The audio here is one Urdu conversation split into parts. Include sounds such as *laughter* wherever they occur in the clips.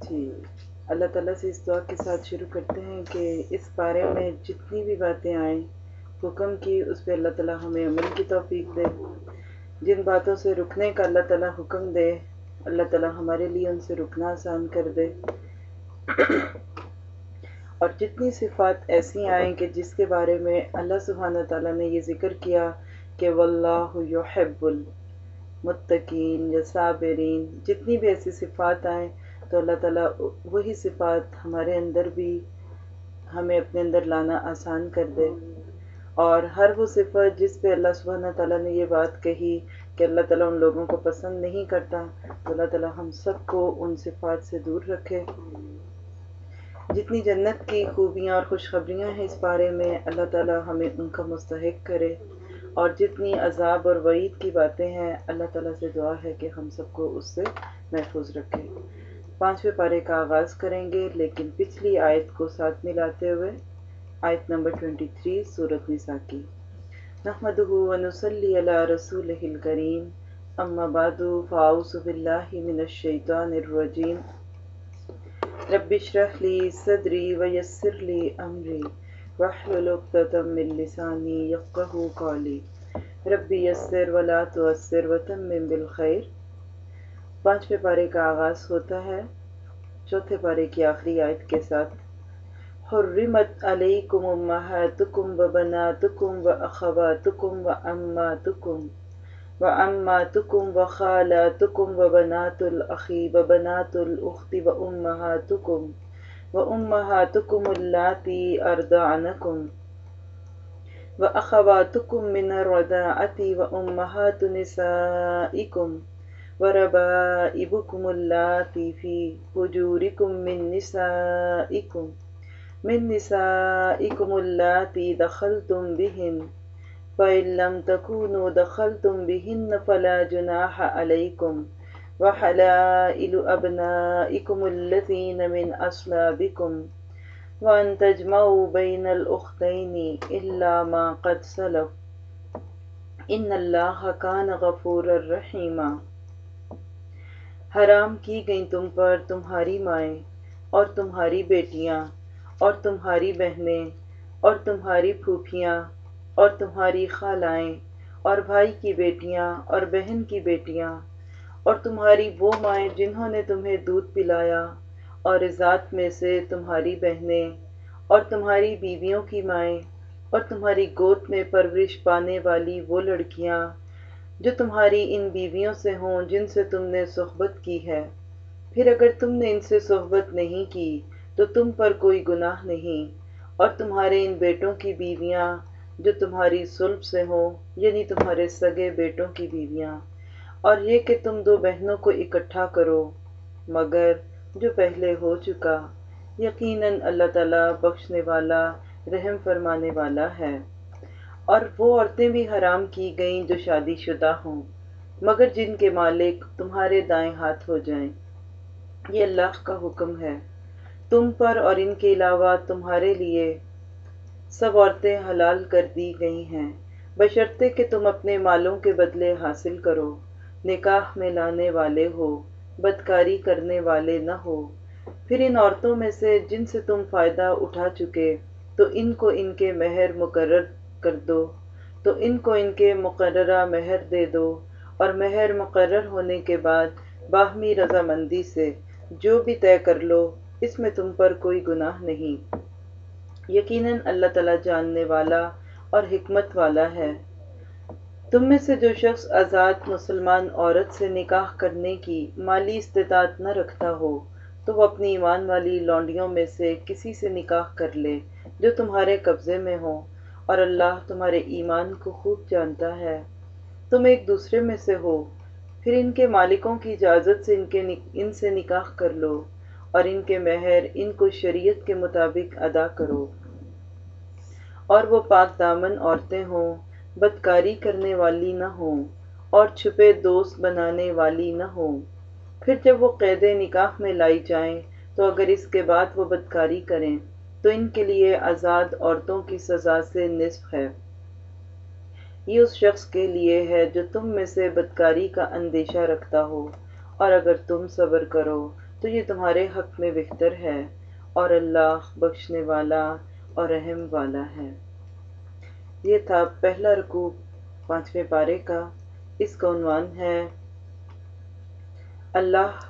جی اللہ تعالیٰ سے اس دعا کے ساتھ شروع کرتے ہیں کہ اس بارے میں جتنی بھی باتیں آئیں حکم کی، اس پہ اللہ تعالیٰ ہمیں عمل کی توفیق دے۔ جن باتوں سے رکنے کا اللہ تعالیٰ حکم دے، اللہ تعالیٰ ہمارے لیے ان سے رکنا آسان کر دے۔ اور جتنی صفات ایسی آئیں کہ جس کے بارے میں اللہ سبحانہ تعالیٰ نے یہ ذکر کیا کہ واللہ یحب المتقین یا صابرین، جتنی بھی ایسی صفات آئیں تو اللہ تعالیٰ وہی صفات ہمارے اندر بھی ہمیں اپنے اندر لانا آسان کر دے۔ اور ہر وہ صفت جس پہ اللہ سبحانہ تعالیٰ نے یہ بات کہی کہ اللہ تعالیٰ ان لوگوں کو پسند نہیں کرتا، تو اللہ تعالیٰ ہم سب کو ان صفات سے دور رکھے۔ جتنی جنت کی خوبیاں اور خوشخبریاں ہیں اس بارے میں اللہ تعالیٰ ہمیں ان کا مستحق کرے۔ اور جتنی عذاب اور وعید کی باتیں ہیں، اللہ تعالیٰ سے دعا ہے کہ ہم سب کو اس سے محفوظ رکھے۔ پانچویں پارے کا آغاز کریں گے، لیکن پچھلی آیت کو ساتھ ملاتے ہوئے، آیت نمبر 23 سورت نساء کی۔ نحمده ونصلي على رسوله الكريم اما بعد، فاعوذ بالله من الشيطان الرجيم رب اشرح لي صدري ويسر لي امري واحلل عقدة من لساني يفقهوا قولي رب يسر ولا تعسر وتمم بالخير پانچویں پارے کا آغاز ہوتا ہے، چوتھے پارے کی آخری آیت کے ساتھ۔ حرمت علیکم امہاتکم و بناتکم و اخواتکم و اماتکم و اماتکم و خالاتکم و بنات الاخی و بنات الاخت و امہاتکم و امہاتکم اللاتی اردعنکم و اخواتکم من الرداعتی و امہات نسائکم وربائبكم اللاتي في حجوركم من نسائكم من نسائكم اللاتي دخلتم بهن فإن لم تكونوا دخلتم بهن فلا جناح عليكم وحلائل أبنائكم الذين من أصلابكم وأن تجمعوا بين الأختين إلا ما قد سلف. إن الله كان غفورا رحيما. حرام کی گئیں تم پر تمہاری مائیں اور تمہاری بیٹیاں اور تمہاری بہنیں اور تمہاری پھوپھیاں اور تمہاری خالائیں اور بھائی کی بیٹیاں اور بہن کی بیٹیاں اور تمہاری وہ مائیں جنہوں نے تمہیں دودھ پلایا اور ذات میں سے تمہاری بہنیں اور تمہاری بیویوں کی مائیں اور تمہاری گوت میں پرورش پانے والی وہ لڑکیاں جو تمہاری ان بیویوں سے ہوں جن سے تم نے صحبت کی ہے۔ پھر اگر تم نے ان سے صحبت نہیں کی، تو تم پر کوئی گناہ نہیں۔ اور تمہارے ان بیٹوں کی بیویاں جو تمہاری سلب سے ہوں یعنی تمہارے سگے بیٹوں کی بیویاں۔ اور یہ کہ تم دو بہنوں کو اکٹھا کرو، مگر جو پہلے ہو چکا، یقیناً اللہ تعالیٰ بخشنے والا، رحم فرمانے والا ہے۔ اور وہ عورتیں بھی حرام کی گئیں جو شادی شدہ ہوں۔ مگر جن کے مالک تمہارے دائیں ہاتھ ہو جائیں، یہ اللہ کا حکم ہے۔ تم پر اور ان کے علاوہ تمہارے لیے سب عورتیں حلال کر دی گئی ہیں۔ بشرطے کہ تم اپنے مالوں کے بدلے حاصل کرو۔ نکاح میں لانے والے ہو، بدکاری کرنے والے نہ ہو۔ پھر ان عورتوں میں سے جن سے تم فائدہ اٹھا چکے، تو ان کو ان کے مہر مقرر کر دو، تو ان کو ان کے مقررہ مہر دے دو۔ اور مہر مقرر ہونے کے بعد باہمی رضامندی سے جو بھی طے کر لو، اس میں تم پر کوئی گناہ نہیں۔ یقیناً اللہ تعالیٰ جاننے والا اور حکمت والا ہے۔ تم میں سے جو شخص آزاد مسلمان عورت سے نکاح کرنے کی مالی استطاعت نہ رکھتا ہو، تو وہ اپنی ایمان والی لونڈیوں میں سے کسی سے نکاح کر لے جو تمہارے قبضے میں ہوں۔ اور اللہ تمہارے ایمان کو خوب جانتا ہے۔ تم ایک دوسرے میں سے ہو۔ پھر ان کے مالکوں کی اجازت سے ان کے ان سے نکاح کر لو اور ان کے مہر، ان کو شریعت کے مطابق ادا کرو۔ اور وہ پاک دامن عورتیں ہوں، بدکاری کرنے والی نہ ہوں اور چھپے دوست بنانے والی نہ ہوں۔ پھر جب وہ قید نکاح میں لائی جائیں تو اگر اس کے بعد وہ بدکاری کریں۔ تو ان کے لیے آزاد عورتوں کی سزا سے نصف ہے۔ یہ اس شخص کے لیے ہے جو تم میں سے بدکاری کا اندیشہ رکھتا ہو۔ اور اگر تم صبر کرو تو یہ تمہارے حق میں بہتر ہے۔ اور اللہ بخشنے والا اور رحم والا ہے۔ یہ تھا پہلا رکوع پانچویں پارے کا۔ اس کا عنوان ہے اللہ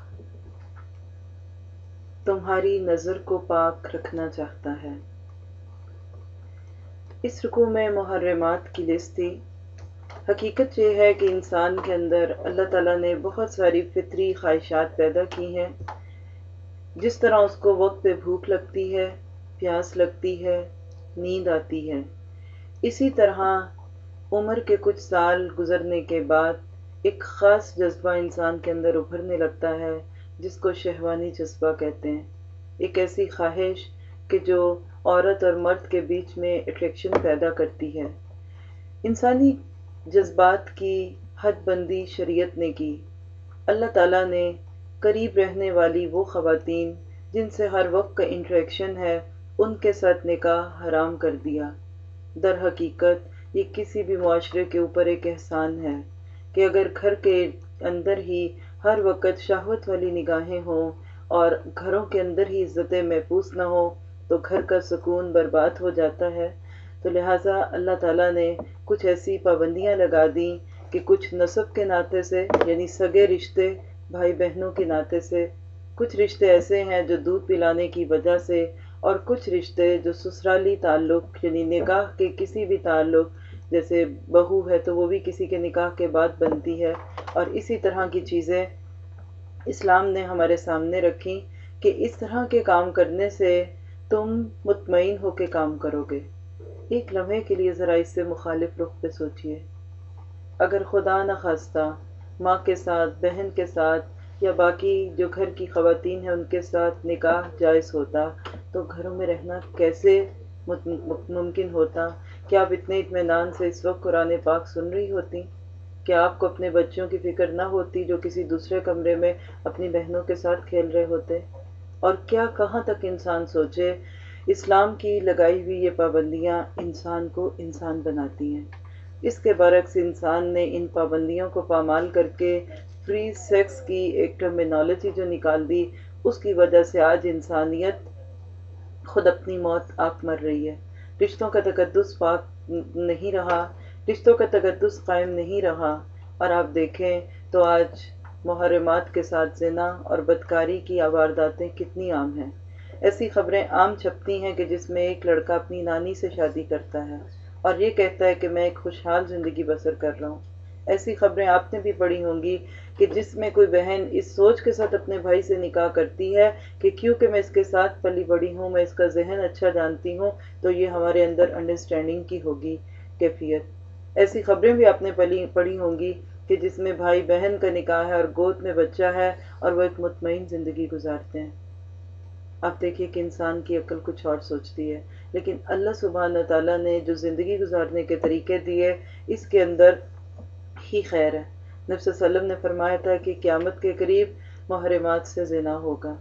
تمہاری نظر کو پاک رکھنا چاہتا ہے۔ اس رکوع میں محرمات کی لسٹ تھی۔ حقیقت یہ ہے کہ انسان کے اندر اللہ تعالیٰ نے بہت ساری فطری خواہشات پیدا کی ہیں۔ جس طرح اس کو وقت پہ بھوک لگتی ہے، پیاس لگتی ہے، نیند آتی ہے۔ اسی طرح عمر کے کچھ سال گزرنے کے بعد ایک خاص جذبہ انسان کے اندر ابھرنے لگتا ہے۔ جس کو شہوانی جذبہ کہتے ہیں۔ ایک ایسی خواہش کہ جو عورت اور مرد کے بیچ میں اٹریکشن پیدا کرتی ہے۔ انسانی جذبات کی حد بندی شریعت نے کی۔ اللہ تعالیٰ نے قریب رہنے والی وہ خواتین جن سے ہر وقت کا انٹریکشن ہے، ان کے ساتھ نکاح حرام کر دیا۔ در حقیقت، یہ کسی بھی معاشرے کے اوپر ایک احسان ہے کہ اگر گھر کے اندر ہی ہر وقت شہوت والی نگاہیں ہوں اور گھروں کے اندر ہی عزتیں محفوظ نہ ہوں تو گھر کا سکون برباد ہو جاتا ہے۔ تو لہٰذا اللہ تعالیٰ نے کچھ ایسی پابندیاں لگا دیں کہ کچھ نصب کے ناطے سے یعنی سگے رشتے، بھائی بہنوں کے ناطے سے۔ کچھ رشتے ایسے ہیں جو دودھ پلانے کی وجہ سے، اور کچھ رشتے جو سسرالی تعلق یعنی نکاح کے کسی بھی تعلق جیسے بہو ہے تو وہ بھی کسی کے نکاح کے بعد بنتی ہے۔ اور اسی طرح کی چیزیں اسلام نے ہمارے سامنے رکھی کہ اس طرح کے کام کرنے سے تم مطمئن ہو کے کام کرو گے۔ ایک لمحے کے لیے ذرا اس سے مخالف رخ پہ سوچئے۔ اگر خدا نہ خواستہ ماں کے ساتھ، بہن کے ساتھ یا باقی جو گھر کی خواتین ہیں ان کے ساتھ نکاح جائز ہوتا تو گھروں میں رہنا کیسے ممکن ہوتا؟ کیا آپ اتنے اطمینان سے اس وقت قرآن پاک سن رہی ہوتی؟ کیا آپ کو اپنے بچوں کی فکر نہ ہوتی جو کسی دوسرے کمرے میں اپنی بہنوں کے ساتھ کھیل رہے ہوتے؟ اور کیا کہاں تک انسان سوچے؟ اسلام کی لگائی ہوئی یہ پابندیاں انسان کو انسان بناتی ہیں۔ اس کے برعکس انسان نے ان پابندیوں کو پامال کر کے فری سیکس کی ایک ٹرمینالوجی جو نکال دی، اس کی وجہ سے آج انسانیت خود اپنی موت آپ مر رہی ہے۔ رشتوں کا تقدس پاک نہیں رہا، رشتوں کا تقدس قائم نہیں رہا۔ اور آپ دیکھیں تو آج محرمات کے ساتھ زنا اور بدکاری کی وارداتیں کتنی عام ہیں۔ ایسی خبریں عام چھپتی ہیں کہ جس میں ایک لڑکا اپنی نانی سے شادی کرتا ہے اور یہ کہتا ہے کہ میں ایک خوشحال زندگی بسر کر رہا ہوں۔ ایسی خبریں آپ نے بھی پڑھی ہوں گی کہ جس میں کوئی بہن اس سوچ کے ساتھ اپنے بھائی سے نکاح کرتی ہے کہ کیونکہ میں اس کے ساتھ پلی بڑی ہوں، میں اس کا ذہن اچھا جانتی ہوں، تو یہ ہمارے اندر انڈرسٹینڈنگ کی ہوگی کیفیت۔ ایسی خبریں بھی آپ نے پلی، پڑھی ہوں گی کہ جس میں بھائی بہن کا نکاح ہے اور گود میں بچہ ہے اور وہ ایک مطمئن زندگی گزارتے ہیں۔ آپ دیکھیے کہ انسان کی عقل کچھ اور سوچتی ہے، لیکن اللہ سبحانہ تعالیٰ نے جو زندگی گزارنے کے طریقے دیے، اس کے اندر ہی خیر ہے۔ نفس وسلم نے فرمایا تھا کہ قیامت کے قریب محرمات سے زنا ہوگا۔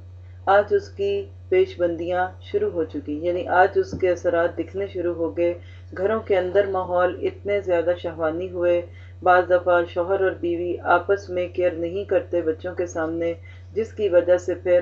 آج اس کی پیش بندیاں شروع ہو چکی یعنی آج اس کے اثرات دکھنے شروع ہو گئے۔ گھروں کے اندر ماحول اتنے زیادہ شہوانی ہوئے، بعض دفعہ شوہر اور بیوی آپس میں کیئر نہیں کرتے بچوں کے سامنے، جس کی وجہ سے پھر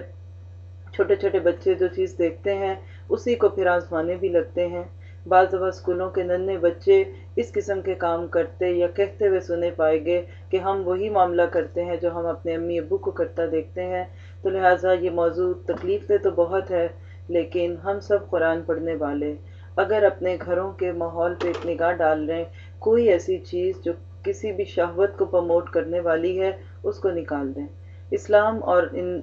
چھوٹے چھوٹے بچے جو چیز دیکھتے ہیں، اسی کو پھر آزمانے بھی لگتے ہیں۔ بعض دفعہ اسکولوں کے ننے بچے اس قسم کے کام کرتے یا کہتے ہوئے سنے پائے گے کہ ہم وہی معاملہ کرتے ہیں جو ہم اپنے امی ابو کو کرتا دیکھتے ہیں۔ تو لہٰذا یہ موضوع تکلیف دہ تو بہت ہے، لیکن ہم سب قرآن پڑھنے والے۔ اگر اپنے گھروں کے ماحول پہ ایک نگاہ ڈال رہے ہیں کوئی ایسی چیز جو کسی بھی شہوت کو پروموٹ کرنے والی ہے، اس کو نکال دیں۔ اسلام اور ان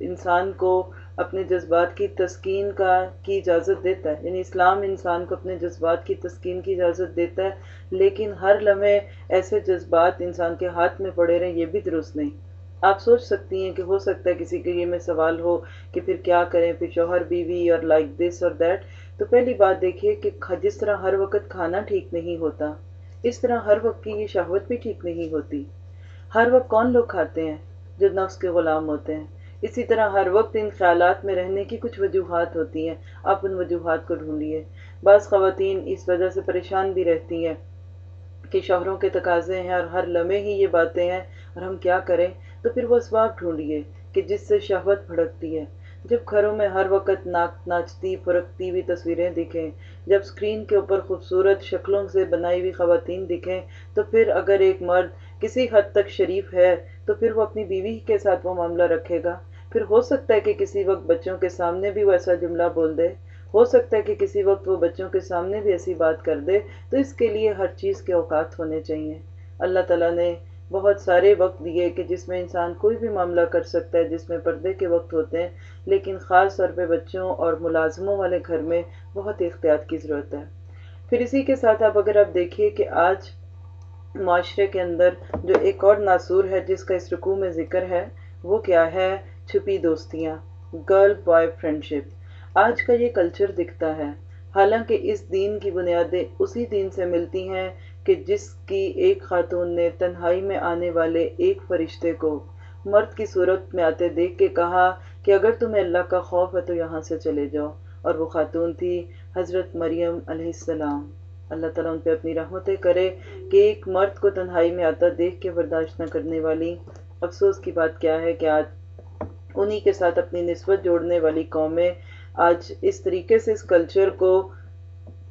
انسان کو اپنے جذبات کی تسکین کا کی اجازت دیتا ہے۔ یعنی اسلام انسان کو اپنے جذبات کی تسکین کی اجازت دیتا ہے، لیکن ہر لمحے ایسے جذبات انسان کے ہاتھ میں پڑے رہیں، یہ بھی درست نہیں۔ آپ سوچ سکتی ہیں کہ ہو سکتا ہے کسی کے لیے میں سوال ہو کہ پھر کیا کریں، پھر شوہر، بیوی اور لائک دس اور دیٹ تو پہلی بات دیکھیے کہ جس طرح ہر وقت کھانا ٹھیک نہیں ہوتا، اس طرح ہر وقت کی یہ شہوت بھی ٹھیک نہیں ہوتی۔ ہر وقت کون لوگ کھاتے ہیں جو نفس کے غلام ہوتے ہیں؟ اسی طرح ہر وقت ان خیالات میں رہنے کی کچھ وجوہات ہوتی ہیں۔ آپ ان وجوہات کو ڈھونڈیے۔ بعض خواتین اس وجہ سے پریشان بھی رہتی ہیں کہ شوہروں کے تقاضے ہیں اور ہر لمحے ہی یہ باتیں ہیں اور ہم کیا کریں؟ تو پھر وہ اسباب ڈھونڈیے کہ جس سے شہوت بھڑکتی ہے۔ جب گھروں میں ہر وقت ناک ناچتی پھرکتی ہوئی تصویریں دکھیں، جب اسکرین کے اوپر خوبصورت شکلوں سے بنائی ہوئی خواتین دکھیں، تو پھر اگر ایک مرد کسی حد تک شریف ہے، تو پھر وہ اپنی بیوی کے ساتھ وہ معاملہ رکھے گا۔ پھر ہو سکتا ہے کہ کسی وقت بچوں کے سامنے بھی وہ ایسا جملہ بول دے، ہو سکتا ہے کہ کسی وقت وہ بچوں کے سامنے بھی ایسی بات کر دے، تو اس کے لیے ہر چیز کے اوقات ہونے چاہیے۔ اللہ تعالیٰ نے بہت سارے وقت دیے کہ جس میں انسان کوئی بھی معاملہ کر سکتا ہے، جس میں پردے کے وقت ہوتے ہیں، لیکن خاص طور پہ بچوں اور ملازموں والے گھر میں بہت احتیاط کی ضرورت ہے۔ پھر اسی کے ساتھ آپ اگر آپ دیکھیے کہ آج معاشرے کے اندر جو ایک اور ناصور ہے جس کا اس رکوع میں ذکر ہے، وہ کیا ہے؟ چھپی دوستیاں، گرل بوائے فرینڈشپ۔ آج کا یہ کلچر دکھتا ہے۔ حالانکہ اس دین کی بنیادیں اسی دین سے ملتی ہیں کہ جس کی ایک خاتون نے تنہائی میں آنے والے ایک فرشتے کو مرد کی صورت میں آتے دیکھ کے کہا کہ اگر تمہیں اللہ کا خوف ہے تو یہاں سے چلے جاؤ۔ اور وہ خاتون تھی حضرت مریم علیہ السلام۔ اللہ تعالیٰ ان پہ اپنی رحمتیں کرے کہ ایک مرد کو تنہائی میں آتا دیکھ کے برداشت نہ کرنے والی۔ افسوس کی بات کیا ہے کہ آج انہی کے ساتھ اپنی نسبت جوڑنے والی قومیں آج اس طریقے سے اس کلچر کو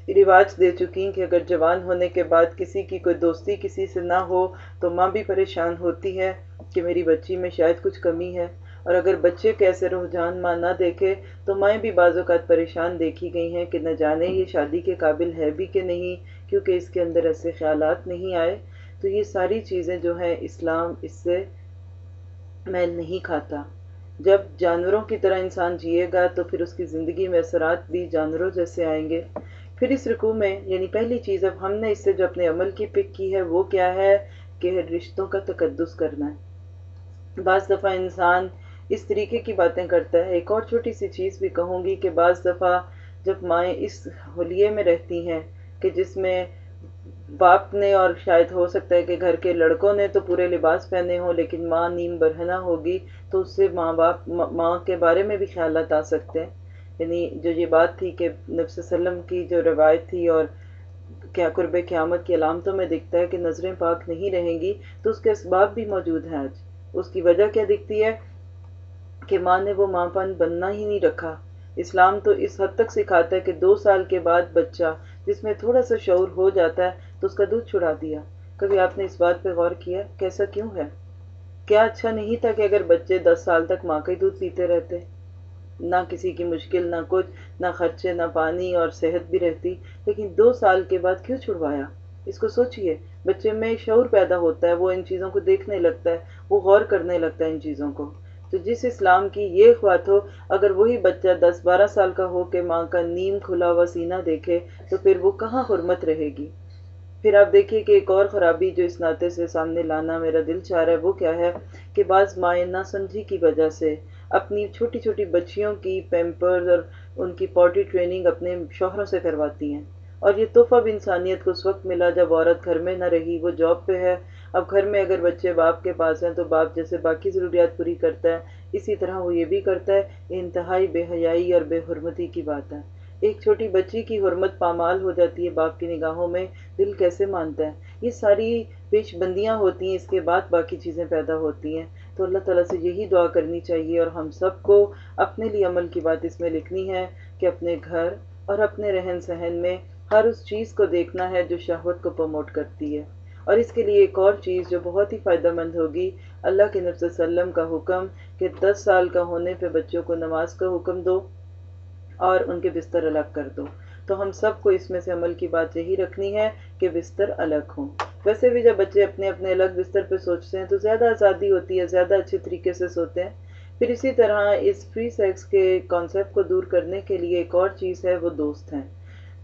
رواج دے چکی ہیں کہ اگر جوان ہونے کے بعد کسی کی کوئی دوستی کسی سے نہ ہو تو ماں بھی پریشان ہوتی ہے کہ میری بچی میں شاید کچھ کمی ہے اور اگر بچے کے ایسے رجحان ماں نہ دیکھے تو مائیں بھی بعض اوقات پریشان دیکھی گئی ہیں کہ نہ جانے یہ شادی کے قابل ہے بھی کہ نہیں کیونکہ اس کے اندر ایسے خیالات نہیں آئے۔ تو یہ ساری چیزیں جو ہیں اسلام اس سے میل نہیں کھاتا۔ جب جانوروں کی طرح انسان جیے گا تو پھر اس کی زندگی میں اثرات بھی جانوروں جیسے آئیں گے۔ پھر اس رکوع میں یعنی پہلی چیز اب ہم نے اس سے جو اپنے عمل کی پک کی ہے، وہ کیا ہے؟ کہ رشتوں کا تقدس کرنا ہے۔ بعض دفعہ انسان اس طریقے کی باتیں کرتا ہے۔ ایک اور چھوٹی سی چیز بھی کہوں گی کہ بعض دفعہ جب مائیں اس حلیے میں رہتی ہیں کہ جس میں باپ نے اور شاید ہو سکتا ہے کہ گھر کے لڑکوں نے تو پورے لباس پہنے ہوں، لیکن ماں نیم برہنہ ہوگی تو اس سے ماں باپ، ماں کے بارے میں بھی خیالات آ سکتے۔ ہیں یعنی جو یہ بات تھی کہ نبی وسلم کی جو روایت تھی اور کیا قرب قیامت کی علامتوں میں دکھتا ہے کہ نظریں پاک نہیں رہیں گی، تو اس کے اسباب بھی موجود ہیں آج۔ اس کی وجہ کیا دکھتی ہے؟ کہ ماں نے وہ ماں پن بننا ہی نہیں رکھا۔ اسلام تو اس حد تک سکھاتا ہے کہ دو سال کے بعد بچہ، جس میں تھوڑا سا شعور ہو جاتا ہے تو اس کا دودھ چھڑا دیا۔ کبھی آپ نے اس بات پہ غور کیا؟ کیسا کیوں ہے؟ کیا اچھا نہیں تھا کہ اگر بچے دس سال تک ماں کا ہی دودھ پیتے رہتے؟ نہ کسی کی مشکل، نہ کچھ، نہ خرچے، نہ پانی اور صحت بھی رہتی، لیکن دو سال کے بعد کیوں چھڑوایا؟ اس کو سوچئے، بچے میں شعور پیدا ہوتا ہے، وہ ان چیزوں کو دیکھنے لگتا ہے، وہ غور کرنے لگتا ہے ان چیزوں کو۔ تو جس اسلام کی یہ خوات ہو، اگر وہی بچہ دس بارہ سال کا ہو کہ ماں کا نیم کھلا ہوا سینہ دیکھے، تو پھر وہ کہاں حرمت رہے گی؟ پھر آپ دیکھیے کہ ایک اور خرابی جو اس ناطے سے سامنے لانا میرا دل چاہ رہا ہے وہ کیا ہے کہ بعض مائیں نہ سمجھی کی وجہ سے اپنی چھوٹی چھوٹی بچیوں کی پیمپرز اور ان کی پوٹی ٹریننگ اپنے شوہروں سے کرواتی ہیں۔ اور یہ تحفہ بھی انسانیت کو اس وقت ملا جب عورت گھر میں نہ رہی، وہ جاب پہ ہے۔ اب گھر میں اگر بچے باپ کے پاس ہیں تو باپ جیسے باقی ضروریات پوری کرتا ہے، اسی طرح وہ یہ بھی کرتا ہے، یہ انتہائی بے حیائی اور بے حرمتی کی بات ہے۔ ایک چھوٹی بچی کی حرمت پامال ہو جاتی ہے، باپ کی نگاہوں میں دل کیسے مانتا ہے؟ یہ ساری پیش بندیاں ہوتی ہیں، اس کے بعد باقی چیزیں پیدا ہوتی ہیں۔ تو اللہ تعالیٰ سے یہی دعا کرنی چاہیے اور ہم سب کو اپنے لیے عمل کی بات اس میں لکھنی ہے کہ اپنے گھر اور اپنے رہن سہن میں ہر اس چیز کو دیکھنا ہے جو شہوت کو پروموٹ کرتی ہے۔ اور اس کے لیے ایک اور چیز جو بہت ہی فائدہ مند ہوگی، اللہ کے نفس وسلم کا حکم کہ دس سال کا ہونے پہ بچوں کو نماز کا حکم دو۔ اور ان کے بستر الگ کر دو۔ تو ہم سب کو اس میں سے عمل کی بات یہی رکھنی ہے کہ بستر الگ ہوں۔ ویسے بھی جب بچے اپنے اپنے الگ بستر پہ سوچتے ہیں تو زیادہ آزادی ہوتی ہے، زیادہ اچھے طریقے سے سوتے ہیں۔ پھر اسی طرح اس فری سیکس کے کانسیپٹ کو دور کرنے کے لیے ایک اور چیز ہے، وہ دوست ہیں۔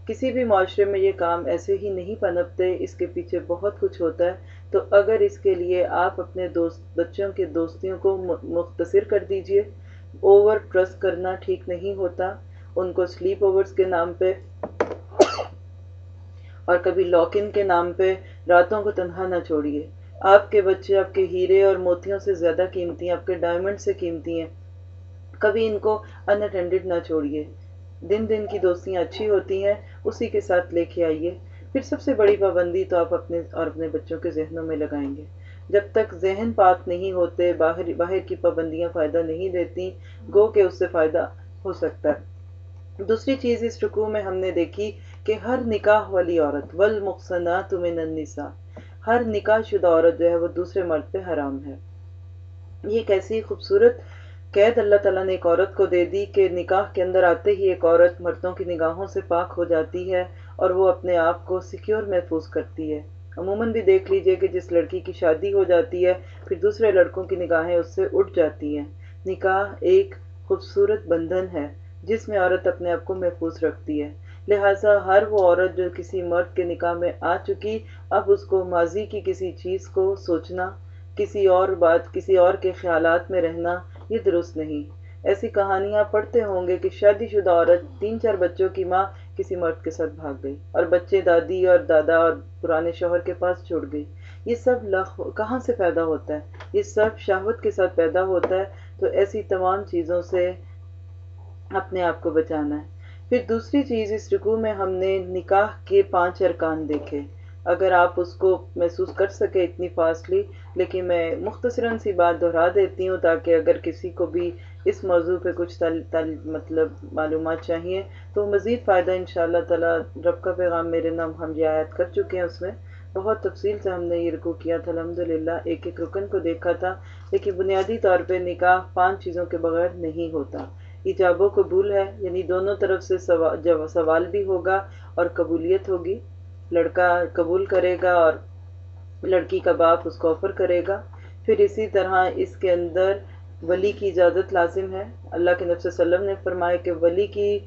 کسی بھی معاشرے میں یہ کام ایسے ہی نہیں پنپتے، اس کے پیچھے بہت کچھ ہوتا ہے۔ تو اگر اس کے لیے آپ اپنے دوست، بچوں کے دوستیوں کو مختصر کر دیجیے۔ اوور ٹرسٹ کرنا ٹھیک نہیں ہوتا۔ ان کو سلیپ اوورز کے نام پہ اور کبھی لاک ان کے نام پہ راتوں کو تنہا نہ چھوڑیے۔ آپ کے بچے، آپ کے ہیرے اور موتیوں سے زیادہ قیمتی ہیں، آپ کے ڈائمنڈ سے قیمتی ہیں۔ کبھی ان کو ان اٹینڈڈ نہ چھوڑیے۔ دن دن کی دوستیاں اچھی ہوتی ہیں، اسی کے ساتھ لے کے آئیے۔ پھر سب سے بڑی پابندی تو آپ اپنے اور اپنے بچوں کے ذہنوں میں لگائیں گے۔ جب تک ذہن پاک نہیں ہوتے، باہر باہر کی پابندیاں فائدہ نہیں دیتی، گو کہ اس سے فائدہ ہو سکتا ہے۔ دوسری چیز اس رکوع میں ہم نے دیکھی کہ ہر نکاح والی عورت والمقصنات من النساء، ہر نکاح شدہ عورت جو ہے وہ دوسرے مرد پہ حرام ہے۔ یہ ایک ایسی خوبصورت قید اللہ تعالیٰ نے ایک عورت کو دے دی کہ نکاح کے اندر آتے ہی ایک عورت مردوں کی نگاہوں سے پاک ہو جاتی ہے اور وہ اپنے آپ کو سیکیور محفوظ کرتی ہے۔ عموماً بھی دیکھ لیجیے کہ جس لڑکی کی شادی ہو جاتی ہے، پھر دوسرے لڑکوں کی نگاہیں اس سے اٹھ جاتی ہیں۔ نکاح ایک خوبصورت بندھن ہے۔ جس میں عورت اپنے آپ کو محفوظ رکھتی ہے۔ لہٰذا ہر وہ عورت جو کسی مرد کے نکاح میں آ چکی، اب اس کو ماضی کی کسی چیز کو سوچنا، کسی اور بات، کسی اور کے خیالات میں رہنا، یہ درست نہیں۔ ایسی کہانیاں پڑھتے ہوں گے کہ شادی شدہ عورت تین چار بچوں کی ماں کسی مرد کے ساتھ بھاگ گئی اور بچے دادی اور دادا اور پرانے شوہر کے پاس چھوڑ گئی۔ یہ سب لخ، کہاں سے پیدا ہوتا ہے؟ یہ سب شہوت کے ساتھ پیدا ہوتا ہے۔ تو ایسی تمام چیزوں سے اپنے آپ کو بچانا ہے۔ پھر دوسری چیز، اس رکوع میں ہم نے نکاح کے پانچ ارکان دیکھے۔ اگر آپ اس کو محسوس کر سکے اتنی فاسٹلی، لیکن میں مختصراً سی بات دہرا دیتی ہوں تاکہ اگر کسی کو بھی اس موضوع پہ کچھ تل تل مطلب معلومات چاہیے، تو مزید فائدہ ان شاء اللہ تعالیٰ رب کا پیغام میرے نام ہم یہ آیت کر چکے ہیں اس میں۔ بہت تفصیل سے ہم نے یہ رکو کیا تھا، الحمدللہ ایک ایک رکن کو دیکھا تھا، لیکن بنیادی طور پہ نکاح پانچ چیزوں کے بغیر نہیں ہوتا۔ ایجاب و قبول ہے یعنی دونوں طرف سے سوال بھی ہوگا اور قبولیت ہوگی، لڑکا قبول کرے گا اور لڑکی کا باپ اس کو آفر کرے گا۔ پھر اسی طرح اس کے اندر ولی کی اجازت لازم ہے۔ اللہ کے نبی وسلم نے فرمایا کہ ولی کی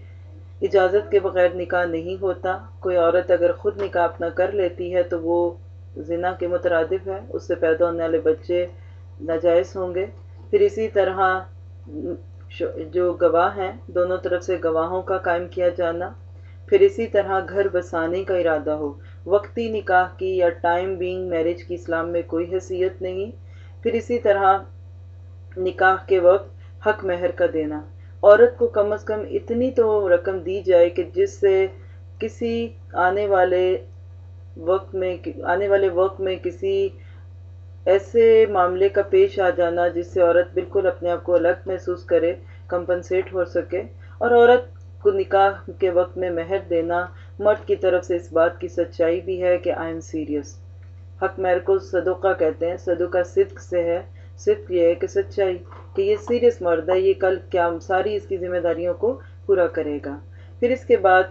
اجازت کے بغیر نکاح نہیں ہوتا۔ کوئی عورت اگر خود نکاح اپنا کر لیتی ہے تو وہ زنا کے مترادف ہے، اس سے پیدا ہونے والے بچے ناجائز ہوں گے۔ پھر اسی طرح جو گواہ ہیں، دونوں طرف سے گواہوں کا قائم کیا جانا، پھر اسی طرح گھر بسانے کا ارادہ ہو۔ وقتی نکاح کی یا ٹائم بینگ میرج کی اسلام میں کوئی حیثیت نہیں۔ پھر اسی طرح نکاح کے وقت حق مہر کا دینا۔ عورت کو کم از کم اتنی تو رقم دی جائے کہ جس سے کسی آنے والے وقت میں آنے والے وقت میں کسی ایسے معاملے کا پیش آ جانا جس سے عورت بالکل اپنے آپ کو الگ محسوس کرے کمپنسیٹ ہو سکے اور عورت کو نکاح کے وقت میں مہر دینا مرد کی طرف سے اس بات کی سچائی بھی ہے کہ آئی ایم سیریس حق مہر کو صدقہ کہتے ہیں۔ صدقہ صدق سے ہے۔ صدق یہ ہے کہ سچائی، کہ یہ سیریس مرد ہے، یہ کل کیا ساری اس کی ذمہ داریوں کو پورا کرے گا۔ پھر اس کے بعد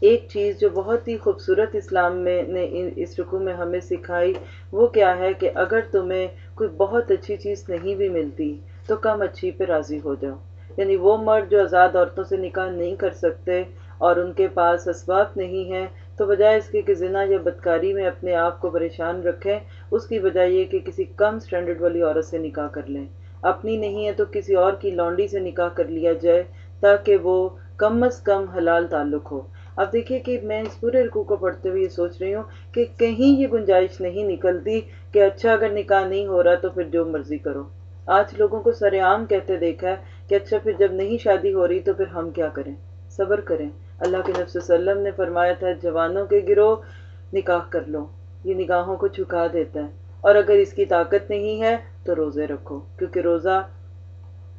ایک چیز جو بہت ہی خوبصورت اسلام میں نے اس رکوع میں ہمیں سکھائی، وہ کیا ہے کہ اگر تمہیں کوئی بہت اچھی چیز نہیں بھی ملتی، تو کم اچھی پہ راضی ہو جاؤ۔ یعنی وہ مرد جو آزاد عورتوں سے نکاح نہیں کر سکتے اور ان کے پاس اسباب نہیں ہیں، تو بجائے اس کے کہ زنا یا بدکاری میں اپنے آپ کو پریشان رکھیں، اس کی بجائے یہ کہ کسی کم سٹینڈرڈ والی عورت سے نکاح کر لیں۔ اپنی نہیں ہے تو کسی اور کی لانڈی سے نکاح کر لیا جائے، تاکہ وہ کم از کم حلال تعلق ہو۔ اب دیکھیے کہ میں اس پورے رکوع کو پڑھتے ہوئے یہ سوچ رہی ہوں کہ کہیں یہ گنجائش نہیں نکلتی کہ اچھا اگر نکاح نہیں ہو رہا تو پھر جو مرضی کرو۔ آج لوگوں کو سر عام کہتے دیکھا ہے کہ اچھا پھر جب نہیں شادی ہو رہی تو پھر ہم کیا کریں؟ صبر کریں۔ اللہ کے نفس وسلم نے فرمایا تھا، جوانوں کے گروہ نکاح کر لو۔ یہ نگاہوں کو چھکا دیتا ہے۔ اور اگر اس کی طاقت نہیں ہے تو روزے رکھو۔ کیونکہ روزہ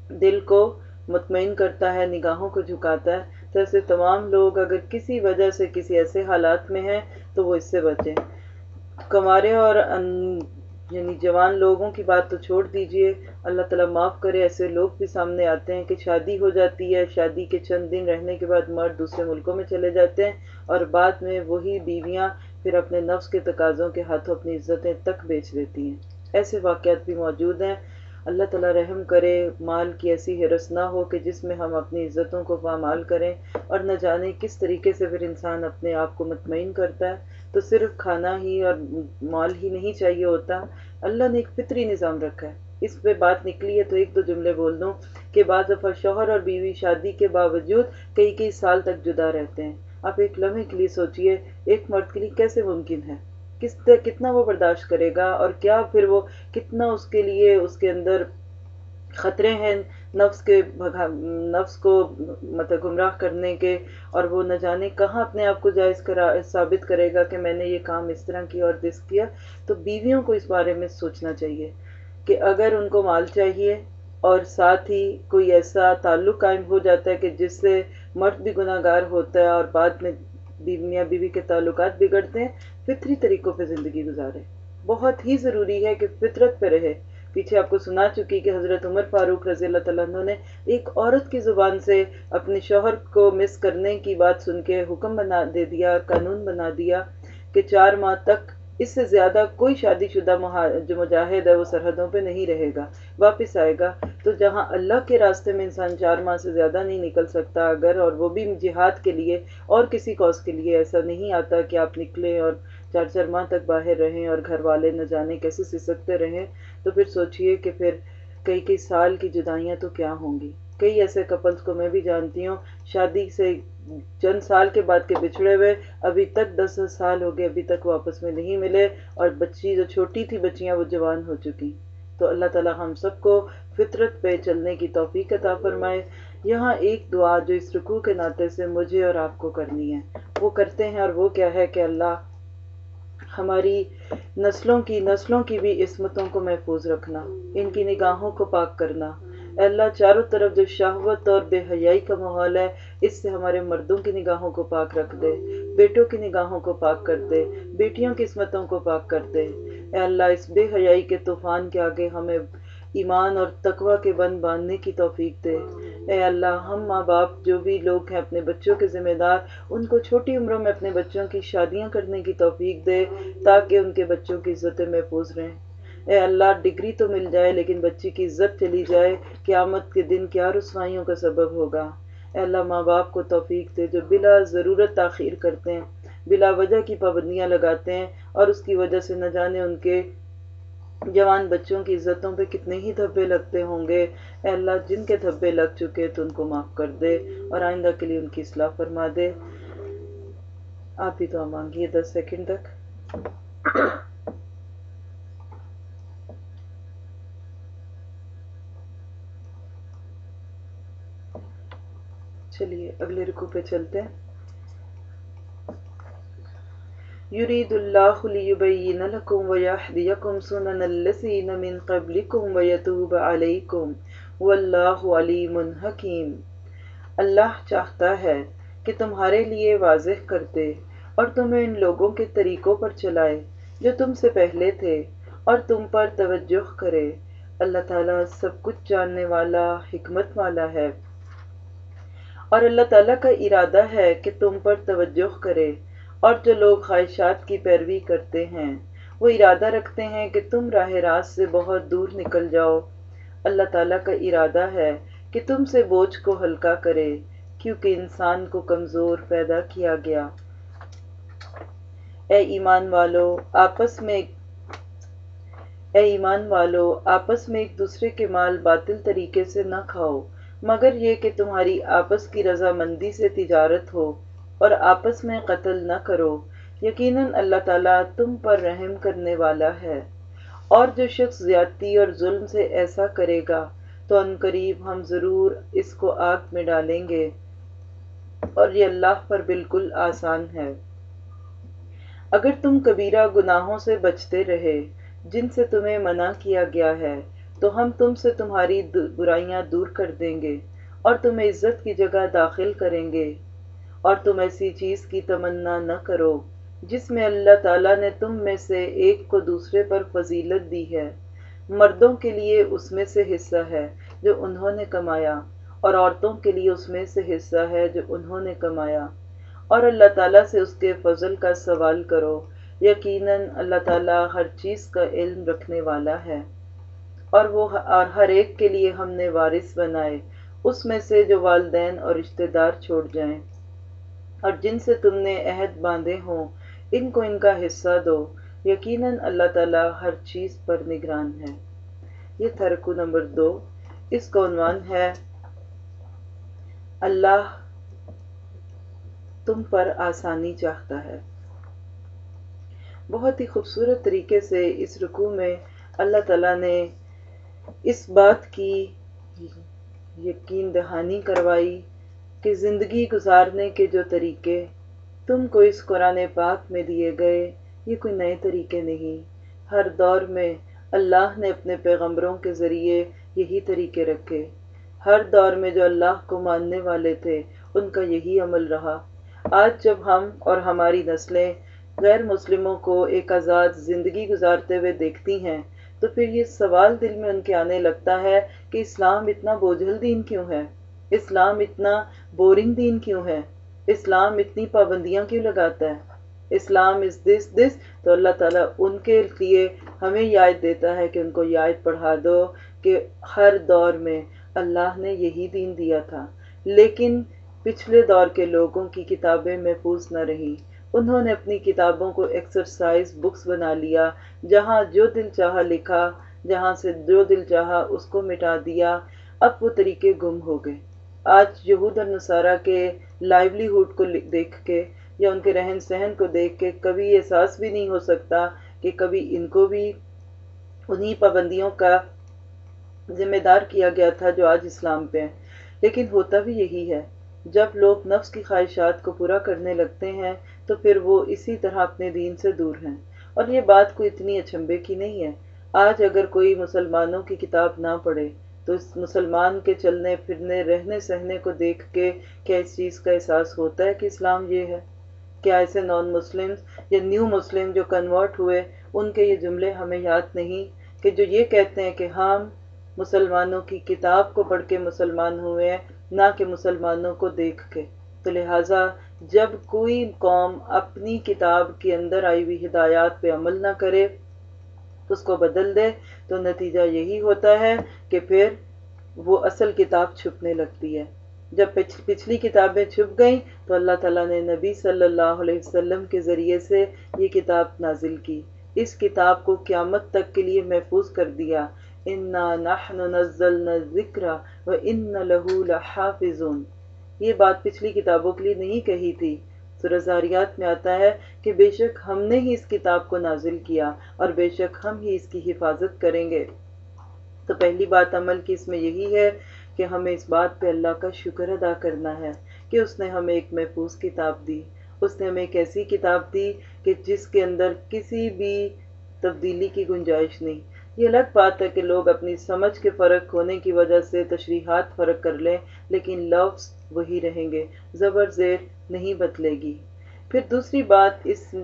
دل کو مطمئن کرتا ہے، نگاہوں کو جھکاتا ہے۔ تو ایسے تمام لوگ اگر کسی وجہ سے کسی ایسے حالات میں ہیں تو وہ اس سے بچیں۔ کمارے اور یعنی جوان لوگوں کی بات تو چھوڑ دیجیے۔ اللہ تعالیٰ معاف کرے، ایسے لوگ بھی سامنے آتے ہیں کہ شادی ہو جاتی ہے، شادی کے چند دن رہنے کے بعد مرد دوسرے ملکوں میں چلے جاتے ہیں اور بعد میں وہی بیویاں پھر اپنے نفس کے تقاضوں کے ہاتھوں اپنی عزتیں تک بیچ دیتی ہیں۔ ایسے واقعات بھی موجود ہیں۔ اللہ تعالیٰ رحم کرے، مال کی ایسی حرس نہ ہو کہ جس میں ہم اپنی عزتوں کو پامال کریں اور نہ جانے کس طریقے سے پھر انسان اپنے آپ کو مطمئن کرتا ہے۔ تو صرف کھانا ہی اور مال ہی نہیں چاہیے ہوتا، اللہ نے ایک فطری نظام رکھا ہے۔ اس پہ بات نکلی ہے تو ایک دو جملے بول دوں کہ بعض دفعہ شوہر اور بیوی شادی کے باوجود کئی کئی سال تک جدا رہتے ہیں۔ آپ ایک لمحے کے لیے سوچئے، ایک مرد کے لیے کیسے ممکن ہے؟ کس کتنا وہ برداشت کرے گا اور کیا پھر وہ کتنا اس کے لیے اس کے اندر خطرے ہیں نفس کے نفس کو مطلب گمراہ کرنے کے اور وہ نہ جانے کہاں اپنے آپ کو جائز کرا ثابت کرے گا کہ میں نے یہ کام اس طرح کیا اور دس کیا، تو بیویوں کو اس بارے میں سوچنا چاہیے کہ اگر ان کو مال چاہیے اور ساتھ ہی کوئی ایسا تعلق قائم ہو جاتا ہے کہ جس سے مرد بھی گناہ گار ہوتا ہے اور بعد میں میاں بیوی کے تعلقات بگڑتے ہیں فطری طریقوں پہ زندگی گزارے۔ بہت ہی ضروری ہے کہ فطرت پہ رہے۔ پیچھے آپ کو سنا چکی کہ حضرت عمر فاروق رضی اللہ تعالیٰ عنہ نے ایک عورت کی زبان سے اپنے شوہر کو مس کرنے کی بات سن کے حکم بنا دے دیا، قانون بنا دیا کہ چار ماہ تک اس سے زیادہ کوئی شادی شدہ جو مجاہد ہے وہ سرحدوں پہ نہیں رہے گا، واپس آئے گا۔ تو جہاں اللہ کے راستے میں انسان چار ماہ سے زیادہ نہیں نکل سکتا اگر اور وہ بھی جہاد کے لیے اور کسی کوز کے لیے ایسا نہیں آتا کہ آپ نکلیں اور چار چار ماہ تک باہر رہیں اور گھر والے نہ جانے کیسے سسکتے رہیں، تو پھر سوچئے کہ پھر کئی کئی سال کی جدائیاں تو کیا ہوں گی؟ کئی ایسے کپلز کو میں بھی جانتی ہوں، شادی سے چند سال کے بعد کے بچھڑے ہوئے، ابھی تک دس دس سال ہو گئے، ابھی تک وہ آپس میں نہیں ملے اور بچی جو چھوٹی تھی بچیاں وہ جوان ہو چکی۔ تو اللہ تعالی ہم سب کو فطرت پہ چلنے کی توفیق عطا فرمائے۔ یہاں ایک دعا جو اس رکوع کے ناطے سے مجھے اور آپ کو کرنی ہے۔ وہ کرتے ہیں اور وہ کیا ہے کہ اللہ ہماری نسلوں کی نسلوں کی بھی عصمتوں کو محفوظ رکھنا، ان کی نگاہوں کو پاک کرنا۔ اے اللہ، چاروں طرف جو شہوت اور بے حیائی کا ماحول ہے، اس سے ہمارے مردوں کی نگاہوں کو پاک رکھ دے، بیٹوں کی نگاہوں کو پاک کر دے، بیٹیوں کی عصمتوں کو پاک کر دے۔ اے اللہ، اس بے حیائی کے طوفان کے آگے ہمیں ایمان اور تقوی کے بند باندھنے کی توفیق دے۔ اے اللہ، ہم ماں باپ جو بھی لوگ ہیں اپنے بچوں کے ذمہ دار، ان کو چھوٹی عمروں میں اپنے بچوں کی شادیاں کرنے کی توفیق دے تاکہ ان کے بچوں کی عزتیں محفوظ رہیں۔ اے اللہ، ڈگری تو مل جائے لیکن بچی کی عزت چلی جائے، قیامت کے دن کیا رسوائیوں کا سبب ہوگا؟ اے اللہ، ماں باپ کو توفیق دے جو بلا ضرورت تاخیر کرتے ہیں، بلا وجہ کی پابندیاں لگاتے ہیں اور اس کی وجہ سے نہ جانے ان کے جوان بچوں کی عزتوں پہ کتنے ہی دھبے لگتے ہوں گے۔ اے اللہ، جن کے دھبے لگ چکے تو ان کو معاف کر دے اور آئندہ کے لیے ان کی اصلاح فرما دے۔ آپ بھی تو مانگیے دس سیکنڈ تک۔ چلیے، اگلے رکو پہ چلتے ہیں۔ يريد الله ليبين لكم ويهديكم سنن الذين من قبلكم ويتوب عليكم والله عليم حكيم۔ اللہ چاہتا ہے کہ تمہارے لیے واضح کرتے اور تمہیں ان لوگوں کے طریقوں پر چلائے جو تم سے پہلے تھے اور تم پر توجہ کرے۔ اللہ تعالیٰ سب کچھ جاننے والا، حکمت والا ہے۔ اور اللہ تعالیٰ کا ارادہ ہے کہ تم پر توجہ کرے۔ اور جو لوگ خواہشات کی پیروی کرتے ہیں، وہ ارادہ رکھتے ہیں کہ تم راہ راست سے بہت دور نکل جاؤ۔ اللہ تعالیٰ کا ارادہ ہے کہ تم سے بوجھ کو ہلکا کرے، کیونکہ انسان کو کمزور پیدا کیا گیا۔ اے ایمان والو، آپس میں اے ایمان والو، آپس میں ایک دوسرے کے مال باطل طریقے سے نہ کھاؤ، مگر یہ کہ تمہاری آپس کی رضامندی سے تجارت ہو۔ اور آپس میں قتل نہ کرو۔ یقیناً اللہ تعالیٰ تم پر رحم کرنے والا ہے۔ اور جو شخص زیادتی اور ظلم سے ایسا کرے گا، تو ان قریب ہم ضرور اس کو آگ میں ڈالیں گے۔ اور یہ اللہ پر بالکل آسان ہے۔ اگر تم کبیرہ گناہوں سے بچتے رہے، جن سے تمہیں منع کیا گیا ہے، تو ہم تم سے تمہاری برائیاں دور کر دیں گے اور تمہیں عزت کی جگہ داخل کریں گے۔ اور تم ایسی چیز کی تمنا نہ کرو جس میں اللہ تعالیٰ نے تم میں سے ایک کو دوسرے پر فضیلت دی ہے۔ مردوں کے لیے اس میں سے حصہ ہے جو انہوں نے کمایا اور عورتوں کے لیے اس میں سے حصہ ہے جو انہوں نے کمایا۔ اور اللہ تعالیٰ سے اس کے فضل کا سوال کرو۔ یقیناً اللہ تعالیٰ ہر چیز کا علم رکھنے والا ہے اور وہ ہر ایک کے لیے ہم نے وارث بنائے۔ اس میں سے جو والدین اور رشتہ دار چھوڑ جائیں۔ اور جن سے تم نے عہد باندھے ہوں، ان کو ان کا حصہ دو۔ یقیناً اللہ تعالیٰ ہر چیز پر نگران ہے۔ یہ تھرکو نمبر دو۔ اس کا عنوان ہے، اللہ تم پر آسانی چاہتا ہے۔ بہت ہی خوبصورت طریقے سے اس رکوع میں اللہ تعالیٰ نے اس بات کی یقین دہانی کروائی۔ کہ زندگی گزارنے کے جو طریقے تم کو اس قرآن پاک میں دیے گئے، یہ کوئی نئے طریقے نہیں۔ ہر دور میں اللہ نے اپنے پیغمبروں کے ذریعے یہی طریقے رکھے۔ ہر دور میں جو اللہ کو ماننے والے تھے، ان کا یہی عمل رہا۔ آج جب ہم اور ہماری نسلیں غیر مسلموں کو ایک آزاد زندگی گزارتے ہوئے دیکھتی ہیں، تو پھر یہ سوال دل میں ان کے آنے لگتا ہے کہ اسلام اتنا بوجھل دین کیوں ہے؟ اسلام اتنا بورنگ دین کیوں ہے؟ اسلام اتنی پابندیاں کیوں لگاتا ہے؟ اسلام از دس دس تو اللہ تعالیٰ ان کے لیے ہمیں یاد دیتا ہے کہ ان کو یاد پڑھا دو کہ ہر دور میں اللہ نے یہی دین دیا تھا۔ لیکن پچھلے دور کے لوگوں کی کتابیں محفوظ نہ رہی۔ انہوں نے اپنی کتابوں کو ایکسرسائز بکس بنا لیا، جہاں جو دل چاہا لکھا، جہاں سے جو دل چاہا اس کو مٹا دیا۔ اب وہ طریقے گم ہو گئے۔ آج یہود اور نصارہ کے لائیولی ہوڈ کو دیکھ کے یا ان کے رہن سہن کو دیکھ کے کبھی احساس بھی نہیں ہو سکتا کہ کبھی ان کو بھی انہی پابندیوں کا ذمہ دار کیا گیا تھا جو آج اسلام پہ ہیں۔ لیکن ہوتا بھی یہی ہے، جب لوگ نفس کی خواہشات کو پورا کرنے لگتے ہیں تو پھر وہ اسی طرح اپنے دین سے دور ہیں۔ اور یہ بات کوئی اتنی اچھمبے کی نہیں ہے۔ آج اگر کوئی مسلمانوں کی کتاب نہ پڑھے تو اس مسلمان کے چلنے، پھرنے، رہنے، سہنے کو دیکھ کے کیا اس چیز کا احساس ہوتا ہے کہ اسلام یہ ہے؟ کیا ایسے نان مسلم یا نیو مسلم جو کنورٹ ہوئے، ان کے یہ جملے ہمیں یاد نہیں؟ کہ جو یہ کہتے ہیں کہ ہم مسلمانوں کی کتاب کو پڑھ کے مسلمان ہوئے ہیں، نہ کہ مسلمانوں کو دیکھ کے۔ تو لہٰذا جب کوئی قوم اپنی کتاب کے اندر آئی ہوئی ہدایات پہ عمل نہ کرے اس کو بدل دے۔ تو نتیجہ یہی ہوتا ہے کہ پھر وہ اصل کتاب چھپنے لگتی ہے۔ جب پچھلی کتابیں چھپ گئیں تو اللہ تعالیٰ نے نبی صلی اللہ علیہ وسلم کے ذریعے سے یہ کتاب نازل کی۔ اس کتاب کو قیامت تک کے لیے محفوظ کر دیا۔ انا نحن نزلنا الذکر و ان لہو لحافظون۔ یہ بات پچھلی کتابوں کے لیے نہیں کہی تھی۔ سرزاریات میں آتا ہے کہ بے شک ہم نے ہی اس کتاب کو نازل کیا اور بے شک ہم ہی اس کی حفاظت کریں گے۔ تو پہلی بات عمل کی اس میں یہی ہے کہ ہمیں اس بات پہ اللہ کا شکر ادا کرنا ہے کہ اس نے ہمیں ایک محفوظ کتاب دی۔ اس نے ہمیں ایک ایسی کتاب دی کہ جس کے اندر کسی بھی تبدیلی کی گنجائش نہیں۔ یہ الگ بات ہے کہ لوگ اپنی سمجھ کے فرق ہونے کی وجہ سے تشریحات فرق کر لیں، لیکن لفظ وہی رہیں گے۔ زبر زیر نہیں بدلے گی۔ پھر دوسری بات اس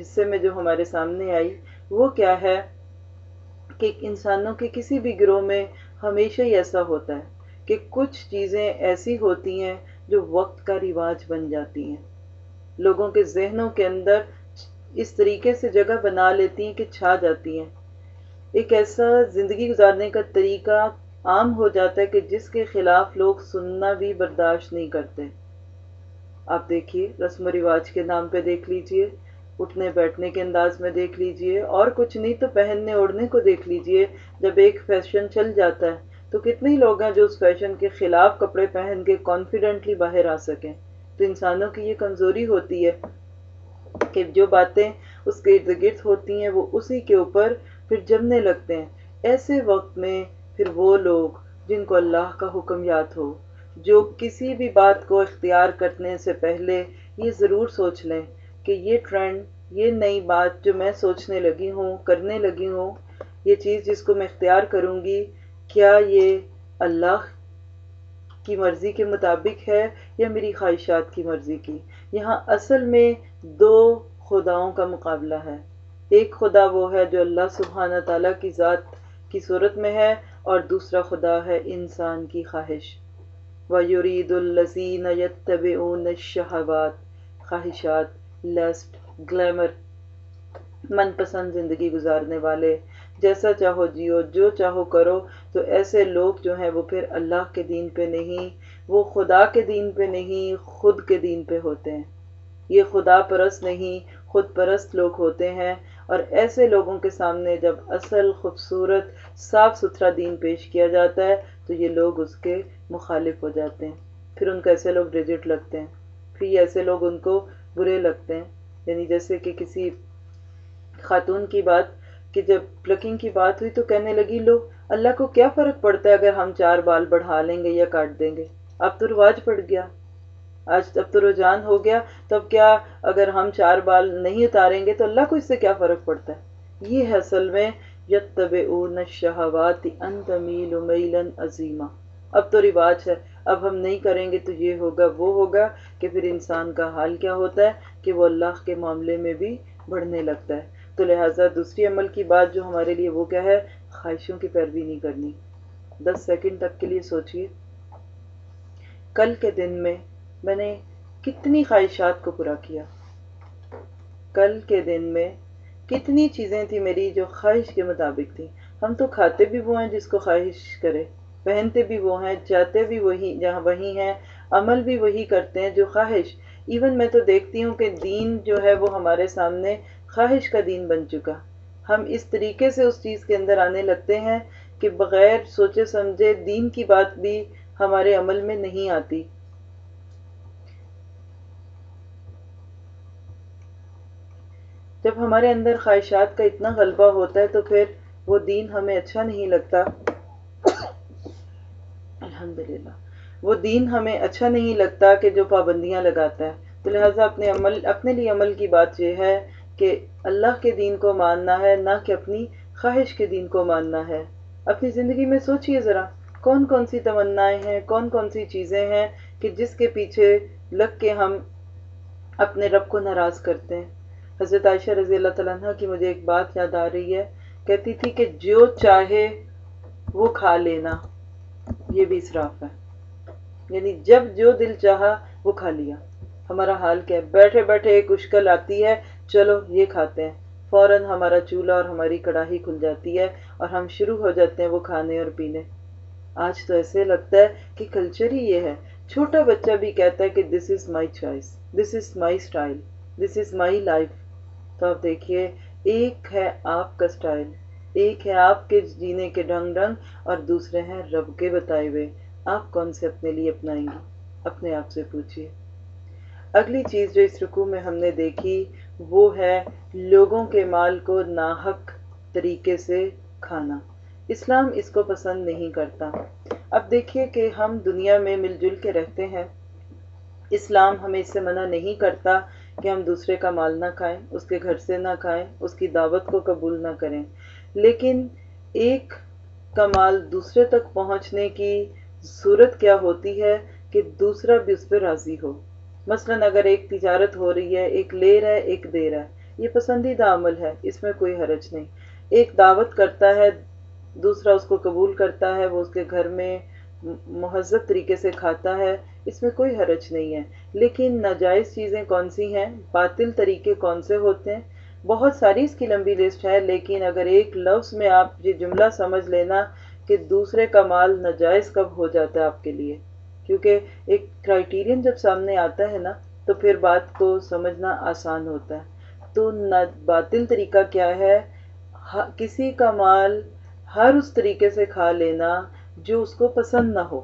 حصے میں جو ہمارے سامنے آئی، وہ کیا ہے کہ انسانوں کے کسی بھی گروہ میں ہمیشہ ہی ایسا ہوتا ہے کہ کچھ چیزیں ایسی ہوتی ہیں جو وقت کا رواج بن جاتی ہیں۔ لوگوں کے ذہنوں کے اندر اس طریقے سے جگہ بنا لیتی ہیں کہ چھا جاتی ہیں۔ ایک ایسا زندگی گزارنے کا طریقہ عام ہو جاتا ہے کہ جس کے خلاف لوگ سننا بھی برداشت نہیں کرتے۔ آپ دیکھیے، رسم و رواج کے نام پہ دیکھ لیجیے، اٹھنے بیٹھنے کے انداز میں دیکھ لیجیے، اور کچھ نہیں تو پہننے اوڑھنے کو دیکھ لیجیے، جب ایک فیشن چل جاتا ہے۔ تو کتنے لوگ ہیں جو اس فیشن کے خلاف کپڑے پہن کے کانفیڈنٹلی باہر آ سکیں۔ تو انسانوں کی یہ کمزوری ہوتی ہے کہ جو باتیں اس کے ارد گرد ہوتی ہیں، وہ اسی کے اوپر پھر جمنے لگتے ہیں۔ ایسے وقت میں پھر وہ لوگ جن کو اللہ کا حکم یاد ہو جو کسی بھی بات کو اختیار کرنے سے پہلے یہ ضرور سوچ لیں کہ یہ ٹرینڈ، یہ نئی بات جو میں سوچنے لگی ہوں، کرنے لگی ہوں، یہ چیز جس کو میں اختیار کروں گی، کیا یہ اللہ کی مرضی کے مطابق ہے یا میری خواہشات کی مرضی کی؟ یہاں اصل میں دو خداؤں کا مقابلہ ہے۔ ایک خدا وہ ہے جو اللہ سبحانہ تعالیٰ کی ذات کی صورت میں ہے اور دوسرا خدا ہے انسان کی خواہش۔ وَيُرِيدُ الَّذِينَ يَتَّبِعُونَ الشَّهَوَاتِ خواہشات لسٹ گلیمر من پسند زندگی گزارنے والے۔ جیسا چاہو جیو، جو چاہو کرو۔ تو ایسے لوگ جو ہیں، وہ پھر اللہ کے دین پہ نہیں، وہ خدا کے دین پہ نہیں، خود کے دین پہ ہوتے ہیں۔ یہ خدا پرست نہیں، خود پرست لوگ ہوتے ہیں۔ اور ایسے لوگوں کے سامنے جب اصل خوبصورت صاف ستھرا دین پیش کیا جاتا ہے، تو یہ لوگ اس کے مخالف ہو جاتے ہیں۔ پھر ان کو ایسے لوگ ریجٹ لگتے ہیں۔ پھر ایسے لوگ ان کو برے لگتے ہیں۔ یعنی جیسے کہ کسی خاتون کی بات، کہ جب پلکنگ کی بات ہوئی تو کہنے لگی، لو، اللہ کو کیا فرق پڑتا ہے اگر ہم چار بال بڑھا لیں گے یا کاٹ دیں گے؟ اب تو رواج پڑ گیا۔ آج اب تو رجحان ہو گیا تو کیا اگر ہم چار بال نہیں اتاریں گے تو اللہ کو اس سے کیا فرق پڑتا ہے؟ یہ ہے اصل میں یتبعون الشہوات ان تمیل میلا عظیما۔ اب تو رواج ہے، اب ہم نہیں کریں گے تو یہ ہوگا، وہ ہوگا کہ پھر انسان کا حال کیا ہوتا ہے؟ کہ وہ اللہ کے معاملے میں بھی بڑھنے لگتا ہے۔ تو لہٰذا دوسری عمل کی بات جو ہمارے لیے وہ کیا ہے؟ خواہشوں کی پیروی نہیں کرنی۔ دس سیکنڈ تک کے لیے سوچئے۔ کل کے دن میں میں نے کتنی خواہشات کو پورا کیا۔ کل کے دن میں کتنی چیزیں تھیں میری جو خواہش کے مطابق تھیں۔ ہم تو کھاتے بھی وہ ہیں جس کو خواہش کرے، پہنتے بھی وہ ہیں، جاتے بھی وہی، جہاں وہی ہیں، عمل بھی وہی کرتے ہیں جو خواہش۔ ایون میں تو دیکھتی ہوں کہ دین جو ہے وہ ہمارے سامنے خواہش کا دین بن چکا۔ ہم اس طریقے سے اس چیز کے اندر آنے لگتے ہیں کہ بغیر سوچے سمجھے دین کی بات بھی ہمارے عمل میں نہیں آتی۔ جب ہمارے اندر خواہشات کا اتنا غلبہ ہوتا ہے تو پھر وہ دین ہمیں اچھا نہیں لگتا۔ الحمدللہ۔ وہ دین ہمیں اچھا نہیں لگتا کہ جو پابندیاں لگاتا ہے۔ تو لہٰذا اپنے عمل، اپنے لیے عمل کی بات یہ ہے کہ اللہ کے دین کو ماننا ہے، نہ کہ اپنی خواہش کے دین کو ماننا ہے۔ اپنی زندگی میں سوچئے ذرا، کون کون سی تمنائیں ہیں، کون کون سی چیزیں ہیں کہ جس کے پیچھے لگ کے ہم اپنے رب کو ناراض کرتے ہیں؟ حضرت عائشہ رضی اللہ تعالیٰ عنہ کی مجھے ایک بات یاد آ رہی ہے، کہتی تھی کہ جو چاہے وہ کھا لینا، یہ بھی اسراف ہے۔ یعنی جب جو دل چاہا وہ کھا لیا۔ ہمارا حال کیا ہے؟ بیٹھے بیٹھے ایک اشکل آتی ہے، چلو یہ کھاتے ہیں۔ فوراً ہمارا چولہا اور ہماری کڑاہی کھل جاتی ہے اور ہم شروع ہو جاتے ہیں وہ کھانے اور پینے۔ آج تو ایسے لگتا ہے کہ کلچر ہی یہ ہے۔ چھوٹا بچہ بھی کہتا ہے کہ this is my choice this is my style this is my life تو آپ دیکھیے، ایک ہے آپ کا اسٹائل ایک ہے آپ کے جینے کے ڈھنگ ڈھنگ اور دوسرے ہیں رب کے بتائے ہوئے۔ آپ کون سے اپنے لیے اپنائیں گے؟ اپنے آپ سے پوچھئے۔ اگلی چیز جو اس رکوع میں ہم نے دیکھی، وہ ہے لوگوں کے مال کو ناحق طریقے سے کھانا۔ اسلام اس کو پسند نہیں کرتا۔ اب دیکھیے کہ ہم دنیا میں مل جل کے رہتے ہیں۔ اسلام ہمیں اس سے منع نہیں کرتا کہ ہم دوسرے کا مال نہ کھائیں، اس کے گھر سے نہ کھائیں، اس کی دعوت کو قبول نہ کریں۔ لیکن ایک کا مال دوسرے تک پہنچنے کی صورت کیا ہوتی ہے کہ دوسرا بھی اس پہ راضی ہو۔ مثلا اگر ایک تجارت ہو رہی ہے، ایک لے رہا ہے، ایک دے رہا ہے، یہ پسندیدہ عمل ہے، اس میں کوئی حرج نہیں۔ ایک دعوت کرتا ہے، دوسرا اس کو قبول کرتا ہے، وہ اس کے گھر میں مہذب طریقے سے کھاتا ہے اس میں کوئی حرج نہیں ہے۔ لیکن ناجائز چیزیں کون سی ہیں؟ باطل طریقے کون سے ہوتے ہیں؟ بہت ساری اس کی لمبی لسٹ ہے، لیکن اگر ایک لفظ میں آپ یہ جملہ سمجھ لینا کہ دوسرے کا مال ناجائز کب ہو جاتا ہے آپ کے لیے؟ کیونکہ ایک کرائٹیرین جب سامنے آتا ہے نا، تو پھر بات کو سمجھنا آسان ہوتا ہے۔ تو باطل طریقہ کیا ہے؟ کسی کا مال ہر اس طریقے سے کھا لینا جو اس کو پسند نہ ہو۔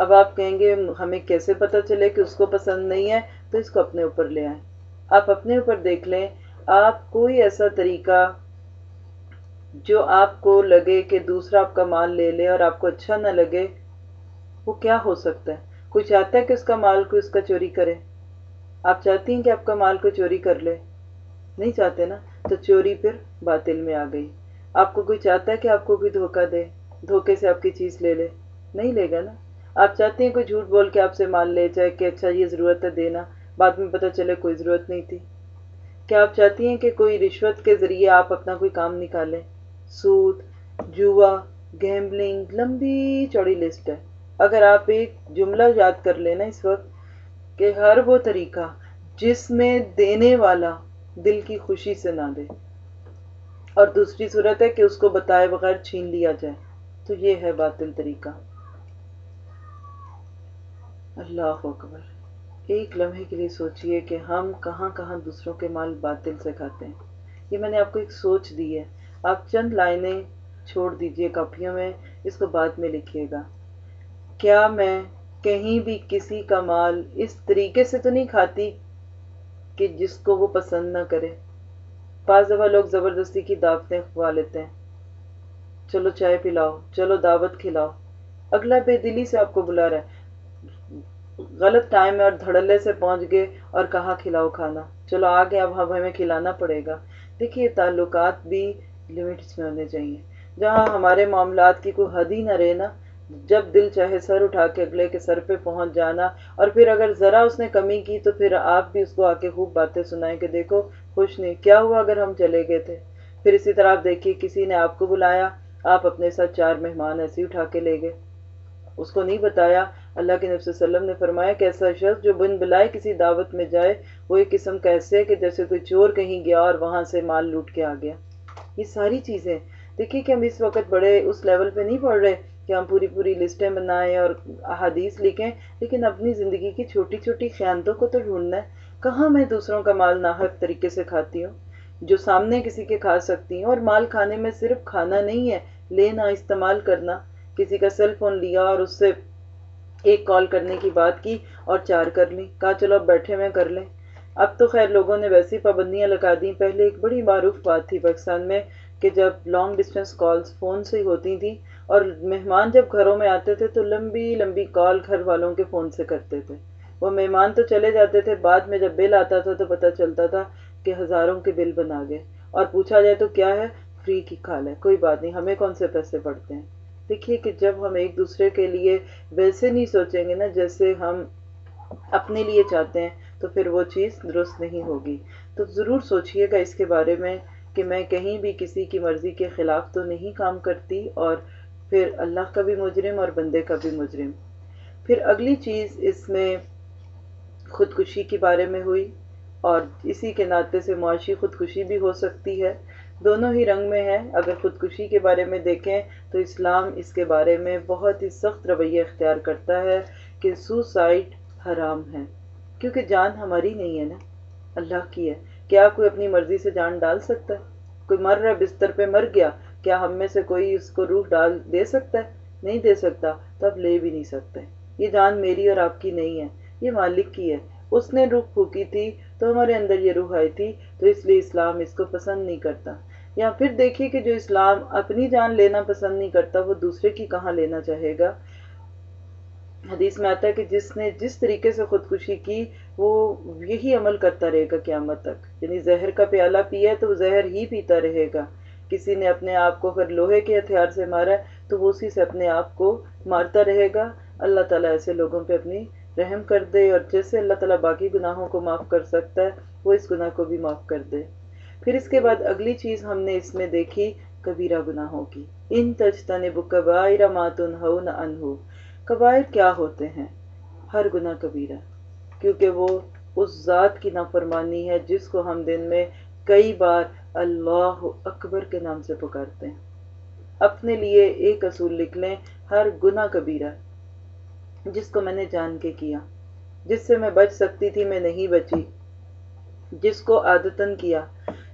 اب آپ کہیں گے ہمیں کیسے پتہ چلے کہ اس کو پسند نہیں ہے، تو اس کو اپنے اوپر لے آئیں۔ آپ اپنے اوپر دیکھ لیں، آپ کوئی ایسا طریقہ جو آپ کو لگے کہ دوسرا آپ کا مال لے لے اور آپ کو اچھا نہ لگے، وہ کیا ہو سکتا ہے؟ کوئی چاہتا ہے کہ اس کا مال کو اس کا چوری کرے؟ آپ چاہتی ہیں کہ آپ کا مال کو چوری کر لے؟ نہیں چاہتے نا؟ تو چوری پھر باطل میں آ گئی۔ آپ کو کوئی چاہتا ہے کہ آپ کو کوئی دھوکہ دے، دھوکے سے آپ کی چیز لے لے؟ نہیں لے گا نا؟ آپ چاہتے ہیں کوئی جھوٹ بول کے آپ سے مال لے جائے کہ اچھا یہ ضرورت ہے دینا، بعد میں پتہ چلے کوئی ضرورت نہیں تھی۔ کیا آپ چاہتی ہیں کہ کوئی رشوت کے ذریعے آپ اپنا کوئی کام نکالیں؟ سود، جوا، گیمبلنگ، لمبی چوڑی لسٹ ہے۔ اگر آپ ایک جملہ یاد کر لینا اس وقت کہ ہر وہ طریقہ جس میں دینے والا دل کی خوشی سے نہ دے۔ اور دوسری صورت ہے کہ اس کو بتائے بغیر چھین لیا جائے۔ تو یہ ہے باطل طریقہ۔ اللہ اکبر۔ ایک لمحے کے لیے سوچئے کہ ہم کہاں کہاں دوسروں کے مال باطل سے کھاتے ہیں۔ یہ میں نے آپ کو ایک سوچ دی ہے۔ آپ چند لائنیں چھوڑ دیجیے کاپیوں میں اس کو بعد میں لکھیے گا۔ کیا میں کہیں بھی کسی کا مال اس طریقے سے تو نہیں کھاتی کہ جس کو وہ پسند نہ کرے؟ بعض دفعہ لوگ زبردستی کی دعوتیں کھوا لیتے ہیں۔ چلو چائے پلاؤ، چلو دعوت کھلاؤ۔ اگلا بے دلی سے آپ کو بلا رہا ہے۔ غلط ٹائم میں اور دھڑلے سے پہنچ گئے اور کہاں کھلاؤ کھانا۔ چلو آگے اب ہمیں کھلانا پڑے گا۔ دیکھیے تعلقات بھی لمٹس میں ہونے چاہیے۔ جہاں ہمارے معاملات کی کوئی حد ہی نہ رہے نا، جب دل چاہے سر اٹھا کے اگلے کے سر پہ پہنچ جانا اور پھر اگر ذرا اس نے کمی کی تو پھر آپ بھی اس کو آ کے خوب باتیں سنائیں کہ دیکھو خوش نہیں، کیا ہوا اگر ہم چلے گئے تھے؟ پھر اسی طرح آپ دیکھیے کسی نے آپ کو بلایا، آپ اپنے ساتھ چار مہمان ایسے ہی اٹھا کے لے گئے۔ اس کو نہیں بتایا اللہ کے نبی صلی اللہ علیہ وسلم نے فرمایا کہ ایسا شخص جو بن بلائے کسی دعوت میں جائے، وہ ایک قسم کا ایسے ہے کہ جیسے کوئی چور کہیں گیا اور وہاں سے مال لوٹ کے آ گیا۔ یہ ساری چیزیں دیکھیے کہ ہم اس وقت بڑے اس لیول پہ نہیں پڑھ رہے کہ ہم پوری پوری لسٹیں بنائیں اور احادیث لکھیں، لیکن اپنی زندگی کی چھوٹی چھوٹی خیانتوں کو تو ڈھونڈنا ہے۔ کہاں میں دوسروں کا مال ناحق طریقے سے کھاتی ہوں؟ جو سامنے کسی کے کھا سکتی ہوں اور مال کھانے میں صرف کھانا نہیں ہے، لینا، استعمال کرنا۔ کسی کا سیل فون لیا اور اس سے ایک کال کرنے کی بات کی اور چار کر لی، کہا چلو اب بیٹھے میں کر لیں۔ اب تو خیر لوگوں نے ویسی پابندیاں لگا دیں۔ پہلے ایک بڑی معروف بات تھی پاکستان میں کہ جب لانگ ڈسٹینس کالز فون سے ہی ہوتی تھیں اور مہمان جب گھروں میں آتے تھے تو لمبی لمبی کال گھر والوں کے فون سے کرتے تھے۔ وہ مہمان تو چلے جاتے تھے، بعد میں جب بل آتا تھا تو پتہ چلتا تھا کہ ہزاروں کے بل بنا گئے۔ اور پوچھا جائے تو کیا ہے؟ فری کی کھال ہے، کوئی بات نہیں، ہمیں کون سے پیسے پڑتے ہیں؟ دیکھیے کہ جب ہم ایک دوسرے کے لیے ویسے نہیں سوچیں گے نا جیسے ہم اپنے لیے چاہتے ہیں، تو پھر وہ چیز درست نہیں ہوگی۔ تو ضرور سوچئے گا اس کے بارے میں کہ میں کہیں بھی کسی کی مرضی کے خلاف تو نہیں کام کرتی اور پھر اللہ کا بھی مجرم اور بندے کا بھی مجرم۔ پھر اگلی چیز اس میں خودکشی کے بارے میں ہوئی اور اسی کے ناطے سے معاشی خودکشی بھی ہو سکتی ہے۔ دونوں ہی رنگ میں ہے اگر خودکشی کے بارے میں دیکھیں تو اسلام اس کے بارے میں بہت ہی سخت رویہ اختیار کرتا ہے کہ سوسائڈ حرام ہے۔ کیونکہ جان ہماری نہیں ہے نا۔ اللہ کی ہے۔ کیا کوئی اپنی مرضی سے جان ڈال سکتا ہے؟ کوئی مر رہا بستر پہ مر گیا، کیا ہم میں سے کوئی اس کو روح ڈال دے سکتا ہے؟ نہیں دے سکتا، تو اب لے بھی نہیں سکتے یہ جان میری اور آپ کی نہیں ہے، یہ مالک کی ہے۔ اس نے روح پھونکی تھی تو ہمارے اندر یہ روح آئی تھی، تو اس لیے اسلام اس کو پسند نہیں کرتا۔ یا پھر دیکھیے کہ جو اسلام اپنی جان لینا پسند نہیں کرتا، وہ دوسرے کی کہاں لینا چاہے گا؟ حدیث میں آتا ہے کہ جس نے جس طریقے سے خودکشی کی، وہ یہی عمل کرتا رہے گا قیامت تک۔ یعنی زہر کا پیالہ پیا تو وہ زہر ہی پیتا رہے گا۔ کسی نے اپنے آپ کو اگر لوہے کے ہتھیار سے مارا ہے تو وہ اسی سے اپنے آپ کو مارتا رہے گا۔ اللہ تعالیٰ ایسے لوگوں پہ اپنی رحم کر دے اور جیسے اللہ تعالیٰ باقی گناہوں کو معاف کر سکتا ہے، وہ اس گناہ کو بھی معاف کر دے۔ پھر اس کے بعد اگلی چیز ہم نے اس میں دیکھی، کبیرہ گناہوں کی۔ ان تجتنب کبائر ما تنہون عنہ۔ کبائر کیا ہوتے ہیں؟ ہر گناہ کبیرہ، کیونکہ وہ اس ذات کی نافرمانی ہے جس کو ہم دن میں کئی بار اللہ اکبر کے نام سے پکارتے ہیں۔ اپنے لیے ایک اصول لکھ لیں، ہر گناہ کبیرہ، جس کو میں نے جان کے کیا، جس سے میں بچ سکتی تھی، میں نہیں بچی، جس کو عادتاً کیا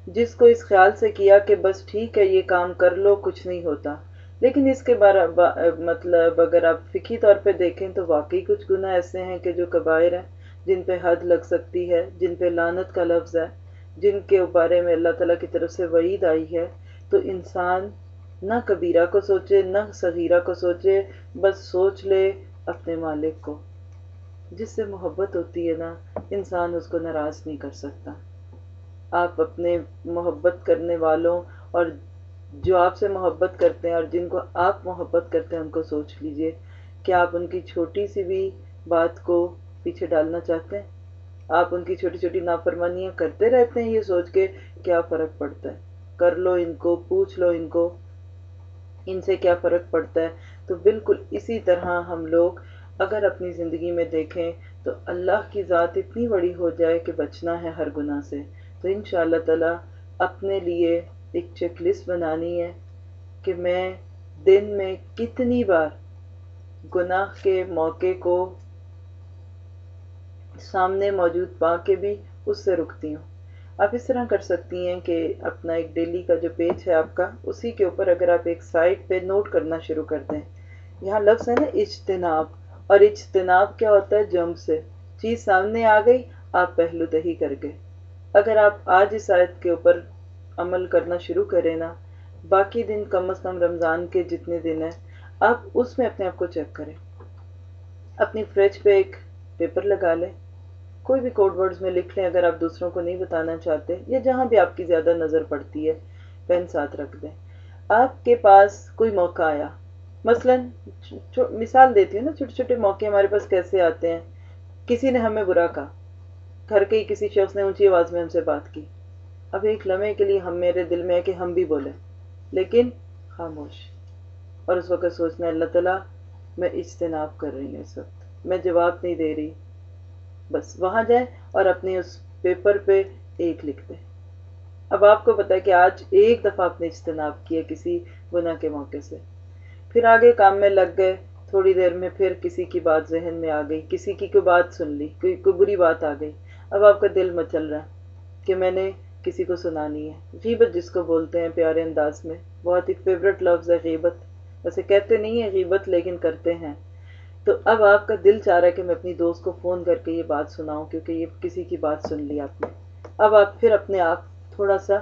جس کو اس خیال سے کیا کہ بس ٹھیک ہے، یہ کام کر لو، کچھ نہیں ہوتا۔ لیکن اس کے بارے مطلب اگر آپ فکی طور پہ دیکھیں تو واقعی کچھ گناہ ایسے ہیں کہ جو کبائر ہیں، جن پہ حد لگ سکتی ہے، جن پہ لانت کا لفظ ہے، جن کے بارے میں اللہ تعالیٰ کی طرف سے وعید آئی ہے۔ تو انسان نہ کبیرہ کو سوچے، نہ صغیرہ کو سوچے، بس سوچ لے اپنے مالک کو۔ جس سے محبت ہوتی ہے نا، انسان اس کو ناراض نہیں کر سکتا۔ آپ اپنے محبت کرنے والوں اور جو آپ سے محبت کرتے ہیں اور جن کو آپ محبت کرتے ہیں، ان کو سوچ لیجیے کہ آپ ان کی چھوٹی سی بھی بات کو پیچھے ڈالنا چاہتے ہیں۔ آپ ان کی چھوٹی چھوٹی نافرمانیاں کرتے رہتے ہیں، یہ سوچ کے کیا فرق پڑتا ہے۔ کر لو ان کو، پوچھ لو ان کو، ان سے کیا فرق پڑتا ہے۔ تو بالکل اسی طرح ہم لوگ اگر اپنی زندگی میں دیکھیں تو اللہ کی ذات اتنی بڑی ہو جائے کہ بچنا ہے ہر گناہ سے۔ تو ان شاء اللہ تعالیٰ اپنے لیے ایک چیک لسٹ بنانی ہے کہ میں دن میں کتنی بار گناہ کے موقع کو سامنے موجود پا کے بھی اس سے رکتی ہوں۔ آپ اس طرح کر سکتی ہیں کہ اپنا ایک ڈیلی کا جو پیج ہے آپ کا، اسی کے اوپر اگر آپ ایک سائٹ پہ نوٹ کرنا شروع کر دیں۔ یہاں لفظ ہے نا اجتناب، اور اجتناب کیا ہوتا ہے؟ جم سے۔ چیز سامنے آ گئی، آپ پہلو دہی کر گئے۔ اگر آپ آج اس آیت کے اوپر عمل کرنا شروع کریں نا، باقی دن کم از کم رمضان کے جتنے دن ہیں، آپ اس میں اپنے آپ کو چیک کریں۔ اپنی فریج پہ ایک پیپر لگا لیں، کوئی بھی کوڈ ورڈز میں لکھ لیں اگر آپ دوسروں کو نہیں بتانا چاہتے، یا جہاں بھی آپ کی زیادہ نظر پڑتی ہے پین ساتھ رکھ دیں۔ آپ کے پاس کوئی موقع آیا، مثلا مثال دیتی ہوں نا، چھوٹے چھوٹے موقع ہمارے پاس کیسے آتے ہیں، کسی نے ہمیں برا کہا گھر کے ہی کسی شخص نے اونچی آواز میں ہم سے بات کی۔ اب ایک لمحے کے لیے ہم میرے دل میں ہے کہ ہم بھی بولیں۔ لیکن خاموش۔ اور اس وقت سوچنا اللہ تعالیٰ، میں اجتناب کر رہی ہوں اس وقت۔ میں جواب نہیں دے رہی۔ بس وہاں جائیں اور اپنے اس پیپر پہ ایک لکھ دیں اب آپ کو پتا ہے کہ آج ایک دفعہ آپ نے اجتناب کیا کسی گناہ کے موقع سے۔ پھر آگے کام میں لگ گئے۔ تھوڑی دیر میں پھر کسی کی بات ذہن میں آ گئی، کسی کی کوئی بات سن لی، کوئی کوئی بری بات آ گئی۔ اب آپ کا دل مچل رہا ہے کہ میں نے کسی کو سنانی ہے۔ غیبت جس کو بولتے ہیں پیارے انداز میں، بہت ہی فیوریٹ لفظ ہے غیبت۔ ویسے کہتے نہیں ہیں غیبت، لیکن کرتے ہیں۔ تو اب آپ کا دل چاہ رہا ہے کہ میں اپنی دوست کو فون کر کے یہ بات سناؤں، کیونکہ یہ کسی کی بات سن لی آپ نے۔ اب آپ پھر اپنے آپ تھوڑا سا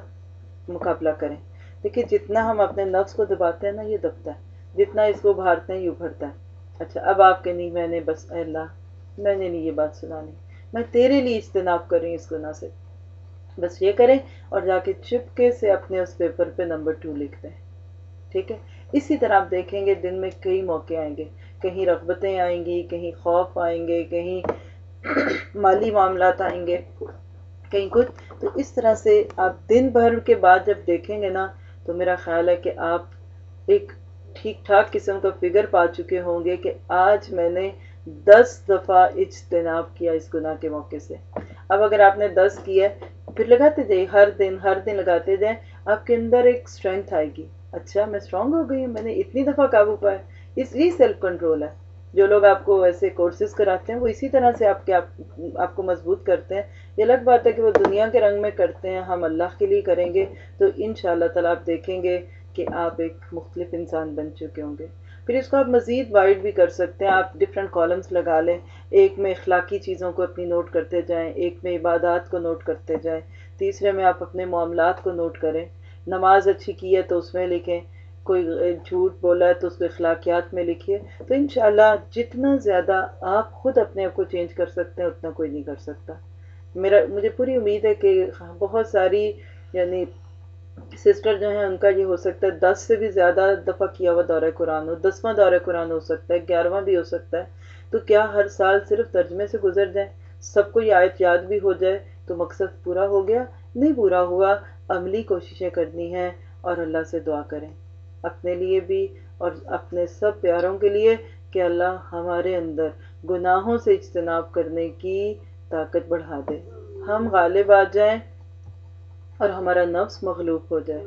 مقابلہ کریں۔ دیکھیے، جتنا ہم اپنے نفس کو دباتے ہیں نا، یہ دبتا ہے۔ جتنا اس کو ابھارتے ہیں، یہ ابھرتا ہے۔ اچھا اب آپ کے نہیں، میں نے بس اللہ، میں نے نہیں یہ بات سنانی۔ میں تیرے لیے اجتناب کر رہی ہوں اس گناہ سے۔ بس یہ کریں اور جا کے چپکے سے اپنے اس پیپر پہ نمبر ٹو لکھ دیں ٹھیک ہے؟ اسی طرح آپ دیکھیں گے دن میں کئی موقع آئیں گے۔ کہیں رغبتیں آئیں گی، کہیں خوف آئیں گے، کہیں مالی معاملات آئیں گے، کہیں کچھ۔ تو اس طرح سے آپ دن بھر کے بعد جب دیکھیں گے نا، تو میرا خیال ہے کہ آپ ایک ٹھیک ٹھاک قسم کا فگر پا چکے ہوں گے کہ آج میں نے دس دفعہ اجتناب کیا اس گناہ کے موقع سے۔ اب اگر آپ نے دس کیا پھر لگاتے جائیں ہر دن ہر دن لگاتے جائیں، آپ کے اندر ایک اسٹرینتھ آئے گی۔ اچھا میں اسٹرانگ ہو گئی ہوں، میں نے اتنی دفعہ قابو پایا۔ اس لیے سیلف کنٹرول ہے۔ جو لوگ آپ کو ایسے کورسز کراتے ہیں، وہ اسی طرح سے آپ کے، آپ کو مضبوط کرتے ہیں۔ یہ الگ بات ہے کہ وہ دنیا کے رنگ میں کرتے ہیں، ہم اللہ کے لیے کریں گے تو ان شاء اللہ تعالیٰ آپ دیکھیں گے کہ آپ ایک مختلف انسان بن چکے ہوں گے۔ پھر اس کو آپ مزید وائڈ بھی کر سکتے ہیں، آپ ڈفرینٹ کالمس لگا لیں۔ ایک میں اخلاقی چیزوں کو اپنی نوٹ کرتے جائیں، ایک میں عبادات کو نوٹ کرتے جائیں، تیسرے میں آپ اپنے معاملات کو نوٹ کریں۔ نماز اچھی کی ہے تو اس میں لکھیں، کوئی جھوٹ بولا ہے تو اس کو اخلاقیات میں لکھیے۔ تو انشاءاللہ جتنا زیادہ آپ خود اپنے آپ کو چینج کر سکتے ہیں، اتنا کوئی نہیں کر سکتا۔ میرا، مجھے پوری امید ہے کہ بہت ساری یعنی سسٹر جو ہیں، ان کا یہ ہو سکتا ہے، دس سے بھی زیادہ دفعہ کیا ہوا دورہ قرآن ہو، دسواں دورہ قرآن ہو سکتا ہے، گیارہواں بھی ہو سکتا ہے۔ تو کیا ہر سال صرف ترجمے سے گزر جائیں؟ سب کو یہ آیت یاد بھی ہو جائے تو مقصد پورا ہو گیا؟ نہیں پورا ہوا، عملی کوششیں کرنی ہیں اور اللہ سے دعا کریں۔ اپنے لیے بھی اور اپنے سب پیاروں کے لیے کہ اللہ ہمارے اندر گناہوں سے اجتناب کرنے کی طاقت بڑھا دے۔ ہم غالب آ جائیں اور ہمارا نفس مغلوب ہو جائے۔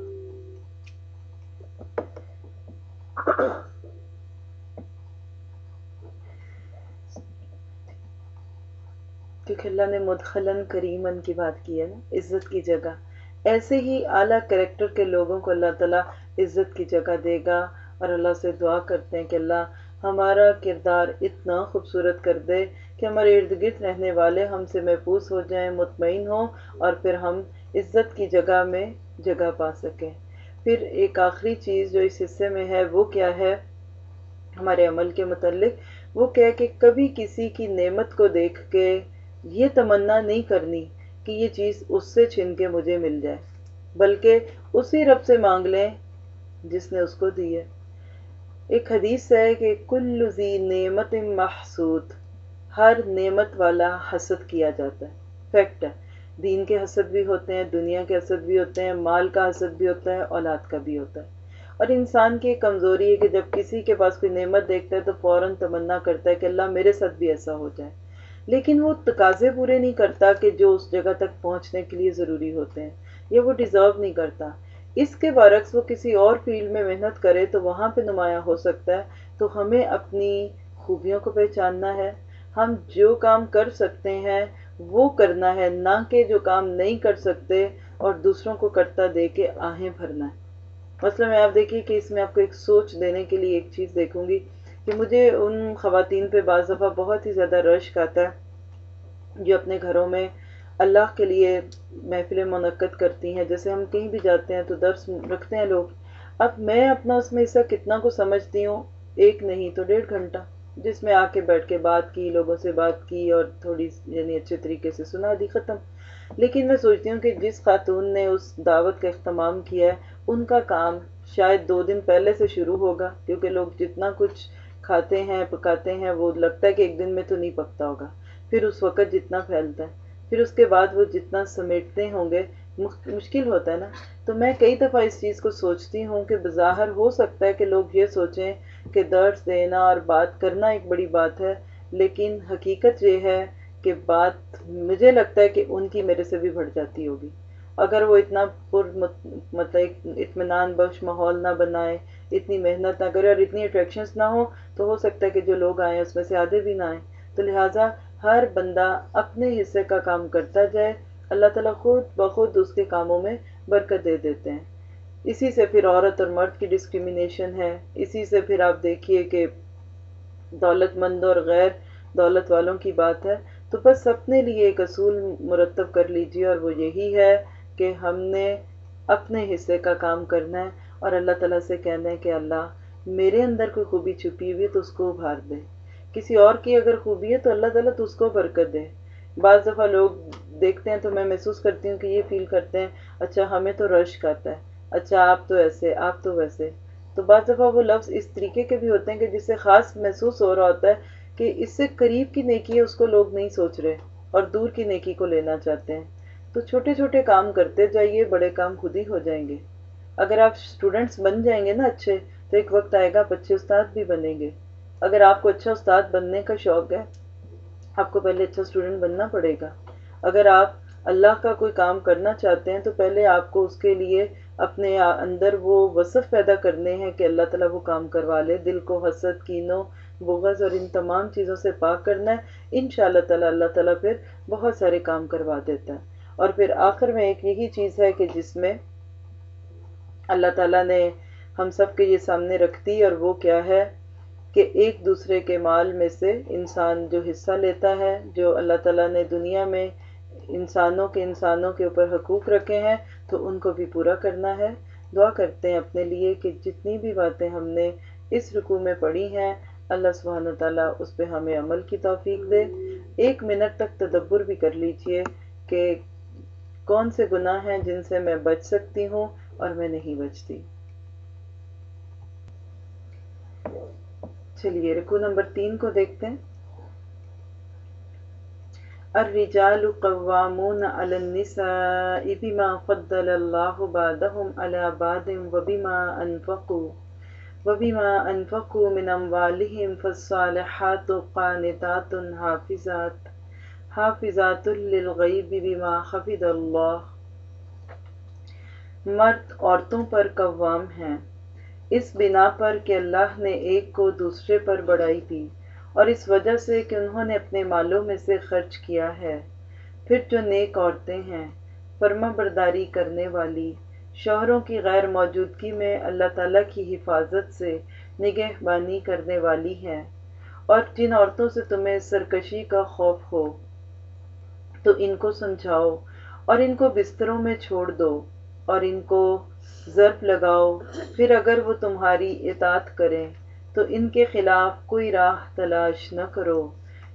کیونکہ اللہ نے مدخلن کریمن کی بات کی ہے نا، عزت کی جگہ۔ ایسے ہی اعلیٰ کریکٹر کے لوگوں کو اللہ تعالیٰ عزت کی جگہ دے گا اور اللہ سے دعا کرتے ہیں کہ اللہ ہمارا کردار اتنا خوبصورت کر دے کہ ہمارے ارد گرد رہنے والے ہم سے محفوظ ہو جائیں، مطمئن ہوں اور پھر ہم عزت کی جگہ میں جگہ پا سکیں۔ پھر ایک آخری چیز جو اس حصے میں ہے وہ کیا ہے؟ ہمارے عمل کے متعلق۔ وہ کیا کہ کبھی کسی کی نعمت کو دیکھ کے یہ تمنا نہیں کرنی کہ یہ چیز اس سے چھن کے مجھے مل جائے، بلکہ اسی رب سے مانگ لیں جس نے اس کو دی ہے۔ ایک حدیث ہے کہ کل ذی نعمت محسود ہر نعمت والا حسد کیا جاتا ہے۔ فیکٹ ہے۔ دین کے حسد بھی ہوتے ہیں، دنیا کے حسد بھی ہوتے ہیں، مال کا حسد بھی ہوتا ہے، اولاد کا بھی ہوتا ہے۔ اور انسان کی کمزوری ہے کہ جب کسی کے پاس کوئی نعمت دیکھتا ہے تو فوراً تمنا کرتا ہے کہ اللہ میرے ساتھ بھی ایسا ہو جائے۔ لیکن وہ تقاضے پورے نہیں کرتا کہ جو اس جگہ تک پہنچنے کے لیے ضروری ہوتے ہیں، یا وہ ڈیزرو نہیں کرتا۔ اس کے برعکس وہ کسی اور فیلڈ میں محنت کرے تو وہاں پہ نمایاں ہو سکتا ہے۔ تو ہمیں اپنی خوبیوں کو پہچاننا ہے۔ ہم جو کام کر سکتے ہیں وہ کرنا ہے، نہ کہ جو کام نہیں کر سکتے اور دوسروں کو کرتا دے کے آہیں بھرنا ہے۔ مثلا میں آپ دیکھیے کہ اس میں آپ کو ایک سوچ دینے کے لیے ایک چیز دیکھوں گی کہ مجھے ان خواتین پہ بعض دفعہ بہت ہی زیادہ رشک آتا ہے جو اپنے گھروں میں اللہ کے لیے محفل منعقد کرتی ہیں۔ جیسے ہم کہیں بھی جاتے ہیں تو درس رکھتے ہیں لوگ۔ اب میں اپنا اس میں حصہ کتنا کو سمجھتی ہوں؟ ایک نہیں تو ڈیڑھ گھنٹہ۔ جس میں آ کے بیٹھ کے بات کی، لوگوں سے بات کی اور تھوڑی یعنی اچھے طریقے سے سنا دی ختم۔ لیکن میں سوچتی ہوں کہ جس خاتون نے اس دعوت کا اہتمام کیا ہے، ان کا کام شاید دو دن پہلے سے شروع ہوگا، کیونکہ لوگ جتنا کچھ کھاتے ہیں، پکاتے ہیں، وہ لگتا ہے کہ ایک دن میں تو نہیں پکتا ہوگا۔ پھر اس وقت جتنا پھیلتا ہے، پھر اس کے بعد وہ جتنا سمیٹتے ہوں گے مشکل ہوتا ہے نا۔ تو میں کئی دفعہ اس چیز کو سوچتی ہوں کہ بظاہر ہو سکتا ہے کہ لوگ یہ سوچیں کہ درس دینا اور بات کرنا ایک بڑی بات ہے، لیکن حقیقت یہ ہے کہ بات مجھے لگتا ہے کہ ان کی میرے سے بھی بڑھ جاتی ہوگی۔ اگر وہ اتنا پر مطلب اطمینان بخش ماحول نہ بنائے، اتنی محنت نہ کرے اور اتنی اٹریکشنس نہ ہوں، تو ہو سکتا ہے کہ جو لوگ آئیں اس میں سے آدھے بھی نہ آئیں۔ تو لہٰذا ہر بندہ اپنے حصے کا کام کرتا جائے، اللہ تعالیٰ خود بخود اس کے کاموں میں برکت دے دیتے ہیں۔ اسی سے پھر عورت اور مرد کی ڈسکریمنیشن ہے۔ اسی سے پھر آپ دیکھیے کہ دولت مند اور غیر دولت والوں کی بات ہے۔ تو بس اپنے لیے ایک اصول مرتب کر لیجیے اور وہ یہی ہے کہ ہم نے اپنے حصے کا کام کرنا ہے اور اللہ تعالیٰ سے کہنا ہے کہ اللہ، میرے اندر کوئی خوبی چھپی ہوئی ہے تو اس کو ابھار دے۔ کسی اور کی اگر خوبی ہے تو اللہ تعالیٰ تو اس کو برکت دے۔ بعض دفعہ لوگ دیکھتے ہیں تو میں محسوس کرتی ہوں کہ یہ فیل کرتے ہیں اچھا ہمیں تو رشک آتا ہے۔ اچھا آپ تو ایسے، آپ تو ویسے۔ تو بعض دفعہ وہ لفظ اس طریقے کے بھی ہوتے ہیں کہ جس سے خاص محسوس ہو رہا ہوتا ہے کہ اس سے قریب کی نیکی ہے، اس کو لوگ نہیں سوچ رہے اور دور کی نیکی کو لینا چاہتے ہیں۔ تو چھوٹے چھوٹے کام کرتے جائیے، بڑے کام خود ہی ہو جائیں گے۔ اگر آپ اسٹوڈنٹس بن جائیں گے نا اچھے، تو ایک وقت آئے گا آپ اچھے استاد بھی بنیں گے۔ اگر آپ کو اچھا استاد بننے کا شوق ہے، آپ کو پہلے اچھا اسٹوڈنٹ بننا پڑے گا۔ اگر آپ اللہ کا کوئی کام کرنا چاہتے ہیں، تو پہلے آپ کو اس کے لیے اپنے اندر وہ وصف پیدا کرنے ہیں کہ اللہ تعالیٰ وہ کام کروا لے، دل کو حسد، کینو، بغض اور ان تمام چیزوں سے پاک کرنا ہے۔ ان شاء اللہ تعالیٰ اللہ تعالیٰ پھر بہت سارے کام کروا دیتا ہے۔ اور پھر آخر میں ایک یہی چیز ہے کہ جس میں اللہ تعالیٰ نے ہم سب کے یہ سامنے رکھ دی اور وہ کیا ہے کہ ایک دوسرے کے مال میں سے انسان جو حصہ لیتا ہے، جو اللہ تعالیٰ نے دنیا میں انسانوں کے انسانوں کے اوپر حقوق رکھے ہیں تو ان کو بھی پورا کرنا ہے۔ دعا کرتے ہیں اپنے لیے کہ جتنی بھی باتیں ہم نے اس رکوع میں پڑھی ہیں، اللہ سبحانہ تعالیٰ اس پہ ہمیں عمل کی توفیق دے۔ ایک منٹ تک تدبر بھی کر لیجیے کہ کون سے گناہ ہیں جن سے میں بچ سکتی ہوں اور میں نہیں بچتی۔ چلیے رکو نمبر تین کو دیکھتے ہیں۔ الرجال قوامون على النساء بما فضل الله بعدهم على بعد وبما انفقوا وبما انفقوا من اموالهم فالصالحات قانتات حافظات حافظات للغیب بما حفظ اللہ مرد عورتوں پر قوام ہیں اس بنا پر کہ اللہ نے ایک کو دوسرے پر بڑائی دی۔ اور اس وجہ سے کہ انہوں نے اپنے مالوں میں سے خرچ کیا ہے۔ پھر جو نیک عورتیں ہیں، فرما برداری کرنے والی، شوہروں کی غیر موجودگی میں اللہ تعالیٰ کی حفاظت سے نگہ بانی کرنے والی ہیں، اور جن عورتوں سے تمہیں سرکشی کا خوف ہو، تو ان کو سمجھاؤ اور ان کو بستروں میں چھوڑ دو اور ان کو ضرب لگاؤ۔ پھر اگر وہ تمہاری اطاعت کریں تو ان کے خلاف کوئی راہ تلاش نہ کرو۔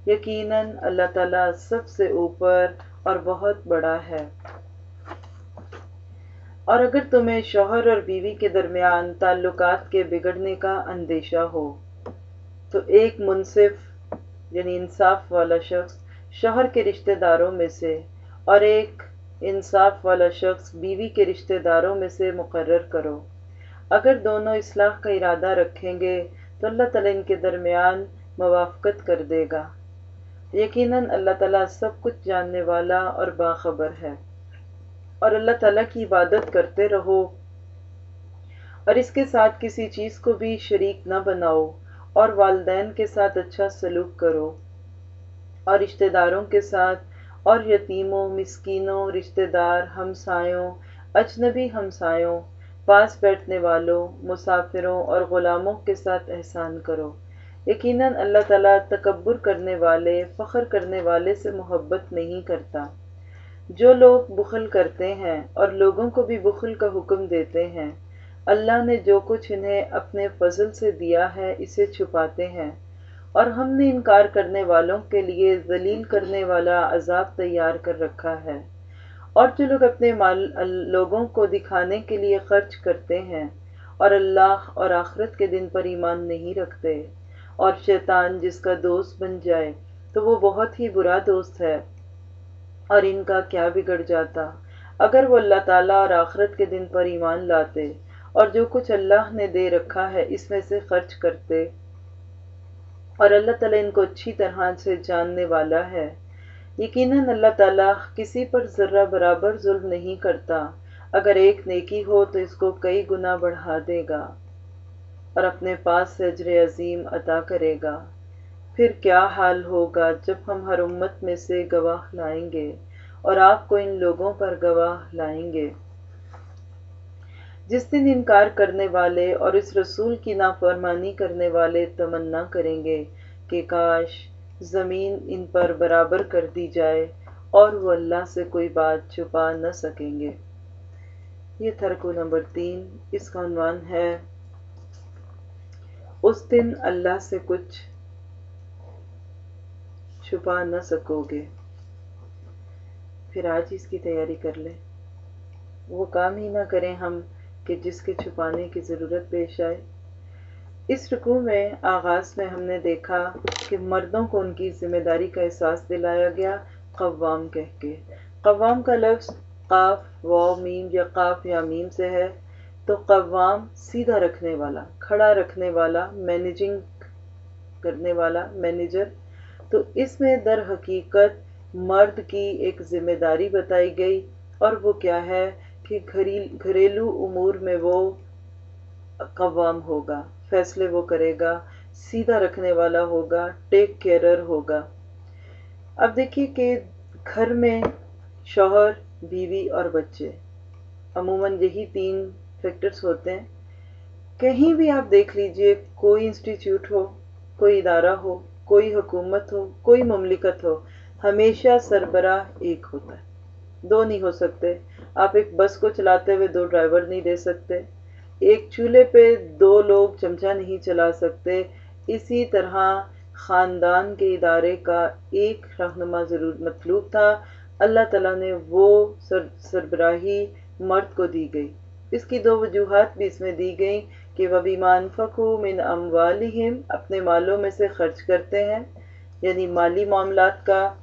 یقیناً اللہ تعالیٰ سب سے اوپر اور بہت بڑا ہے۔ اور اگر تمہیں شوہر اور بیوی کے درمیان تعلقات کے بگڑنے کا اندیشہ ہو، تو ایک منصف یعنی انصاف والا شخص شوہر کے رشتہ داروں میں سے اور ایک انصاف والا شخص بیوی کے رشتہ داروں میں سے مقرر کرو۔ اگر دونوں اصلاح کا ارادہ رکھیں گے تو اللہ تعالیٰ ان کے درمیان موافقت کر دے گا۔ یقیناً اللہ تعالیٰ سب کچھ جاننے والا اور باخبر ہے۔ اور اللہ تعالیٰ کی عبادت کرتے رہو۔ اور اس کے ساتھ کسی چیز کو بھی شریک نہ بناؤ اور والدین کے ساتھ اچھا سلوک کرو۔ اور رشتہ داروں کے ساتھ اور یتیموں، مسکینوں رشتہ دار ہمسایوں، اجنبی ہمسایوں پاس بیٹھنے والوں، مسافروں اور غلاموں کے ساتھ احسان کرو۔ یقیناً اللہ تعالیٰ تکبر کرنے والے، فخر کرنے والے سے محبت نہیں کرتا۔ جو لوگ بخل کرتے ہیں اور لوگوں کو بھی بخل کا حکم دیتے ہیں، اللہ نے جو کچھ انہیں اپنے فضل سے دیا ہے، اسے چھپاتے ہیں۔ اور ہم نے انکار کرنے والوں کے لیے ذلیل کرنے والا عذاب تیار کر رکھا ہے۔ اور جو لوگ اپنے مال، لوگوں کو دکھانے کے لیے خرچ کرتے ہیں، اور اللہ اور آخرت کے دن پر ایمان نہیں رکھتے، اور شیطان جس کا دوست بن جائے تو وہ بہت ہی برا دوست ہے، اور ان کا کیا بگڑ جاتا؟ اگر وہ اللہ تعالیٰ اور آخرت کے دن پر ایمان لاتے، اور جو کچھ اللہ نے دے رکھا ہے اس میں سے خرچ کرتے، اور اللہ تعالیٰ ان کو اچھی طرح سے جاننے والا ہے۔ یقیناً اللہ تعالیٰ کسی پر ذرہ برابر ظلم نہیں کرتا۔ اگر ایک نیکی ہو تو اس کو کئی گنا بڑھا دے گا اور اپنے پاس سے اجر عظیم عطا کرے گا۔ پھر کیا حال ہوگا جب ہم ہر امت میں سے گواہ لائیں گے اور آپ کو ان لوگوں پر گواہ لائیں گے؟ جس دن انکار کرنے والے اور اس رسول کی نافرمانی کرنے والے تمنا کریں گے کہ کاش زمین ان پر برابر کر دی جائے اور وہ اللہ سے کوئی بات چھپا نہ سکیں گے۔ یہ تھرکو نمبر تین اس کا عنوان ہے۔ اس دن اللہ سے کچھ چھپا نہ سکو گے پھر آج اس کی تیاری کر لیں۔ وہ کام ہی نہ کریں ہم کہ جس کے چھپانے کی ضرورت پیش آئے۔ اس رکوع میں آغاز میں ہم نے دیکھا کہ مردوں کو ان کی ذمہ داری کا احساس دلایا گیا قوام کہہ کے۔ قوام کا لفظ قاف و میم یا قاف یا میم سے ہے۔ تو قوام سیدھا رکھنے والا، کھڑا رکھنے والا، مینیجنگ کرنے والا، مینیجر۔ تو اس میں در حقیقت مرد کی ایک ذمہ داری بتائی گئی۔ اور وہ کیا ہے کہ گھریلو امور میں وہ قوام ہوگا۔ فیصلے وہ کرے گا، سیدھا رکھنے والا ہوگا ٹیک کیئرر ہوگا۔ اب دیکھیے کہ گھر میں شوہر، بیوی اور بچے، عموماً یہی تین فیکٹرز ہوتے ہیں۔ کہیں بھی آپ دیکھ لیجیے، کوئی انسٹیٹیوٹ ہو، کوئی ادارہ ہو، کوئی حکومت ہو، کوئی مملکت ہو، ہمیشہ سربراہ ایک ہوتا ہے۔ دو نہیں ہو سکتے۔ آپ ایک بس کو چلاتے ہوئے دو ڈرائیور نہیں دے سکتے۔ ایک چولہے پہ دو لوگ چمچہ نہیں چلا سکتے۔ اسی طرح خاندان کے ادارے کا ایک رہنما ضرور مطلوب تھا۔ اللہ تعالیٰ نے وہ سر، سربراہی مرد کو دی گئی۔ اس کی دو وجوہات بھی اس میں دی گئیں کہ وہ بیمان فخو من اموالہم، اپنے مالوں میں سے خرچ کرتے ہیں۔ یعنی مالی معاملات کا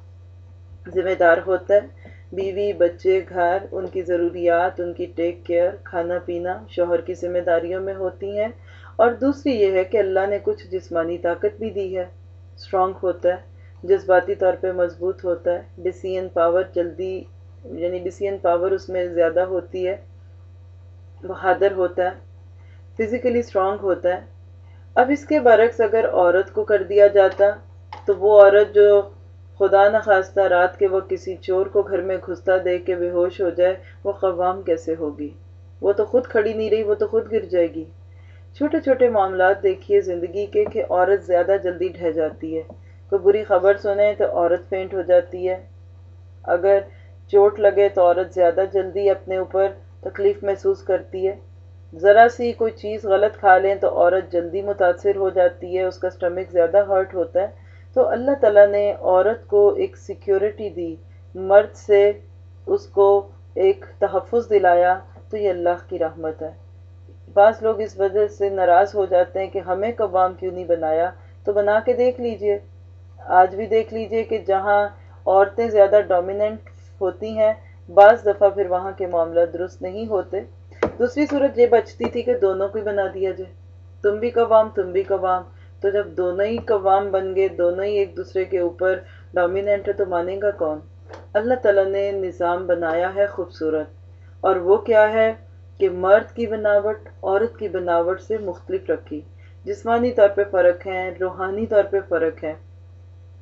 ذمہ دار ہوتا ہے۔ بیوی، بچے، گھر، ان کی ضروریات، ان کی ٹیک کیئر، کھانا پینا شوہر کی ذمہ داریوں میں ہوتی ہیں۔ اور دوسری یہ ہے کہ اللہ نے کچھ جسمانی طاقت بھی دی ہے۔ اسٹرانگ ہوتا ہے، جذباتی طور پہ مضبوط ہوتا ہے۔ ڈسین پاور جلدی یعنی ڈسین پاور اس میں زیادہ ہوتی ہے۔ بہادر ہوتا ہے۔ فزیکلی اسٹرانگ ہوتا ہے۔ اب اس کے برعکس اگر عورت کو کر دیا جاتا تو وہ عورت جو خدا نخواستہ رات کے وہ کسی چور کو گھر میں گھستا دیکھ کے بے ہوش ہو جائے، وہ قوام کیسے ہوگی؟ وہ تو خود کھڑی نہیں رہی، وہ تو خود گر جائے گی۔ چھوٹے چھوٹے معاملات دیکھیے زندگی کے کہ عورت زیادہ جلدی ڈھہ جاتی ہے۔ کوئی بری خبر سنیں تو عورت فینٹ ہو جاتی ہے۔ اگر چوٹ لگے تو عورت زیادہ جلدی اپنے اوپر تکلیف محسوس کرتی ہے۔ ذرا سی کوئی چیز غلط کھا لیں تو عورت جلدی متاثر ہو جاتی ہے، اس کا اسٹمک زیادہ ہرٹ ہوتا ہے۔ تو اللہ تعالیٰ نے عورت کو ایک سیکیورٹی دی۔ مرد سے اس کو ایک تحفظ دلایا تو یہ اللہ کی رحمت ہے۔ بعض لوگ اس وجہ سے ناراض ہو جاتے ہیں کہ ہمیں قوام کیوں نہیں بنایا؟ تو بنا کے دیکھ لیجیے۔ آج بھی دیکھ لیجیے کہ جہاں عورتیں زیادہ ڈومیننٹ ہوتی ہیں، بعض دفعہ پھر وہاں کے معاملہ درست نہیں ہوتے۔ دوسری صورت یہ بچتی تھی کہ دونوں کو بنا دیا جائے۔ تم بھی قوام تم بھی قوام تو جب دونوں ہی قوام بن گئے، دونوں ہی ایک دوسرے کے اوپر ڈومیننٹ ہے، تو مانے گا کون؟ اللہ تعالیٰ نے نظام بنایا ہے خوبصورت۔ اور وہ کیا ہے؟ کہ مرد کی بناوٹ، عورت کی بناوٹ سے مختلف رکھی۔ جسمانی طور پہ فرق ہے، روحانی طور پہ فرق ہے۔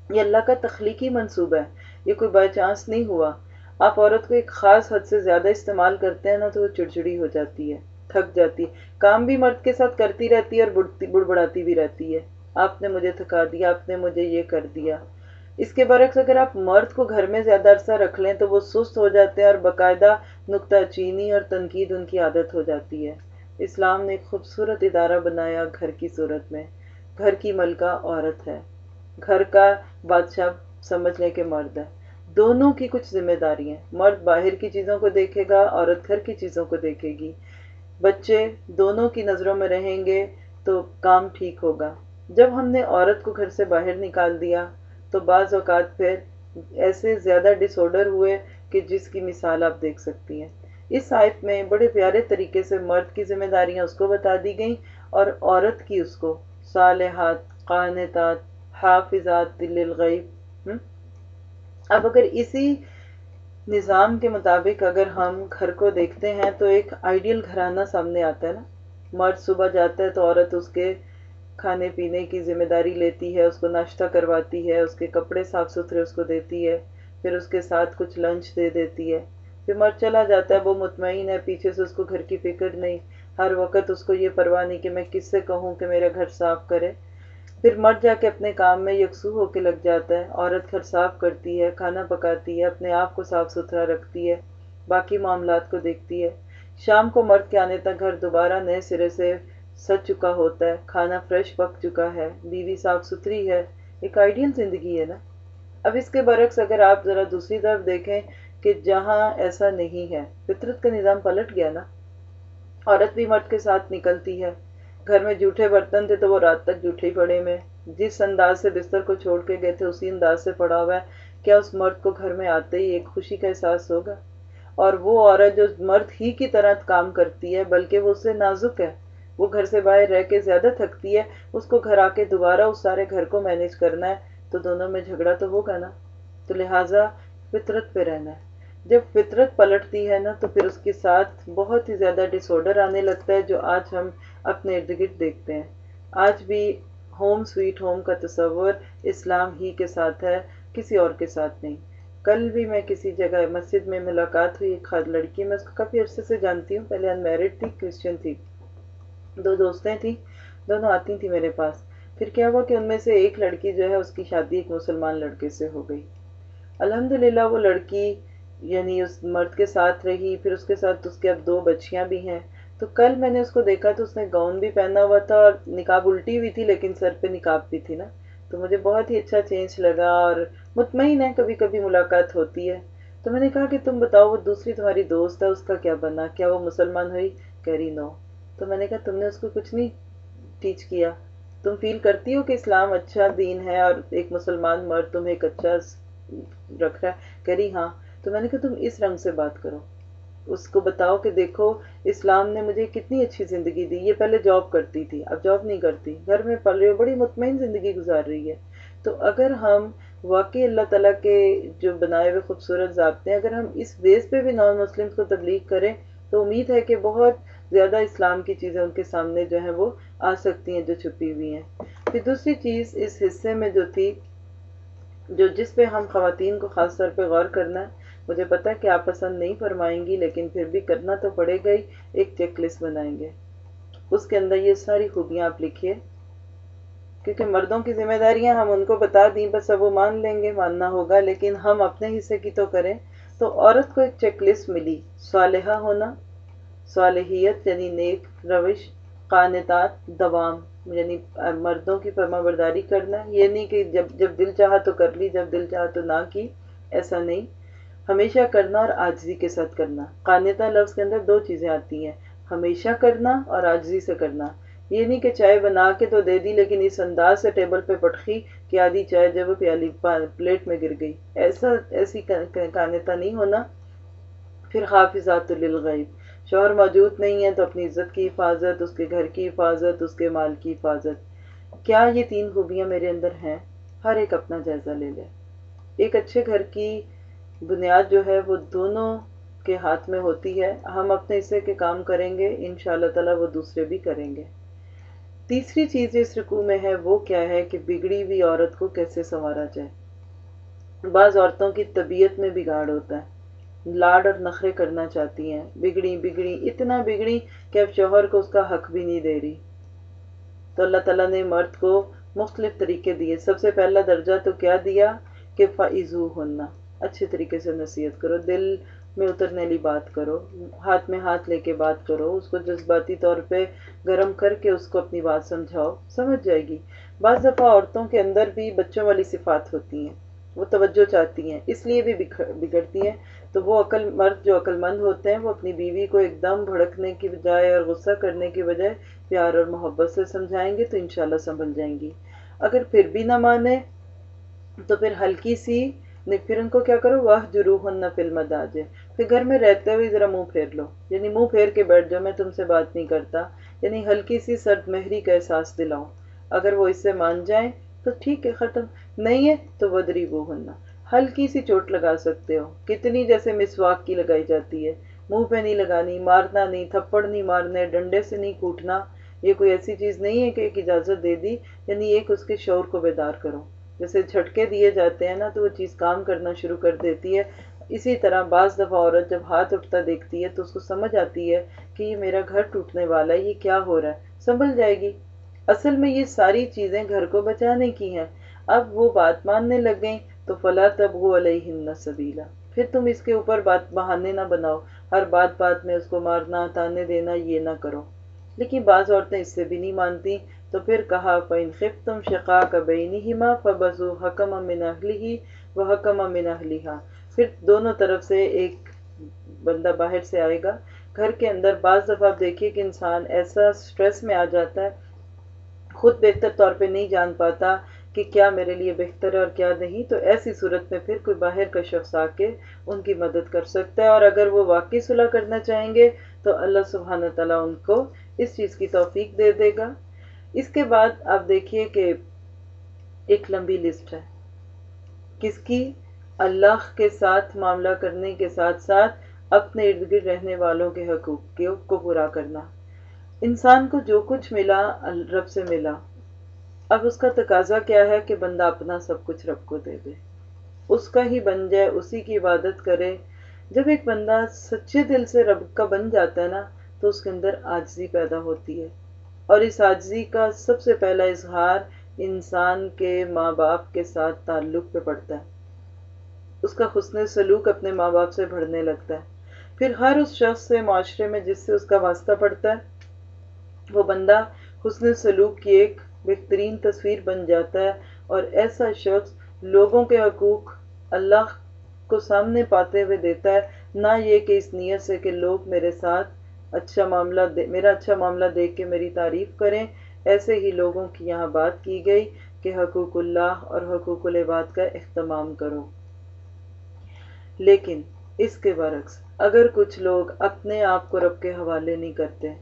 یہ اللہ کا تخلیقی منصوبہ ہے، یہ کوئی بائی چانس نہیں ہوا۔ آپ عورت کو ایک خاص حد سے زیادہ استعمال کرتے ہیں نا، تو وہ چڑچڑی ہو جاتی ہے۔ تھک جاتی ہے۔ کام بھی مرد کے ساتھ کرتی رہتی ہے اور بڑھ بڑھاتی بھی رہتی ہے۔ آپ نے مجھے تھکا دیا، آپ نے مجھے یہ کر دیا۔ اس کے برعکس اگر آپ مرد کو گھر میں زیادہ عرصہ رکھ لیں تو وہ سست ہو جاتے ہیں اور باقاعدہ نکتہ چینی اور تنقید ان کی عادت ہو جاتی ہے۔ اسلام نے ایک خوبصورت ادارہ بنایا گھر کی صورت میں۔ گھر کی ملکہ عورت ہے۔ گھر کا بادشاہ سمجھ لیں کہ مرد ہے۔ دونوں کی کچھ ذمہ داری ہیں۔ مرد باہر کی چیزوں کو دیکھے گا، عورت گھر کی چیزوں کو دیکھے گی۔ بچے دونوں کی نظروں میں رہیں گے تو کام ٹھیک ہوگا۔ جب ہم نے عورت کو گھر سے باہر نکال دیا تو بعض اوقات پھر ایسے زیادہ ڈس آڈر ہوئے کہ جس کی مثال آپ دیکھ سکتی ہیں۔ اس آیت میں بڑے پیارے طریقے سے مرد کی ذمہ داریاں اس کو بتا دی گئیں اور عورت کی اس کو۔ صالحات، قانتات، حافظات دل الغیب اب اگر اسی نظام کے مطابق اگر ہم گھر کو دیکھتے ہیں تو ایک آئیڈیل گھرانہ سامنے آتا ہے نا۔ مرد صبح جاتا ہے تو عورت اس کے کھانے پینے کی ذمہ داری لیتی ہے، اس کو ناشتہ کرواتی ہے، اس کے کپڑے صاف ستھرے اس کو دیتی ہے، پھر اس کے ساتھ کچھ لنچ دے دیتی ہے۔ پھر مرد چلا جاتا ہے، وہ مطمئن ہے، پیچھے سے اس کو گھر کی فکر نہیں۔ ہر وقت اس کو یہ پرواہ نہیں کہ میں کس سے کہوں کہ میرا گھر صاف کرے۔ پھر مرد جا کے اپنے کام میں یکسو ہو کے لگ جاتا ہے۔ عورت گھر صاف کرتی ہے، کھانا پکاتی ہے، اپنے آپ کو صاف ستھرا رکھتی ہے، باقی معاملات کو دیکھتی ہے۔ شام کو مرد کے آنے تک گھر دوبارہ نئے سرے سے سج چکا ہوتا ہے۔ کھانا فریش پک چکا ہے، بیوی صاف ستھری ہے۔ ایک آئیڈیل زندگی ہے نا۔ اب اس کے برعکس اگر آپ ذرا دوسری طرف دیکھیں کہ جہاں ایسا نہیں ہے، فطرت کا نظام پلٹ گیا نا۔ عورت بھی مرد کے ساتھ نکلتی ہے۔ گھر میں جھوٹے برتن تھے تو وہ رات تک جھوٹے ہی پڑے میں۔ جس انداز سے بستر کو چھوڑ کے گئے تھے، اسی انداز سے پڑا ہوا ہے۔ کیا اس مرد کو گھر میں آتے ہی ایک خوشی کا احساس ہوگا؟ اور وہ عورت جو مرد ہی کی طرح کام کرتی ہے، بلکہ وہ اس سے نازک ہے۔ وہ گھر سے باہر رہ کے زیادہ تھکتی ہے۔ اس کو گھر آ کے دوبارہ اس سارے گھر کو مینیج کرنا ہے، تو دونوں میں جھگڑا تو ہوگا نا۔ تو لہٰذا فطرت پہ رہنا ہے۔ جب فطرت پلٹتی ہے نا، تو پھر اس کے ساتھ بہت ہی زیادہ ڈس آڈر آنے لگتا ہے، جو آج ہم اپنے ارد گرد دیکھتے ہیں۔ آج بھی ہوم سویٹ ہوم کا تصور اسلام ہی کے ساتھ ہے، کسی اور کے ساتھ نہیں۔ کل بھی میں کسی جگہ مسجد میں ملاقات ہوئی، ایک لڑکی، میں اس کو کافی عرصے سے جانتی ہوں، پہلے ان میرڈ تھی کرسچن تھی۔ دو دوستیں تھیں، دونوں آتی تھیں میرے پاس۔ پھر کیا ہوا کہ ان میں سے ایک لڑکی جو ہے، اس کی شادی ایک مسلمان لڑکے سے ہو گئی۔ الحمدللہ وہ لڑکی یعنی اس مرد کے ساتھ رہی، پھر اس کے ساتھ اس کے اب دو بچیاں بھی ہیں۔ تو کل میں نے اس کو دیکھا تو اس نے گاؤن بھی پہنا ہوا تھا اور نکاب الٹی ہوئی تھی لیکن سر پہ نکاب بھی تھی نا۔ تو مجھے بہت ہی اچھا چینج لگا اور مطمئن ہے کبھی کبھی ملاقات ہوتی ہے۔ تو میں نے کہا کہ تم بتاؤ وہ دوسری تمہاری دوست ہے، اس کا کیا بنا؟ کیا وہ مسلمان ہوئی؟ کہہ رہی نو تو میں نے کہا، تم نے اس کو کچھ نہیں ٹیچ کیا۔ تم فیل کرتی ہو کہ اسلام اچھا دین ہے اور ایک مسلمان مرد تمہیں ایک اچھا رکھ رہا ہے؟ کہہ رہی ہاں. تو میں نے کہا، تم اس رنگ سے بات کرو۔ اس کو بتاؤ کہ دیکھو، اسلام نے مجھے کتنی اچھی زندگی دی۔ یہ پہلے جاب کرتی تھی، اب جاب نہیں کرتی۔ گھر میں پل رہی ہو، بڑی مطمئن زندگی گزار رہی ہے۔ تو اگر ہم واقعی اللہ تعالیٰ کے جو بنائے ہوئے خوبصورت ضابطے ہیں، اگر ہم اس بیس پہ بھی نان مسلم کو تبلیغ کریں، تو امید ہے کہ بہت زیادہ اسلام کی چیزیں ان کے سامنے جو ہیں وہ آ سکتی ہیں جو چھپی ہوئی ہیں۔ پھر دوسری چیز اس حصے میں جو تھی، جو جس پہ ہم خواتین کو خاص طور پہ غور کرنا ہے مجھے پتا کہ آپ پسند نہیں فرمائیں گی، لیکن پھر بھی کرنا تو پڑے گا ہی، ایک چیک لسٹ بنائیں گے۔ اس کے اندر یہ ساری خوبیاں آپ لکھیے۔ کیونکہ مردوں کی ذمہ داریاں ہم ان کو بتا دیں، بس اب وہ مان لیں گے، ماننا ہوگا، لیکن ہم اپنے حصے کی تو کریں۔ تو عورت کو ایک چیک لسٹ ملی، صالحہ ہونا، صالحیت یعنی نیک روش، قانتات، دوام یعنی مردوں کی فرما برداری کرنا۔ یہ نہیں کہ جب جب دل چاہا تو کر لی، جب دل چاہا تو نہ کی، ایسا نہیں۔ ہمیشہ کرنا اور آجزی کے ساتھ کرنا۔ قانتا لفظ کے اندر دو چیزیں آتی ہیں، ہمیشہ کرنا اور آجزی سے کرنا۔ یہ نہیں کہ چائے بنا کے تو دے دی، لیکن اس انداز سے ٹیبل پہ پٹخی کہ آدھی چائے جب پیالی پلیٹ میں گر گئی۔ ایسا ایسی کانتا نہیں ہونا۔ پھر حافظات للغیب۔ شوہر موجود نہیں ہے تو اپنی عزت کی حفاظت، اس کے گھر کی حفاظت، اس کے مال کی حفاظت۔ کیا یہ تین خوبیاں میرے اندر ہیں؟ ہر ایک اپنا جائزہ لے لے۔ ایک اچھے گھر کی بنیاد جو ہے وہ دونوں کے ہاتھ میں ہوتی ہے۔ ہم اپنے حصے کے کام کریں گے ان شاء اللہ تعالیٰ وہ دوسرے بھی کریں گے۔ تیسری چیز اس رکوع میں ہے وہ کیا ہے کہ بگڑی ہوئی عورت کو کیسے سنوارا جائے۔ بعض عورتوں کی طبیعت میں بگاڑ ہوتا ہے، لاڈ اور نخرے کرنا چاہتی ہیں، بگڑی بگڑی، اتنا بگڑی کہ اب شوہر کو اس کا حق بھی نہیں دے رہی۔ تو اللہ تعالیٰ نے مرد کو مختلف طریقے دیے۔ سب سے پہلا درجہ تو کیا دیا کہ فائزو ہونا اچھے طریقے سے نصیحت کرو، دل میں اترنے لی بات کرو، ہاتھ میں ہاتھ لے کے بات کرو، اس کو جذباتی طور پہ گرم کر کے اس کو اپنی بات سمجھاؤ، سمجھ جائے گی۔ بعض دفعہ عورتوں کے اندر بھی بچوں والی صفات ہوتی ہیں، وہ توجہ چاہتی ہیں، اس لیے بھی بگڑتی ہیں۔ تو وہ عقل مرد جو عقل مند ہوتے ہیں، وہ اپنی بیوی کو ایک دم بھڑکنے کی بجائے اور غصہ کرنے کی بجائے پیار اور محبت سے سمجھائیں گے تو انشاءاللہ سنبھل جائیں گی۔ اگر پھر بھی نہ مانے تو پھر ہلکی سی پھر ان کو کیا کرو؟ واہ جروح نہ فلم داجے پھر گھر میں رہتے ہوئے ذرا منہ پھیر لو۔ یعنی منہ پھیر کے بیٹھ جاؤ، میں تم سے بات نہیں کرتا۔ یعنی ہلکی سی سرد مہری کا احساس دلاؤ۔ اگر وہ اس سے مان جائیں تو ٹھیک ہے، ختم۔ نہیں ہے تو ودری وہ ہونا ہلکی سی چوٹ لگا سکتے ہو۔ کتنی جیسے مسواک کی لگائی جاتی ہے۔ منہ پہ نہیں لگانی، مارنا نہیں، تھپڑ نہیں مارنے، ڈنڈے سے نہیں کوٹنا۔ یہ کوئی ایسی چیز نہیں ہے کہ ایک اجازت دے دی یعنی ایک اس کے شور کو بیدار کرو۔ جیسے جھٹکے دیے جاتے ہیں نا، تو وہ چیز کام کرنا شروع کر دیتی ہے۔ اسی طرح بعض دفعہ عورت جب ہاتھ اٹھتا دیکھتی ہے تو اس کو سمجھ آتی ہے کہ یہ میرا گھر ٹوٹنے والا ہے، یہ کیا ہو رہا ہے؟ سنبھل جائے گی۔ اصل میں یہ ساری چیزیں گھر کو بچانے کی ہیں۔ اب وہ بات ماننے لگ گئیں تو فلا تب وہ علیہ سبیلا۔ پھر تم اس کے اوپر بات بہانے نہ بناؤ۔ ہر بات بات میں اس کو مارنا، تانے دینا، یہ نہ کرو۔ لیکن بعض عورتیں اس سے بھی نہیں مانتی۔ تو پھر کہا، فَإِن خِفْتُمْ شِقَاقَ بَيْنِهِمَا فَبَسُوا حَكَمًا مِنْ أَهْلِهِ وَحَكَمًا مِنْ أَهْلِهَا. پھر دونوں طرف سے ایک بندہ باہر سے آئے گا۔ گھر کے اندر بعض دفعہ آپ دیکھیے کہ انسان ایسا سٹریس میں آ جاتا ہے، خود بہتر طور پہ نہیں جان پاتا کہ کیا میرے لیے بہتر ہے اور کیا نہیں، تو ایسی صورت میں پھر کوئی باہر کا شخص آ کے ان کی مدد کر سکتا ہے۔ اور اگر وہ واقعی صلح کرنا چاہیں گے، تو اللہ سبحانہ تعالیٰ ان کو اس چیز کی توفیق دے دے گا۔ اس کے بعد آپ دیکھیے کہ ایک لمبی لسٹ ہے۔ کس کی؟ اللہ کے ساتھ معاملہ کرنے کے ساتھ ساتھ اپنے ارد گرد رہنے والوں کے حقوق کو پورا کرنا۔ انسان کو جو کچھ ملا، رب سے ملا۔ اب اس کا تقاضا کیا ہے کہ بندہ اپنا سب کچھ رب کو دے دے۔ اس کا ہی بن جائے، اسی کی عبادت کرے۔ جب ایک بندہ سچے دل سے رب کا بن جاتا ہے نا، تو اس کے اندر آجزی پیدا ہوتی ہے۔ اور اس آجزی کا سب سے پہلا اظہار انسان کے ماں باپ کے ساتھ تعلق پہ پڑتا ہے۔ اس کا حسن سلوک اپنے ماں باپ سے بڑھنے لگتا ہے۔ پھر ہر اس شخص سے معاشرے میں جس سے اس کا واسطہ پڑتا ہے، وہ بندہ حسن سلوک کی ایک بہترین تصویر بن جاتا ہے اور ایسا شخص لوگوں کے حقوق اللہ کو سامنے پاتے ہوئے دیتا ہے، نہ یہ کہ اس نیت سے کہ لوگ میرے ساتھ اچھا معاملہ دے میرا اچھا معاملہ دیکھ کے میری تعریف کریں۔ ایسے ہی لوگوں کی یہاں بات کی گئی کہ حقوق اللہ اور حقوق العباد کا اہتمام کرو۔ لیکن اس کے برعکس اگر کچھ لوگ اپنے آپ کو رب کے حوالے نہیں کرتے،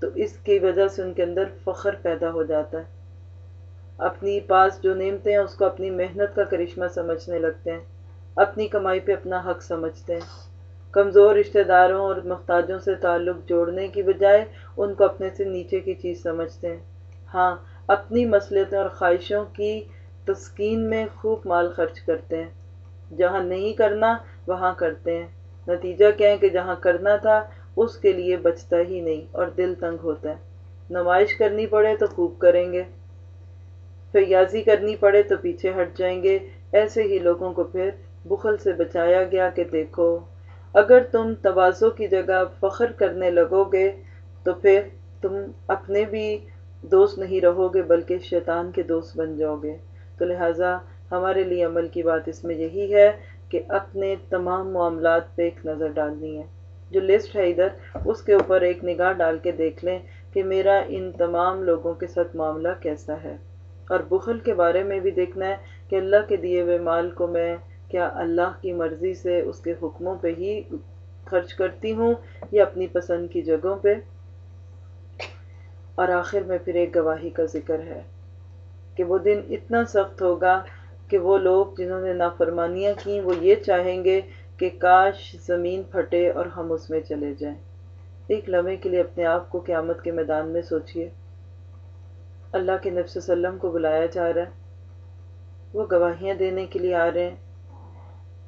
تو اس کی وجہ سے ان کے اندر فخر پیدا ہو جاتا ہے۔ اپنی پاس جو نعمتیں ہیں، اس کو اپنی محنت کا کرشمہ سمجھنے لگتے ہیں، اپنی کمائی پہ اپنا حق سمجھتے ہیں۔ کمزور رشتہ داروں اور محتاجوں سے تعلق جوڑنے کی بجائے ان کو اپنے سے نیچے کی چیز سمجھتے ہیں۔ ہاں اپنی مسلطیں اور خواہشوں کی تسکین میں خوب مال خرچ کرتے ہیں۔ جہاں نہیں کرنا، وہاں کرتے ہیں۔ نتیجہ کیا ہے کہ جہاں کرنا تھا، اس کے لیے بچتا ہی نہیں اور دل تنگ ہوتا ہے۔ نمائش کرنی پڑے تو خوب کریں گے۔ فیاضی کرنی پڑے تو پیچھے ہٹ جائیں گے۔ ایسے ہی لوگوں کو پھر بخل سے بچایا گیا کہ دیکھو۔ اگر تم توازوں کی جگہ فخر کرنے لگو گے، تو پھر تم اپنے بھی دوست نہیں رہو گے، بلکہ شیطان کے دوست بن جاؤ گے۔ تو لہٰذا ہمارے لیے عمل کی بات اس میں یہی ہے کہ اپنے تمام معاملات پہ ایک نظر ڈالنی ہے۔ جو لسٹ ہے ادھر، اس کے اوپر ایک نگاہ ڈال کے دیکھ لیں کہ میرا ان تمام لوگوں کے ساتھ معاملہ کیسا ہے۔ اور بخل کے بارے میں بھی دیکھنا ہے کہ اللہ کے دیے ہوئے مال کو میں کیا اللہ کی مرضی سے اس کے حکموں پہ ہی خرچ کرتی ہوں یا اپنی پسند کی جگہوں پہ؟ اور آخر میں پھر ایک گواہی کا ذکر ہے کہ وہ دن اتنا سخت ہوگا کہ وہ لوگ جنہوں نے نافرمانیاں کی وہ یہ چاہیں گے کہ کاش زمین پھٹے اور ہم اس میں چلے جائیں۔ ایک لمحے کے لیے اپنے آپ کو قیامت کے میدان میں سوچئے۔ اللہ کے نفس وسلم کو بلایا جا رہا ہے۔ وہ گواہیاں دینے کے لیے آ رہے ہیں۔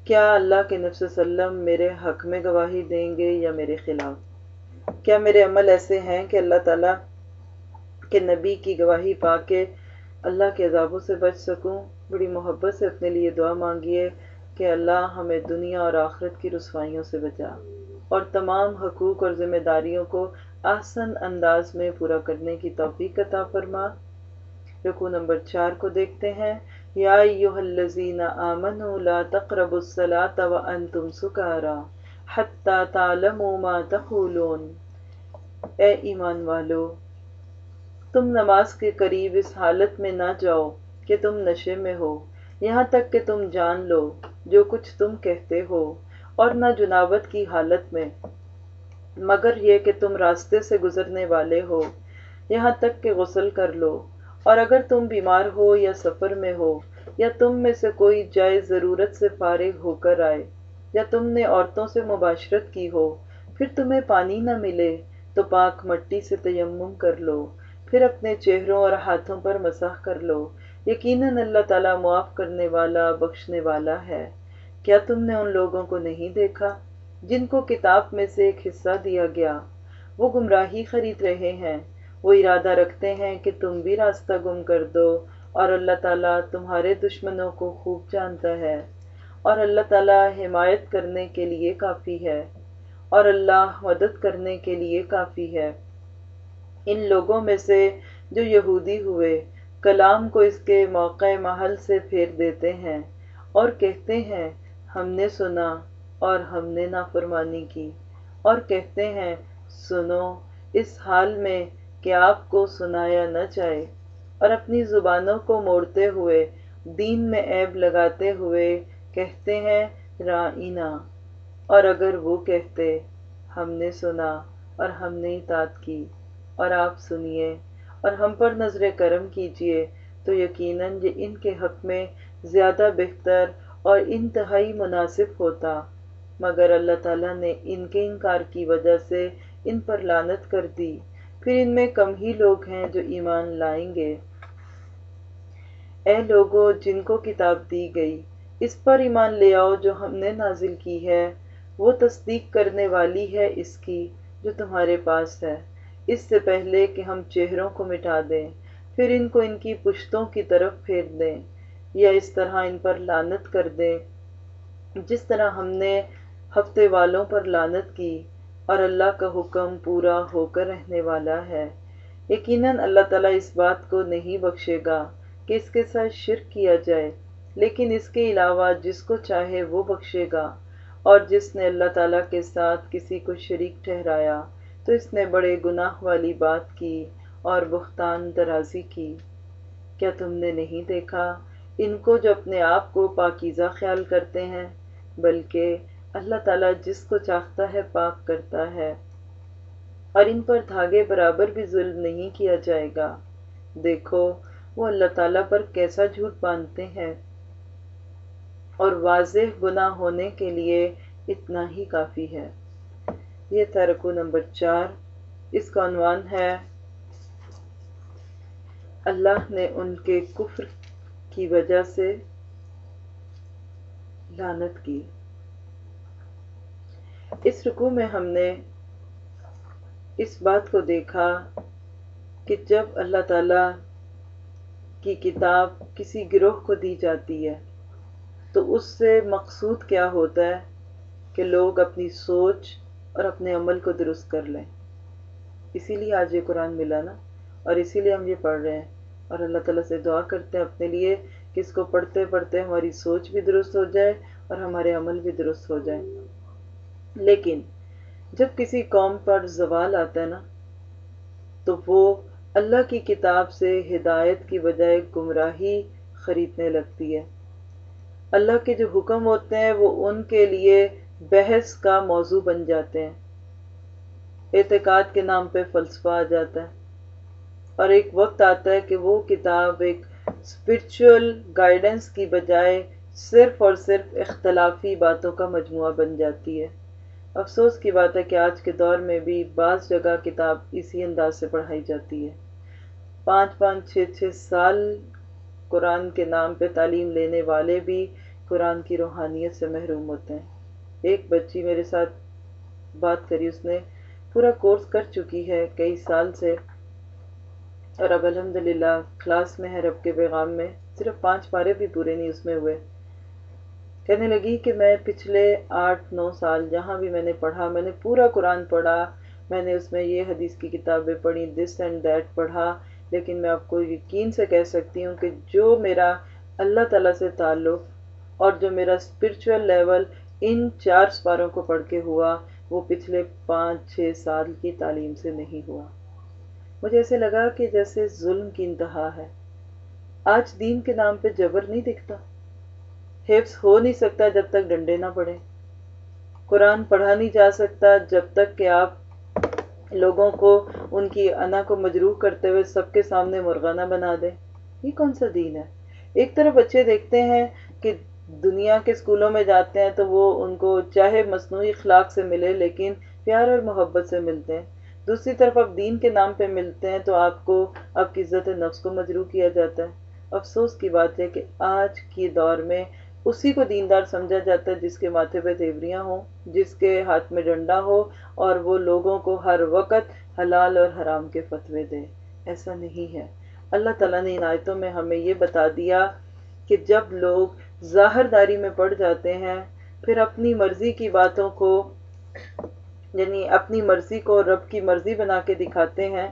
کیا اللہ کے نفس وسلم میرے حق میں گواہی دیں گے یا میرے خلاف؟ کیا میرے عمل ایسے ہیں کہ اللہ تعالیٰ کے نبی کی گواہی پا کے اللہ کے عذابوں سے بچ سکوں؟ بڑی محبت سے اپنے لیے دعا مانگیے کہ اللہ ہمیں دنیا اور آخرت کی رسوائیوں سے بچا اور تمام حقوق اور ذمہ داریوں کو آسن انداز میں پورا کرنے کی توفیق عطا فرما۔ رکو نمبر چار کو دیکھتے ہیں۔ یا ایوہ الذین آمنوا لا تقربوا الصلاة وانتم سکارا حتی تعلموا ما تقولون۔ اے ایمان والو، تم نماز کے قریب اس حالت میں نہ جاؤ کہ تم نشے میں ہو۔ یہاں تک کہ تم جان لو جو کچھ تم کہتے ہو اور نہ جنابت کی حالت میں۔ مگر یہ کہ تم راستے سے گزرنے والے ہو، یہاں تک کہ غسل کر لو۔ اور اگر تم بیمار ہو یا سفر میں ہو، یا تم میں سے کوئی جائے ضرورت سے فارغ ہو کر آئے، یا تم نے عورتوں سے مباشرت کی ہو، پھر تمہیں پانی نہ ملے تو پاک مٹی سے تیمم کر لو، پھر اپنے چہروں اور ہاتھوں پر مساح کر لو۔ یقیناً اللہ تعالیٰ معاف کرنے والا، بخشنے والا ہے۔ کیا تم نے ان لوگوں کو نہیں دیکھا جن کو کتاب میں سے ایک حصہ دیا گیا؟ وہ گمراہی خرید رہے ہیں۔ وہ ارادہ رکھتے ہیں کہ تم بھی راستہ گم کر دو اور اللہ تعالیٰ تمہارے دشمنوں کو خوب جانتا ہے اور اللہ تعالیٰ حمایت کرنے کے لیے کافی ہے اور اللہ مدد کرنے کے لیے کافی ہے۔ ان لوگوں میں سے جو یہودی ہوئے، کلام کو اس کے موقع محل سے پھیر دیتے ہیں اور کہتے ہیں، ہم نے سنا اور ہم نے نافرمانی کی۔ اور کہتے ہیں، سنو، اس حال میں کہ آپ کو سنایا نہ جائے اور اپنی زبانوں کو موڑتے ہوئے، دین میں عیب لگاتے ہوئے کہتے ہیں، رائنا اور اگر وہ کہتے، ہم نے سنا اور ہم نے اطاعت کی، اور آپ سنیے اور ہم پر نظر کرم کیجیے تو یقیناً یہ ان کے حق میں زیادہ بہتر اور انتہائی مناسب ہوتا۔ مگر اللہ تعالیٰ نے ان کے انکار کی وجہ سے ان پر لانت کر دی۔ پھر ان میں کم ہی لوگ ہیں جو ایمان لائیں گے۔ اے لوگوں جن کو کتاب دی گئی، اس پر ایمان لے آؤ جو ہم نے نازل کی ہے۔ وہ تصدیق کرنے والی ہے اس کی جو تمہارے پاس ہے۔ اس سے پہلے کہ ہم چہروں کو مٹا دیں، پھر ان کو ان کی پشتوں کی طرف پھیر دیں یا اس طرح ان پر لانت کر دیں۔ جس طرح ہم نے ہفتے والوں پر لانت کی اور اللہ کا حکم پورا ہو کر رہنے والا ہے۔ یقیناً اللہ تعالیٰ اس بات کو نہیں بخشے گا کہ اس کے ساتھ شرک کیا جائے، لیکن اس کے علاوہ جس کو چاہے وہ بخشے گا۔ اور جس نے اللہ تعالیٰ کے ساتھ کسی کو شریک ٹھہرایا، تو اس نے بڑے گناہ والی بات کی اور بختان درازی کی۔ کیا تم نے نہیں دیکھا ان کو جو اپنے آپ کو پاکیزہ خیال کرتے ہیں، بلکہ اللہ تعالیٰ جس کو چاہتا ہے پاک کرتا ہے، اور ان پر دھاگے برابر بھی ظلم نہیں کیا جائے گا۔ دیکھو، وہ اللہ تعالیٰ پر کیسا جھوٹ باندھتے ہیں۔ اور واضح گناہ ہونے کے لیے اتنا ہی کافی ہے۔ یہ تھا رکو نمبر چار، اس کا عنوان ہے، اللہ نے ان کے کفر کی وجہ سے لانت کی۔ اس رکو میں ہم نے اس بات کو دیکھا کہ جب اللہ تعالی کی کتاب کسی گروہ کو دی جاتی ہے، تو اس سے مقصود کیا ہوتا ہے کہ لوگ اپنی سوچ اور اپنے عمل کو درست کر لیں۔ اسی لیے آج یہ قرآن ملا نا۔ اور اسی لیے ہم یہ پڑھ رہے ہیں۔ اور اللہ تعالیٰ سے دعا کرتے ہیں اپنے لیے کہ اس کو پڑھتے پڑھتے ہماری سوچ بھی درست ہو جائے اور ہمارے عمل بھی درست ہو جائے لیکن جب کسی قوم پر زوال آتا ہے نا، تو وہ اللہ کی کتاب سے ہدایت کی بجائے گمراہی خریدنے لگتی ہے۔ اللہ کے جو حکم ہوتے ہیں، وہ ان کے لیے بحث کا موضوع بن جاتے ہیں۔ اعتقاد کے نام پہ فلسفہ آ جاتا ہے۔ اور ایک وقت آتا ہے کہ وہ کتاب ایک اسپرچل گائیڈنس کی بجائے صرف اور صرف اختلافی باتوں کا مجموعہ بن جاتی ہے۔ افسوس کی بات ہے کہ آج کے دور میں بھی بعض جگہ کتاب اسی انداز سے پڑھائی جاتی ہے۔ پانچ پانچ چھ چھ سال قرآن کے نام پہ تعلیم لینے والے بھی قرآن کی روحانیت سے محروم ہوتے ہیں۔ ایک بچی میرے ساتھ بات کری، اس نے پورا کورس کر چکی ہے کئی سال سے اور اب الحمدللہ کلاس میں ہے، رب کے پیغام میں۔ صرف پانچ پارے بھی پورے نہیں، اس میں ہوئے۔ کہنے لگی کہ میں پچھلے آٹھ نو سال جہاں بھی میں نے پڑھا، میں نے پورا قرآن پڑھا، میں نے اس میں یہ حدیث کی کتابیں پڑھی دس اینڈ دیٹ پڑھا، لیکن میں آپ کو یقین سے کہہ سکتی ہوں کہ جو میرا اللہ تعالیٰ سے تعلق اور جو میرا اسپرچول لیول ان چار سپاروں کو پڑھ کے ہوا، وہ پچھلے پانچ چھ سال کی تعلیم سے نہیں ہوا۔ مجھے ایسے لگا کہ جیسے ظلم کی انتہا ہے۔ آج دین کے نام پہ جبر نہیں دکھتا۔ حفظ ہو نہیں سکتا جب تک ڈنڈے نہ پڑے۔ قرآن پڑھا نہیں جا سکتا جب تک کہ آپ لوگوں کو، ان کی انا کو مجروح کرتے ہوئے سب کے سامنے مرغانہ بنا دیں یہ کون سا دین ہے؟ ایک طرف بچے دیکھتے ہیں کہ دنیا کے اسکولوں میں جاتے ہیں تو وہ ان کو چاہے مصنوعی اخلاق سے ملے لیکن پیار اور محبت سے ملتے ہیں۔ دوسری طرف اب دین کے نام پہ ملتے ہیں تو آپ کو، آپ کی عزت نفس کو مجروح کیا جاتا ہے۔ افسوس کی بات ہے کہ آج کی دور میں اسی کو دیندار سمجھا جاتا ہے جس کے ماتھے پہ تیوریاں ہوں، جس کے ہاتھ میں ڈنڈا ہو اور وہ لوگوں کو ہر وقت حلال اور حرام کے فتوے دے۔ ایسا نہیں ہے۔ اللہ تعالیٰ نے ان آیتوں میں ہمیں یہ بتا دیا کہ جب لوگ ظاہر داری میں پڑ جاتے ہیں، پھر اپنی مرضی کی باتوں کو یعنی اپنی مرضی کو رب کی مرضی بنا کے دکھاتے ہیں،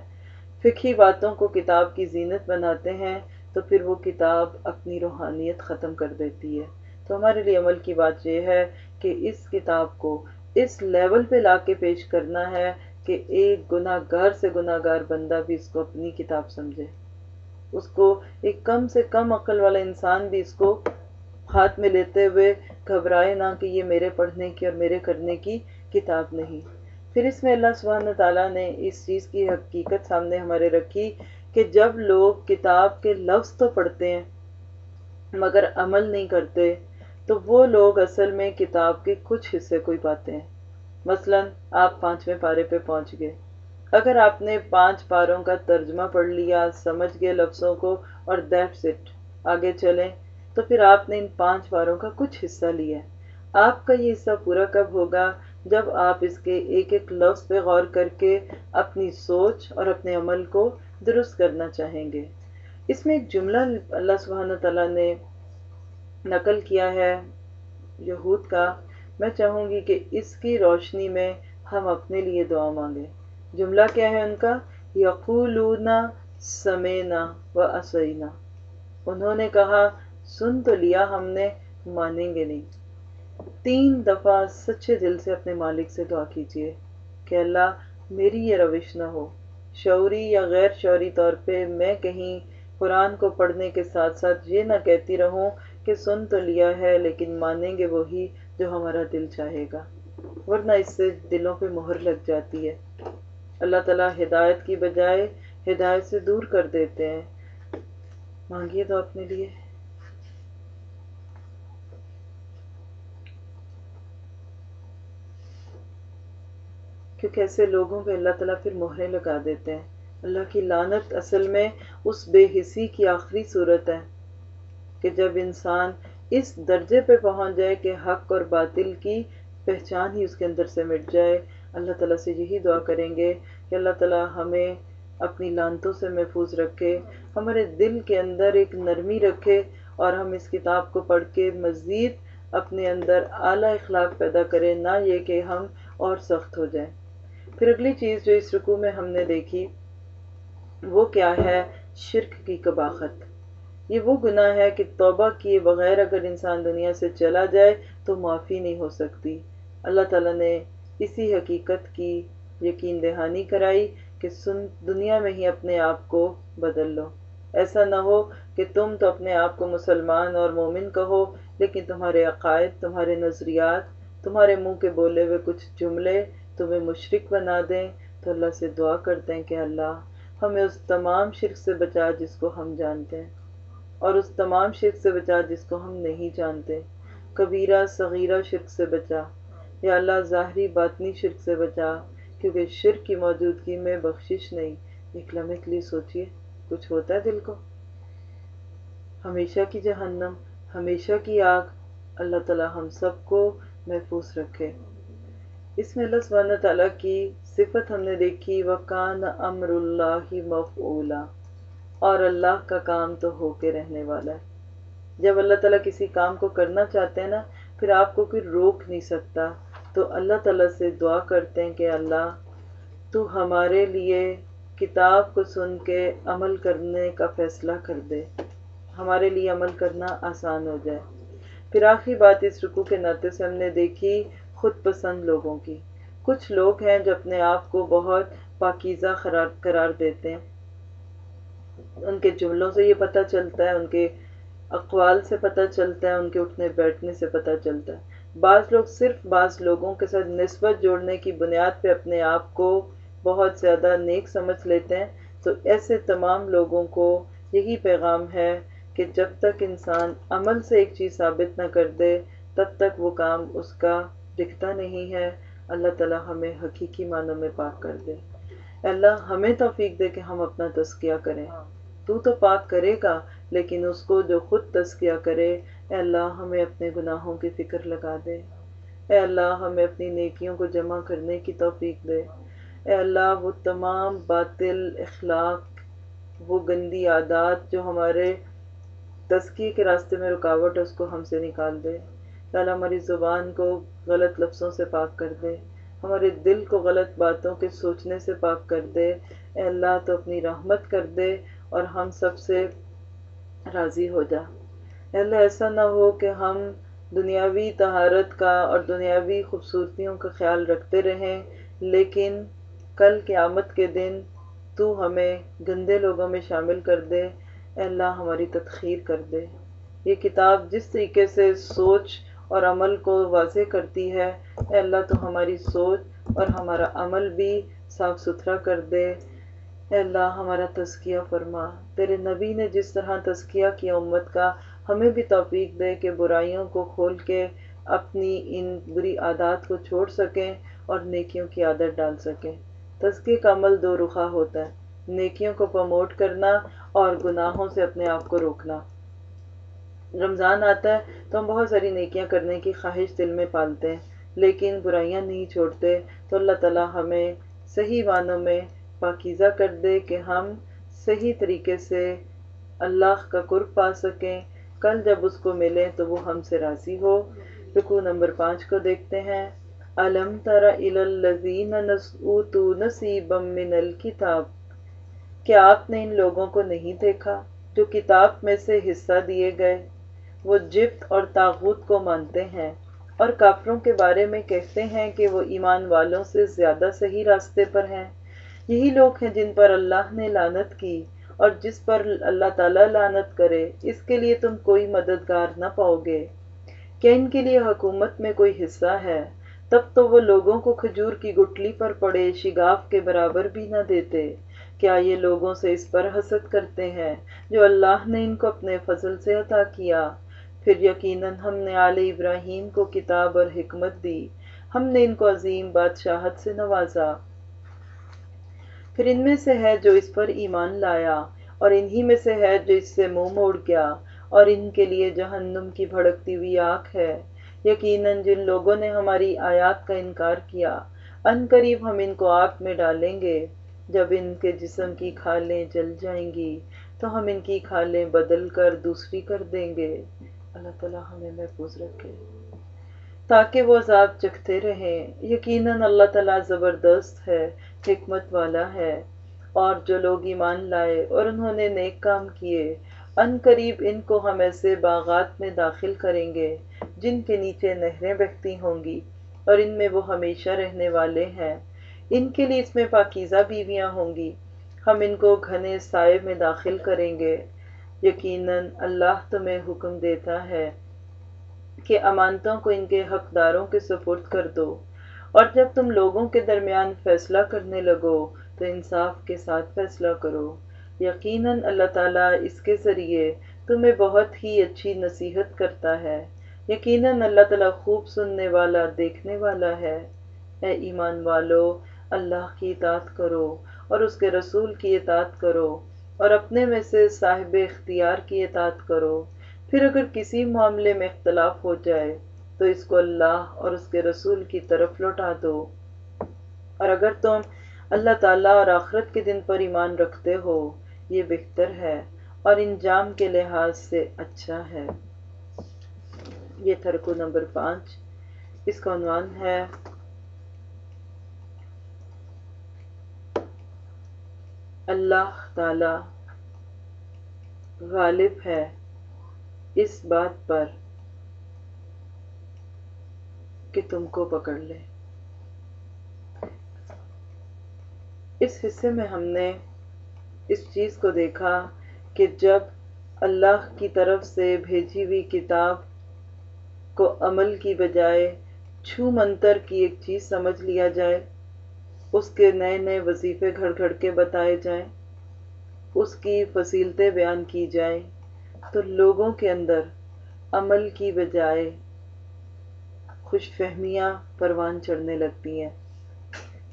فقہی باتوں کو کتاب کی زینت بناتے ہیں، تو پھر وہ کتاب اپنی روحانیت ختم کر دیتی ہے۔ تو ہمارے لیے عمل کی بات یہ ہے کہ اس کتاب کو اس لیول پہ لا کے پیش کرنا ہے کہ ایک گناہ گار سے گناہ گار بندہ بھی اس کو اپنی کتاب سمجھے۔ اس کو ایک کم سے کم عقل والا انسان بھی اس کو ہاتھ میں لیتے ہوئے گھبرائے نہ کہ یہ میرے پڑھنے کی اور میرے کرنے کی کتاب نہیں۔ پھر اس میں اللہ سبحانہ تعالیٰ نے اس چیز کی حقیقت سامنے ہمارے رکھی کہ جب لوگ کتاب کے لفظ تو پڑھتے ہیں مگر عمل نہیں کرتے تو وہ لوگ اصل میں کتاب کے کچھ حصے کو ہی پاتے ہیں۔ مثلا آپ پانچویں پارے پہ پہنچ گئے۔ اگر آپ نے پانچ پاروں کا ترجمہ پڑھ لیا، سمجھ گئے لفظوں کو اور دیٹس اٹ آگے چلیں، تو پھر آپ نے ان پانچ پاروں کا کچھ حصہ لیا آپ کا یہ حصہ پورا کب ہوگا؟ جب آپ اس کے ایک ایک لفظ پہ غور کر کے اپنی سوچ اور اپنے عمل کو درست کرنا چاہیں گے۔ اس میں ایک جملہ اللہ سبحانہ تعالیٰ نے نقل کیا ہے یہود کا، میں چاہوں گی کہ اس کی روشنی میں ہم اپنے لیے دعا مانگیں۔ جملہ کیا ہے ان کا؟ یقولون سمینا و اسینا۔ انہوں نے کہا، سن تو لیا، ہم نے مانیں گے نہیں۔ تین دفعہ سچے دل سے اپنے مالک سے دعا کیجیے کہ اللہ میری یہ روش نہ ہو۔ شعوری یا غیر شعوری طور پہ میں کہیں قرآن کو پڑھنے کے ساتھ ساتھ یہ نہ کہتی رہوں کہ سن تو لیا ہے لیکن مانیں گے وہی جو ہمارا دل چاہے گا، ورنہ اس سے دلوں پہ مہر لگ جاتی ہے۔ اللہ تعالیٰ ہدایت کی بجائے ہدایت سے دور کر دیتے ہیں۔ مانگیے تو اپنے لیے۔ کیونکہ ایسے لوگوں پہ اللہ تعالیٰ پھر مہریں لگا دیتے ہیں۔ اللہ کی لانت اصل میں اس بے حسی کی آخری صورت ہے۔ کہ جب انسان اس درجے پہ پہنچ جائے کہ حق اور باطل کی پہچان ہی اس کے اندر سے مٹ جائے، اللہ تعالیٰ سے یہی دعا کریں گے کہ اللہ تعالیٰ ہمیں اپنی لانتوں سے محفوظ رکھے، ہمارے دل کے اندر ایک نرمی رکھے اور ہم اس کتاب کو پڑھ کے مزید اپنے اندر اعلیٰ اخلاق پیدا کریں، نہ یہ کہ ہم اور سخت ہو جائیں۔ پھر اگلی چیز جو اس رکوع میں ہم نے دیکھی وہ کیا ہے؟ شرک کی کباخت۔ یہ وہ گناہ ہے کہ توبہ کیے بغیر اگر انسان دنیا سے چلا جائے تو معافی نہیں ہو سکتی۔ اللہ تعالیٰ نے اسی حقیقت کی یقین دہانی کرائی کہ سن، دنیا میں ہی اپنے آپ کو بدل لو۔ ایسا نہ ہو کہ تم تو اپنے آپ کو مسلمان اور مومن کہو، لیکن تمہارے عقائد، تمہارے نظریات، تمہارے منہ کے بولے ہوئے کچھ جملے تمہیں مشرق بنا دیں۔ تو اللہ سے دعا کرتے ہیں کہ اللہ ہمیں اس تمام شرک سے بچا جس کو ہم جانتے ہیں۔ اور اس تمام شرک سے بچا جس کو ہم نہیں جانتے۔ کبیرہ، صغیرہ شرک سے بچا۔ یا اللہ، ظاہری باطنی شرک سے بچا۔ کیونکہ شرک کی موجودگی میں بخشش نہیں۔ ایک لمحے کے لیے سوچئے، کچھ ہوتا ہے دل کو؟ ہمیشہ کی جہنم، ہمیشہ کی آگ۔ اللہ تعالی ہم سب کو محفوظ رکھے۔ اس میں اللہ سبحانہ تعالیٰ کی صفت ہم نے دیکھی، وکان امر اللہ مفعولا۔ اور اللہ کا کام تو ہو کے رہنے والا ہے۔ جب اللہ تعالیٰ کسی کام کو کرنا چاہتے ہیں نا، پھر آپ کو کوئی روک نہیں سکتا۔ تو اللہ تعالیٰ سے دعا کرتے ہیں کہ اللہ، تو ہمارے لیے کتاب کو سن کے عمل کرنے کا فیصلہ کر دے۔ ہمارے لیے عمل کرنا آسان ہو جائے۔ پھر آخری بات اس رکو کے ناطے سے ہم نے دیکھی خود پسند لوگوں کی۔ کچھ لوگ ہیں جو اپنے آپ کو بہت پاکیزہ قرار دیتے ہیں۔ ان کے جملوں سے یہ پتہ چلتا ہے، ان کے اقوال سے پتہ چلتا ہے، ان کے اٹھنے بیٹھنے سے پتہ چلتا ہے۔ بعض لوگ صرف بعض لوگوں کے ساتھ نسبت جوڑنے کی بنیاد پہ اپنے آپ کو بہت زیادہ نیک سمجھ لیتے ہیں۔ تو ایسے تمام لوگوں کو یہی پیغام ہے کہ جب تک انسان عمل سے ایک چیز ثابت نہ کر دے، تب تک وہ کام اس کا دکھتا نہیں ہے۔ اللہ تعالیٰ ہمیں حقیقی معنوں میں پاک کر دے۔ اللہ ہمیں توفیق دے کہ ہم اپنا تذکیہ کریں۔ تو تو پاک کرے گا لیکن اس کو جو خود تذکیہ کرے اے اللہ ہمیں اپنے گناہوں کی فکر لگا دے۔ اے اللہ ہمیں اپنی نیکیوں کو جمع کرنے کی توفیق دے۔ اے اللہ وہ تمام باطل اخلاق وہ گندی عادات جو ہمارے تزکیے کے راستے میں رکاوٹ ہے اس کو ہم سے نکال دے۔ اللہ ہماری زبان کو غلط لفظوں سے پاک کر دے۔ ہمارے دل کو غلط باتوں کے سوچنے سے پاک کر دے۔ اے اللہ تو اپنی رحمت کر دے اور ہم سب سے راضی ہو جا۔ اللہ، ایسا نہ ہو کہ ہم دنیاوی طہارت کا اور دنیاوی خوبصورتیوں کا خیال رکھتے رہیں، لیکن کل قیامت کے دن تو ہمیں گندے لوگوں میں شامل کر دے۔ اے اللہ، ہماری تدخیر کر دے۔ یہ کتاب جس طریقے سے سوچ اور عمل کو واضح کرتی ہے۔ اے اللہ، تو ہماری سوچ اور ہمارا عمل بھی صاف ستھرا کر دے۔ اے اللہ، ہمارا تزکیہ فرما۔ تیرے نبی نے جس طرح تزکیہ کیا امت کا، ہمیں بھی توفیق دے کہ برائیوں کو کھول کے اپنی ان بری عادات کو چھوڑ سکیں اور نیکیوں کی عادت ڈال سکیں۔ تزکیے کا عمل دو رخا ہوتا ہے۔ نیکیوں کو پروموٹ کرنا اور گناہوں سے اپنے آپ کو روکنا۔ رمضان آتا ہے تو ہم بہت ساری نیکیاں کرنے کی خواہش دل میں پالتے ہیں، لیکن برائیاں نہیں چھوڑتے۔ تو اللہ تعالیٰ ہمیں صحیح معنوں میں پاکیزہ کر دے کہ ہم صحیح طریقے سے اللہ کا قرب پا سکیں۔ کل جب اس کو ملے تو وہ ہم سے راضی ہو۔ رکو نمبر پانچ کو دیکھتے ہیں۔ علم ترا الزین نصیبا من الکتاب۔ کیا آپ نے ان لوگوں کو نہیں دیکھا جو کتاب میں سے حصہ دیے گئے؟ وہ جفت اور تاغوت کو مانتے ہیں اور کافروں کے بارے میں کہتے ہیں کہ وہ ایمان والوں سے زیادہ صحیح راستے پر ہیں۔ یہی لوگ ہیں جن پر اللہ نے لانت کی اور جس پر اللہ تعالیٰ لانت کرے، اس کے لیے تم کوئی مددگار نہ پاؤ گے۔ کیا ان کے لیے حکومت میں کوئی حصہ ہے، تب تو وہ لوگوں کو کھجور کی گٹلی پر پڑے، شگاف کے برابر بھی نہ دیتے۔ کیا یہ لوگوں سے اس پر حسد کرتے ہیں جو اللہ نے ان کو اپنے فضل سے عطا کیا؟ پھر یقیناً ہم نے آل ابراہیم کو کتاب اور حکمت دی۔ ہم نے ان کو عظیم بادشاہت سے نوازا۔ پھر ان میں سے ہے جو اس پر ایمان لایا، اور انہی میں سے ہے جو اس سے منہ موڑ گیا، اور ان کے لیے جہنم کی بھڑکتی ہوئی آنکھ ہے۔ یقیناً جن لوگوں نے ہماری آیات کا انکار کیا، ان قریب ہم ان کو آگ میں ڈالیں گے۔ جب ان کے جسم کی کھالیں جل جائیں گی، تو ہم ان کی کھالیں بدل کر دوسری کر دیں گے۔ اللہ تعالیٰ ہمیں محفوظ رکھے۔ تاکہ وہ عذاب چکھتے رہیں۔ یقیناً اللہ تعالیٰ زبردست ہے، حکمت والا ہے۔ اور جو لوگ ایمان لائے اور انہوں نے نیک کام کیے، ان قریب ان کو ہم ایسے باغات میں داخل کریں گے جن کے نیچے نہریں بہتی ہوں گی۔ اور ان میں وہ ہمیشہ رہنے والے ہیں۔ ان کے لیے اس میں پاکیزہ بیویاں ہوں گی۔ ہم ان کو گھنے سائے میں داخل کریں گے۔ یقیناً اللہ تمہیں حکم دیتا ہے کہ امانتوں کو ان کے حقداروں کے سپرد کر دو۔ اور جب تم لوگوں کے درمیان فیصلہ کرنے لگو، تو انصاف کے ساتھ فیصلہ کرو۔ یقیناً اللہ تعالیٰ اس کے ذریعے تمہیں بہت ہی اچھی نصیحت کرتا ہے۔ یقیناً اللہ تعالیٰ خوب سننے والا، دیکھنے والا ہے۔ اے ایمان والو، اللہ کی اطاعت کرو اور اس کے رسول کی اطاعت کرو۔ اور اپنے میں سے صاحب اختیار کی اطاعت کرو۔ پھر اگر کسی معاملے میں اختلاف ہو جائے، تو اس کو اللہ اور اس کے رسول کی طرف لوٹا دو۔ اور اگر تم اللہ تعالیٰ اور آخرت کے دن پر ایمان رکھتے ہو، یہ بہتر ہے اور انجام کے لحاظ سے اچھا ہے۔ یہ تھرکو نمبر پانچ۔ اس کا عنوان ہے اللہ تعالی غالب ہے اس بات پر کہ تم کو پکڑ لے۔ اس حصے میں ہم نے اس چیز کو دیکھا کہ جب اللہ کی طرف سے بھیجی ہوئی کتاب کو عمل کی بجائے چھو منتر کی ایک چیز سمجھ لیا جائے اس کے نئے نئے وظیفے گھڑ گھڑ کے بتائے جائیں، اس کی فصیلتیں بیان کی جائیں۔ تو لوگوں کے اندر عمل کی بجائے خوش فہمیاں پروان چڑھنے لگتی ہیں،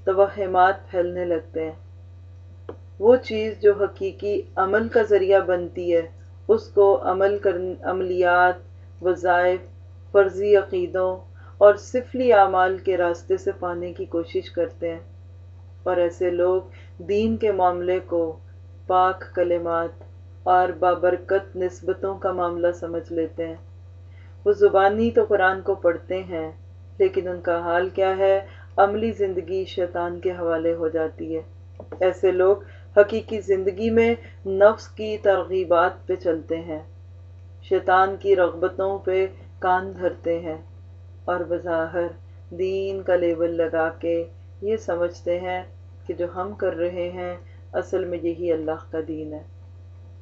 توہمات پھیلنے لگتے ہیں۔ وہ چیز جو حقیقی عمل کا ذریعہ بنتی ہے، اس کو عمل کر عملیات، وظائف، فرضی عقیدوں اور سفلی اعمال کے راستے سے پانے کی کوشش کرتے ہیں۔ اور ایسے لوگ دین کے معاملے کو پاک کلمات اور بابرکت نسبتوں کا معاملہ سمجھ لیتے ہیں۔ وہ زبانی تو قرآن کو پڑھتے ہیں، لیکن ان کا حال کیا ہے؟ عملی زندگی شیطان کے حوالے ہو جاتی ہے۔ ایسے لوگ حقیقی زندگی میں نفس کی ترغیبات پہ چلتے ہیں۔ شیطان کی رغبتوں پہ کان دھرتے ہیں اور بظاہر دین کا لیبل لگا کے یہ سمجھتے ہیں کہ جو ہم کر رہے ہیں، اصل میں یہی اللہ کا دین ہے۔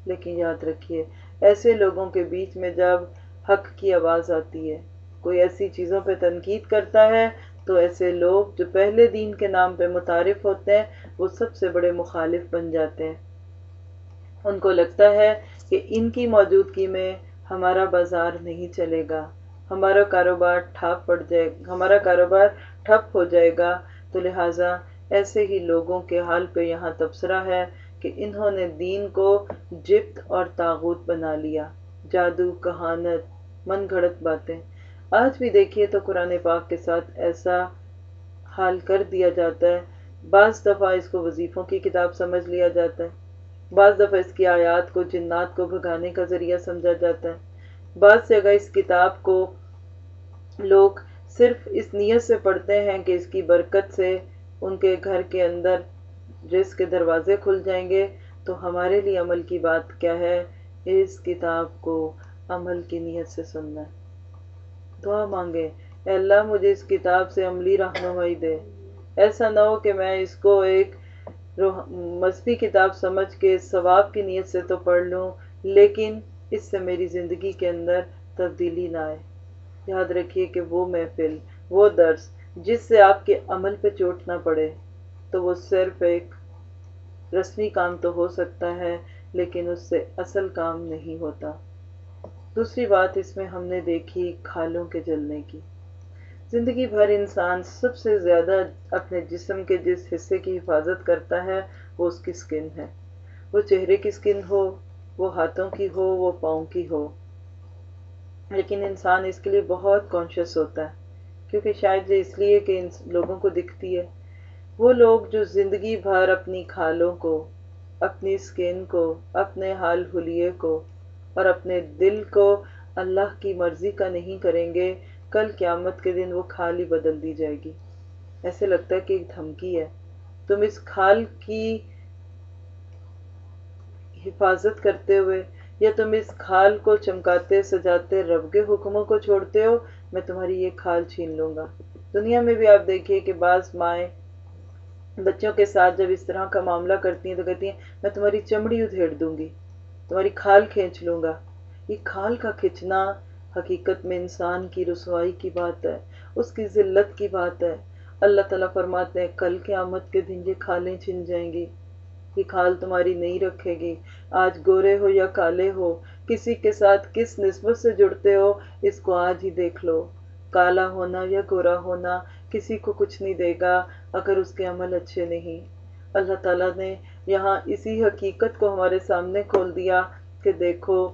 لیکن یاد رکھیے، ایسے لوگوں کے بیچ میں جب حق کی آواز آتی ہے، کوئی ایسی چیزوں پہ تنقید کرتا ہے، تو ایسے لوگ جو پہلے دین کے نام پہ متعارف ہوتے ہیں، وہ سب سے بڑے مخالف بن جاتے ہیں۔ ان کو لگتا ہے کہ ان کی موجودگی میں ہمارا بازار نہیں چلے گا، ہمارا کاروبار ٹھپ پڑ جائے، ہمارا کاروبار ٹھپ ہو جائے گا۔ تو لہٰذا ایسے ہی لوگوں کے حال پہ یہاں تبصرہ ہے کہ انہوں نے دین کو جبت اور تاغوت بنا لیا۔ جادو، کہانت، من گھڑت باتیں۔ آج بھی دیکھیے تو قرآن پاک کے ساتھ ایسا حال کر دیا جاتا ہے۔ بعض دفعہ اس کو وظیفوں کی کتاب سمجھ لیا جاتا ہے۔ بعض دفعہ اس کی آیات کو جنات کو بھگانے کا ذریعہ سمجھا جاتا ہے۔ بعض جگہ اس کتاب کو لوگ صرف اس نیت سے پڑھتے ہیں کہ اس کی برکت سے ان کے گھر کے اندر جس کے دروازے کھل جائیں گے، تو ہمارے لیے عمل کی بات کیا ہے؟ اس کتاب کو عمل کی نیت سے سننا۔ ہے دعا مانگے، اے اللہ، مجھے اس کتاب سے عملی رہنمائی دے۔ ایسا نہ ہو کہ میں اس کو ایک مذہبی کتاب سمجھ کے ثواب کی نیت سے تو پڑھ لوں، لیکن اس سے میری زندگی کے اندر تبدیلی نہ آئے۔ یاد رکھیے کہ وہ محفل، وہ درس جس سے آپ کے عمل پہ چوٹ نہ پڑے، تو وہ صرف ایک رسمی کام تو ہو سکتا ہے، لیکن اس سے اصل کام نہیں ہوتا۔ دوسری بات اس میں ہم نے دیکھی کھالوں کے جلنے کی۔ زندگی بھر انسان سب سے زیادہ اپنے جسم کے جس حصے کی حفاظت کرتا ہے، وہ اس کی سکن ہے۔ وہ چہرے کی سکن ہو، وہ ہاتھوں کی ہو، وہ پاؤں کی ہو۔ لیکن انسان اس کے لیے بہت کانشیس ہوتا ہے۔ کیونکہ شاید یہ اس لیے کہ ان لوگوں کو دکھتی ہے۔ وہ لوگ جو زندگی بھر اپنی کھالوں کو، اپنی سکن کو، اپنے حال حلیے کو اور اپنے دل کو اللہ کی مرضی کا نہیں کریں گے، کل قیامت کے دن وہ کھال ہی بدل دی جائے گی۔ ایسے لگتا ہے کہ ایک دھمکی ہے۔ تم اس کھال کی حفاظت کرتے ہوئے یا تم اس کھال کو چمکاتے، سجاتے رب کے حکموں کو چھوڑتے ہو میں تمہاری یہ کھال چھین لوں گا۔ دنیا میں بھی آپ دیکھیے کہ بعض مائیں بچوں کے ساتھ جب اس طرح کا معاملہ کرتی ہیں تو کہتی ہیں، میں تمہاری چمڑی ادھیڑ دوں گی، تمہاری کھال کھینچ لوں گا۔ یہ کھال کا کھینچنا حقیقت میں انسان کی رسوائی کی بات ہے، اس کی ذلت کی بات ہے۔ اللہ تعالیٰ فرماتے ہیں، کل کے آمد کے دن یہ کھالیں چھن جائیں گی۔ یہ کھال تمہاری نہیں رکھے گی۔ آج گورے ہو یا کالے ہو کسی کے ساتھ کس نسبت سے جڑتے ہو، اس کو آج ہی دیکھ لو۔ کالا ہونا یا گورا ہونا کسی کو کچھ نہیں دے گا اگر اس کے عمل اچھے نہیں۔ اللہ تعالیٰ نے یہاں اسی حقیقت کو ہمارے سامنے کھول دیا کہ دیکھو،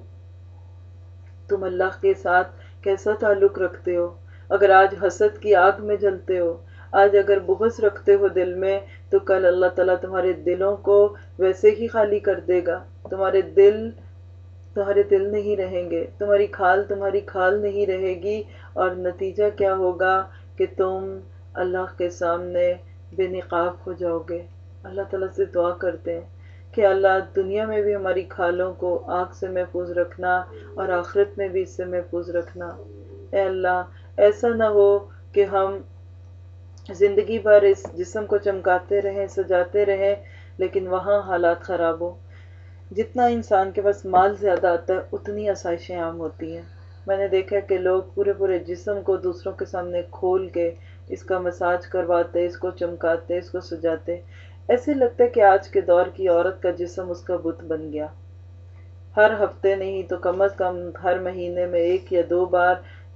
تم اللہ کے ساتھ کیسا تعلق رکھتے ہو۔ اگر آج حسد کی آگ میں جلتے ہو، آج اگر بغض رکھتے ہو دل میں، تو کل اللہ تعالیٰ تمہارے دلوں کو ویسے ہی خالی کر دے گا۔ تمہارے دل تمہارے دل نہیں رہیں گے، تمہاری کھال تمہاری کھال نہیں رہے گی، اور نتیجہ کیا ہوگا کہ تم اللہ کے سامنے بے نقاب ہو جاؤ گے۔ اللہ تعالیٰ سے دعا کرتے ہیں کہ اللہ دنیا میں بھی ہماری کھالوں کو آگ سے محفوظ رکھنا اور آخرت میں بھی اس سے محفوظ رکھنا۔ اے اللہ، ایسا نہ ہو کہ ہم زندگی بھر اس جسم کو چمکاتے رہیں، سجاتے رہیں، لیکن وہاں حالات خراب ہو جتنا انسان کے پاس مال زیادہ آتا ہے، اتنی آسائشیں عام ہوتی ہیں۔ میں نے دیکھا کہ لوگ پورے پورے جسم کو دوسروں کے سامنے کھول کے اس کا مساج کرواتے اس کو چمکاتے اس کو سجاتے ایسے لگتا ہے کہ آج کے دور کی عورت کا جسم اس کا بت بن گیا۔ ہر ہفتے نہیں تو کم از کم ہر مہینے میں ایک یا دو بار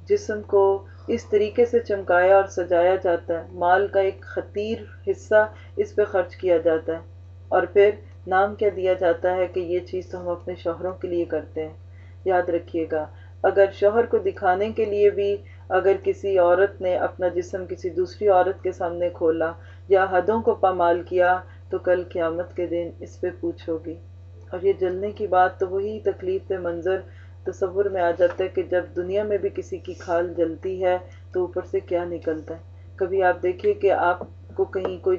جسم کو اس طریقے سے چمکایا اور سجایا جاتا ہے۔ مال کا ایک خطیر حصہ اس پہ خرچ کیا جاتا ہے۔ اور پھر نام کیا دیا جاتا ہے کہ یہ چیز تو ہم اپنے شوہروں کے لیے کرتے ہیں۔ یاد رکھیے گا، اگر شوہر کو دکھانے کے لیے بھی اگر کسی عورت نے اپنا جسم کسی دوسری عورت کے سامنے کھولا یا حدوں کو پامال کیا، تو کل قیامت کے دن اس پہ پوچھو گی۔ اور یہ جلنے کی بات تو وہی تکلیف پہ منظر، تصور میں آ جاتا ہے کہ جب دنیا میں بھی کسی کی کھال جلتی ہے تو اوپر سے کیا نکلتا ہے۔ کبھی آپ دیکھیں کہ آپ کو کہیں کوئی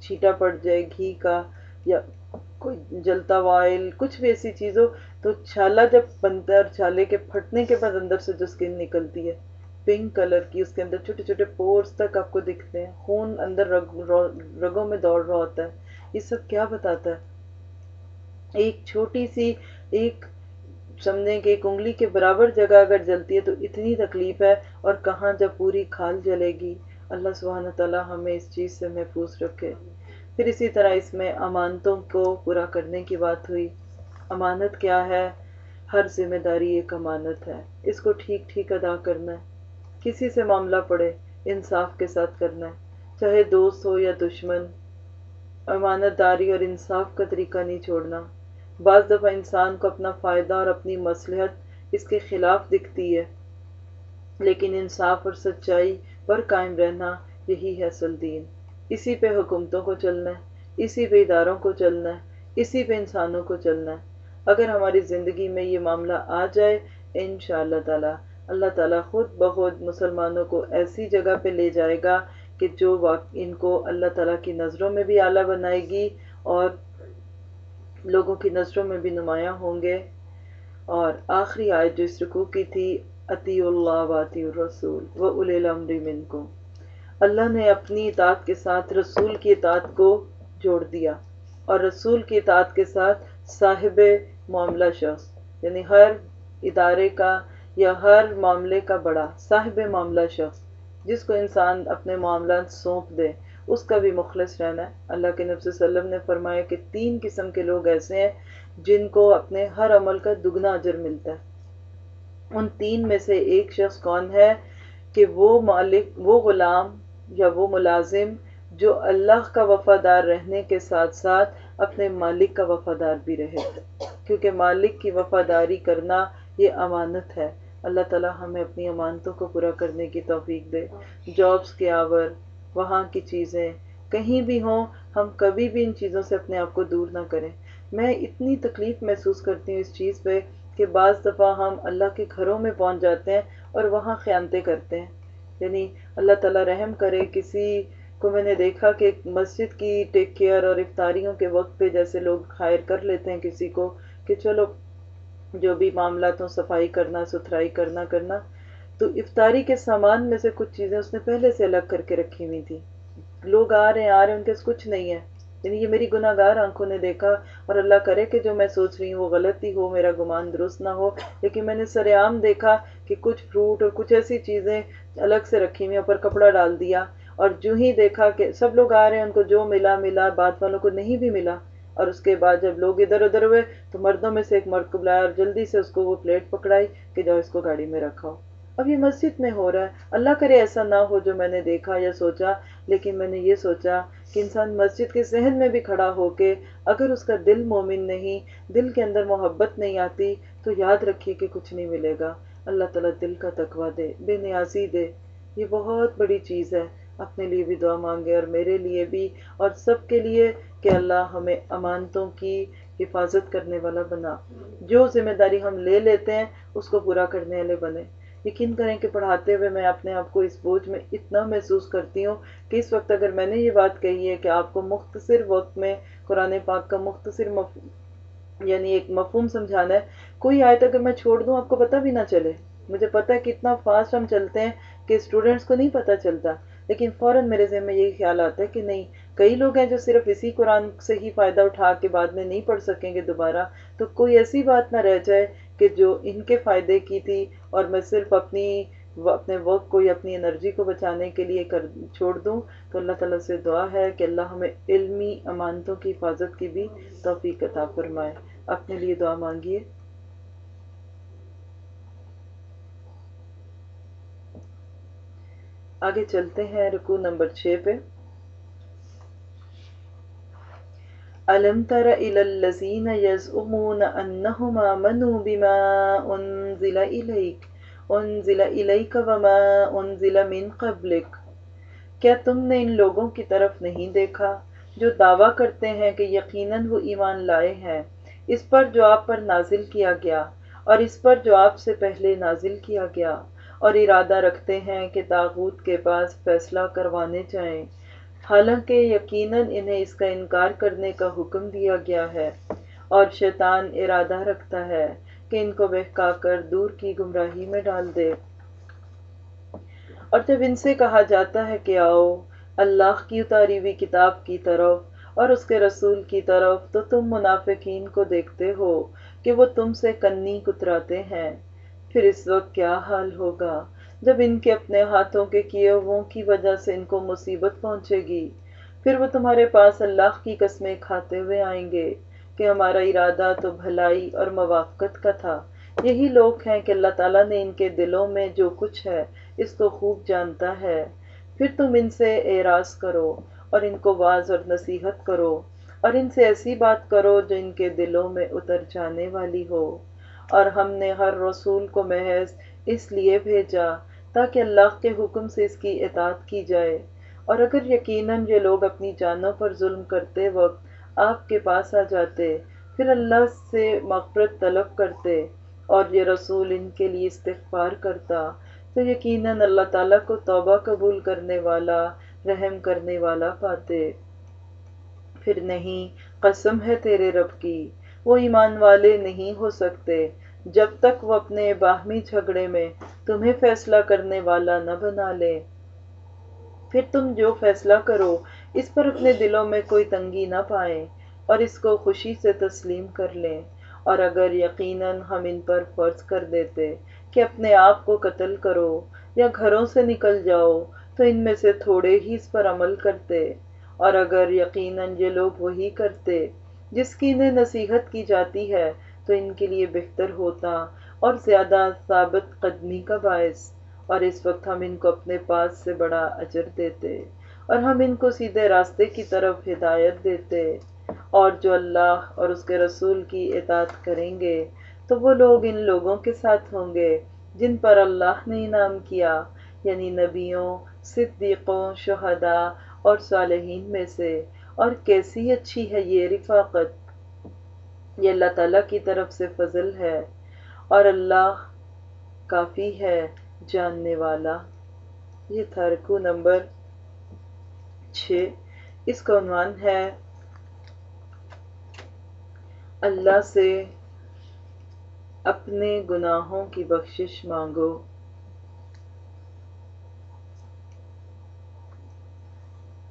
چھیٹا پڑ جائے گھی کا یا کوئی جلتا ہوا آئل کچھ بھی ایسی چیز ہو تو چھالا جب بنتا ہے اور چھالے کے پھٹنے کے بعد اندر سے جو اسکن نکلتی ہے، پنک کلر کی، اس کے اندر چھوٹے چھوٹے پورس تک آپ کو دکھتے ہیں۔ خون اندر رگ رگوں میں دوڑ رہا ہوتا ہے۔ یہ سب کیا بتاتا ہے؟ ایک چھوٹی سی، ایک سمجھیں کہ ایک انگلی کے برابر جگہ اگر جلتی ہے تو اتنی تکلیف ہے۔ اور کہاں جب پوری کھال جلے گی؟ اللہ سبحانہ تعالیٰ ہمیں اس چیز سے محفوظ رکھے۔ پھر اسی طرح اس میں امانتوں کو پورا کرنے کی بات ہوئی۔ امانت کیا ہے؟ ہر ذمہ داری ایک امانت ہے۔ اس کو ٹھیک ٹھیک ادا کرنا ہے۔ کسی سے معاملہ پڑے انصاف کے ساتھ کرنا ہے۔ چاہے دوست ہو یا دشمن، امانت داری اور انصاف کا طریقہ نہیں چھوڑنا۔ بعض دفعہ انسان کو اپنا فائدہ اور اپنی مصلحت اس کے خلاف دکھتی ہے۔ لیکن انصاف اور سچائی پر قائم رہنا یہی ہے اصل دین۔ اسی پہ حکومتوں کو چلنا ہے، اسی پہ اداروں کو چلنا ہے، اسی پہ انسانوں کو چلنا ہے۔ اگر ہماری زندگی میں یہ معاملہ آ جائے ان شاء اللہ تعالیٰ اللہ تعالیٰ خود بخود مسلمانوں کو ایسی جگہ پہ لے جائے گا کہ جو ان کو اللہ تعالیٰ کی نظروں میں بھی اعلیٰ بنائے گی اور لوگوں کی نظروں میں بھی نمایاں ہوں گے۔ اور آخری آیت جو اس رکوع کی تھی عطی اللہ واطی الرسول و الامر منکم۔ اللہ نے اپنی اطاعت کے ساتھ رسول کی اطاعت کو جوڑ دیا اور رسول کی اطاعت کے ساتھ صاحب معاملہ شخص یعنی ہر ادارے کا یا ہر معاملے کا بڑا صاحب معاملہ شخص جس کو انسان اپنے معاملات سونپ دے، اس کا بھی مخلص رہنا ہے۔ اللہ کے نبی وسلم نے فرمایا کہ تین قسم کے لوگ ایسے ہیں جن کو اپنے ہر عمل کا دگنا اجر ملتا ہے۔ ان تین میں سے ایک شخص کون ہے کہ وہ مالک، وہ غلام یا وہ ملازم جو اللہ کا وفادار رہنے کے ساتھ ساتھ اپنے مالک کا وفادار بھی رہے۔ کیونکہ مالک کی وفاداری کرنا یہ امانت ہے۔ اللہ تعالیٰ ہمیں اپنی امانتوں کو پورا کرنے کی توفیق دے۔ جابس کے آور، وہاں کی چیزیں، کہیں بھی ہوں، ہم کبھی بھی ان چیزوں سے اپنے آپ کو دور نہ کریں۔ میں اتنی تکلیف محسوس کرتی ہوں اس چیز پہ کہ بعض دفعہ ہم اللہ کے گھروں میں پہنچ جاتے ہیں اور وہاں خیانتیں کرتے ہیں۔ یعنی اللہ تعالیٰ رحم کرے، کسی کو میں نے دیکھا کہ مسجد کی ٹیک کیئر اور افطاریوں کے وقت پہ جیسے لوگ خائر کر لیتے ہیں کسی کو کہ چلو جو بھی معاملات ہوں صفائی کرنا، ستھرائی کرنا کرنا۔ تو افطاری کے سامان میں سے کچھ چیزیں اس نے پہلے سے الگ کر کے رکھی ہوئی تھی۔ لوگ آ رہے ہیں، آ رہے ہیں، ان کے کچھ نہیں ہے۔ یعنی یہ میری گناہ گار آنکھوں نے دیکھا اور اللہ کرے کہ جو میں سوچ رہی ہوں وہ غلطی ہو، میرا گمان درست نہ ہو۔ لیکن میں نے سر عام دیکھا کہ کچھ فروٹ اور کچھ ایسی چیزیں الگ سے رکھی ہوئی اوپر کپڑا ڈال دیا اور جو ہی دیکھا کہ سب لوگ آ رہے ہیں، ان کو جو ملا ملا بات والوں کو نہیں بھی ملا۔ اور اس کے بعد جب لوگ ادھر ادھر ہوئے تو مردوں میں سے ایک مرد کو بلایا اور جلدی سے اس کو وہ پلیٹ پکڑائی کہ جاؤ اس کو گاڑی میں رکھاؤ اب یہ مسجد میں ہو رہا ہے۔ اللہ کرے ایسا نہ ہو جو میں نے دیکھا یا سوچا، لیکن میں نے یہ سوچا کہ انسان مسجد کے ذہن میں بھی کھڑا ہو کے اگر اس کا دل مومن نہیں، دل کے اندر محبت نہیں آتی تو یاد رکھیے کہ کچھ نہیں ملے گا۔ اللہ تعالیٰ دل کا تقوی دے، بے نیازی دے۔ یہ بہت بڑی چیز ہے۔ اپنے لیے بھی دعا مانگے اور میرے لیے بھی۔ اور سب کے لیے کہ اللہ ہمیں امانتوں کی حفاظت کرنے والا بنا۔ جو ذمہ داری ہم لے لیتے ہیں، اس کو پورا کرنے والے بنے۔ یقین کریں کہ پڑھاتے ہوئے میں اپنے آپ کو اس بوجھ میں اتنا محسوس کرتی ہوں کہ اس وقت اگر میں نے یہ بات کہی ہے کہ آپ کو مختصر وقت میں قرآن پاک کا مختصر مف... یعنی ایک مفہوم سمجھانا ہے۔ کوئی آیت اگر میں چھوڑ دوں، آپ کو پتہ بھی نہ چلے۔ مجھے پتہ ہے کہ اتنا فاسٹ ہم چلتے ہیں کہ اسٹوڈنٹس کو نہیں پتہ چلتا۔ لیکن فوراً میرے ذہن میں یہی خیال آتا ہے کہ نہیں، کئی لوگ ہیں جو صرف اسی قرآن سے ہی فائدہ اٹھا کے بعد میں نہیں پڑھ سکیں گے دوبارہ۔ تو کوئی ایسی بات نہ رہ جائے کہ جو ان کے فائدے کی تھی اور میں صرف اپنی اپنے وقت کو یا اپنی انرجی کو بچانے کے لیے کر چھوڑ دوں، تو اللہ تعالیٰ سے دعا ہے کہ اللہ ہمیں علمی امانتوں کی حفاظت کی بھی توفیق عطا فرمائے۔ اپنے لیے دعا مانگیے۔ آگے چلتے ہیں رکو نمبر چھ پہ۔ ألم تر إلى الذين يزعمون أنهم آمنوا بما أنزل إليك؟ أنزل إليك وما أنزل من قبلك کیا تم نے ان لوگوں کی طرف نہیں دیکھا جو دعویٰ کرتے ہیں کہ یقیناً وہ ایمان لائے ہیں؟ اس پر جو آپ پر نازل کیا گیا اور اس پر جو آپ سے پہلے نازل کیا گیا اور ارادہ رکھتے ہیں کہ تاغوت کے پاس فیصلہ کروانے جائیں۔ حالانکہ یقیناً انہیں اس کا انکار کرنے کا حکم دیا گیا ہے اور شیطان ارادہ رکھتا ہے۔ کہ ان کو بہکا کر دور کی گمراہی میں ڈال دے۔ اور جب ان سے کہا جاتا ہے کہ آؤ، اللہ کی اتاری ہوئی کتاب کی طرف اور اس کے رسول کی طرف، تو تم منافقین کو دیکھتے ہو کہ وہ تم سے کنی کتراتے ہیں۔ پھر اس وقت کیا حال ہوگا جب ان کے اپنے ہاتھوں کے کیے وہ کی وجہ سے ان کو مصیبت پہنچے گی؟ پھر وہ تمہارے پاس اللہ کی قسمیں کھاتے ہوئے آئیں گے۔ کہ ہمارا ارادہ تو بھلائی اور موافقت کا تھا۔ یہی لوگ ہیں کہ اللہ تعالیٰ نے ان کے دلوں میں جو کچھ ہے، اس کو خوب جانتا ہے۔ پھر تم ان سے اعراض کرو اور ان کو واز اور نصیحت کرو اور ان سے ایسی بات کرو جو ان کے دلوں میں اتر جانے والی ہو۔ اور ہم نے ہر رسول کو محض اس لیے بھیجا تاکہ اللہ کے حکم سے اس کی اطاعت کی جائے۔ اور اگر یقیناً یہ لوگ اپنی جانوں پر ظلم کرتے وقت آپ کے پاس آ جاتے، پھر اللہ سے مغفرت طلب کرتے اور یہ رسول ان کے لیے استغفار کرتا۔ تو یقیناً اللہ تعالیٰ کو توبہ قبول کرنے والا، رحم کرنے والا پاتے۔ پھر نہیں، قسم ہے تیرے رب کی، وہ ایمان والے نہیں ہو سکتے۔ جب تک وہ اپنے باہمی جھگڑے میں تمہیں فیصلہ کرنے والا نہ بنا لے۔ پھر تم جو فیصلہ کرو اس پر اپنے دلوں میں کوئی تنگی نہ پائیں اور اس کو خوشی سے تسلیم کر لیں۔ اور اگر یقیناً ہم ان پر فرض کر دیتے کہ اپنے آپ کو قتل کرو یا گھروں سے نکل جاؤ، تو ان میں سے تھوڑے ہی اس پر عمل کرتے۔ اور اگر یقیناً یہ لوگ وہی کرتے جس کی انہیں نصیحت کی جاتی ہے، تو ان کے لیے بہتر ہوتا اور زیادہ ثابت قدمی کا باعث۔ اور اس وقت ہم ان کو اپنے پاس سے بڑا اجر دیتے۔ اور ہم ان کو سیدھے راستے کی طرف ہدایت دیتے اور جو اللہ اور اس کے رسول کی اطاعت کریں گے، تو وہ لوگ ان لوگوں کے ساتھ ہوں گے جن پر اللہ نے انعام کیا یعنی نبیوں، صدیقوں، شہداء اور صالحین میں سے۔ اور کیسی اچھی ہے یہ رفاقت، یہ اللہ تعالیٰ کی طرف سے فضل ہے اور اللہ کافی ہے جاننے والا۔ یہ تھا رکو نمبر چھ اس کا عنوان ہے اللہ سے اپنے گناہوں کی بخشش مانگو۔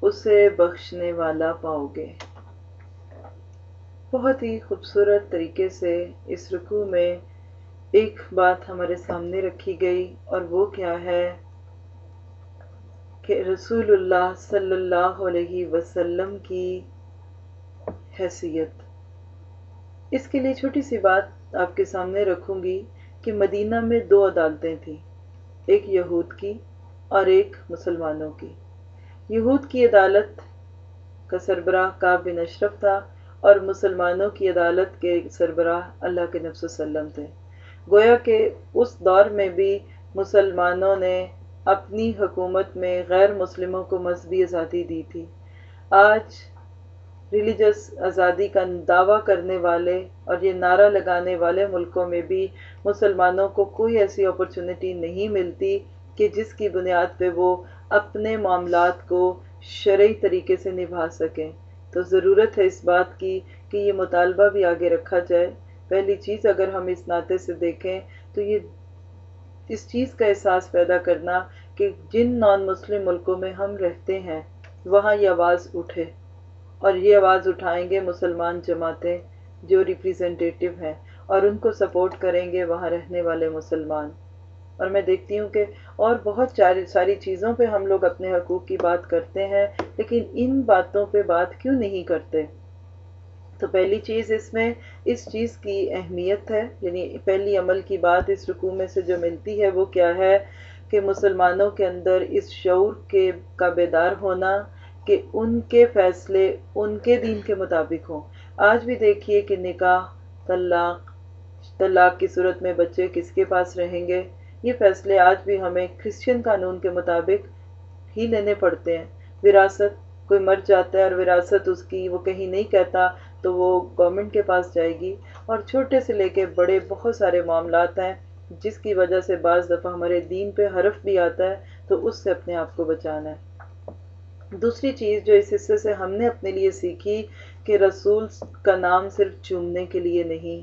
اسے بخشنے والا پاؤ گے۔ بہت ہی خوبصورت طریقے سے اس رکوع میں ایک بات ہمارے سامنے رکھی گئی اور وہ کیا ہے؟ کہ رسول اللہ صلی اللہ علیہ وسلم کی حیثیت۔ اس کے لیے چھوٹی سی بات آپ کے سامنے رکھوں گی کہ مدینہ میں دو عدالتیں تھیں، ایک یہود کی اور ایک مسلمانوں کی۔ یہود کی عدالت کا سربراہ کعب بن اشرف تھا اور مسلمانوں کی عدالت کے سربراہ اللہ کے نفس وسلم تھے۔ گویا کہ اس دور میں بھی مسلمانوں نے اپنی حکومت میں غیر مسلموں کو مذہبی آزادی دی تھی۔ آج ریلیجس آزادی کا دعویٰ کرنے والے اور یہ نعرہ لگانے والے ملکوں میں بھی مسلمانوں کو کوئی ایسی اپرچونٹی نہیں ملتی کہ جس کی بنیاد پہ وہ اپنے معاملات کو شرعی طریقے سے نبھا سکیں۔ تو ضرورت ہے اس بات کی کہ یہ مطالبہ بھی آگے رکھا جائے۔ پہلی چیز اگر ہم اس ناطے سے دیکھیں تو یہ اس چیز کا احساس پیدا کرنا کہ جن نان مسلم ملکوں میں ہم رہتے ہیں، وہاں یہ آواز اٹھے۔ اور یہ آواز اٹھائیں گے مسلمان جماعتیں جو ریپریزنٹیٹیو ہیں اور ان کو سپورٹ کریں گے وہاں رہنے والے مسلمان۔ اور میں دیکھتی ہوں کہ اور بہت ساری چیزوں پہ ہم لوگ اپنے حقوق کی بات کرتے ہیں، لیکن ان باتوں پہ بات کیوں نہیں کرتے؟ تو پہلی چیز اس میں، اس چیز کی اہمیت ہے یعنی پہلی عمل کی بات اس رکوع میں سے جو ملتی ہے، وہ کیا ہے؟ کہ مسلمانوں کے اندر اس شعور کے کا بیدار ہونا، کہ ان کے فیصلے، ان کے دین کے مطابق ہوں۔ آج بھی دیکھیے کہ نکاح، طلاق طلاق کی صورت میں بچے کس کے پاس رہیں گے؟ یہ فیصلے آج بھی ہمیں کرسچن قانون کے مطابق ہی لینے پڑتے ہیں۔ وراثت، کوئی مر جاتا ہے اور وراثت اس کی وہ کہیں نہیں کہتا تو وہ گورنمنٹ کے پاس جائے گی اور چھوٹے سے لے کے بڑے بہت سارے معاملات ہیں، جس کی وجہ سے بعض دفعہ ہمارے دین پہ حرف بھی آتا ہے، تو اس سے اپنے آپ کو بچانا ہے۔ دوسری چیز جو اس حصے سے ہم نے اپنے لیے سیکھی کہ رسول کا نام صرف چومنے کے لیے نہیں،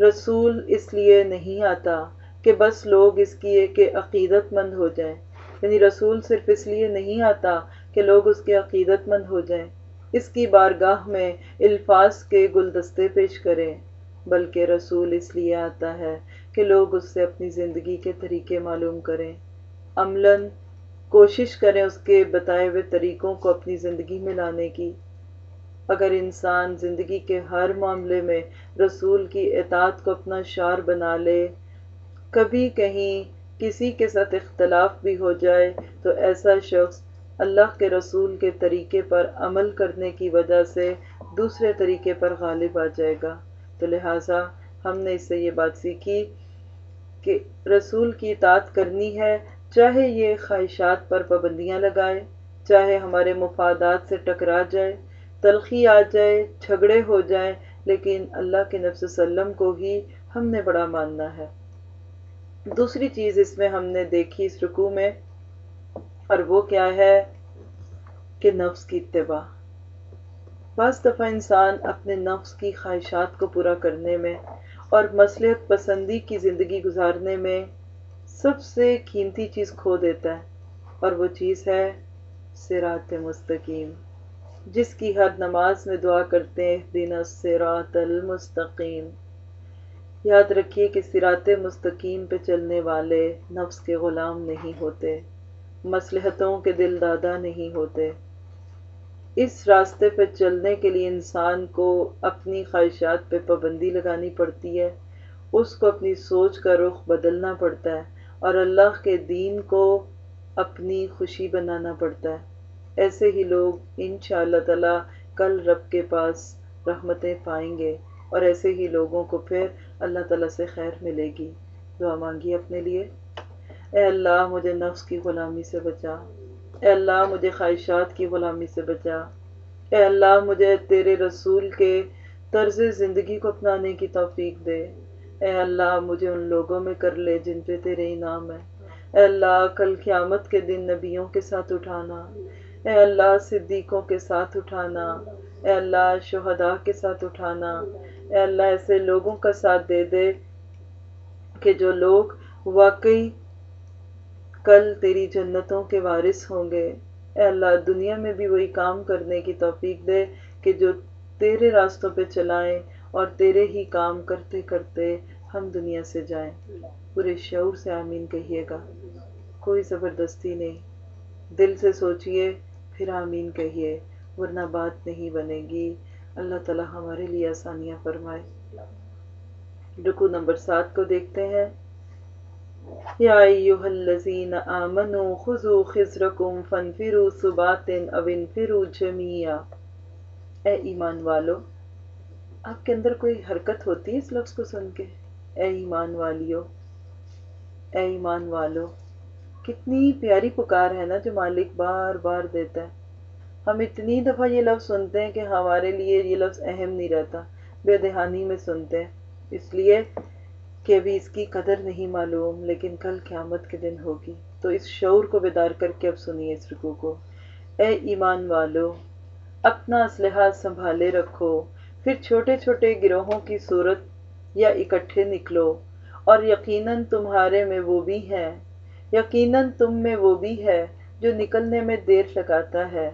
رسول اس لیے نہیں آتا کہ بس لوگ اس کی ایک عقیدت مند ہو جائیں۔ یعنی رسول صرف اس لیے نہیں آتا کہ لوگ اس کے عقیدت مند ہو جائیں۔ اس کی بارگاہ میں الفاظ کے گلدستے پیش کریں۔ بلکہ رسول اس لیے آتا ہے کہ لوگ اس سے اپنی زندگی کے طریقے معلوم کریں۔ عملاً کوشش کریں اس کے بتائے ہوئے طریقوں کو اپنی زندگی میں لانے کی۔ اگر انسان زندگی کے ہر معاملے میں رسول کی اطاعت کو اپنا شعار بنا لے، کبھی کہیں کسی کے ساتھ اختلاف بھی ہو جائے تو ایسا شخص اللہ کے رسول کے طریقے پر عمل کرنے کی وجہ سے دوسرے طریقے پر غالب آ جائے گا۔ تو لہٰذا ہم نے اس سے یہ بات سیکھی کہ رسول کی اطاعت کرنی ہے، چاہے یہ خواہشات پر پابندیاں لگائے، چاہے ہمارے مفادات سے ٹکرا جائے، تلخی آ جائے، جھگڑے ہو جائیں، لیکن اللہ کے نفس وسلم کو ہی ہم نے بڑا ماننا ہے۔ دوسری چیز اس میں ہم نے دیکھی اس رکوع میں اور وہ کیا ہے کہ نفس کی اتباع۔ بعض دفعہ انسان اپنے نفس کی خواہشات کو پورا کرنے میں اور مصلحت پسندی کی زندگی گزارنے میں سب سے قیمتی چیز کھو دیتا ہے، اور وہ چیز ہے سرات مستقیم، جس کی ہر نماز میں دعا کرتے ہیں دن سرات المستقیم۔ یاد رکھیے کہ سرات مستقیم پہ چلنے والے نفس کے غلام نہیں ہوتے۔ مصلحتوں کے دل دادا نہیں ہوتے۔ اس راستے پہ چلنے کے لیے انسان کو اپنی خواہشات پہ پابندی لگانی پڑتی ہے۔ اس کو اپنی سوچ کا رخ بدلنا پڑتا ہے اور اللہ کے دین کو اپنی خوشی بنانا پڑتا ہے۔ ایسے ہی لوگ ان شاء اللہ تعالیٰ کل رب کے پاس رحمتیں پائیں گے اور ایسے ہی لوگوں کو پھر اللہ تعالیٰ سے خیر ملے گی۔ دعا مانگی اپنے لیے۔ اے اللہ مجھے نفس کی غلامی سے بچا۔ اے اللہ مجھے خواہشات کی غلامی سے بچا۔ اے اللہ مجھے تیرے رسول کے طرز زندگی کو اپنانے کی توفیق دے۔ اے اللہ مجھے ان لوگوں میں کر لے جن پہ تیرے انعام ہے اے اللہ کل قیامت کے دن نبیوں کے ساتھ اٹھانا۔ اے اللہ صدیقوں کے ساتھ اٹھانا۔ اے اللہ شہداء کے ساتھ اٹھانا۔ اے اللہ ایسے لوگوں کا ساتھ دے دے کہ جو لوگ واقعی کل تیری جنتوں کے وارث ہوں گے۔ اے اللہ، دنیا میں بھی وہی کام کرنے کی توفیق دے کہ جو تیرے راستوں پہ چلائیں اور تیرے ہی کام کرتے کرتے ہم دنیا سے جائیں۔ پورے شعور سے آمین کہیے گا۔ کوئی زبردستی نہیں۔ دل سے سوچئے، پھر آمین کہیے، ورنہ بات نہیں بنے گی۔ اللہ تعالی ہمارے لیے آسانیاں فرمائے۔ رکو نمبر سات کو دیکھتے ہیں۔ یا ایوہ الذین آمنوا خذوا خزرکم فانفروا ثبات او انفروا جميعا اے ایمان والو، آپ کے اندر کوئی حرکت ہوتی ہے اس لفظ کو سن کے؟ اے ایمان والیو، اے ایمان والو، کتنی پیاری پکار ہے نا جو مالک بار بار دیتا ہے۔ ہم اتنی دفعہ یہ لفظ سنتے ہیں کہ ہمارے لیے یہ لفظ اہم نہیں رہتا، بے دہانی میں سنتے ہیں۔ اس لیے کہ ابھی اس کی قدر نہیں معلوم، لیکن کل قیامت کے دن ہوگی۔ تو اس شعور کو بیدار کر کے اب سنیے اس رکو کو۔ اے ایمان والو، اپنا اسلحہ سنبھالے رکھو۔ پھر چھوٹے چھوٹے گروہوں کی صورت یا اکٹھے نکلو۔ اور یقیناً تمہارے میں وہ بھی ہے۔ یقیناً تم میں وہ بھی ہے جو نکلنے میں دیر لگاتا ہے۔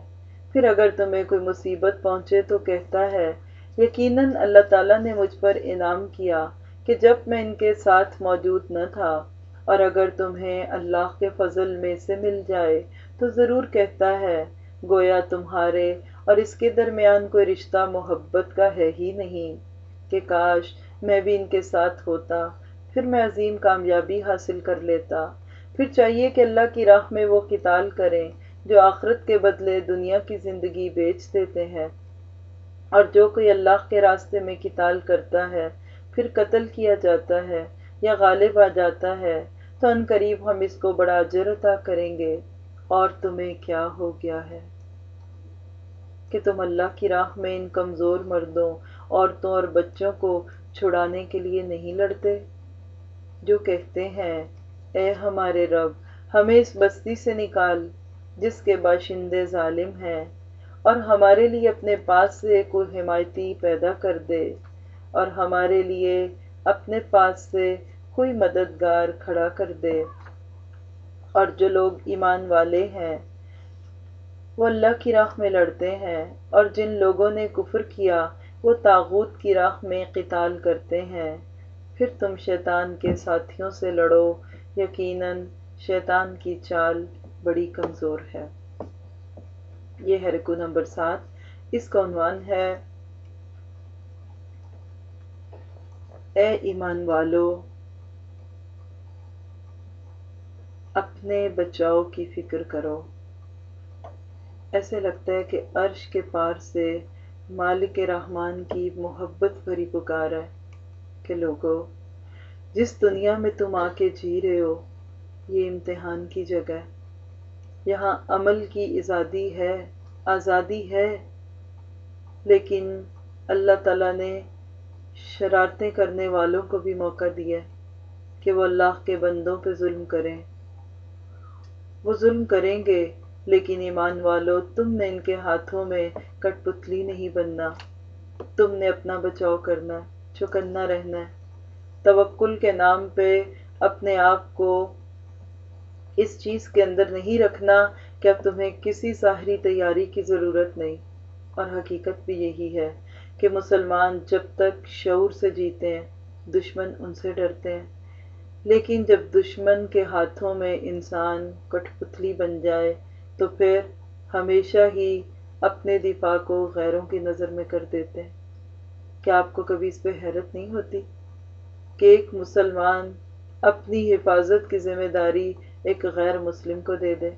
پھر اگر تمہیں کوئی مصیبت پہنچے تو کہتا ہے، یقیناً اللہ تعالیٰ نے مجھ پر انعام کیا۔ کہ جب میں ان کے ساتھ موجود نہ تھا اور اگر تمہیں اللہ کے فضل میں سے مل جائے تو ضرور کہتا ہے، گویا تمہارے اور اس کے درمیان کوئی رشتہ محبت کا ہے ہی نہیں کہ کاش میں بھی ان کے ساتھ ہوتا، پھر میں عظیم کامیابی حاصل کر لیتا۔ پھر چاہیے کہ اللہ کی راہ میں وہ قتال کریں جو آخرت کے بدلے دنیا کی زندگی بیچ دیتے ہیں اور جو کوئی اللہ کے راستے میں قتال کرتا ہے پھر قتل کیا جاتا ہے یا غالب آ جاتا ہے، تو ان قریب ہم اس کو بڑا اجر عطا کریں گے۔ اور تمہیں کیا ہو گیا ہے؟ کہ تم اللہ کی راہ میں ان کمزور مردوں عورتوں اور بچوں کو چھڑانے کے لیے نہیں لڑتے؟ جو کہتے ہیں، اے ہمارے رب، ہمیں اس بستی سے نکال، جس کے باشندے ظالم ہیں، اور ہمارے لیے اپنے پاس سے کوئی حمایتی پیدا کر دے۔ اور ہمارے لیے اپنے پاس سے کوئی مددگار کھڑا کر دے۔ اور جو لوگ ایمان والے ہیں، وہ اللہ کی راہ میں لڑتے ہیں، اور جن لوگوں نے کفر کیا، وہ تاغوت کی راہ میں قتال کرتے ہیں۔ پھر تم شیطان کے ساتھیوں سے لڑو، یقیناً شیطان کی چال بڑی کمزور ہے۔ یہ ہے رکو نمبر سات۔ اس کا عنوان ہے اے ایمان والو، اپنے بچاؤ کی فکر کرو۔ ایسے لگتا ہے کہ عرش کے پار سے مالک رحمان کی محبت بھری پکار ہے کہ لوگو، جس دنیا میں تم آ کے جی رہے ہو، یہ امتحان کی جگہ ہے۔ یہاں عمل کی آزادی ہے آزادی ہے، لیکن اللہ تعالیٰ نے شرارتیں کرنے والوں کو بھی موقع دیا کہ وہ اللہ کے بندوں پہ ظلم کریں۔ وہ ظلم کریں گے، لیکن ایمان والو، تم نے ان کے ہاتھوں میں کٹ پتلی نہیں بننا۔ تم نے اپنا بچاؤ کرنا، چکنا رہنا۔ ہے توکل کے نام پہ اپنے آپ کو اس چیز کے اندر نہیں رکھنا کہ اب تمہیں کسی ظاہری تیاری کی ضرورت نہیں۔ اور حقیقت بھی یہی ہے۔ کہ مسلمان جب تک شعور سے جیتے ہیں، دشمن ان سے ڈرتے ہیں۔ لیکن جب دشمن کے ہاتھوں میں انسان کٹ پتلی بن جائے، تو پھر ہمیشہ ہی اپنے دفاع کو غیروں کی نظر میں کر دیتے ہیں۔ کیا آپ کو کبھی اس پہ حیرت نہیں ہوتی کہ ایک مسلمان اپنی حفاظت کی ذمہ داری ایک غیر مسلم کو دے دے؟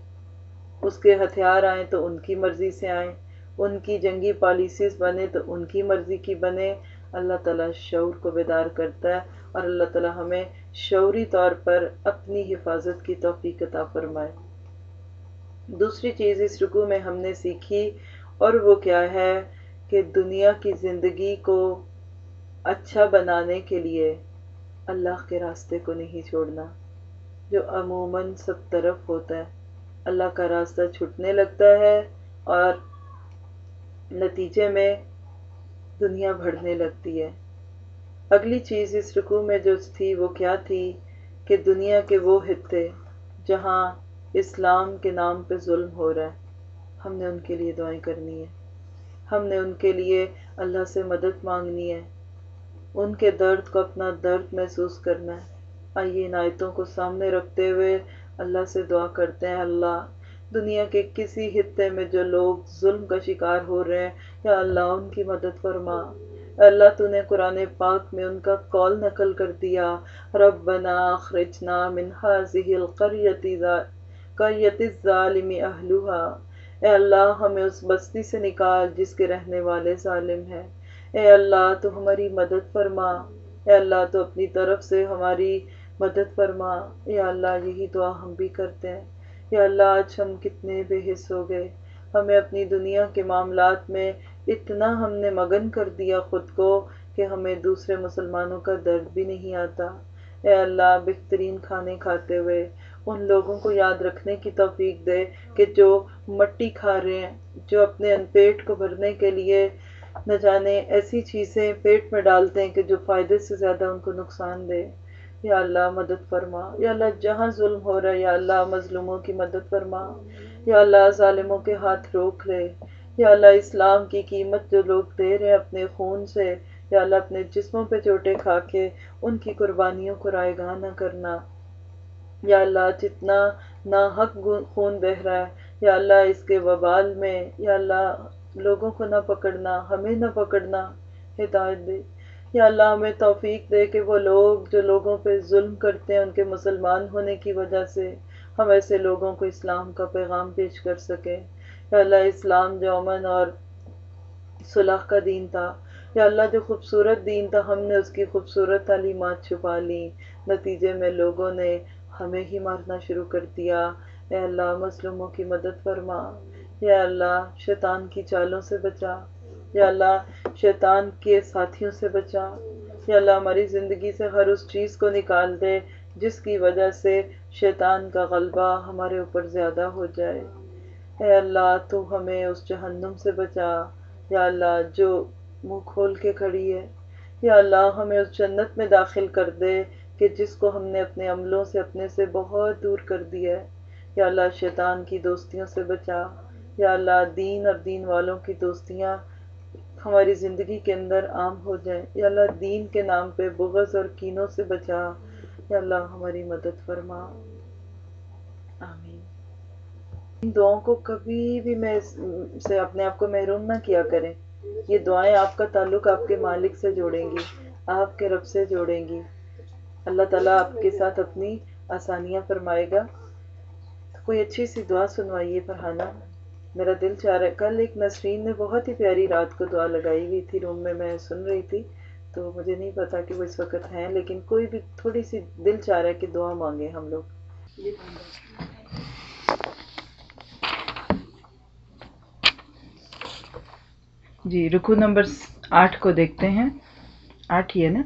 اس کے ہتھیار آئیں تو ان کی مرضی سے آئیں۔ ان کی جنگی پالیسیز بنے تو ان کی مرضی کی بنے۔ اللہ تعالیٰ شعور کو بیدار کرتا ہے اور اللہ تعالیٰ ہمیں شعوری طور پر اپنی حفاظت کی توفیق عطا فرمائے۔ دوسری چیز اس رکو میں ہم نے سیکھی اور وہ کیا ہے کہ دنیا کی زندگی کو اچھا بنانے کے لیے اللہ کے راستے کو نہیں چھوڑنا، جو عموماً سب طرف ہوتا ہے۔ اللہ کا راستہ چھٹنے لگتا ہے اور نتیجے میں دنیا بڑھنے لگتی ہے۔ اگلی چیز اس رکو میں جو تھی وہ کیا تھی کہ دنیا کے وہ حتے جہاں اسلام کے نام پہ ظلم ہو رہا ہے، ہم نے ان کے لیے دعائیں کرنی ہے ہم نے ان کے لیے اللہ سے مدد مانگنی ہے۔ ان کے درد کو اپنا درد محسوس کرنا ہے۔ آئیے ان آیتوں کو سامنے رکھتے ہوئے اللہ سے دعا کرتے ہیں۔ اللہ دنیا کے کسی خطے میں جو لوگ ظلم کا شکار ہو رہے ہیں، یا اللہ ان کی مدد فرما۔ اللہ تو نے قرآن پاک میں ان کا کال نقل کر دیا۔ ربنا اخرجنا من هذه القرية قریت الظالم اہلوہا اے اللہ، ہمیں اس بستی سے نکال جس کے رہنے والے ظالم ہیں۔ اے اللہ، تو ہماری مدد فرما۔ اے اللہ، تو اپنی طرف سے ہماری مدد فرما۔ یا اللہ، یہی دعا ہم بھی کرتے ہیں۔ یا اللہ آج ہم کتنے بے حص ہو گئے۔ ہمیں اپنی دنیا کے معاملات میں اتنا ہم نے مگن کر دیا خود کو کہ ہمیں دوسرے مسلمانوں کا درد بھی نہیں آتا۔ اے اللہ، بہترین کھانے کھاتے ہوئے ان لوگوں کو یاد رکھنے کی توفیق دے کہ جو مٹی کھا رہے ہیں، جو اپنے ان پیٹ کو بھرنے کے لیے نہ جانے، ایسی چیزیں پیٹ میں ڈالتے ہیں کہ جو فائدے سے زیادہ ان کو نقصان دے۔ یا اللہ مدد فرما۔ یا اللہ جہاں ظلم ہو رہا ہے، یا اللہ مظلوموں کی مدد فرما۔ یا اللہ ظالموں کے ہاتھ روک لے۔ یا اللہ اسلام کی قیمت جو لوگ دے رہے ہیں اپنے خون سے، یا اللہ اپنے جسموں پہ چوٹے کھا کے ان کی قربانیوں کو رائے گاہ نہ کرنا۔ یا اللہ جتنا ناحق خون بہ رہا ہے، یا اللہ اس کے وبال میں، یا اللہ لوگوں کو نہ پکڑنا، ہمیں نہ پکڑنا۔ ہدایت دے۔ یا اللہ ہمیں توفیق دے کہ وہ لوگ جو لوگوں پہ ظلم کرتے ہیں، ان کے مسلمان ہونے کی وجہ سے ہم ایسے لوگوں کو اسلام کا پیغام پیش کر سکیں۔ یا اللہ، اسلام جو امن اور صلح کا دین تھا۔ یا اللہ، جو خوبصورت دین تھا، ہم نے اس کی خوبصورت تعلیمات چھپا لی نتیجے میں لوگوں نے ہمیں ہی مارنا شروع کر دیا۔ اے اللہ، مظلوموں کی مدد فرما۔ یا اللہ، شیطان کی چالوں سے بچا۔ یا اللہ شیطان کے ساتھیوں سے بچا۔ یا اللہ ہماری زندگی سے ہر اس چیز کو نکال دے جس کی وجہ سے شیطان کا غلبہ ہمارے اوپر زیادہ ہو جائے۔ اے اللہ تو ہمیں اس جہنم سے بچا۔ یا اللہ جو منہ کھول کے کھڑی ہے۔ یا اللہ ہمیں اس جنت میں داخل کر دے کہ جس کو ہم نے اپنے عملوں سے اپنے سے بہت دور کر دیا ہے۔ یا اللہ شیطان کی دوستیوں سے بچا۔ یا اللہ دین اور دین والوں کی دوستیاں ہماری زندگی کے اندر عام ہو جائیں۔ یا اللہ، دین کے نام پہ بغض اور کینوں سے بچا۔ یا اللہ، ہماری مدد فرما۔ آمین۔ ان دعاؤں کو کبھی بھی میں سے اپنے آپ کو محروم نہ کیا کریں۔ یہ دعائیں آپ کا تعلق آپ کے مالک سے جوڑیں گی، آپ کے رب سے جوڑیں گی۔ اللہ تعالیٰ آپ کے ساتھ اپنی آسانیاں فرمائے گا۔ کوئی اچھی سی دعا سنوائیے فرحانہ۔ میرا دل چاہ رہا ہے۔ کل ایک نسرین نے بہت ہی پیاری رات کو دعا لگائی ہوئی تھی روم میں میں سن رہی تھی۔ تو مجھے نہیں پتا کہ وہ اس وقت ہیں، لیکن کوئی بھی تھوڑی سی دل چاہ رہا ہے کہ دعا مانگے ہم لوگ۔ جی رکو نمبر آٹھ کو دیکھتے ہیں۔ آٹھ ہی ہے نا؟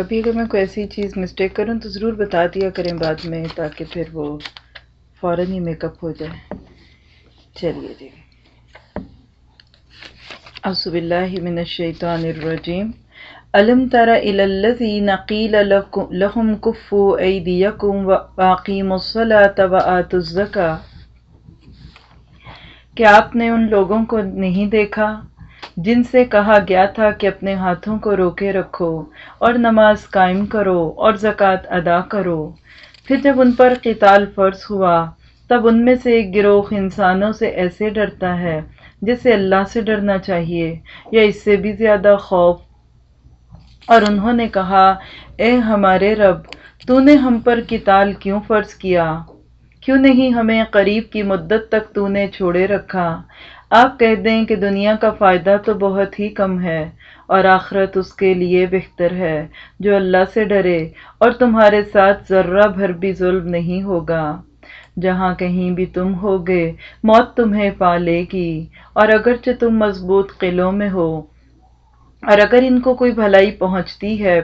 کبھی اگر میں کوئی ایسی چیز مسٹیک کروں تو ضرور بتا دیا کریں بعد میں تاکہ پھر وہ فوراً ہی میک اپ ہو جائے۔ چلیے جی۔ اصب اللہ من الشیطان الرجیم۔ علم تر الذین قیل لهم کفوا ایدیکم واقیموا الصلاة وآتوا الزکاة۔ کہ آپ نے ان لوگوں کو نہیں دیکھا؟ جن سے کہا گیا تھا کہ اپنے ہاتھوں کو روکے رکھو اور نماز قائم کرو اور زکوٰۃ ادا کرو۔ پھر جب ان پر قتال فرض ہوا، تب ان میں سے ایک گروہ انسانوں سے ایسے ڈرتا ہے جسے اللہ سے ڈرنا چاہیے، یا اس سے بھی زیادہ خوف۔ اور انہوں نے کہا، اے ہمارے رب، تو نے ہم پر قتال کیوں فرض کیا؟ کیوں نہیں ہمیں قریب کی مدت تک تو نے چھوڑے رکھا؟ آپ کہہ دیں کہ دنیا کا فائدہ تو بہت ہی کم ہے اور آخرت اس کے لیے بہتر ہے جو اللہ سے ڈرے اور تمہارے ساتھ ذرہ بھر بھی ظلم نہیں ہوگا۔ جہاں کہیں بھی تم ہوگے، موت تمہیں پالے گی۔ اور اگرچہ تم مضبوط قلعوں میں ہو اور اگر ان کو کوئی بھلائی پہنچتی ہے،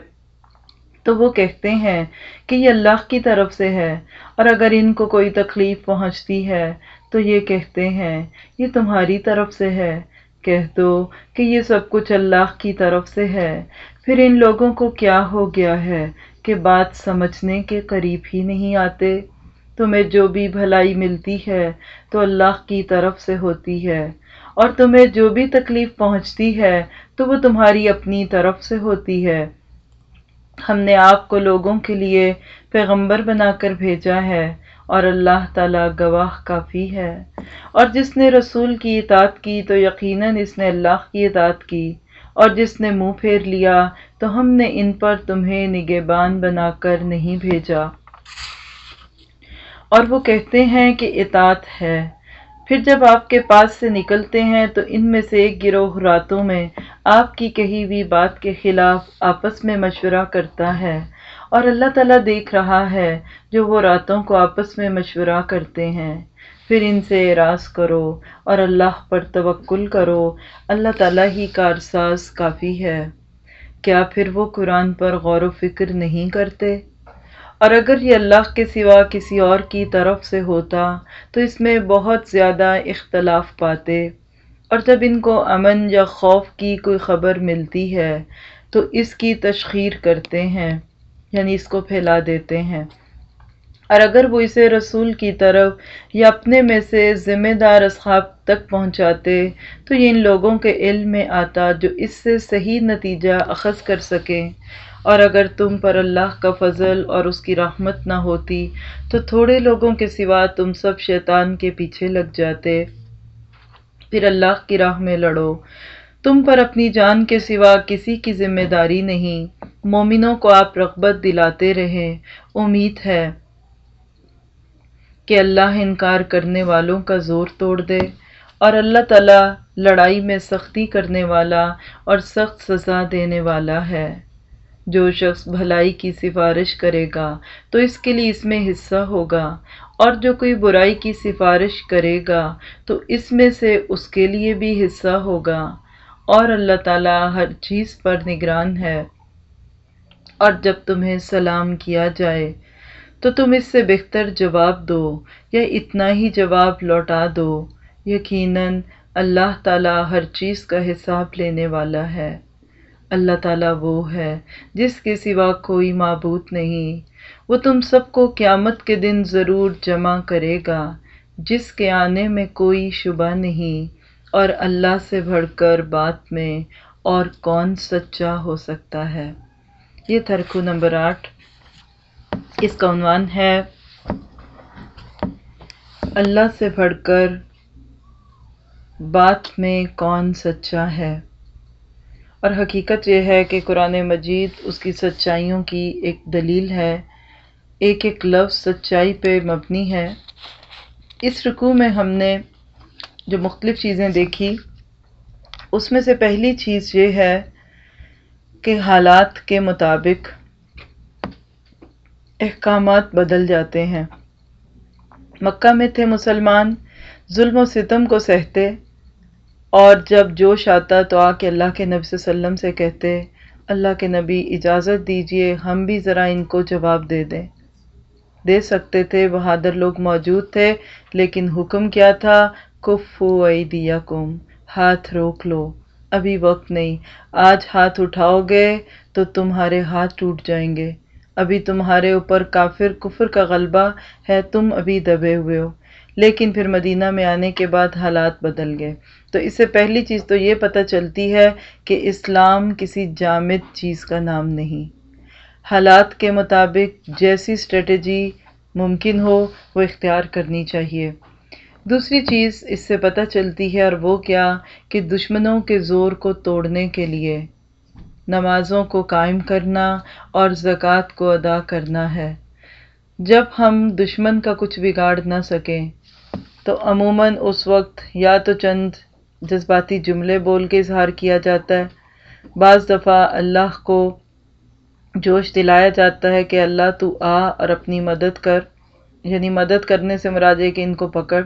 تو وہ کہتے ہیں کہ یہ اللہ کی طرف سے ہے۔ اور اگر ان کو کوئی تکلیف پہنچتی ہے تو یہ کہتے ہیں، یہ تمہاری طرف سے ہے۔ کہہ دو کہ یہ سب کچھ اللہ کی طرف سے ہے۔ پھر ان لوگوں کو کیا ہو گیا ہے کہ بات سمجھنے کے قریب ہی نہیں آتے؟ تمہیں جو بھی بھلائی ملتی ہے تو اللہ کی طرف سے ہوتی ہے۔ اور تمہیں جو بھی تکلیف پہنچتی ہے تو وہ تمہاری اپنی طرف سے ہوتی ہے۔ ہم نے آپ کو لوگوں کے لیے پیغمبر بنا کر بھیجا ہے۔ اور اللہ تعالیٰ گواہ کافی ہے۔ اور جس نے رسول کی اطاعت کی تو یقیناً اس نے اللہ کی اطاعت کی۔ اور جس نے منہ پھیر لیا تو ہم نے ان پر تمہیں نگہبان بنا کر نہیں بھیجا۔ اور وہ کہتے ہیں کہ اطاعت ہے۔ پھر جب آپ کے پاس سے نکلتے ہیں تو ان میں سے ایک گروہ راتوں میں آپ کی کہی ہوئی بات کے خلاف آپس میں مشورہ کرتا ہے۔ اور اللہ تعالیٰ دیکھ رہا ہے جو وہ راتوں کو آپس میں مشورہ کرتے ہیں۔ پھر ان سے اعراض کرو اور اللہ پر توکل کرو۔ اللہ تعالیٰ ہی کارساز کافی ہے۔ کیا پھر وہ قرآن پر غور و فکر نہیں کرتے؟ اور اگر یہ اللہ کے سوا کسی اور کی طرف سے ہوتا تو اس میں بہت زیادہ اختلاف پاتے۔ اور جب ان کو امن یا خوف کی کوئی خبر ملتی ہے تو اس کی تشخیر کرتے ہیں۔ یعنی اس کو پھیلا دیتے ہیں۔ اور اگر وہ اسے رسول کی طرف یا اپنے میں سے ذمہ دار اصحاب تک پہنچاتے، تو یہ ان لوگوں کے علم میں آتا جو اس سے صحیح نتیجہ اخذ کر سکیں۔ اور اگر تم پر اللہ کا فضل اور اس کی رحمت نہ ہوتی، تو تھوڑے لوگوں کے سوا تم سب شیطان کے پیچھے لگ جاتے۔ پھر اللہ کی راہ میں لڑو۔ تم پر اپنی جان کے سوا کسی کی ذمہ داری نہیں۔ مومنوں کو آپ رغبت دلاتے رہیں امید ہے کہ اللہ انکار کرنے والوں کا زور توڑ دے اور اللہ تعالیٰ لڑائی میں سختی کرنے والا اور سخت سزا دینے والا ہے۔ جو شخص بھلائی کی سفارش کرے گا تو اس کے لیے اس میں حصہ ہوگا اور جو کوئی برائی کی سفارش کرے گا تو اس میں سے اس کے لیے بھی حصہ ہوگا۔ اور اللہ تعالیٰ ہر چیز پر نگران ہے۔ اور جب تمہیں سلام کیا جائے، تو تم اس سے بہتر جواب دو یا اتنا ہی جواب لوٹا دو۔ یقیناً اللہ تعالیٰ ہر چیز کا حساب لینے والا ہے۔ اللہ تعالیٰ وہ ہے جس کے سوا کوئی معبود نہیں۔ وہ تم سب کو قیامت کے دن ضرور جمع کرے گا، جس کے آنے میں کوئی شبہ نہیں۔ اور اللہ سے بڑھ کر بات میں اور کون سچا ہو سکتا ہے؟ یہ ترکو نمبر آٹھ۔ اس کا عنوان ہے، اللہ سے بڑھ کر بات میں کون سچا ہے؟ اور حقیقت یہ ہے کہ قرآن مجید اس کی سچائیوں کی ایک دلیل ہے۔ ایک ایک لفظ سچائی پہ مبنی ہے۔ اس رکوع میں ہم نے جو مختلف چیزیں دیکھی، اس میں سے پہلی چیز یہ ہے کہ حالات کے مطابق احکامات بدل جاتے ہیں۔ مکہ میں تھے مسلمان، ظلم و ستم کو سہتے اور جب جوش آتا تو آ کے اللہ کے نبی صلی اللہ علیہ وسلم سے کہتے، اللہ کے نبی اجازت دیجیے، ہم بھی ذرا ان کو جواب دے دیں۔ دے سکتے تھے، بہادر لوگ موجود تھے، لیکن حکم کیا تھا؟ کفو ایدیکم ہاتھ روک لو۔ ابھی وقت نہیں، آج ہاتھ اٹھاؤ گے تو تمہارے ہاتھ ٹوٹ جائیں گے۔ ابھی تمہارے اوپر کافر کفر کا غلبہ ہے، تم ابھی دبے ہوئے ہو۔ لیکن پھر مدینہ میں آنے کے بعد حالات بدل گئے۔ تو اس سے پہلی چیز تو یہ پتہ چلتی ہے کہ اسلام کسی جامد چیز کا نام نہیں۔ حالات کے مطابق جیسی اسٹریٹجی ممکن ہو، وہ اختیار کرنی چاہیے۔ دوسری چیز اس سے پتہ چلتی ہے اور وہ کیا کہ دشمنوں کے زور کو توڑنے کے لیے۔ نمازوں کو قائم کرنا اور زکوٰۃ کو ادا کرنا ہے۔ جب ہم دشمن کا کچھ بگاڑ نہ سکیں، تو عموماً اس وقت یا تو چند جذباتی جملے بول کے اظہار کیا جاتا ہے۔ بعض دفعہ اللہ کو جوش دلایا جاتا ہے کہ اللہ تو آ اور اپنی مدد کر یعنی مدد کرنے سے مراد کہ ان کو پکڑ۔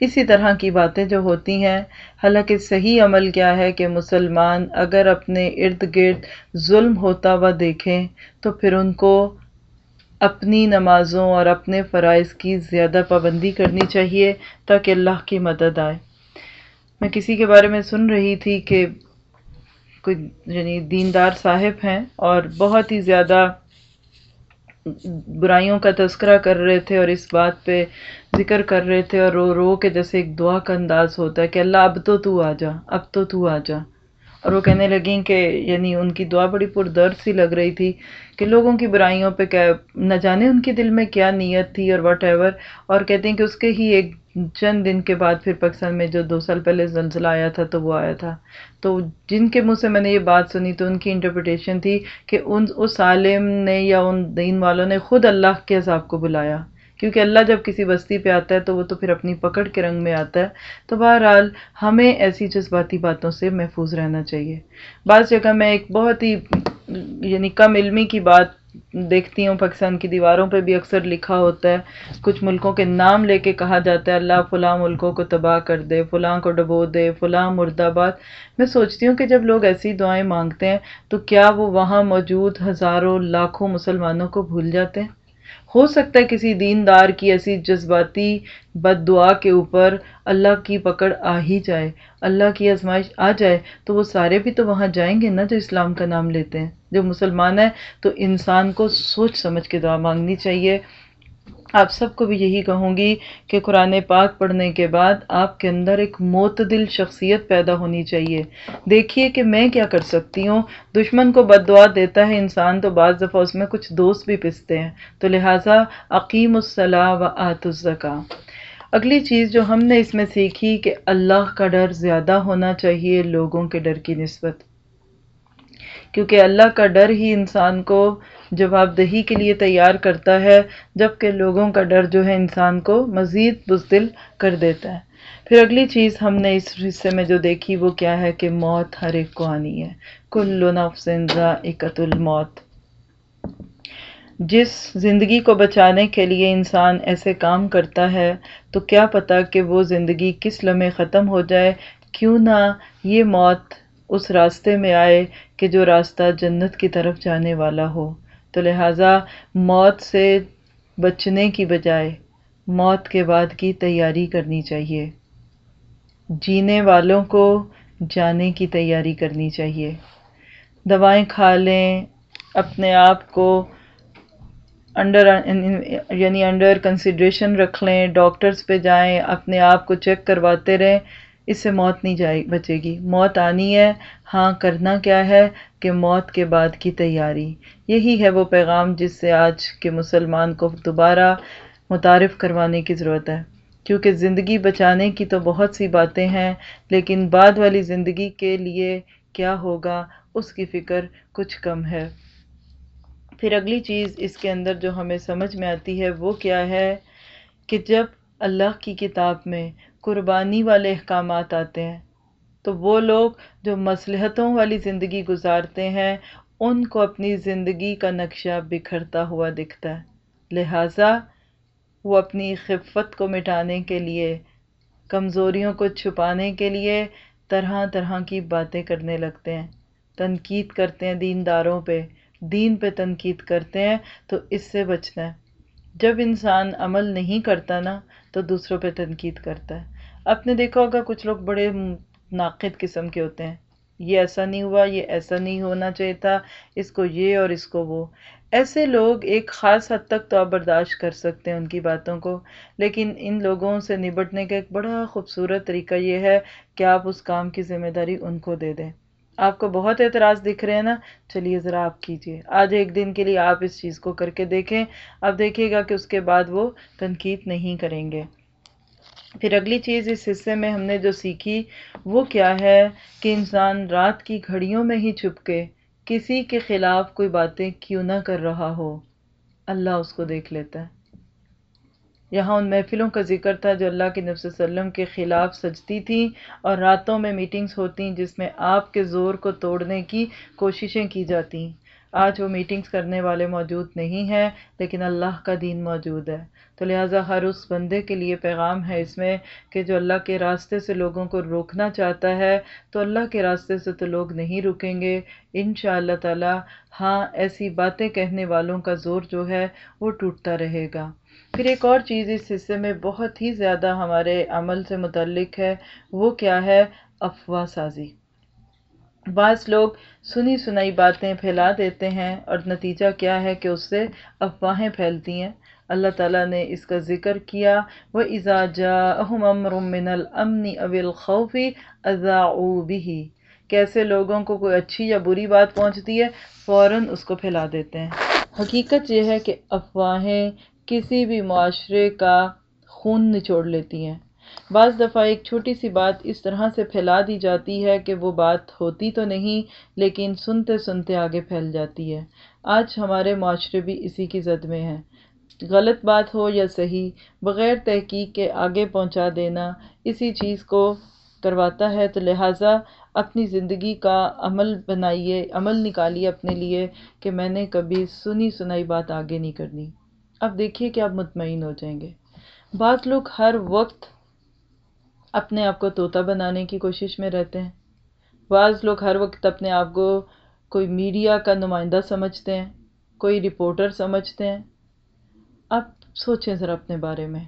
اسی طرح کی باتیں جو ہوتی ہیں۔ حالانکہ صحیح عمل کیا ہے کہ مسلمان اگر اپنے ارد گرد ظلم ہوتا ہوا دیکھیں تو پھر ان کو اپنی نمازوں اور اپنے فرائض کی زیادہ پابندی کرنی چاہیے تاکہ اللہ کی مدد آئے۔ میں کسی کے بارے میں سن رہی تھی کہ کوئی یعنی دیندار صاحب ہیں اور بہت ہی زیادہ برائیوں کا تذکرہ کر رہے تھے اور اس بات پہ ذکر کر رہے تھے اور رو رو کے جیسے ایک دعا کا انداز ہوتا ہے کہ اللہ، اب تو تو آ جا، اب تو تو آ جا۔ اور وہ کہنے لگیں کہ یعنی ان کی دعا بڑی پر درد سی لگ رہی تھی کہ لوگوں کی برائیوں پہ کیا نہ جانے ان کے دل میں کیا نیت تھی اور واٹ ایور اور کہتے ہیں کہ اس کے ہی ایک چند دن کے بعد پھر پاکستان میں جو دو سال پہلے زلزلہ آیا تھا تو وہ آیا تھا۔ تو جن کے منہ سے میں نے یہ بات سنی تو ان کی انٹرپریٹیشن تھی کہ ان، اس عالم نے یا ان دین والوں نے خود اللہ کے عذاب کو بلایا۔ کیونکہ اللہ جب کسی بستی پہ آتا ہے تو وہ تو پھر اپنی پکڑ کے رنگ میں آتا ہے۔ تو بہرحال ہمیں ایسی جذباتی باتوں سے محفوظ رہنا چاہیے۔ بعض جگہ میں ایک بہت ہی یعنی کم علمی کی بات دیکھتی ہوں۔ پاکستان کی دیواروں پہ بھی اکثر لکھا ہوتا ہے۔ کچھ ملکوں کے نام لے کے کہا جاتا ہے، اللہ فلاں ملکوں کو تباہ کر دے، فلاں کو ڈبو دے، فلاں مرد آباد۔ میں سوچتی ہوں کہ جب لوگ ایسی دعائیں مانگتے ہیں تو کیا وہ وہاں موجود ہزاروں، لاکھوں مسلمانوں کو بھول جاتے ہیں؟ ہو سکتا ہے کسی دیندار کی ایسی جذباتی بد دعا کے اوپر اللہ کی پکڑ آ ہی جائے، اللہ کی آزمائش آ جائے، تو وہ سارے بھی تو وہاں جائیں گے نا جو اسلام کا نام لیتے ہیں۔ جو مسلمان ہیں، تو انسان کو سوچ سمجھ کے دعا مانگنی چاہیے۔ آپ سب کو بھی یہی کہوں گی کہ قرآن پاک پڑھنے کے بعد آپ کے اندر ایک معتدل شخصیت پیدا ہونی چاہیے۔ دیکھیے کہ میں کیا کر سکتی ہوں۔ دشمن کو بد دعا دیتا ہے انسان تو بعض دفعہ اس میں کچھ دوست بھی پستے ہیں۔ تو لہٰذا عقیم الصلاح و آت الزکا اگلی چیز جو ہم نے اس میں سیکھی کہ اللہ کا ڈر زیادہ ہونا چاہیے لوگوں کے ڈر کی نسبت۔ کیونکہ اللہ کا ڈر ہی انسان کو جواب دہی کے لیے تیار کرتا ہے، جبکہ لوگوں کا ڈر جو ہے انسان کو مزید بزدل کر دیتا ہے۔ پھر اگلی چیز ہم نے اس حصے میں جو دیکھی، وہ کیا ہے کہ موت ہر ایک کو آنی ہے۔ کل نفس ذائقۃ الموت۔ جس زندگی کو بچانے کے لیے انسان ایسے کام کرتا ہے، تو کیا پتا کہ وہ زندگی کس لمحے ختم ہو جائے؟ کیوں نہ یہ موت اس راستے میں آئے کہ جو راستہ جنت کی طرف جانے والا ہو۔ تو لہٰذا موت سے بچنے کی بجائے موت کے بعد کی تیاری کرنی چاہیے۔ جینے والوں کو جانے کی تیاری کرنی چاہیے۔ دوائیں کھا لیں، اپنے آپ کو انڈر یعنی انڈر کنسیڈریشن رکھ لیں ڈاکٹرز پہ جائیں، اپنے آپ کو چیک کرواتے رہیں۔ اس سے موت نہیں جائے بچے گی۔ موت آنی ہے۔ ہاں کرنا کیا ہے کہ موت کے بعد کی تیاری۔ یہی ہے وہ پیغام جس سے آج کے مسلمان کو دوبارہ متعارف کروانے کی ضرورت ہے۔ کیونکہ زندگی بچانے کی تو بہت سی باتیں ہیں، لیکن بعد والی زندگی کے لیے کیا ہوگا؟ اس کی فکر کچھ کم ہے۔ پھر اگلی چیز اس کے اندر جو ہمیں سمجھ میں آتی ہے وہ کیا ہے کہ جب اللہ کی کتاب میں قربانی والے احکامات آتے ہیں۔ تو وہ لوگ جو مصلحتوں والی زندگی گزارتے ہیں، ان کو اپنی زندگی کا نقشہ بکھرتا ہوا دکھتا ہے۔ لہٰذا وہ اپنی خفت کو مٹانے کے لیے، کمزوریوں کو چھپانے کے لیے طرح طرح کی باتیں کرنے لگتے ہیں۔ تنقید کرتے ہیں دینداروں پہ، دین پہ تنقید کرتے ہیں تو اس سے بچنا ہے۔ جب انسان عمل نہیں کرتا نا، تو دوسروں پہ تنقید کرتا ہے۔ آپ نے دیکھا ہوگا کچھ لوگ بڑے ناقد قسم کے ہوتے ہیں۔ یہ ایسا نہیں ہوا، یہ ایسا نہیں ہونا چاہیے تھا، اس کو یہ اور اس کو وہ۔ ایسے لوگ ایک خاص حد تک تو آپ برداشت کر سکتے ہیں ان کی باتوں کو، لیکن ان لوگوں سے نبٹنے کا ایک بڑا خوبصورت طریقہ یہ ہے کہ آپ اس کام کی ذمہ داری ان کو دے دیں۔ آپ کو بہت اعتراض دکھ رہے ہیں نا؟ چلیے ذرا آپ کیجیے۔ آج ایک دن کے لیے آپ اس چیز کو کر کے دیکھیں۔ اب دیکھیے گا کہ اس کے بعد وہ تنقید نہیں کریں گے۔ پھر اگلی چیز اس حصے میں ہم نے جو سیکھی، وہ کیا ہے کہ انسان رات کی گھڑیوں میں ہی چھپ کے کسی کے خلاف کوئی باتیں کیوں نہ کر رہا ہو۔ اللہ اس کو دیکھ لیتا ہے۔ یہاں ان محفلوں کا ذکر تھا جو اللہ کے نفس وسلم کے خلاف سجتی تھیں اور راتوں میں میٹنگز ہوتی جس میں آپ کے زور کو توڑنے کی کوششیں کی جاتی۔ آج وہ میٹنگز کرنے والے موجود نہیں ہیں، لیکن اللہ کا دین موجود ہے۔ تو لہٰذا ہر اس بندے کے لیے پیغام ہے اس میں کہ جو اللہ کے راستے سے لوگوں کو روکنا چاہتا ہے، تو اللہ کے راستے سے تو لوگ نہیں رکیں گے۔ ان شاء اللہ تعالیٰ ہاں ایسی باتیں کہنے والوں کا زور جو ہے، وہ ٹوٹتا رہے گا۔ پھر ایک اور چیز اس حصے میں بہت ہی زیادہ ہمارے عمل سے متعلق ہے، وہ کیا ہے؟ افواہ سازی۔ بعض لوگ سنی سنائی باتیں پھیلا دیتے ہیں اور نتیجہ کیا ہے کہ اس سے افواہیں پھیلتی ہیں۔ اللہ تعالیٰ نے اس کا ذکر کیا وہ ازاجا اہم امر من الامن اول خوفی اضاء بھی کیسے لوگوں کو کوئی اچھی یا بری بات پہنچتی ہے، فوراً اس کو پھیلا دیتے ہیں۔ حقیقت یہ ہے کہ افواہیں کسی بھی معاشرے کا خون نچوڑ لیتی ہیں۔ بعض دفعہ ایک چھوٹی سی بات اس طرح سے پھیلا دی جاتی ہے کہ وہ بات ہوتی تو نہیں، لیکن سنتے سنتے آگے پھیل جاتی ہے۔ آج ہمارے معاشرے بھی اسی کی زد میں ہیں۔ غلط بات ہو یا صحیح، بغیر تحقیق کے آگے پہنچا دینا اسی چیز کو کرواتا ہے تو لہٰذا اپنی زندگی کا عمل بنائیے، عمل نکالیے اپنے لیے کہ میں نے کبھی سنی سنائی بات آگے نہیں کرنی۔ اب دیکھیے کہ آپ مطمئن ہو جائیں گے۔ بعض لوگ ہر وقت اپنے آپ کو طوطا بنانے کی کوشش میں رہتے ہیں۔ بعض لوگ ہر وقت اپنے آپ کو کوئی میڈیا کا نمائندہ سمجھتے ہیں، کوئی رپورٹر سمجھتے ہیں۔ اب سوچیں ذرا اپنے بارے میں۔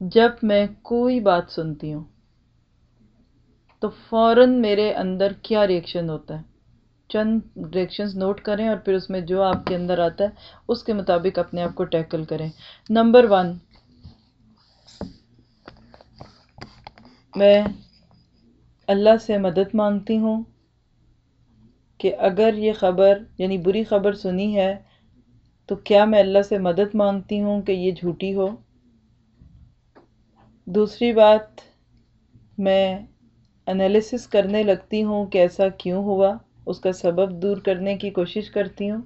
جب میں کوئی بات سنتی ہوں، تو فوراً میرے اندر کیا ریئیکشن ہوتا ہے؟ چند ریئیکشنز نوٹ کریں اور پھر اس میں جو آپ کے اندر آتا ہے، اس کے مطابق اپنے آپ کو ٹیکل کریں۔ نمبر ون میں اللہ سے مدد مانگتی ہوں کہ اگر یہ خبر یعنی بری خبر سنی ہے، تو کیا میں اللہ سے مدد مانگتی ہوں کہ یہ جھوٹی ہو؟ دوسری بات، میں انالیسس کرنے لگتی ہوں کہ ایسا کیوں ہوا، اس کا سبب دور کرنے کی کوشش کرتی ہوں۔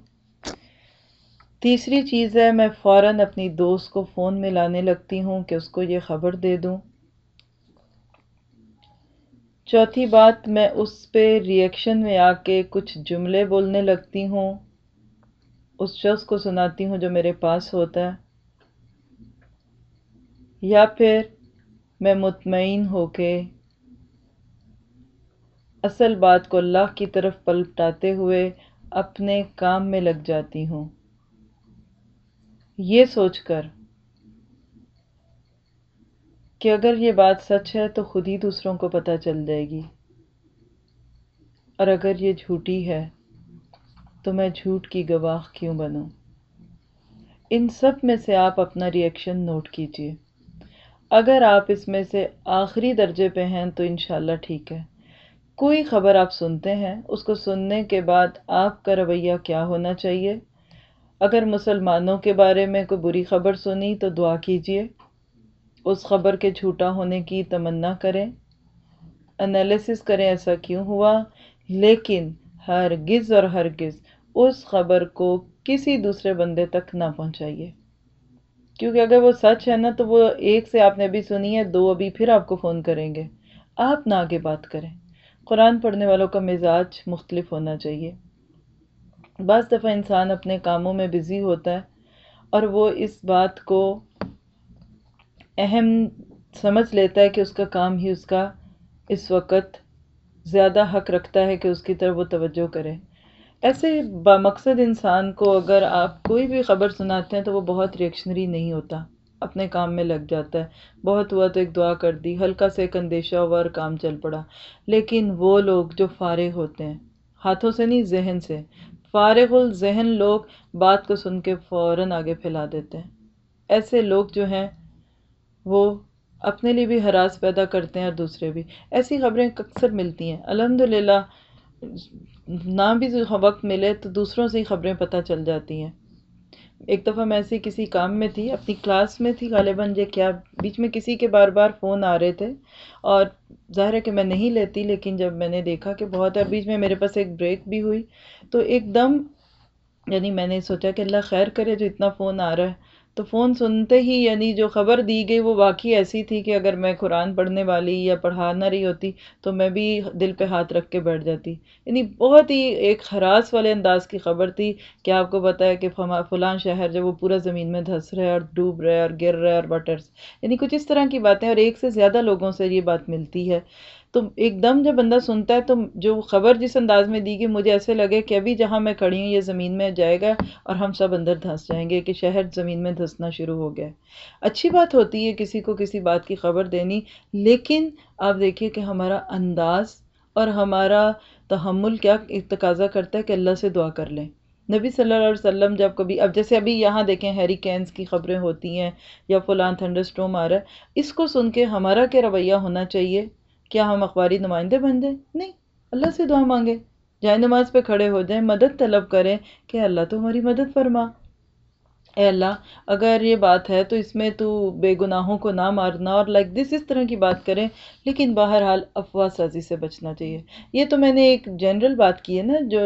تیسری چیز ہے، میں فوراً اپنی دوست کو فون میں لانے لگتی ہوں کہ اس کو یہ خبر دے دوں۔ چوتھی بات میں اس پہ ریئیکشن میں آ کے کچھ جملے بولنے لگتی ہوں، اس شخص کو سناتی ہوں جو میرے پاس ہوتا ہے۔ یا پھر میں مطمئن ہو کے اصل بات کو اللہ کی طرف پلٹاتے ہوئے اپنے کام میں لگ جاتی ہوں۔ یہ سوچ کر کہ اگر یہ بات سچ ہے تو خود ہی دوسروں کو پتہ چل جائے گی۔ اور اگر یہ جھوٹی ہے تو میں جھوٹ کی گواہ کیوں بنوں؟ ان سب میں سے آپ اپنا ریئیکشن نوٹ کیجیے۔ اگر آپ اس میں سے آخری درجے پہ ہیں تو انشاءاللہ ٹھیک ہے۔ کوئی خبر آپ سنتے ہیں، اس کو سننے کے بعد آپ کا رویہ کیا ہونا چاہیے؟ اگر مسلمانوں کے بارے میں کوئی بری خبر سنی تو دعا کیجیے۔ اس خبر کے جھوٹا ہونے کی تمنا کریں۔ انالیسس کریں ایسا کیوں ہوا؟ لیکن ہرگز اور ہرگز اس خبر کو کسی دوسرے بندے تک نہ پہنچائیے۔ کیونکہ اگر وہ سچ ہے نا تو وہ ایک سے آپ نے ابھی سنی ہے، دو ابھی پھر آپ کو فون کریں گے۔ آپ نہ آگے بات کریں۔ قرآن پڑھنے والوں کا مزاج مختلف ہونا چاہیے۔ بعض دفعہ انسان اپنے کاموں میں بزی ہوتا ہے اور وہ اس بات کو اہم سمجھ لیتا ہے کہ اس کا کام ہی اس کا اس وقت زیادہ حق رکھتا ہے کہ اس کی طرف وہ توجہ کرے۔ ایسے بامقصد انسان کو اگر آپ کوئی بھی خبر سناتے ہیں تو وہ بہت ریئیکشنری نہیں ہوتا، اپنے کام میں لگ جاتا ہے۔ بہت ہوا تو ایک دعا کر دی، ہلکا سے ایک اندیشہ ہوا اور کام چل پڑا۔ لیکن وہ لوگ جو فارغ ہوتے ہیں، ہاتھوں سے نہیں، ذہن سے۔ فارغ الذہن لوگ بات کو سن کے فوراً آگے پھیلا دیتے ہیں۔ ایسے لوگ جو ہیں وہ اپنے لیے بھی ہراس پیدا کرتے ہیں اور دوسرے بھی۔ ایسی خبریں اکثر ملتی ہیں۔ الحمد للہ نہ بھی وقت ملے تو دوسروں سے ہی خبریں پتہ چل جاتی ہیں۔ ایک دفعہ میں ایسی کسی کام میں تھی، اپنی کلاس میں تھی، غالباً یہ کیا بیچ میں کسی کے بار بار فون آ رہے تھے اور ظاہر ہے کہ میں نہیں لیتی، لیکن جب میں نے دیکھا کہ بہت ہے، بیچ میں میرے پاس ایک بریک بھی ہوئی تو ایک دم یعنی میں نے سوچا کہ اللہ خیر کرے جو اتنا فون آ رہا ہے۔ تو فون سنتے ہی یعنی جو خبر دی گئی وہ واقعی ایسی تھی کہ اگر میں قرآن پڑھنے والی یا پڑھا نہ رہی ہوتی تو میں بھی دل پہ ہاتھ رکھ کے بیٹھ جاتی۔ یعنی بہت ہی ایک خراس والے انداز کی خبر تھی کہ آپ کو پتا ہے کہ فلاں شہر جو وہ پورا زمین میں دھس رہا ہے اور ڈوب رہا ہے اور گر رہا ہے اور بٹرس یعنی کچھ اس طرح کی باتیں اور ایک سے زیادہ لوگوں سے یہ بات ملتی ہے۔ تو ایک دم جب بندہ سنتا ہے تو جو خبر جس انداز میں دی گئی، مجھے ایسے لگے کہ ابھی جہاں میں کھڑی ہوں، یہ زمین میں جائے گا اور ہم سب اندر دھنس جائیں گے کہ شہر زمین میں دھنسنا شروع ہو گیا اچھی بات ہوتی ہے کسی کو کسی بات کی خبر دینی، لیکن آپ دیکھیے کہ ہمارا انداز اور ہمارا تحمل کیا تقاضا کرتا ہے کہ اللہ سے دعا کر لیں۔ نبی صلی اللہ علیہ وسلم جب کبھی، اب جیسے ابھی یہاں دیکھیں ہیری کینس کی خبریں ہوتی ہیں یا فلان تھنڈر اسٹوم آ رہا ہے، اس کو سن کے ہمارا کیا رویہ ہونا چاہیے؟ کیا ہم اخباری نمائندے بن جائیں نہیں، اللہ سے دعا مانگے۔ جائے نماز پہ کھڑے ہو جائیں، مدد طلب کریں کہ اللہ تو ہماری مدد فرما۔ اے اللہ، اگر یہ بات ہے تو اس میں تو بے گناہوں کو نہ مارنا اور لائک دس اس طرح کی بات کریں، لیکن بہرحال افواہ سازی سے بچنا چاہیے۔ یہ تو میں نے ایک جنرل بات کی ہے نا، جو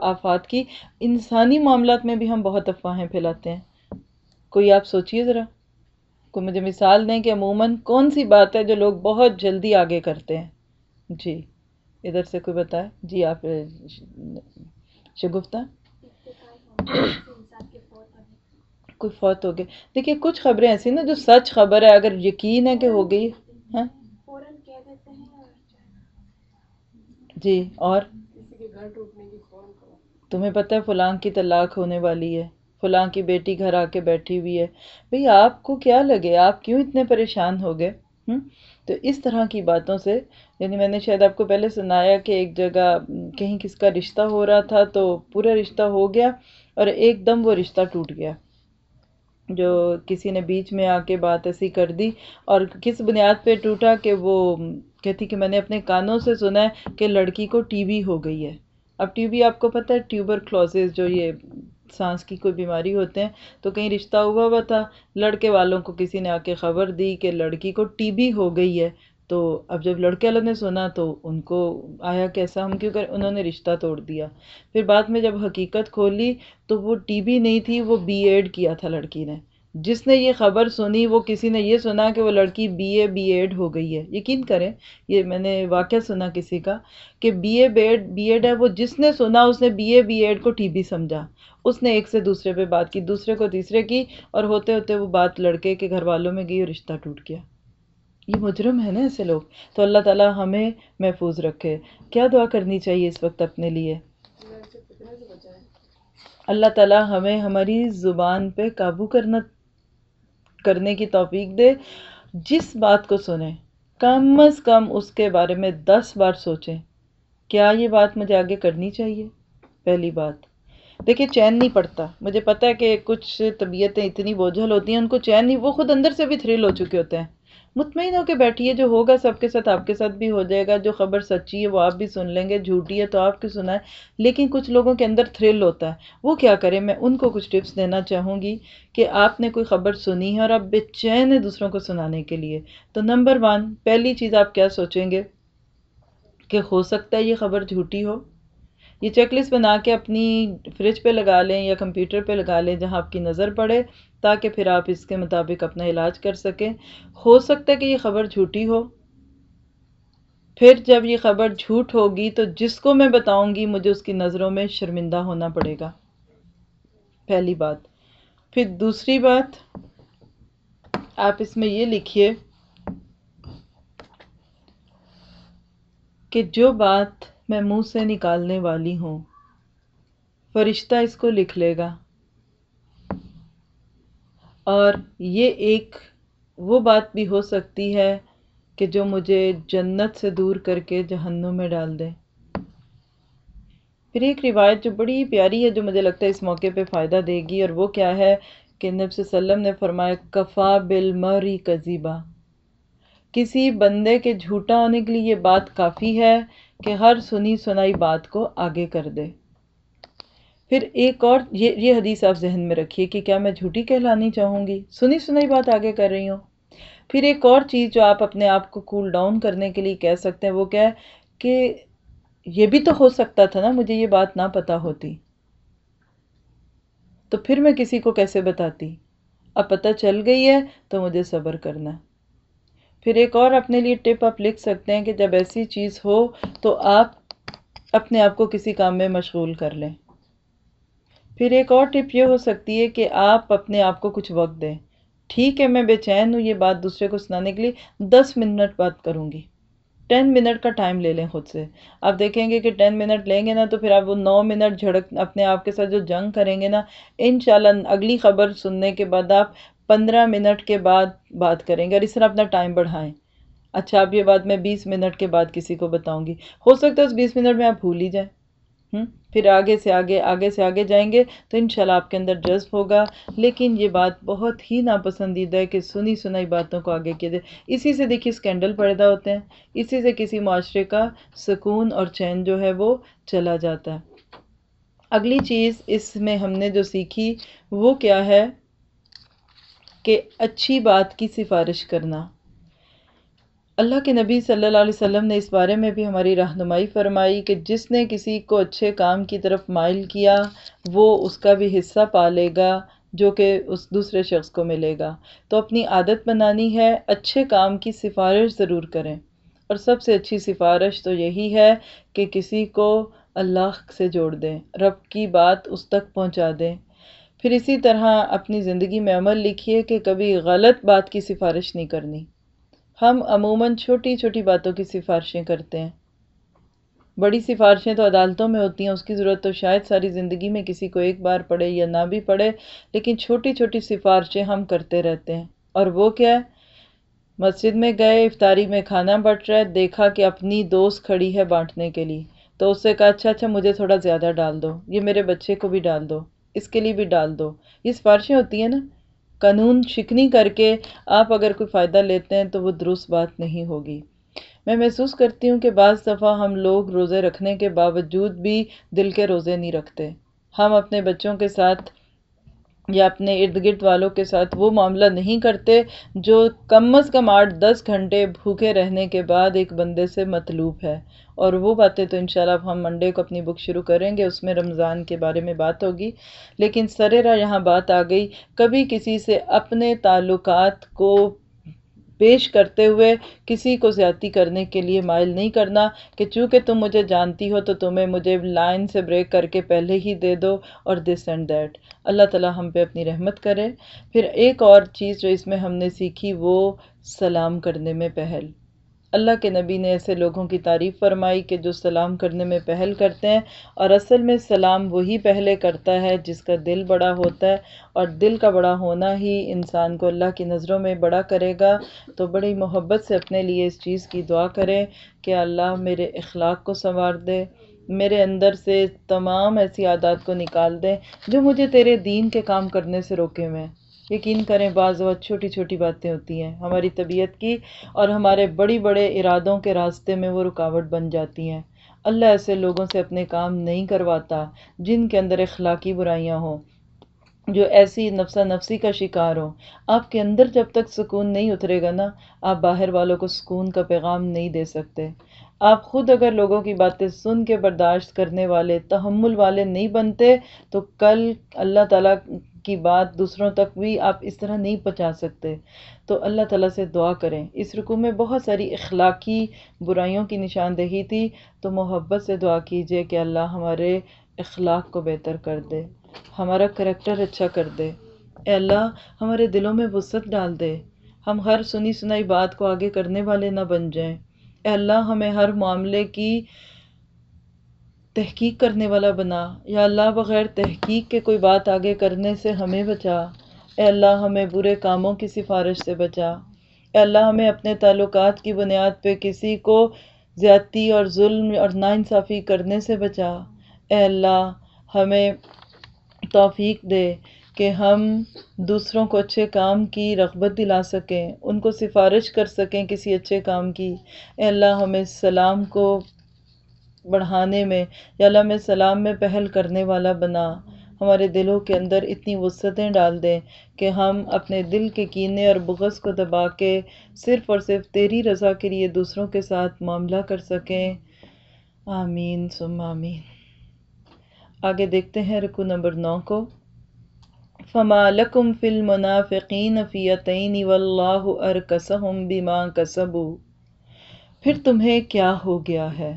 آفات کی۔ انسانی معاملات میں بھی ہم بہت افواہیں پھیلاتے ہیں۔ کوئی آپ سوچیے ذرا۔ کو مجھے مثال دیں کہ عموماً کون سی بات ہے جو لوگ بہت جلدی آگے کرتے ہیں؟ جی ادھر سے کوئی بتائے؟ جی آپ شگفتہ؟ کوئی فوت ہو گیا۔ دیکھیے کچھ خبریں ایسی نا جو سچ خبر ہے اگر یقین ہے کہ ہو گئی ہاں؟ جی اور؟ تمہیں پتہ ہے فلاں کی طلاق ہونے والی ہے۔ فلاں کی بیٹی گھر آ کے بیٹھی ہوئی ہے۔ بھئی آپ کو کیا لگے؟ آپ کیوں اتنے پریشان ہو گئے؟ تو اس طرح کی باتوں سے یعنی میں نے شاید آپ کو پہلے سنایا کہ ایک جگہ کہیں کس کا رشتہ ہو رہا تھا تو پورا رشتہ ہو گیا اور ایک دم وہ رشتہ ٹوٹ گیا۔ جو کسی نے بیچ میں آ کے بات ایسی کر دی اور کس بنیاد پہ ٹوٹا کہ وہ کہتی کہ میں نے اپنے کانوں سے سنا ہے کہ لڑکی کو ٹی وی ہو گئی ہے۔ اب ٹی وی آپ کو پتہ ہے، ٹیوبر کلوزز جو یہ سانس کی کوئی بیماری ہوتے ہیں تو کہیں رشتہ ہوا ہوا تھا، لڑکے والوں کو کسی نے آ کے خبر دی کہ لڑکی کو ٹی بی ہو گئی ہے۔ تو اب جب لڑکے والوں نے سنا تو ان کو آیا کیسا، ہم کیوں کر انہوں نے رشتہ توڑ دیا۔ پھر بعد میں جب حقیقت کھولی تو وہ ٹی بی نہیں تھی، وہ بی ایڈ کیا تھا لڑکی نے۔ جس نے یہ خبر سنی، وہ کسی نے یہ سنا کہ وہ لڑکی بی اے بی ایڈ ہو گئی ہے۔ یقین کریں، یہ میں نے واقعہ سنا کسی کا کہ B A B Ed B Ed ہے۔ وہ جس نے سنا، اس نے بی اے بی ایڈ کو ٹی بی سمجھا۔ اس نے ایک سے دوسرے پہ بات کی، دوسرے کو تیسرے کی، اور ہوتے ہوتے وہ بات لڑکے کے گھر والوں میں گئی اور رشتہ ٹوٹ گیا۔ یہ مجرم ہے نا ایسے لوگ۔ تو اللہ تعالیٰ ہمیں محفوظ رکھے۔ کیا دعا کرنی چاہیے اس وقت اپنے لیے؟ اللہ تعالیٰ ہمیں ہماری زبان پہ قابو کرنا کرنے کی توفیق دے۔ جس بات کو سنیں، کم از کم اس کے بارے میں دس بار سوچیں، کیا یہ بات مجھے آگے کرنی چاہیے؟ پہلی بات۔ دیکھیے، چین نہیں پڑتا۔ مجھے پتہ ہے کہ کچھ طبیعتیں اتنی بوجھل ہوتی ہیں، ان کو چین نہیں، وہ خود اندر سے بھی تھرل ہو چکے ہوتے ہیں۔ مطمئن ہو کے بیٹھیے، جو ہوگا سب کے ساتھ آپ کے ساتھ بھی ہو جائے گا، جو خبر سچی ہے وہ آپ بھی سن لیں گے، جھوٹی ہے تو آپ کی سنائیں لیکن کچھ لوگوں کے اندر تھرل ہوتا ہے۔ وہ کیا کریں میں ان کو کچھ ٹپس دینا چاہوں گی کہ آپ نے کوئی خبر سنی ہے اور آپ بے چین ہے دوسروں کو سنانے کے لیے۔ تو نمبر ون، پہلی چیز آپ کیا سوچیں گے؟ کہ ہو سکتا ہے یہ خبر جھوٹی ہو۔ یہ چیک لسٹ بنا کے اپنی فریج پہ لگا لیں یا کمپیوٹر پہ لگا لیں جہاں آپ کی نظر پڑے۔ تاکہ پھر آپ اس کے مطابق اپنا علاج کر سکیں۔ ہو سکتا ہے کہ یہ خبر جھوٹی ہو۔ پھر جب یہ خبر جھوٹ ہوگی تو جس کو میں بتاؤں گی مجھے اس کی نظروں میں شرمندہ ہونا پڑے گا۔ پہلی بات۔ پھر دوسری بات۔ آپ اس میں یہ لکھیے کہ جو بات میں منہ سے نکالنے والی ہوں، فرشتہ اس کو لکھ لے گا۔ اور یہ ایک وہ بات بھی ہو سکتی ہے کہ جو مجھے جنت سے دور کر کے جہنم میں ڈال دے۔ پھر ایک روایت جو بڑی پیاری ہے جو مجھے لگتا ہے اس موقع پہ فائدہ دے گی، اور وہ کیا ہے کہ نب صلی اللہ علیہ وسلم نے فرمایا، کفا بالمری کذیبہ کسی بندے کے جھوٹا ہونے کے لیے یہ بات کافی ہے کہ ہر سنی سنائی بات کو آگے کر دے۔ پھر ایک اور یہ یہ حدیث آپ ذہن میں رکھیے کہ کیا میں جھوٹی کہلانی چاہوں گی؟ سنی سنائی بات آگے کر رہی ہوں۔ پھر ایک اور چیز جو آپ اپنے آپ کو کول ڈاؤن کرنے کے لیے کہہ سکتے ہیں، وہ کیا ہے کہ یہ بھی تو ہو سکتا تھا نا، مجھے یہ بات نہ پتہ ہوتی۔ تو پھر میں کسی کو کیسے بتاتی؟ اب پتہ چل گئی ہے تو مجھے صبر کرنا۔ پھر ایک اور اپنے لیے ٹپ آپ لکھ سکتے ہیں کہ جب ایسی چیز ہو تو آپ اپنے آپ کو کسی کام میں مشغول کر لیں۔ پھر ایک اور ٹپ یہ ہو سکتی ہے کہ آپ اپنے آپ کو کچھ وقت دیں۔ ٹھیک ہے، میں بے چین ہوں، یہ بات دوسرے کو سنانے کے لیے دس منٹ بات کروں گی۔ ٹین منٹ کا ٹائم لے لیں خود سے۔ آپ دیکھیں گے کہ ٹین منٹ لیں گے نا تو پھر آپ وہ نو منٹ جھڑک اپنے آپ کے ساتھ جو جنگ کریں گے نا ان شاء اللہ اگلی خبر سننے کے بعد آپ پندرہ منٹ کے بعد بات کریں گے اور اس طرح اپنا ٹائم بڑھائیں۔ اچھا اب یہ بات میں بیس منٹ کے بعد کسی کو بتاؤں گی۔ ہو سکتا ہے اس بیس منٹ میں آپ بھول ہی جائیں۔ پھر آگے سے آگے آگے سے آگے جائیں گے تو انشاءاللہ آپ کے اندر جذب ہوگا۔ لیکن یہ بات بہت ہی ناپسندیدہ ہے کہ سنی سنائی باتوں کو آگے کیا جائے۔ اسی سے دیکھیے اسکینڈل پیدا ہوتے ہیں۔ اسی سے کسی معاشرے کا سکون اور چین جو ہے وہ چلا جاتا ہے۔ اگلی چیز اس میں ہم نے جو سیکھی وہ کیا ہے کہ اچھی بات کی سفارش کرنا۔ اللہ کے نبی صلی اللہ علیہ وسلم نے اس بارے میں بھی ہماری رہنمائی فرمائی کہ جس نے کسی کو اچھے کام کی طرف مائل کیا، وہ اس کا بھی حصہ پا لے گا جو کہ اس دوسرے شخص کو ملے گا۔ تو اپنی عادت بنانی ہے، اچھے کام کی سفارش ضرور کریں۔ اور سب سے اچھی سفارش تو یہی ہے کہ کسی کو اللہ سے جوڑ دیں، رب کی بات اس تک پہنچا دیں۔ پھر اسی طرح اپنی زندگی میں عمل لکھیے کہ کبھی غلط بات کی سفارش نہیں کرنی۔ ہم عموماً چھوٹی چھوٹی باتوں کی سفارشیں کرتے ہیں۔ بڑی سفارشیں تو عدالتوں میں ہوتی ہیں، اس کی ضرورت تو شاید ساری زندگی میں کسی کو ایک بار پڑے یا نہ بھی پڑے، لیکن چھوٹی چھوٹی سفارشیں ہم کرتے رہتے ہیں۔ اور وہ کیا ہے؟ مسجد میں گئے، افطاری میں کھانا بٹ رہا ہے، دیکھا کہ اپنی دوست کھڑی ہے بانٹنے کے لیے۔ تو اس سے کہا اچھا اچھا مجھے تھوڑا زیادہ ڈال دو، یہ میرے بچے کو بھی ڈال دو، اس کے لیے بھی ڈال دو۔ یہ سفارشیں ہوتی ہیں نا؟ قانون شکنی کر کے آپ اگر کوئی فائدہ لیتے ہیں تو وہ درست بات نہیں ہوگی۔ میں محسوس کرتی ہوں کہ بعض دفعہ ہم لوگ روزے رکھنے کے باوجود بھی دل کے روزے نہیں رکھتے۔ ہم اپنے بچوں کے ساتھ یا اپنے ارد گرد والوں کے ساتھ وہ معاملہ نہیں کرتے جو کم از کم آٹھ دس گھنٹے بھوکے رہنے کے بعد ایک بندے سے مطلوب ہے۔ اور وہ باتیں تو انشاءاللہ ہم منڈے کو اپنی بک شروع کریں گے، اس میں رمضان کے بارے میں بات ہوگی۔ لیکن سریرا یہاں بات آ گئی، کبھی کسی سے اپنے تعلقات کو پیش کرتے ہوئے کسی کو زیادتی کرنے کے لیے مائل نہیں کرنا کہ چونکہ تم مجھے جانتی ہو تو تمہیں مجھے لائن سے بریک کر کے پہلے ہی دے دو اور دس اینڈ دیٹ اللہ تعالیٰ ہم پہ اپنی رحمت کرے۔ پھر ایک اور چیز جو اس میں ہم نے سیکھی وہ سلام کرنے میں پہل۔ اللہ کے نبی نے ایسے لوگوں کی تعریف فرمائی کہ جو سلام کرنے میں پہل کرتے ہیں اور اصل میں سلام وہی پہلے کرتا ہے جس کا دل بڑا ہوتا ہے اور دل کا بڑا ہونا ہی انسان کو اللہ کی نظروں میں بڑا کرے گا۔ تو بڑی محبت سے اپنے لیے اس چیز کی دعا کریں کہ اللہ میرے اخلاق کو سنوار دے، میرے اندر سے تمام ایسی عادات کو نکال دیں جو مجھے تیرے دین کے کام کرنے سے روکے ہوئے ہیں۔ یقین کریں بعض وقت چھوٹی چھوٹی باتیں ہوتی ہیں۔ ہماری طبیعت کی اور ہمارے بڑی بڑے ارادوں کے راستے میں وہ رکاوٹ بن جاتی ہیں۔ اللہ ایسے لوگوں سے اپنے کام نہیں کرواتا جن کے اندر اخلاقی برائیاں ہوں، جو ایسی نفسا نفسی کا شکار ہو آپ کے اندر جب تک سکون نہیں اترے گا نا، آپ باہر والوں کو سکون کا پیغام نہیں دے سکتے۔ آپ خود اگر لوگوں کی باتیں سن کے برداشت کرنے والے، تحمل والے نہیں بنتے، تو کل اللہ تعالیٰ کی بات دوسروں تک بھی آپ اس طرح نہیں پہنچا سکتے۔ تو اللہ تعالیٰ سے دعا کریں۔ اس رکو میں بہت ساری اخلاقی برائیوں کی نشاندہی تھی۔ تو محبت سے دعا کیجیے کہ اللہ ہمارے اخلاق کو بہتر کر دے۔ ہمارا کریکٹر اچھا کر دے۔ اے اللہ، ہمارے دلوں میں وسعت ڈال دے۔ ہم ہر سنی سنائی بات کو آگے کرنے والے نہ بن جائیں۔ اے اللہ، ہمیں ہر معاملے کی تحقیق کرنے والا بنا۔ یا اللہ بغیر تحقیق کے کوئی بات آگے کرنے سے ہمیں بچا۔ اے اللہ، ہمیں برے کاموں کی سفارش سے بچا۔ اے اللہ، ہمیں اپنے تعلقات کی بنیاد پہ کسی کو زیادتی اور ظلم اور ناانصافی کرنے سے بچا۔ اے اللہ، ہمیں توفیق دے کہ ہم دوسروں کو اچھے کام کی رغبت دلا سکیں، ان کو سفارش کر سکیں کسی اچھے کام کی۔ اے اللہ، ہمیں سلام کو بڑھانے میں یا اللہ سلام میں پہل کرنے والا بنا۔ ہمارے دلوں کے اندر اتنی وسعتیں ڈال دیں کہ ہم اپنے دل کے کینے اور بغض کو دبا کے صرف اور صرف تیری رضا کے لیے دوسروں کے ساتھ معاملہ کر سکیں۔ آمین سم آمین۔ آگے دیکھتے ہیں رکو نمبر نو کو۔ فما لکم فی المنافقین فیتین واللہ ارکسہم بما کسبو پھر تمہیں کیا ہو گیا ہے؟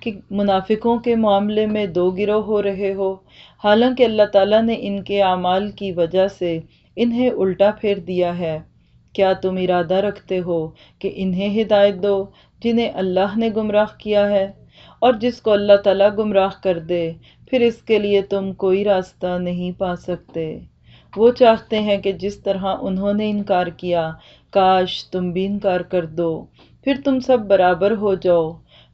کہ منافقوں کے معاملے میں دو گروہ ہو رہے ہو۔ حالانکہ اللہ تعالیٰ نے ان کے اعمال کی وجہ سے انہیں الٹا پھیر دیا ہے۔ کیا تم ارادہ رکھتے ہو کہ انہیں ہدایت دو جنہیں اللہ نے گمراہ کیا ہے؟ اور جس کو اللہ تعالیٰ گمراہ کر دے، پھر اس کے لیے تم کوئی راستہ نہیں پا سکتے۔ وہ چاہتے ہیں کہ جس طرح انہوں نے انکار کیا، کاش تم بھی انکار کر دو، پھر تم سب برابر ہو جاؤ۔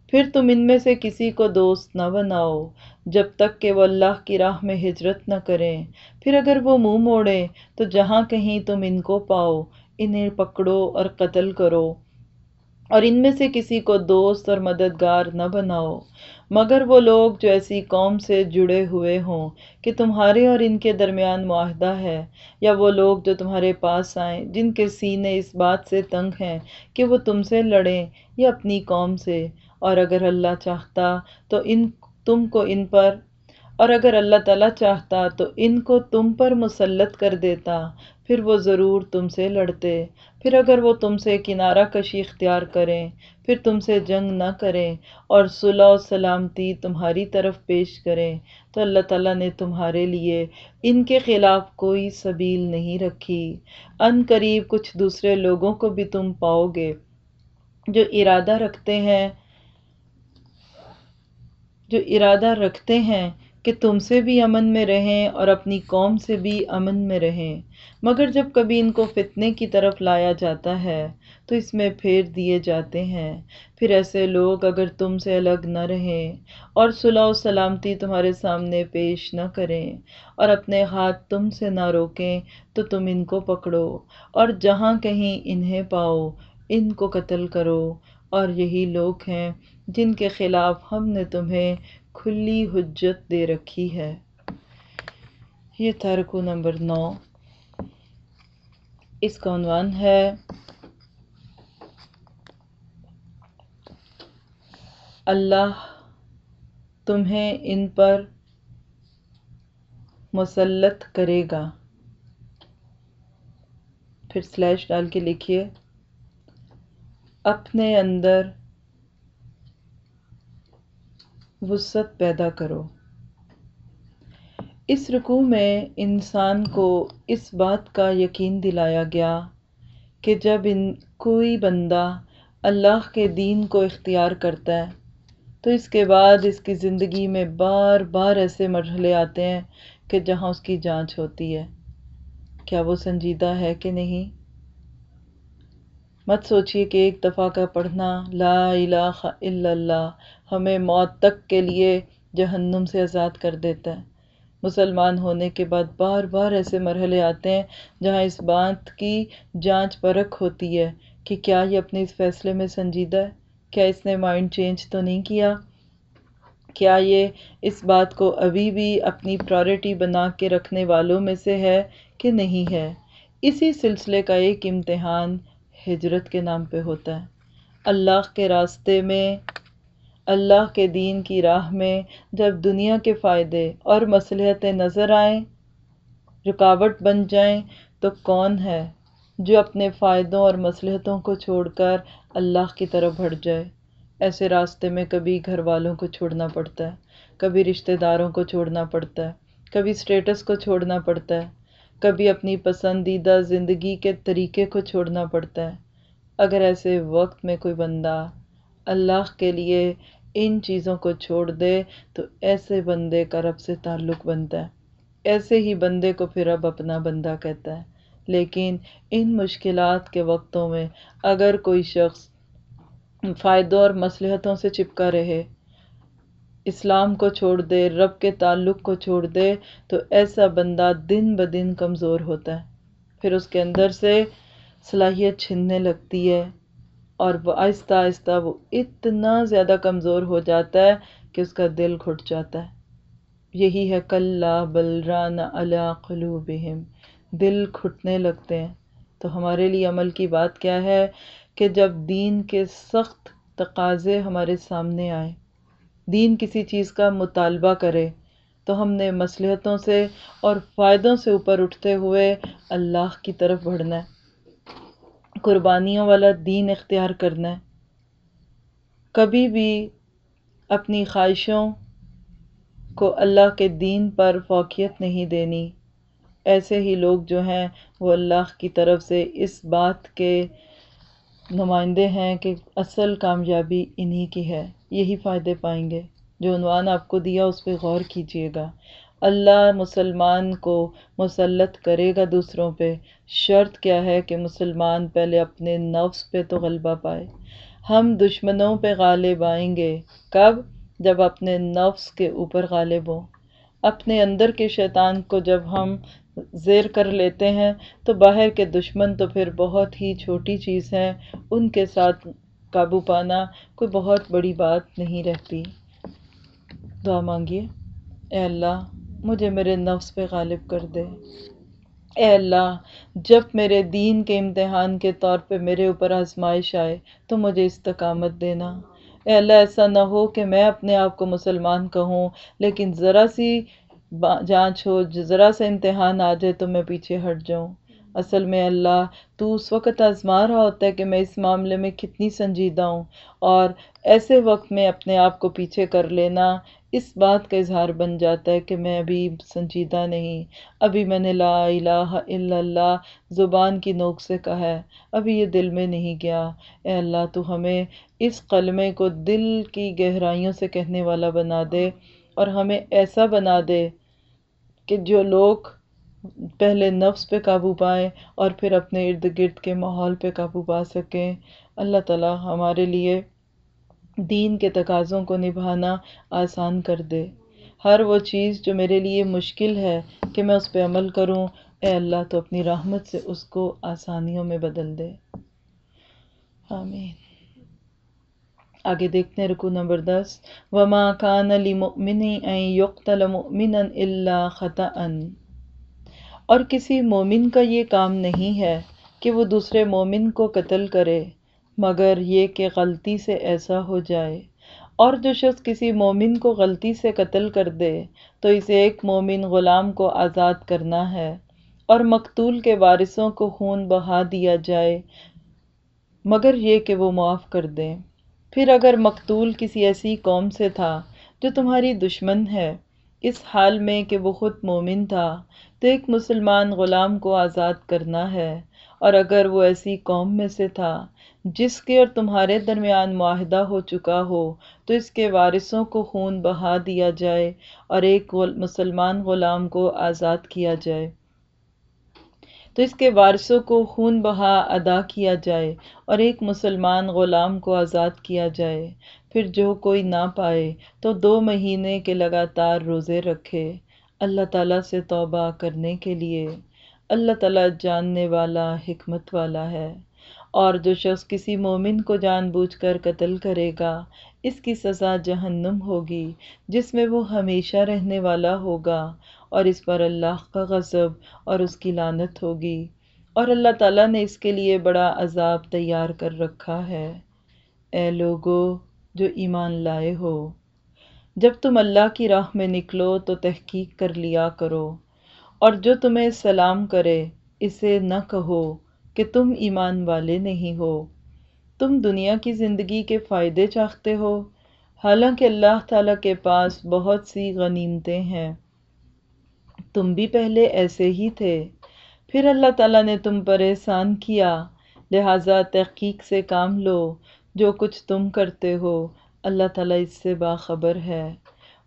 پھر تم ان میں سے کسی کو دوست نہ بناؤ، جب تک کہ وہ اللہ کی راہ میں ہجرت نہ کریں۔ پھر اگر وہ منہ موڑیں تو جہاں کہیں تم ان کو پاؤ، انہیں پکڑو اور قتل کرو۔ اور ان میں سے کسی کو دوست اور مددگار نہ بناؤ۔ مگر وہ لوگ جو ایسی قوم سے جڑے ہوئے ہوں کہ تمہارے اور ان کے درمیان معاہدہ ہے، یا وہ لوگ جو تمہارے پاس آئیں، جن کے سینے اس بات سے تنگ ہیں کہ وہ تم سے لڑیں یا اپنی قوم سے۔ اور اگر اللہ چاہتا تو ان تم کو ان پر، اور اگر اللہ تعالیٰ چاہتا تو ان کو تم پر مسلط کر دیتا، پھر وہ ضرور تم سے لڑتے۔ پھر اگر وہ تم سے کنارہ کشی اختیار کریں، پھر تم سے جنگ نہ کریں اور صلح و سلامتی تمہاری طرف پیش کریں، تو اللہ تعالیٰ نے تمہارے لیے ان کے خلاف کوئی سبیل نہیں رکھی۔ ان قریب کچھ دوسرے لوگوں کو بھی تم پاؤ گے جو ارادہ رکھتے ہیں۔ جو ارادہ رکھتے ہیں کہ تم سے بھی امن میں رہیں اور اپنی قوم سے بھی امن میں رہیں۔ مگر جب کبھی ان کو فتنے کی طرف لایا جاتا ہے، تو اس میں پھیر دیے جاتے ہیں۔ پھر ایسے لوگ اگر تم سے الگ نہ رہیں اور صلح و سلامتی تمہارے سامنے پیش نہ کریں اور اپنے ہاتھ تم سے نہ روکیں، تو تم ان کو پکڑو اور جہاں کہیں انہیں پاؤ، ان کو قتل کرو۔ اور یہی لوگ ہیں جن کے خلاف ہم نے تمہیں کھلی حجت دے رکھی ہے۔ یہ تھا نمبر نو۔ اس کا عنوان ہے۔ اللہ تمہیں ان پر مسلط کرے گا۔ پھر سلیش ڈال کے لکھیے۔ اپنے اندر وسعت پیدا کرو۔ اس رکوع میں انسان کو اس بات کا یقین دلایا گیا کہ جب ان کوئی بندہ اللہ کے دین کو اختیار کرتا ہے، تو اس کے بعد اس کی زندگی میں بار بار ایسے مرحلے آتے ہیں کہ جہاں اس کی جانچ ہوتی ہے۔ کیا وہ سنجیدہ ہے کہ نہیں؟ مت سوچئے کہ ایک دفعہ کا پڑھنا لا الہ الا اللہ ہمیں موت تک کے لیے جہنم سے آزاد کر دیتا ہے۔ مسلمان ہونے کے بعد بار بار ایسے مرحلے آتے ہیں جہاں اس بات کی جانچ پرکھ ہوتی ہے کہ کیا یہ اپنے اس فیصلے میں سنجیدہ ہے؟ کیا اس نے مائنڈ چینج تو نہیں کیا؟ کیا یہ اس بات کو ابھی بھی اپنی پرائرٹی بنا کے رکھنے والوں میں سے ہے کہ نہیں ہے؟ اسی سلسلے کا ایک امتحان ہجرت کے نام پہ ہوتا ہے۔ اللہ کے راستے میں، اللہ کے دین کی راہ میں جب دنیا کے فائدے اور مصلحتیں نظر آئیں، رکاوٹ بن جائیں، تو کون ہے جو اپنے فائدوں اور مصلحتوں کو چھوڑ کر اللہ کی طرف بڑھ جائے؟ ایسے راستے میں کبھی گھر والوں کو چھوڑنا پڑتا ہے، کبھی رشتہ داروں کو چھوڑنا پڑتا ہے، کبھی اسٹیٹس کو چھوڑنا پڑتا ہے۔ کبھی اپنی پسندیدہ زندگی کے طریقے کو چھوڑنا پڑتا ہے۔ اگر ایسے وقت میں کوئی بندہ اللہ کے لیے ان چیزوں کو چھوڑ دے، تو ایسے بندے کا رب سے تعلق بنتا ہے۔ ایسے ہی بندے کو پھر اب اپنا بندہ کہتا ہے۔ لیکن ان مشکلات کے وقتوں میں اگر کوئی شخص فائدوں اور مصلحتوں سے چپکا رہے اسلام کو چھوڑ دے، رب کے تعلق کو چھوڑ دے، تو ایسا بندہ دن بدن کمزور ہوتا ہے۔ پھر اس کے اندر سے صلاحیت چھننے لگتی ہے اور وہ آہستہ آہستہ وہ اتنا زیادہ کمزور ہو جاتا ہے کہ اس کا دل گھٹ جاتا ہے۔ یہی ہے کل بلران علا قلوبہم۔ دل گھٹنے لگتے ہیں۔ تو ہمارے لیے عمل کی بات کیا ہے کہ جب دین کے سخت تقاضے ہمارے سامنے آئے دین کسی چیز کا مطالبہ کرے، تو ہم نے مصلحتوں سے اور فائدوں سے اوپر اٹھتے ہوئے اللہ کی طرف بڑھنا ہے۔ قربانیوں والا دین اختیار کرنا ہے۔ کبھی بھی اپنی خواہشوں کو اللہ کے دین پر فوقیت نہیں دینی۔ ایسے ہی لوگ جو ہیں وہ اللہ کی طرف سے اس بات کے نمائندے ہیں کہ اصل کامیابی انہی کی ہے، یہی فائدے پائیں گے۔ جو عنوان آپ کو دیا، اس پہ غور کیجیے گا۔ اللہ مسلمان کو مسلط کرے گا دوسروں پہ۔ شرط کیا ہے کہ مسلمان پہلے اپنے نفس پہ تو غلبہ پائے۔ ہم دشمنوں پہ غالب آئیں گے۔ کب؟ جب اپنے نفس کے اوپر غالب ہوں۔ اپنے اندر کے شیطان کو جب ہم زیر کر لیتے ہیں، تو باہر کے دشمن تو پھر بہت ہی چھوٹی چیز ہیں، ان کے ساتھ قابو پانا کوئی بہت بڑی بات نہیں رہتی۔ دعا مانگیے، اے اللہ، مجھے میرے نفس پہ غالب کر دے۔ اے اللہ، جب میرے دین کے امتحان کے طور پہ میرے اوپر آزمائش آئے تو مجھے استقامت دینا۔ اے اللہ، ایسا نہ ہو کہ میں اپنے آپ کو مسلمان کہوں، لیکن ذرا سی جانچ ہو جی، ذرا سا امتحان آ جائے تو میں پیچھے ہٹ جاؤں۔ اصل میں اللہ، تو اس وقت آزما رہا ہوتا ہے کہ میں اس معاملے میں کتنی سنجیدہ ہوں اور ایسے وقت میں اپنے آپ کو پیچھے کر لینا اس بات کا اظہار بن جاتا ہے کہ میں ابھی سنجیدہ نہیں۔ ابھی میں نے لا الہ الا اللہ زبان کی نوک سے کہا ہے۔ ابھی یہ دل میں نہیں گیا۔ اے اللہ، تو ہمیں اس قلمے کو دل کی گہرائیوں سے کہنے والا بنا دے اور ہمیں ایسا بنا دے کہ جو لوگ پہلے نفس پہ قابو پائیں اور پھر اپنے ارد گرد کے ماحول پہ قابو پا سکیں۔ اللہ تعالیٰ ہمارے لیے دین کے تقاضوں کو نبھانا آسان کر دے۔ ہر وہ چیز جو میرے لیے مشکل ہے کہ میں اس پہ عمل کروں، اے اللہ تو اپنی رحمت سے اس کو آسانیوں میں بدل دے۔ آمین۔ آگے دیکھتے ہیں رکو نمبر دس۔ وما کان لمؤمن ان یقتل مؤمنا الا خطأ۔ اور کسی مومن کا یہ کام نہیں ہے کہ وہ دوسرے مومن کو قتل کرے، مگر یہ کہ غلطی سے ایسا ہو جائے۔ اور جو شخص کسی مومن کو غلطی سے قتل کر دے، تو اسے ایک مومن غلام کو آزاد کرنا ہے۔ اور مقتول کے وارثوں کو خون بہا دیا جائے، مگر یہ کہ وہ معاف کر دیں۔ پھر اگر مقتول کسی ایسی قوم سے تھا جو تمہاری دشمن ہے، اس حال میں کہ وہ خود مومن تھا، تو ایک مسلمان غلام کو آزاد کرنا ہے۔ اور اگر وہ ایسی قوم میں سے تھا جس کے اور تمہارے درمیان معاہدہ ہو چکا ہو، تو اس کے وارثوں کو خون بہا دیا جائے اور ایک مسلمان غلام کو آزاد کیا جائے۔ تو اس کے وارثوں کو خون بہا ادا کیا جائے اور ایک مسلمان غلام کو آزاد کیا جائے۔ پھر جو کوئی نہ پائے تو دو مہینے کے لگاتار روزے رکھے اللہ تعالیٰ سے توبہ کرنے کے لیے۔ اللہ تعالیٰ جاننے والا، حکمت والا ہے۔ اور جو شخص کسی مومن کو جان بوجھ کر قتل کرے گا، اس کی سزا جہنم ہوگی، جس میں وہ ہمیشہ رہنے والا ہوگا۔ اور اس پر اللہ کا غضب اور اس کی لانت ہوگی۔ اور اللہ تعالیٰ نے اس کے لیے بڑا عذاب تیار کر رکھا ہے۔ اے لوگو، جو ایمان لائے ہو، جب تم اللہ کی راہ میں نکلو تو تحقیق کر لیا کرو۔ اور جو تمہیں سلام کرے، اسے نہ کہو کہ تم ایمان والے نہیں ہو۔ تم دنیا کی زندگی کے فائدے چاہتے ہو۔ حالانکہ اللہ تعالیٰ کے پاس بہت سی غنیمتیں ہیں۔ تم بھی پہلے ایسے ہی تھے۔ پھر اللہ تعالیٰ نے تم پر احسان کیا۔ لہٰذا تحقیق سے کام لو۔ جو کچھ تم کرتے ہو، اللہ تعالیٰ اس سے باخبر ہے۔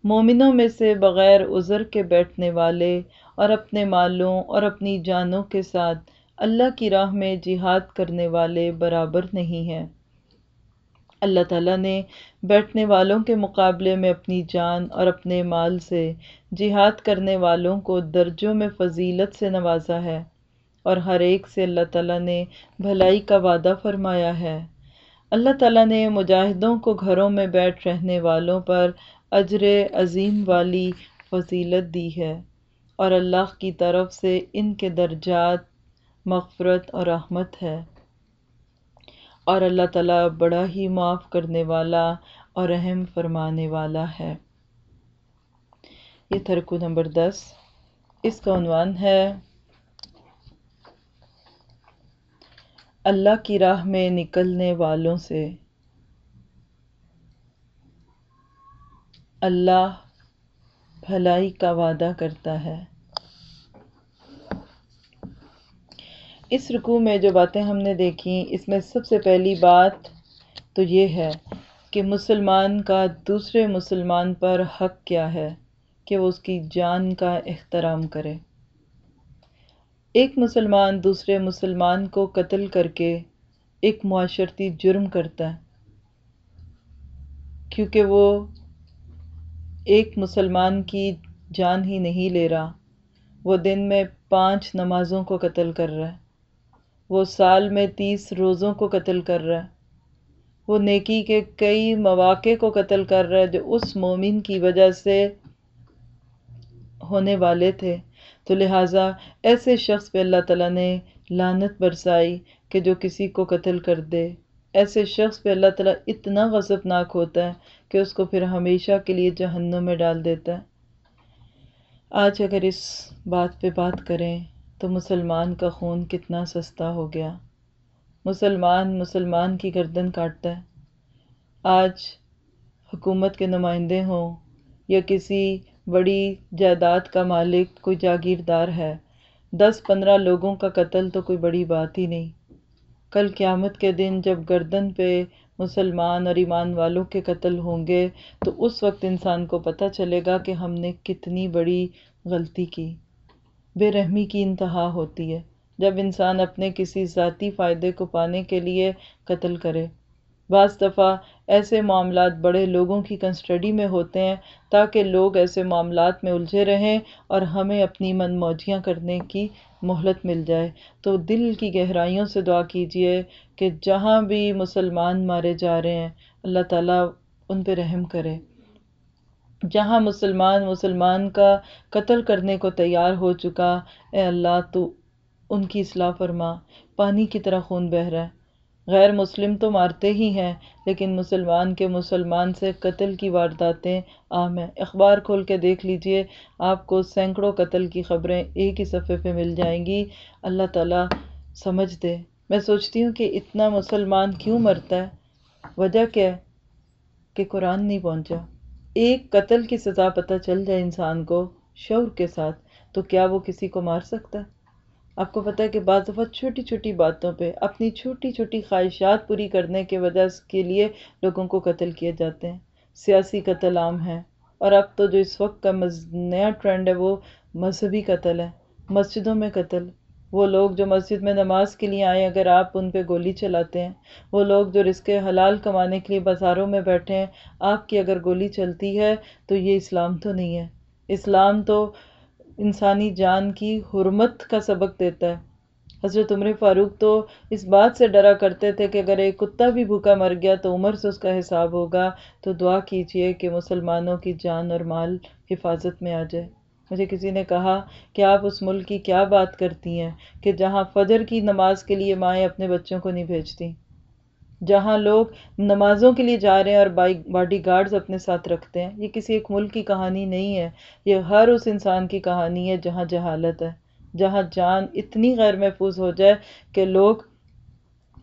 مومنوں میں سے بغیر عذر کے بیٹھنے والے اور اپنے مالوں اور اپنی جانوں کے ساتھ اللہ کی راہ میں جہاد کرنے والے برابر نہیں ہیں۔ اللہ تعالیٰ نے بیٹھنے والوں کے مقابلے میں اپنی جان اور اپنے مال سے جہاد کرنے والوں کو درجوں میں فضیلت سے نوازا ہے اور ہر ایک سے اللہ تعالیٰ نے بھلائی کا وعدہ فرمایا ہے۔ اللہ تعالیٰ نے مجاہدوں کو گھروں میں بیٹھ رہنے والوں پر اجر عظیم والی فضیلت دی ہے اور اللہ کی طرف سے ان کے درجات مغفرت اور رحمت ہے۔ اور اللہ تعالیٰ بڑا ہی معاف کرنے والا اور رحم فرمانے والا ہے۔ یہ تھرکو نمبر دس۔ اس کا عنوان ہے، اللہ کی راہ میں نکلنے والوں سے۔ اللہ بھلائی کا وعدہ کرتا ہے۔ اس رکوع میں جو باتیں ہم نے دیکھیں اس میں سب سے پہلی بات تو یہ ہے کہ مسلمان کا دوسرے مسلمان پر حق کیا ہے کہ وہ اس کی جان کا احترام کرے۔ ایک مسلمان دوسرے مسلمان کو قتل کر کے ایک معاشرتی جرم کرتا ہے، کیونکہ وہ ایک مسلمان کی جان ہی نہیں لے رہا، وہ دن میں پانچ نمازوں کو قتل کر رہا ہے۔ وہ سال میں تیس روزوں کو قتل کر رہا ہے۔ وہ نیکی کے کئی مواقع کو قتل کر رہا ہے جو اس مومن کی وجہ سے ہونے والے تھے۔ تو لہٰذا ایسے شخص پہ اللہ تعالیٰ نے لانت برسائی کہ جو کسی کو قتل کر دے۔ ایسے شخص پہ اللہ تعالیٰ اتنا غضبناک ہوتا ہے کہ اس کو پھر ہمیشہ کے لیے جہنم میں ڈال دیتا ہے۔ آج اگر اس بات پہ بات کریں تو مسلمان کا خون کتنا سستا ہو گیا۔ مسلمان مسلمان کی گردن کاٹتا ہے۔ آج حکومت کے نمائندے ہوں یا کسی بڑی جائیداد کا مالک کوئی جاگیردار ہے، دس پندرہ لوگوں کا قتل تو کوئی بڑی بات ہی نہیں۔ کل قیامت کے دن جب گردن پہ مسلمان اور ایمان والوں کے قتل ہوں گے تو اس وقت انسان کو پتہ چلے گا کہ ہم نے کتنی بڑی غلطی کی۔ بے رحمی کی انتہا ہوتی ہے۔ جب انسان اپنے کسی ذاتی فائدے کو پانے کے لیے قتل کرے۔ بعض دفعہ ایسے معاملات بڑے لوگوں کی کنسٹڈی میں ہوتے ہیں تاکہ لوگ ایسے معاملات میں الجھے رہیں اور ہمیں اپنی من موجیاں کرنے کی مہلت مل جائے۔ تو دل کی گہرائیوں سے دعا کیجیے کہ جہاں بھی مسلمان مارے جا رہے ہیں، اللہ تعالیٰ ان پہ رحم کرے۔ جہاں مسلمان مسلمان کا قتل کرنے کو تیار ہو چکا، اے اللہ تو ان کی اصلاح فرما، پانی کی طرح خون بہہ رہا ہے۔ غیر مسلم تو مارتے ہی ہیں، لیکن مسلمان کے مسلمان سے قتل کی وارداتیں عام ہیں۔ اخبار کھول کے دیکھ لیجیے، آپ کو سینکڑوں قتل کی خبریں ایک ہی صفحے پہ مل جائیں گی۔ اللہ تعالیٰ سمجھ دے۔ میں سوچتی ہوں کہ اتنا مسلمان کیوں مرتا ہے؟ وجہ کیا ہے؟ کہ قرآن نہیں پہنچا۔ ایک قتل کی سزا پتہ چل جائے انسان کو شعور کے ساتھ، تو کیا وہ کسی کو مار سکتا؟ ہے آپ کو پتہ ہے کہ بعض دفعہ چھوٹی چھوٹی باتوں پہ اپنی چھوٹی چھوٹی خواہشات پوری کرنے کے وجہ کے لیے لوگوں کو قتل کیے جاتے ہیں۔ سیاسی قتل عام ہے اور اب تو جو اس وقت کا نیا ٹرینڈ ہے وہ مذہبی قتل ہے۔ مسجدوں میں قتل وہ لوگ جو مسجد میں نماز کے لیے آئے، اگر آپ ان پہ گولی چلاتے ہیں، وہ لوگ جو رزق حلال کمانے کے لیے بازاروں میں بیٹھے ہیں، آپ کی اگر گولی چلتی ہے تو یہ اسلام تو نہیں ہے۔ اسلام تو انسانی جان کی حرمت کا سبق دیتا ہے۔ حضرت عمر فاروق تو اس بات سے ڈرا کرتے تھے کہ اگر ایک کتا بھی بھوکا مر گیا تو عمر سے اس کا حساب ہوگا، تو دعا کیجیے کہ مسلمانوں کی جان اور مال حفاظت میں آ جائے۔ مجھے کسی نے کہا کہ آپ اس ملک کی کیا بات کرتی ہیں کہ جہاں فجر کی نماز کے لیے مائیں اپنے بچوں کو نہیں بھیجتی، جہاں لوگ نمازوں کے لیے جا رہے ہیں اور باڈی گارڈز اپنے ساتھ رکھتے ہیں، یہ کسی ایک ملک کی کہانی نہیں ہے، یہ ہر اس انسان کی کہانی ہے جہاں جہالت ہے، جہاں جان اتنی غیر محفوظ ہو جائے کہ لوگ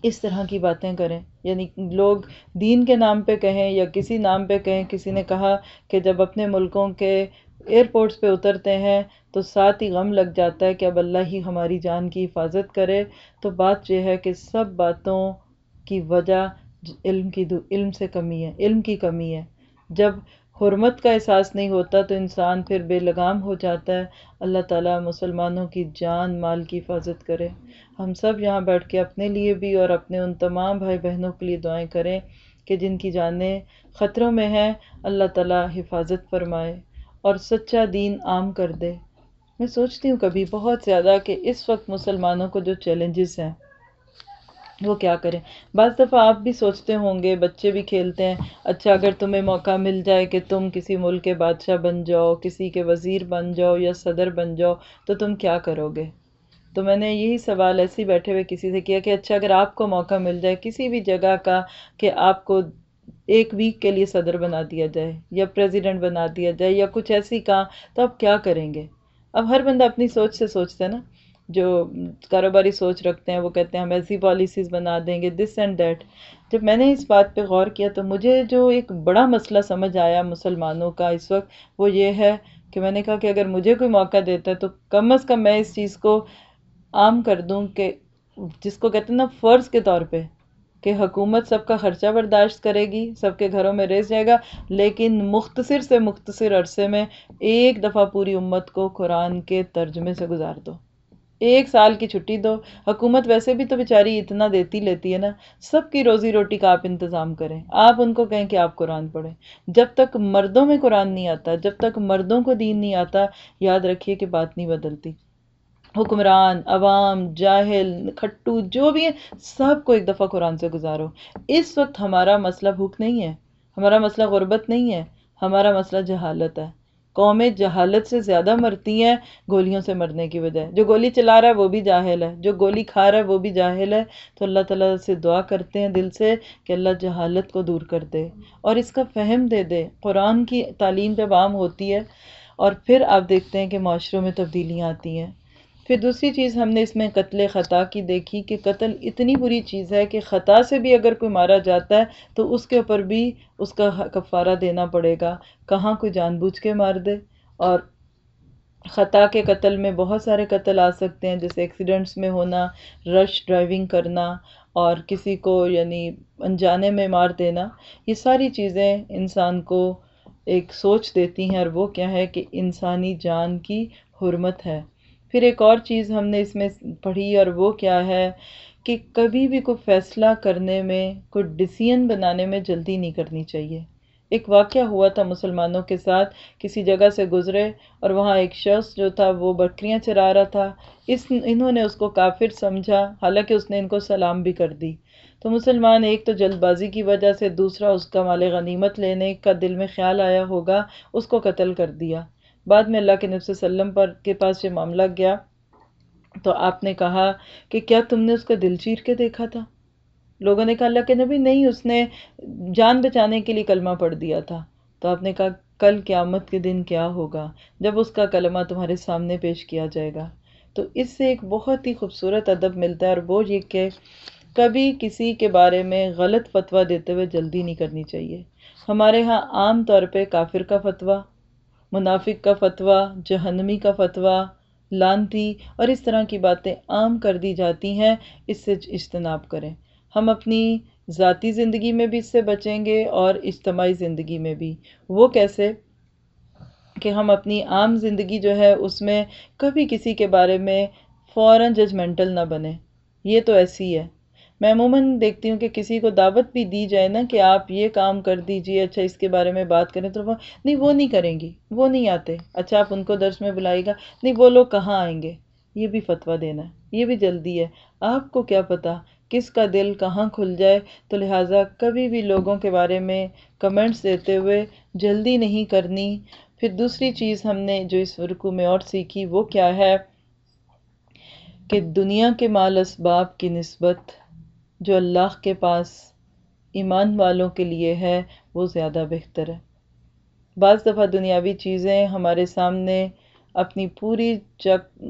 اس طرح کی باتیں کریں۔ یعنی لوگ دین کے نام پہ کہیں یا کسی نام پہ کہیں، کسی نے کہا کہ جب اپنے ملکوں کے ایئرپورٹس پہ اترتے ہیں تو ساتھ ہی غم لگ جاتا ہے کہ اب اللہ ہی ہماری جان کی حفاظت کرے۔ تو بات یہ ہے کہ سب باتوں کی وجہ علم کی علم سے کمی ہے، علم کی کمی ہے۔ جب حرمت کا احساس نہیں ہوتا تو انسان پھر بے لگام ہو جاتا ہے۔ اللہ تعالیٰ مسلمانوں کی جان، مال کی حفاظت کرے۔ ہم سب یہاں بیٹھ کے اپنے لیے بھی اور اپنے ان تمام بھائی بہنوں کے لیے دعائیں کریں کہ جن کی جانیں خطروں میں ہیں، اللہ تعالیٰ حفاظت فرمائے۔ اور سچا دین عام کر دے۔ میں سوچتی ہوں کبھی بہت زیادہ کہ اس وقت مسلمانوں کو جو چیلنجز ہیں، وہ کیا کریں۔ بعض دفعہ آپ بھی سوچتے ہوں گے، بچے بھی کھیلتے ہیں اچھا اگر تمہیں موقع مل جائے کہ تم کسی ملک کے بادشاہ بن جاؤ، کسی کے وزیر بن جاؤ یا صدر بن جاؤ، تو تم کیا کرو گے؟ تو میں نے یہی سوال ایسے ہی بیٹھے ہوئے کسی سے کیا کہ اچھا اگر آپ کو موقع مل جائے کسی بھی جگہ کا کہ آپ کو ایک ویک کے لیے صدر بنا دیا جائے یا پریزیڈنٹ بنا دیا جائے یا کچھ ایسی کہاں تو آپ کیا کریں گے؟ اب ہر بندہ اپنی سوچ سے سوچتا ہے نا، جو کاروباری سوچ رکھتے ہیں، وہ کہتے ہیں ہم ایسی پالیسیز بنا دیں گے دس اینڈ دیٹ جب میں نے اس بات پہ غور کیا تو مجھے جو ایک بڑا مسئلہ سمجھ آیا مسلمانوں کا اس وقت، وہ یہ ہے کہ میں نے کہا کہ اگر مجھے کوئی موقع دیتا ہے تو کم از کم میں اس چیز کو عام کر دوں کہ، جس کو کہتے ہیں نا، فرض کے طور پہ کہ حکومت سب کا خرچہ برداشت کرے گی، سب کے گھروں میں ریس جائے گا، لیکن مختصر سے مختصر عرصے میں ایک دفعہ پوری امت کو قرآن کے ترجمے سے گزار دو۔ ایک سال کی چھٹی دو۔ حکومت ویسے بھی تو بیچاری اتنا دیتی لیتی ہے نا۔ سب کی روزی روٹی کا آپ انتظام کریں۔ آپ ان کو کہیں کہ آپ قرآن پڑھیں۔ جب تک مردوں میں قرآن نہیں آتا، جب تک مردوں کو دین نہیں آتا، یاد رکھیے کہ بات نہیں بدلتی۔ حکمران، عوام، جاہل، کھٹو، جو بھی ہیں، سب کو ایک دفعہ قرآن سے گزارو۔ اس وقت ہمارا مسئلہ بھوک نہیں ہے، ہمارا مسئلہ غربت نہیں ہے، ہمارا مسئلہ جہالت ہے۔ قومیں جہالت سے زیادہ مرتی ہیں گولیوں سے مرنے کی وجہ۔ جو گولی چلا رہا ہے، وہ بھی جاہل ہے۔ جو گولی کھا رہا ہے، وہ بھی جاہل ہے۔ تو اللہ تعالیٰ سے دعا کرتے ہیں دل سے کہ اللہ جہالت کو دور کر دے۔ اور اس کا فہم دے دے۔ قرآن کی تعلیم جب عام ہوتی ہے اور پھر آپ دیکھتے ہیں کہ معاشروں میں تبدیلیاں آتی ہیں۔ پھر دوسری چیز ہم نے اس میں قتل خطا کی دیکھی کہ قتل اتنی بری چیز ہے کہ خطا سے بھی اگر کوئی مارا جاتا ہے تو اس کے اوپر بھی اس کا کفارہ دینا پڑے گا۔ کہاں کوئی جان بوجھ کے مار دے؟ اور خطا کے قتل میں بہت سارے قتل آ سکتے ہیں، جیسے ایکسیڈنٹس میں ہونا رش ڈرائیونگ کرنا، اور کسی کو یعنی انجانے میں مار دینا۔ یہ ساری چیزیں انسان کو ایک سوچ دیتی ہیں اور وہ کیا ہے کہ انسانی جان کی حرمت ہے۔ پھر ایک اور چیز ہم نے اس میں پڑھی، اور وہ کیا ہے کہ کبھی بھی کوئی فیصلہ کرنے میں، کوئی ڈسیزن بنانے میں جلدی نہیں کرنی چاہیے۔ ایک واقعہ ہوا تھا مسلمانوں کے ساتھ، کسی جگہ سے گزرے اور وہاں ایک شخص جو تھا وہ بکریاں چرا رہا تھا۔ اس، انہوں نے اس کو کافر سمجھا، حالانکہ اس نے ان کو سلام بھی کر دی۔ تو مسلمان ایک تو جلد بازی کی وجہ سے، دوسرا اس کا مال غنیمت لینے کا دل میں خیال آیا ہوگا، اس کو قتل کر دیا۔ بعد میں اللہ کے نبی صلی اللہ علیہ وسلم پر کے پاس یہ معاملہ گیا تو آپ نے کہا کہ کیا تم نے اس کا دل چیر کے دیکھا تھا؟ لوگوں نے کہا اللہ کے نبی نہیں، اس نے جان بچانے کے لیے کلمہ پڑھ دیا تھا۔ تو آپ نے کہا کل قیامت کے دن کیا ہوگا جب اس کا کلمہ تمہارے سامنے پیش کیا جائے گا؟ تو اس سے ایک بہت ہی خوبصورت ادب ملتا ہے اور وہ یہ کہ کبھی کسی کے بارے میں غلط فتویٰ دیتے ہوئے جلدی نہیں کرنی چاہیے۔ ہمارے ہاں عام طور پہ کافر کا فتویٰ منافق کا فتویٰ، جہنمی کا فتویٰ، لانتی اور اس طرح کی باتیں عام کر دی جاتی ہیں، اس سے اجتناب کریں۔ ہم اپنی ذاتی زندگی میں بھی اس سے بچیں گے اور اجتماعی زندگی میں بھی۔ وہ کیسے؟ کہ ہم اپنی عام زندگی جو ہے، اس میں کبھی کسی کے بارے میں فوراً ججمنٹل نہ بنے یہ تو ایسی ہے۔ میں عموماً دیکھتی ہوں کہ کسی کو دعوت بھی دی جائے نا کہ آپ یہ کام کر دیجیے اچھا اس کے بارے میں بات کریں تو وہ نہیں وہ نہیں کریں گی، وہ نہیں آتے۔ اچھا آپ ان کو درس میں بلائے گا۔ نہیں، وہ لوگ کہاں آئیں گے؟ یہ بھی فتویٰ دینا ہے، یہ بھی جلدی ہے۔ آپ کو کیا پتا کس کا دل کہاں کھل جائے؟ تو لہٰذا کبھی بھی لوگوں کے بارے میں کمنٹس دیتے ہوئے جلدی نہیں کرنی۔ پھر دوسری چیز ہم نے جو اس رکو میں اور سیکھی وہ کیا ہے کہ دنیا کے مال اسباب کی نسبت جو اللہ کے پاس ایمان والوں کے لیے ہے، وہ زیادہ بہتر ہے۔ بعض دفعہ دنیاوی چیزیں ہمارے سامنے اپنی پوری چک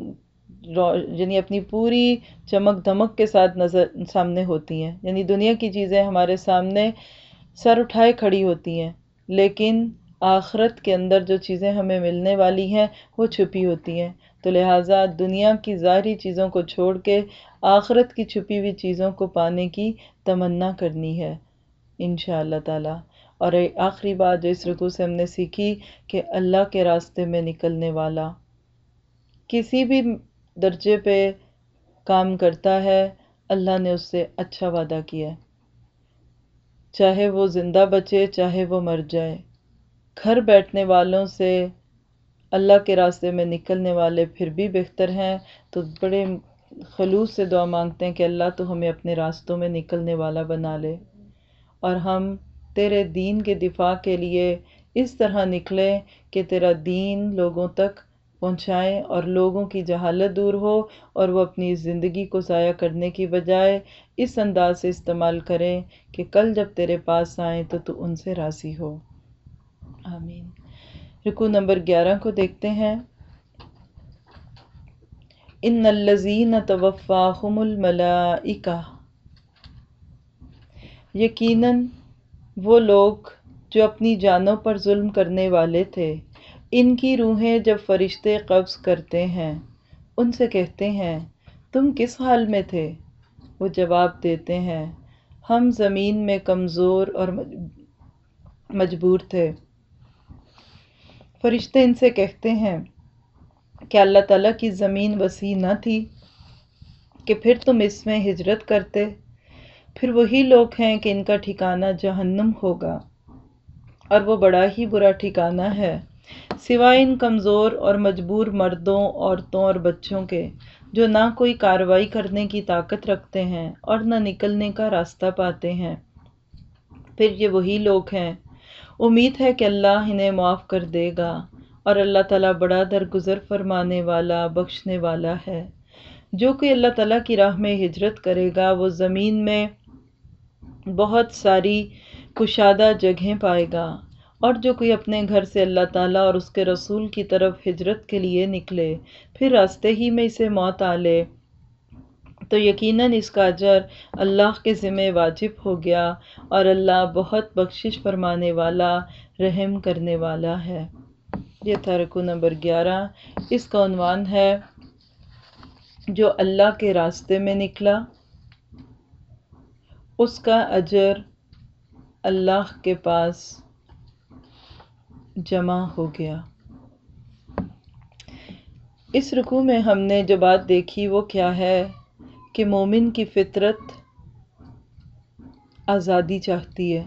یعنی اپنی پوری چمک دھمک کے ساتھ نظر، سامنے ہوتی ہیں۔ یعنی دنیا کی چیزیں ہمارے سامنے سر اٹھائے کھڑی ہوتی ہیں، لیکن آخرت کے اندر جو چیزیں ہمیں ملنے والی ہیں، وہ چھپی ہوتی ہیں۔ تو لہٰذا دنیا کی ظاہری چیزوں کو چھوڑ کے آخرت کی چھپی ہوئی چیزوں کو پانے کی تمنا کرنی ہے ان شاء اللہ تعالیٰ۔ اور آخری بات جو اس رکو سے ہم نے سیکھی کہ اللہ کے راستے میں نکلنے والا۔ کسی بھی درجے پہ کام کرتا ہے، اللہ نے اس سے اچھا وعدہ کیا۔ ہے چاہے وہ زندہ بچے، چاہے وہ مر جائے۔ گھر بیٹھنے والوں سے، اللہ کے راستے میں نکلنے والے پھر بھی بہتر ہیں۔ تو بڑے خلوص سے دعا مانگتے ہیں کہ اللہ تو ہمیں اپنے راستوں میں نکلنے والا بنا لے اور ہم تیرے دین کے دفاع کے لیے اس طرح نکلیں کہ تیرا دین لوگوں تک پہنچائیں اور لوگوں کی جہالت دور ہو اور وہ اپنی زندگی کو ضائع کرنے کی بجائے اس انداز سے استعمال کریں کہ کل جب تیرے پاس آئیں تو تو ان سے راضی ہو۔ آمین۔ رکو نمبر گیارہ کو دیکھتے ہیں۔ ان الزین توفاہم الملائکہ یقیناً وہ لوگ جو اپنی جانوں پر ظلم کرنے والے تھے، ان کی روحیں جب فرشتے قبض کرتے ہیں، ان سے کہتے ہیں، تم کس حال میں تھے؟ وہ جواب دیتے ہیں، ہم زمین میں کمزور اور مجبور تھے۔ فرشتے ان سے کہتے ہیں کہ اللہ تعالیٰ کی زمین وسیع نہ تھی کہ پھر تم اس میں ہجرت کرتے۔ پھر وہی لوگ ہیں کہ ان کا ٹھکانہ جہنم ہوگا، اور وہ بڑا ہی برا ٹھکانہ ہے۔ سوائے ان کمزور اور مجبور مردوں، عورتوں اور بچوں کے، جو نہ کوئی کارروائی کرنے کی طاقت رکھتے ہیں اور نہ نکلنے کا راستہ پاتے ہیں۔ پھر یہ وہی لوگ ہیں۔ امید ہے کہ اللہ انہیں معاف کر دے گا۔ اور اللہ تعالیٰ بڑا درگزر فرمانے والا، بخشنے والا ہے۔ جو کہ اللہ تعالیٰ کی راہ میں ہجرت کرے گا، وہ زمین میں بہت ساری کشادہ جگہیں پائے گا۔ اور جو کوئی اپنے گھر سے اللہ تعالیٰ اور اس کے رسول کی طرف ہجرت کے لیے نکلے، پھر راستے ہی میں اسے موت آ لے تو یقیناً اس کا اجر اللہ کے ذمہ واجب ہو گیا اور اللہ بہت بخشش فرمانے والا، رحم کرنے والا ہے۔ یہ تھا رکو نمبر گیارہ۔ اس کا عنوان ہے، جو اللہ کے راستے میں نکلا، اس کا اجر اللہ کے پاس جمع ہو گیا۔ اس رکو میں ہم نے جو بات دیکھی، وہ کیا ہے؟ کہ مومن کی فطرت آزادی چاہتی ہے۔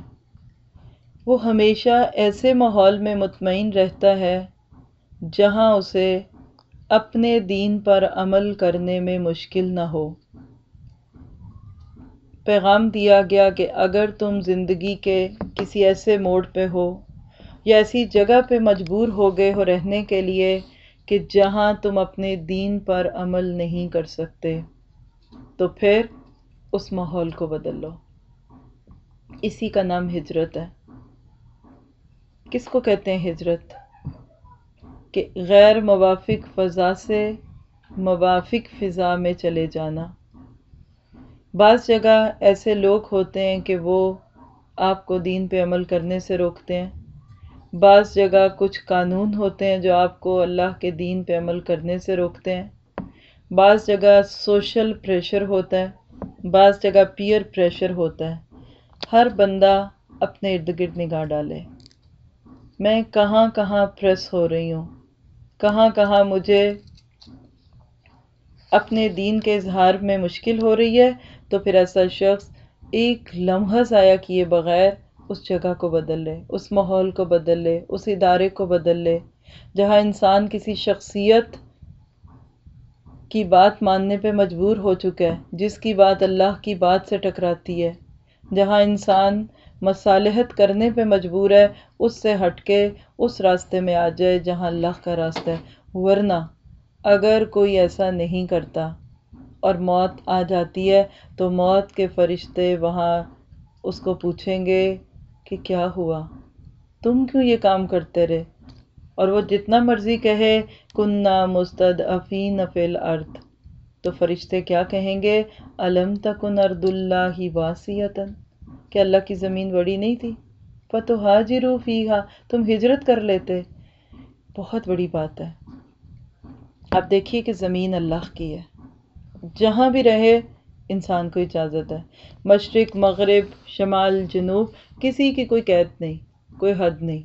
وہ ہمیشہ ایسے ماحول میں مطمئن رہتا ہے جہاں اسے اپنے دین پر عمل کرنے میں مشکل نہ ہو۔ پیغام دیا گیا کہ اگر تم زندگی کے کسی ایسے موڑ پہ ہو یا ایسی جگہ پہ مجبور ہو گئے ہو رہنے کے لیے کہ جہاں تم اپنے دین پر عمل نہیں کر سکتے، تو پھر اس ماحول کو بدل لو۔ اسی کا نام ہجرت ہے۔ کس کو کہتے ہیں ہجرت؟ کہ غیر موافق فضا سے موافق فضا میں چلے جانا۔ بعض جگہ ایسے لوگ ہوتے ہیں کہ وہ آپ کو دین پہ عمل کرنے سے روکتے ہیں۔ بعض جگہ کچھ قانون ہوتے ہیں جو آپ کو اللہ کے دین پہ عمل کرنے سے روکتے ہیں۔ بعض جگہ سوشل پریشر ہوتا ہے، بعض جگہ پیئر پریشر ہوتا ہے۔ ہر بندہ اپنے ارد گرد نگاہ ڈالے۔ میں کہاں کہاں پریس ہو رہی ہوں؟ کہاں کہاں مجھے اپنے دین کے اظہار میں مشکل ہو رہی ہے؟ تو پھر ایسا شخص ایک لمحہ ضائع کیے بغیر اس جگہ کو بدل لے، اس ماحول کو بدل لے، اس ادارے کو بدل لے، جہاں انسان کسی شخصیت کی بات ماننے پہ مجبور ہو چکا ہے، جس کی بات اللہ کی بات سے ٹکراتی ہے، جہاں انسان مصالحت کرنے پہ مجبور ہے، اس سے ہٹ کے اس راستے میں آ جائے جہاں اللہ کا راستہ ہے۔ ورنہ اگر کوئی ایسا نہیں کرتا اور موت آ جاتی ہے، تو موت کے فرشتے وہاں اس کو پوچھیں گے کہ کیا ہوا؟ تم کیوں یہ کام کرتے رہے؟ اور وہ جتنا مرضی کہے کنہ مستد افین فل ارتھ تو فرشتے کیا کہیں گے؟ علم تکن ارد اللہ ہی واسیتن کہ اللہ کی زمین بڑی نہیں تھی۔ فتو حاجر فیہا تم ہجرت کر لیتے۔ بہت بڑی بات ہے۔ آپ دیکھیے کہ زمین اللہ کی ہے۔ جہاں بھی رہے، انسان کو اجازت ہے۔ مشرق، مغرب، شمال، جنوب، کسی کی کوئی قید نہیں، کوئی حد نہیں۔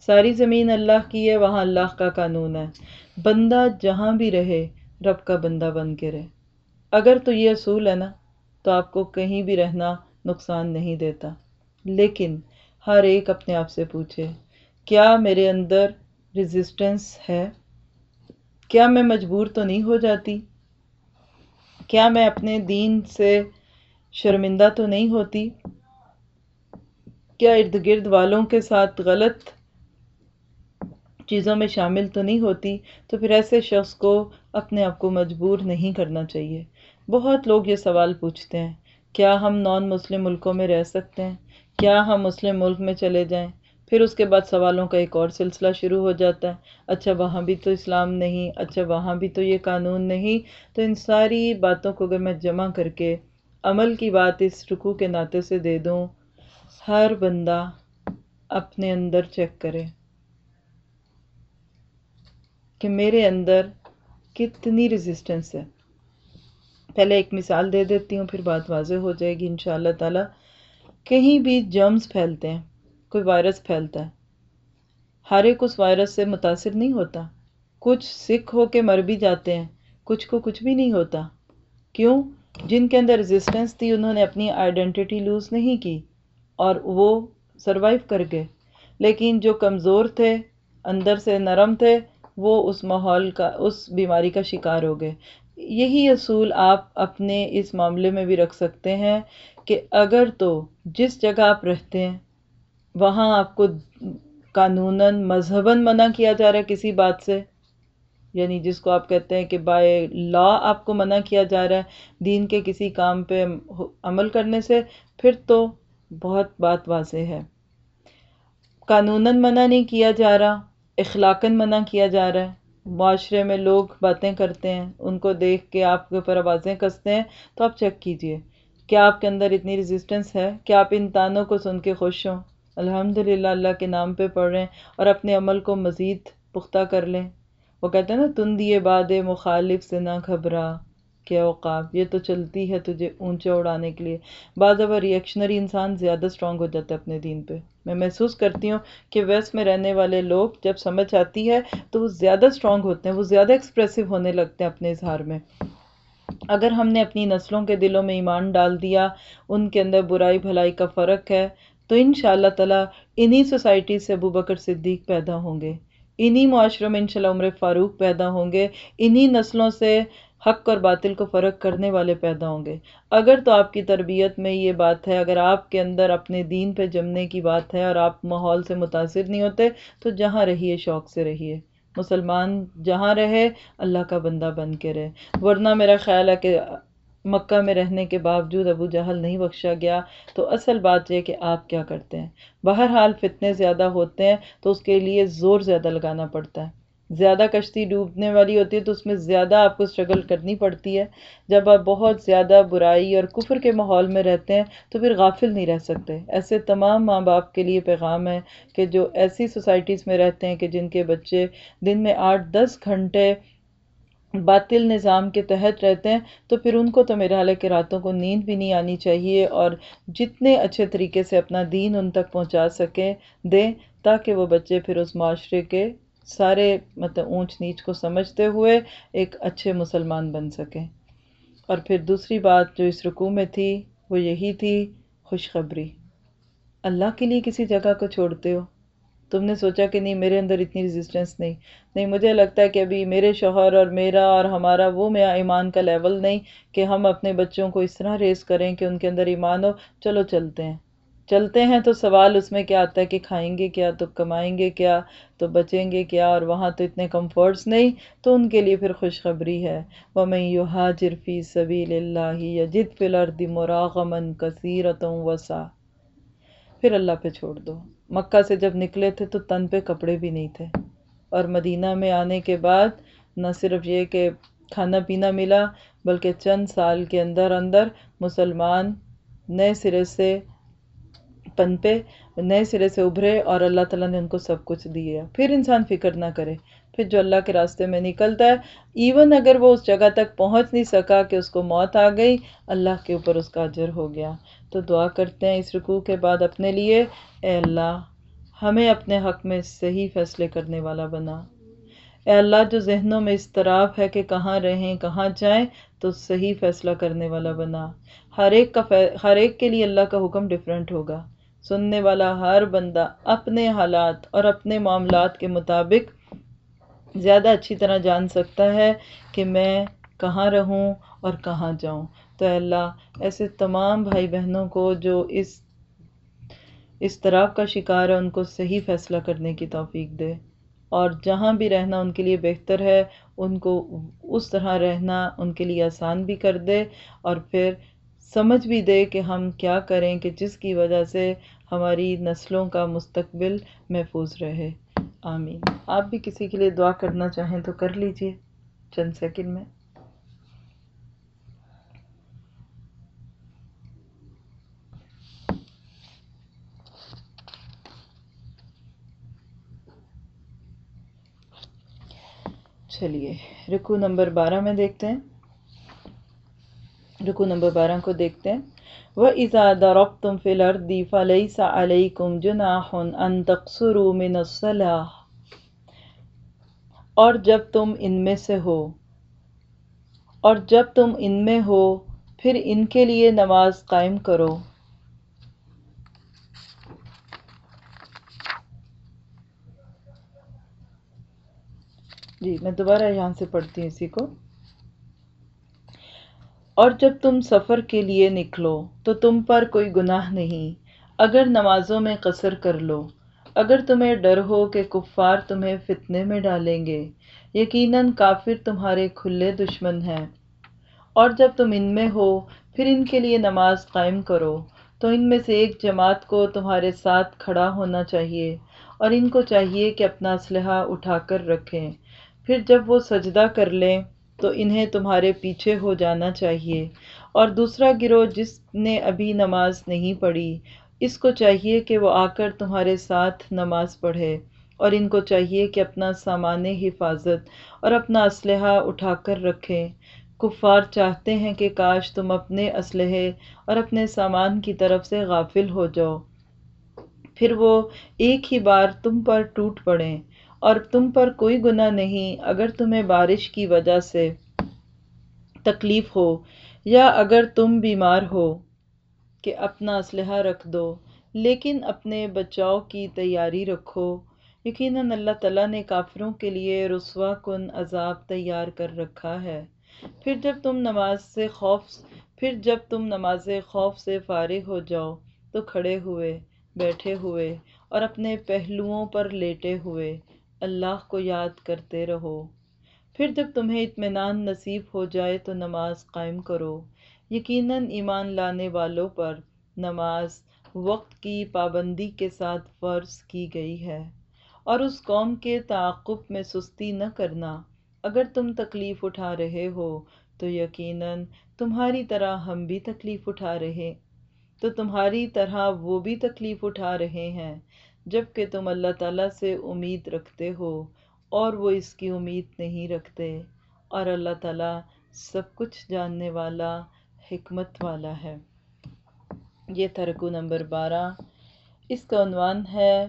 ساری زمین اللہ کی ہے، وہاں اللہ کا قانون ہے۔ بندہ جہاں بھی رہے، رب کا بندہ بن کے رہے۔ اگر تو یہ اصول ہے نا، تو آپ کو کہیں بھی رہنا نقصان نہیں دیتا۔ لیکن ہر ایک اپنے آپ سے پوچھے، کیا میرے اندر رزسٹنس ہے؟ کیا میں مجبور تو نہیں ہو جاتی؟ کیا میں اپنے دین سے شرمندہ تو نہیں ہوتی؟ کیا ارد گرد والوں کے ساتھ غلط چیزوں میں شامل تو نہیں ہوتی؟ تو پھر ایسے شخص کو اپنے آپ کو مجبور نہیں کرنا چاہیے۔ بہت لوگ یہ سوال پوچھتے ہیں۔ کیا ہم نان مسلم ملکوں میں رہ سکتے ہیں؟ کیا ہم مسلم ملک میں چلے جائیں؟ پھر اس کے بعد سوالوں کا ایک اور سلسلہ شروع ہو جاتا ہے۔ اچھا وہاں بھی تو اسلام نہیں اچھا وہاں بھی تو یہ قانون نہیں۔ تو ان ساری باتوں کو اگر میں جمع کر کے عمل کی بات اس رکو کے ناطے سے دے دوں، ہر بندہ اپنے اندر چیک کرے کہ میرے اندر کتنی رزسٹنس ہے۔ پہلے ایک مثال دے دیتی ہوں، پھر بات واضح ہو جائے گی ان شاء اللہ تعالیٰ۔ کہیں بھی جرمز پھیلتے ہیں، کوئی وائرس پھیلتا ہے، ہر ایک اس وائرس سے متاثر نہیں ہوتا۔ کچھ سکھ ہو کے مر بھی جاتے ہیں، کچھ کو کچھ بھی نہیں ہوتا۔ کیوں؟ جن کے اندر رزسٹنس تھی، انہوں نے اپنی آئیڈینٹی لوز نہیں کی اور وہ سروائیو کر گئے۔ لیکن جو کمزور تھے، اندر سے نرم تھے، وہ اس ماحول کا، اس بیماری کا شکار ہو گئے۔ یہی اصول آپ اپنے اس معاملے میں بھی رکھ سکتے ہیں کہ اگر تو جس جگہ آپ رہتے ہیں، وہاں آپ کو قانوناً، مذہباً منع کیا جا رہا ہے کسی بات سے۔ یعنی جس کو آپ کہتے ہیں کہ بائی لا آپ کو منع کیا جا رہا ہے دین کے کسی کام پہ عمل کرنے سے، پھر تو بہت بات واضح ہے۔ قانوناً منع نہیں کیا جا رہا، اخلاقاً منع کیا جا رہا ہے۔ معاشرے میں لوگ باتیں کرتے ہیں، ان کو دیکھ کے آپ کے اوپر آوازیں کستے ہیں، تو آپ چیک کیجیے۔ کیا آپ کے اندر اتنی ریزسٹنس ہے؟ کیا آپ ان تانوں کو سن کے خوش ہوں؟ الحمد للہ اللہ کے نام پہ پڑھ رہے ہیں اور اپنے عمل کو مزید پختہ کر لیں۔ وہ کہتے ہیں نا، تن دیے باد مخالف سے نہ گھبرا۔ کیا اوقاب یہ تو چلتی ہے تجھے اونچا اڑانے کے لیے۔ بعض اب ریئیکشنری انسان زیادہ اسٹرانگ ہو جاتا ہے اپنے دین پہ۔ میں محسوس کرتی ہوں کہ ویسٹ میں رہنے والے لوگ جب سمجھ آتی ہے تو وہ زیادہ اسٹرانگ ہوتے ہیں، وہ زیادہ ایکسپریسو ہونے لگتے ہیں اپنے اظہار میں۔ اگر ہم نے اپنی نسلوں کے دلوں میں ایمان ڈال دیا، ان کے اندر برائی بھلائی کا فرق ہے، تو ان شاء اللہ تعالیٰ انہی سوسائٹی سے ابو بکر صدیق پیدا ہوں گے۔ انہی معاشروں میں انشاءاللہ عمر فاروق پیدا ہوں گے۔ انہی نسلوں سے حق اور باطل کو فرق کرنے والے پیدا ہوں گے۔ اگر تو آپ کی تربیت میں یہ بات ہے، اگر آپ کے اندر اپنے دین پہ جمنے کی بات ہے اور آپ ماحول سے متاثر نہیں ہوتے، تو جہاں رہیے شوق سے رہیے۔ مسلمان جہاں رہے، اللہ کا بندہ بن کے رہے۔ ورنہ میرا خیال ہے کہ مکہ میں رہنے کے باوجود ابو جہل نہیں بخشا گیا، تو اصل بات یہ کہ آپ کیا کرتے ہیں۔ بہرحال فتنے زیادہ ہوتے ہیں، تو اس کے لیے زور زیادہ لگانا پڑتا ہے۔ زیادہ کشتی ڈوبنے والی ہوتی ہے تو اس میں زیادہ آپ کو اسٹرگل کرنی پڑتی ہے۔ جب آپ بہت زیادہ برائی اور کفر کے ماحول میں رہتے ہیں تو پھر غافل نہیں رہ سکتے۔ ایسے تمام ماں باپ کے لیے پیغام ہے کہ جو ایسی سوسائٹیز میں رہتے ہیں کہ جن کے بچے دن میں آٹھ دس گھنٹے باطل نظام کے تحت رہتے ہیں تو پھر ان کو تو میرا حال ہے کہ راتوں کو نیند بھی نہیں آنی چاہیے اور جتنے اچھے طریقے سے اپنا دین ان تک پہنچا سکیں دیں تاکہ وہ بچے پھر اس معاشرے کے سارے مطلب اونچ نیچ کو سمجھتے ہوئے ایک اچھے مسلمان بن سکیں اور پھر دوسری بات جو اس رکوع میں تھی، وہ یہی تھی، خوشخبری۔ اللہ کے لیے کسی جگہ کو چھوڑتے ہو۔ تم نے سوچا کہ نہیں، میرے اندر اتنی ریزسٹنس نہیں۔ نہیں، مجھے لگتا ہے کہ ابھی میرے شوہر اور میرا اور ہمارا وہ میں ایمان کا لیول نہیں کہ ہم اپنے بچوں کو اس طرح ریز کریں کہ ان کے اندر ایمان ہو۔ چلو، چلتے ہیں۔ چلتے ہیں تو سوال اس میں کیا آتا ہے کہ کھائیں گے کیا تو کمائیں گے کیا تو بچیں گے کیا اور وہاں تو اتنے کمفرٹس نہیں تو ان کے لیے پھر خوشخبری ہے۔ وہ میں یو حاجر فی صبی اللہ یا جد فلردی مراغمن کثیرتوں وسا پھر اللہ پہ چھوڑ دو۔ مکہ سے جب نکلے تھے تو تن پہ کپڑے بھی نہیں تھے۔ اور مدینہ میں آنے کے بعد نہ صرف یہ کہ کھانا پینا ملا بلکہ چند سال کے اندر اندر مسلمان نئے سرے سے پنپے نئے سرے سے ابھرے اور اللہ تعالیٰ نے ان کو سب کچھ دیا۔ پھر انسان فکر نہ کرے۔ پھر جو اللہ کے راستے میں نکلتا ہے ایون اگر وہ اس جگہ تک پہنچ نہیں سکا کہ اس کو موت آ گئی، اللہ کے اوپر اس کا اجر ہو گیا۔ تو دعا کرتے ہیں اس رکوع کے بعد اپنے لیے، اے اللہ، ہمیں اپنے حق میں صحیح فیصلے کرنے والا بنا۔ اے اللہ، جو ذہنوں میں اضطراب ہے کہ کہاں رہیں، کہاں جائیں، تو صحیح فیصلہ کرنے والا بنا۔ ہر ایک کا ہر ایک کے لیے اللہ کا حکم ڈفرینٹ ہوگا۔ سننے والا ہر بندہ اپنے حالات اور اپنے معاملات کے مطابق زیادہ اچھی طرح جان سکتا ہے کہ میں کہاں رہوں اور کہاں جاؤں۔ تو اللہ، ایسے تمام بھائی بہنوں کو جو اس اس طرح کا شکار ہے، ان کو صحیح فیصلہ کرنے کی توفیق دے۔ اور جہاں بھی رہنا ان کے لیے بہتر ہے، ان کو اس طرح رہنا ان کے لیے آسان بھی کر دے۔ اور پھر سمجھ بھی دے کہ ہم کیا کریں کہ جس کی وجہ سے ہماری نسلوں کا مستقبل محفوظ رہے۔ آمین۔ آپ بھی کسی کے لیے دعا کرنا چاہیں تو کر لیجیے۔ چند سیکنڈ میں۔ چلیے، رکو نمبر بارہ میں دیکھتے ہیں۔ رکو نمبر بارہ کو دیکھتے ہیں۔ وہ ازاد رب تم فلر دیفا سا علیہ کم جناحن ان تقسرو من الصلاح اور جب تم ان میں سے ہو، اور جب تم ان میں ہو، پھر ان کے لیے نماز قائم کرو۔ جی میں دوبارہ یہاں سے پڑھتی ہوں اسی کو۔ اور جب تم سفر کے لیے نکلو تو تم پر کوئی گناہ نہیں۔ اگر نمازوں میں قصر کر لو، اگر تمہیں ڈر ہو کہ کفار تمہیں فتنے میں ڈالیں گے، یقیناً کافر تمہارے کھلے دشمن ہیں۔ اور جب تم ان میں ہو، پھر ان کے لیے نماز قائم کرو۔ تو ان میں سے ایک جماعت کو تمہارے ساتھ کھڑا ہونا چاہیے اور ان کو چاہیے کہ اپنا اسلحہ اٹھا کر رکھیں۔ پھر جب وہ سجدہ کر لیں تو انہیں تمہارے پیچھے ہو جانا چاہیے۔ اور دوسرا گروہ جس نے ابھی نماز نہیں پڑھی، اس کو چاہیے کہ وہ آ کر تمہارے ساتھ نماز پڑھے، اور ان کو چاہیے کہ اپنا سامان حفاظت اور اپنا اسلحہ اٹھا کر رکھیں کفار چاہتے ہیں کہ کاش تم اپنے اسلحے اور اپنے سامان کی طرف سے غافل ہو جاؤ۔ پھر وہ ایک ہی بار تم پر ٹوٹ پڑیں اور تم پر کوئی گناہ نہیں، اگر تمہیں بارش کی وجہ سے تکلیف ہو یا اگر تم بیمار ہو کہ اپنا اسلحہ رکھ دو، لیکن اپنے بچاؤ کی تیاری رکھو۔ یقیناً اللہ تعالیٰ نے کافروں کے لیے رسوا کن عذاب تیار کر رکھا ہے۔ پھر جب تم نماز سے خوف، پھر جب تم نماز خوف سے فارغ ہو جاؤ تو کھڑے ہوئے، بیٹھے ہوئے اور اپنے پہلوؤں پر لیٹے ہوئے۔ اللہ کو یاد کرتے رہو۔ پھر جب تمہیں اطمینان نصیب ہو جائے تو نماز قائم کرو۔ یقیناً ایمان لانے والوں پر نماز وقت کی پابندی کے ساتھ فرض کی گئی ہے۔ اور اس قوم کے تعاقب میں سستی نہ کرنا۔ اگر تم تکلیف اٹھا رہے ہو تو یقیناً تمہاری طرح ہم بھی تکلیف اٹھا رہے۔ تو تمہاری طرح وہ بھی تکلیف اٹھا رہے ہیں۔ جبکہ تم اللہ تعالیٰ سے امید رکھتے ہو اور وہ اس کی امید نہیں رکھتے اور اللہ تعالیٰ سب کچھ جاننے والا، حکمت والا ہے۔ یہ ترکو نمبر بارہ۔ اس کا عنوان ہے،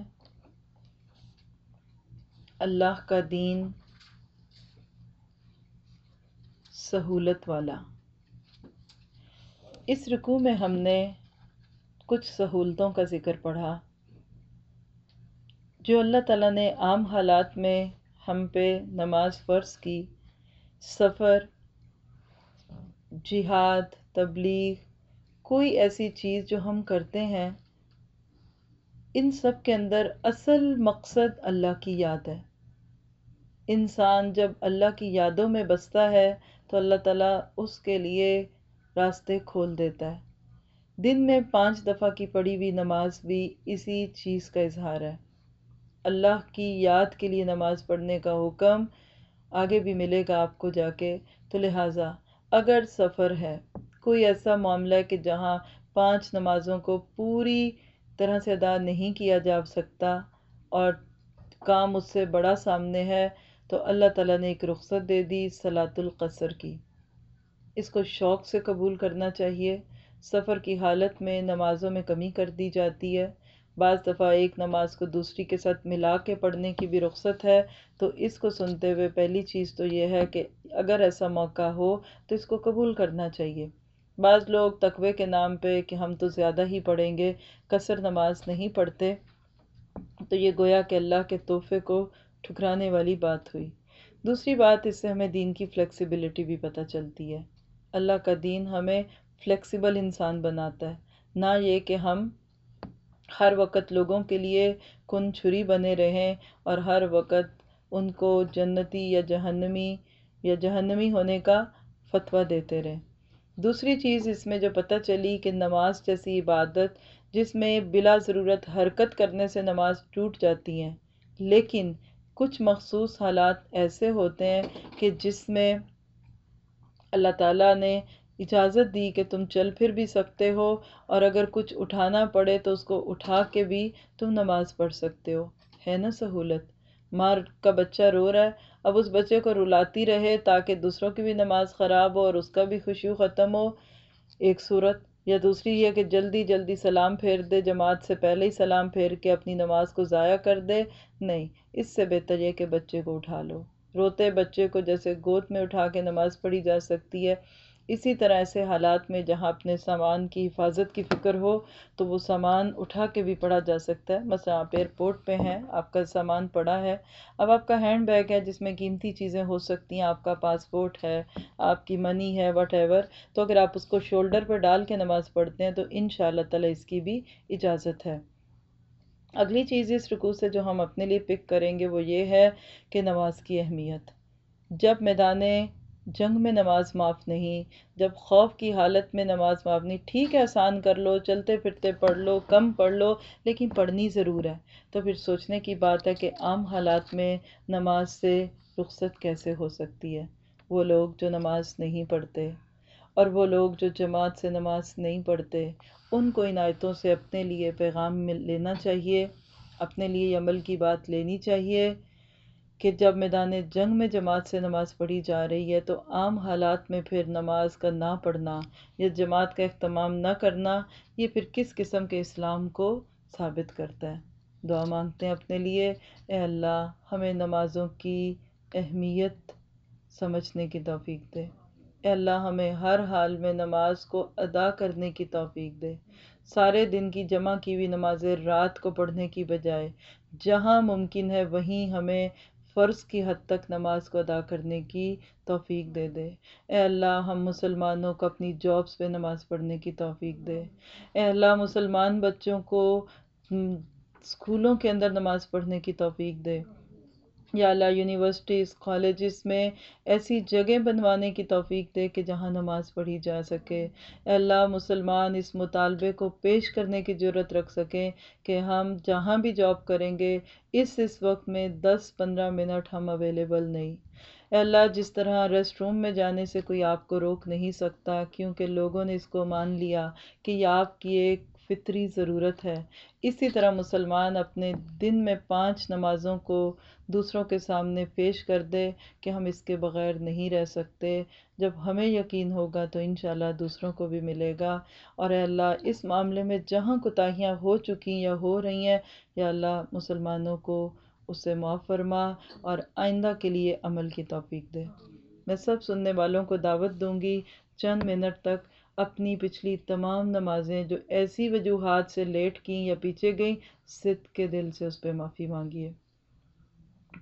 اللہ کا دین سہولت والا۔ اس رکو میں ہم نے کچھ سہولتوں کا ذکر پڑھا۔ جو اللہ تعالیٰ نے عام حالات میں ہم پہ نماز فرض کی، سفر، جہاد، تبلیغ، کوئی ایسی چیز جو ہم کرتے ہیں، ان سب کے اندر اصل مقصد اللہ کی یاد ہے۔ انسان جب اللہ کی یادوں میں بستا ہے تو اللہ تعالیٰ اس کے لیے راستے کھول دیتا ہے۔ دن میں پانچ دفعہ کی پڑھی ہوئی نماز بھی اسی چیز کا اظہار ہے۔ اللہ کی یاد کے لیے نماز پڑھنے کا حکم آگے بھی ملے گا آپ کو جا کے۔ تو لہٰذا اگر سفر ہے، کوئی ایسا معاملہ ہے کہ جہاں پانچ نمازوں کو پوری طرح سے ادا نہیں کیا جا سکتا اور کام اس سے بڑا سامنے ہے، تو اللہ تعالیٰ نے ایک رخصت دے دی صلاۃ القصر کی۔ اس کو شوق سے قبول کرنا چاہیے۔ سفر کی حالت میں نمازوں میں کمی کر دی جاتی ہے۔ بعض دفعہ ایک نماز کو دوسری کے ساتھ ملا کے پڑھنے کی بھی رخصت ہے۔ تو اس کو سنتے ہوئے پہلی چیز تو یہ ہے کہ اگر ایسا موقع ہو تو اس کو قبول کرنا چاہیے۔ بعض لوگ تقوی کے نام پہ کہ ہم تو زیادہ ہی پڑھیں گے کثر نماز نہیں پڑھتے۔ تو یہ گویا کہ اللہ کے تحفے کو ٹھکرانے والی بات ہوئی۔ دوسری بات، اس سے ہمیں دین کی فلیکسیبلٹی بھی پتہ چلتی ہے۔ اللہ کا دین ہمیں فلیکسیبل انسان بناتا ہے۔ نہ یہ کہ ہم ہر وقت لوگوں کے لیے کن چھری بنے رہیں اور ہر وقت ان کو جنتی یا جہنمی یا جہنمی ہونے کا فتویٰ دیتے رہیں۔ دوسری چیز اس میں جو پتہ چلی کہ نماز جیسی عبادت جس میں بلا ضرورت حرکت کرنے سے نماز ٹوٹ جاتی ہیں، لیکن کچھ مخصوص حالات ایسے ہوتے ہیں کہ جس میں اللہ تعالیٰ نے اجازت دی کہ تم چل پھر بھی سکتے ہو، اور اگر کچھ اٹھانا پڑے تو اس کو اٹھا کے بھی تم نماز پڑھ سکتے ہو۔ ہے نا سہولت؟ ماں کا بچہ رو رہا ہے، اب اس بچے کو رلاتی رہے تاکہ دوسروں کی بھی نماز خراب ہو اور اس کا بھی خوشیو ختم ہو۔ ایک صورت، یا دوسری یہ کہ جلدی جلدی سلام پھیر دے، جماعت سے پہلے ہی سلام پھیر کے اپنی نماز کو ضائع کر دے۔ نہیں، اس سے بہتر یہ کہ بچے کو اٹھا لو۔ روتے بچے کو جیسے گود میں اٹھا کے نماز پڑھی جا سکتی ہے۔ اسی طرح ایسے حالات میں جہاں اپنے سامان کی حفاظت کی فکر ہو، تو وہ سامان اٹھا کے بھی پڑھا جا سکتا ہے۔ مثلا آپ ایئرپورٹ پہ ہیں، آپ کا سامان پڑا ہے، اب آپ کا ہینڈ بیگ ہے جس میں قیمتی چیزیں ہو سکتی ہیں، آپ کا پاسپورٹ ہے، آپ کی منی ہے وٹ ایور تو اگر آپ اس کو شولڈر پہ ڈال کے نماز پڑھتے ہیں، تو ان شاء اللہ تعالیٰ اس کی بھی اجازت ہے۔ اگلی چیز اس رکوع سے جو ہم اپنے لیے پک کریں گے، وہ یہ ہے کہ نماز کی اہمیت۔ جب میدان جنگ میں نماز معاف نہیں، جب خوف کی حالت میں نماز معاف نہیں ٹھیک ہے، آسان کر لو، چلتے پھرتے پڑھ لو، کم پڑھ لو، لیکن پڑھنی ضرور ہے۔ تو پھر سوچنے کی بات ہے کہ عام حالات میں نماز سے رخصت کیسے ہو سکتی ہے؟ وہ لوگ جو نماز نہیں پڑھتے اور وہ لوگ جو جماعت سے نماز نہیں پڑھتے، ان کو ان آیتوں سے اپنے لیے پیغام لینا چاہیے، اپنے لیے عمل کی بات لینی چاہیے۔ کہ جب میدان جنگ میں جماعت سے نماز پڑھی جا رہی ہے تو عام حالات میں پھر نماز کا نہ پڑھنا یا جماعت کا اہتمام نہ کرنا، یہ پھر کس قسم کے اسلام کو ثابت کرتا ہے؟ دعا مانگتے ہیں اپنے لیے، اے اللہ، ہمیں نمازوں کی اہمیت سمجھنے کی توفیق دے۔ اے اللہ، ہمیں ہر حال میں نماز کو ادا کرنے کی توفیق دے۔ سارے دن کی جمع کی ہوئی نمازیں رات کو پڑھنے کی بجائے، جہاں ممکن ہے وہیں ہمیں فرض کی حد تک نماز کو ادا کرنے کی توفیق دے دے۔ اے اللہ، ہم مسلمانوں کو اپنی جابس پہ نماز پڑھنے کی توفیق دے۔ اے اللہ، مسلمان بچوں کو اسکولوں کے اندر نماز پڑھنے کی توفیق دے۔ یا اللہ یونیورسٹیز، کالجز میں ایسی جگہ بنوانے کی توفیق دے کہ جہاں نماز پڑھی جا سکے۔ اے اللہ مسلمان اس مطالبے کو پیش کرنے کی ضرورت رکھ سکیں کہ ہم جہاں بھی جاب کریں گے، اس اس وقت میں دس پندرہ منٹ ہم اویلیبل نہیں۔ اے اللہ، جس طرح ریسٹ روم میں جانے سے کوئی آپ کو روک نہیں سکتا، کیونکہ لوگوں نے اس کو مان لیا کہ یہ آپ کی ایک فطری ضرورت ہے۔ اسی طرح مسلمان اپنے دن میں پانچ نمازوں کو دوسروں کے سامنے پیش کر دے کہ ہم اس کے بغیر نہیں رہ سکتے۔ جب ہمیں یقین ہوگا تو انشاءاللہ دوسروں کو بھی ملے گا۔ اور اے اللہ، اس معاملے میں جہاں کوتاہیاں ہو چکی یا ہو رہی ہیں، یا اللہ مسلمانوں کو اسے معاف فرما اور آئندہ کے لیے عمل کی توفیق دے۔ میں سب سننے والوں کو دعوت دوں گی، چند منٹ تک اپنی پچھلی تمام نمازیں جو ایسی وجوہات سے لیٹ کیں یا پیچھے گئیں صد کے دل سے اس پہ معافی مانگیے۔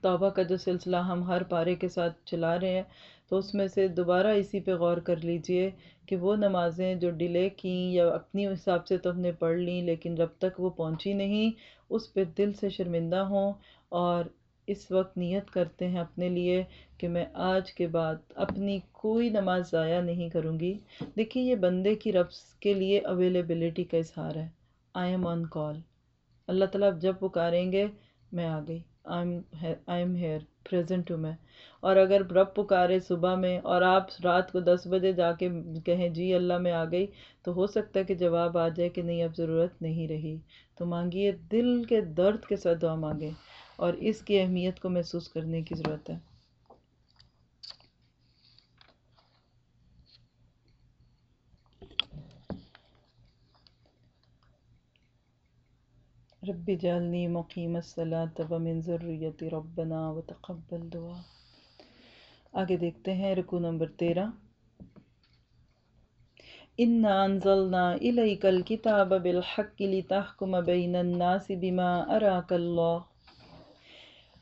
توبہ کا جو سلسلہ ہم ہر پارے کے ساتھ چلا رہے ہیں، تو اس میں سے دوبارہ اسی پہ غور کر لیجیے کہ وہ نمازیں جو ڈیلے کیں یا اپنی حساب سے تو ہم نے پڑھ لیں لیکن جب تک وہ پہنچی نہیں، اس پہ دل سے شرمندہ ہوں اور اس وقت نیت کرتے ہیں اپنے لیے کہ میں آج کے بعد اپنی کوئی نماز ضائع نہیں کروں گی۔ دیکھیے، یہ بندے کی رفظ کے لیے اویلیبلٹی کا اظہار ہے۔ آئی ایم آن کال اللہ تعالیٰ اب جب پکاریں گے، میں آ گئی۔ آئی ایم ہیئر پریزنٹ ہوں میں۔ اور اگر رب پکارے صبح میں اور آپ رات کو دس بجے جا کے کہیں جی اللہ میں آ گئی، تو ہو سکتا ہے کہ جواب آ جائے کہ نہیں، اب ضرورت نہیں رہی۔ تو مانگیے دل کے درد کے ساتھ دعا مانگیں۔ اور اس کی اہمیت کو محسوس کرنے کی ضرورت ہے۔ رب جعلنی مقیم الصلاة ومن ذریتی ربنا وتقبل دعا۔ آگے دیکھتے ہیں رکو نمبر تیرہ۔ اِنَّا أَنزَلْنَا إِلَيْكَ الْكِتَابَ بِالْحَقِّ لِتَحْكُمَ بَيْنَ النَّاسِ بِمَا أَرَاكَ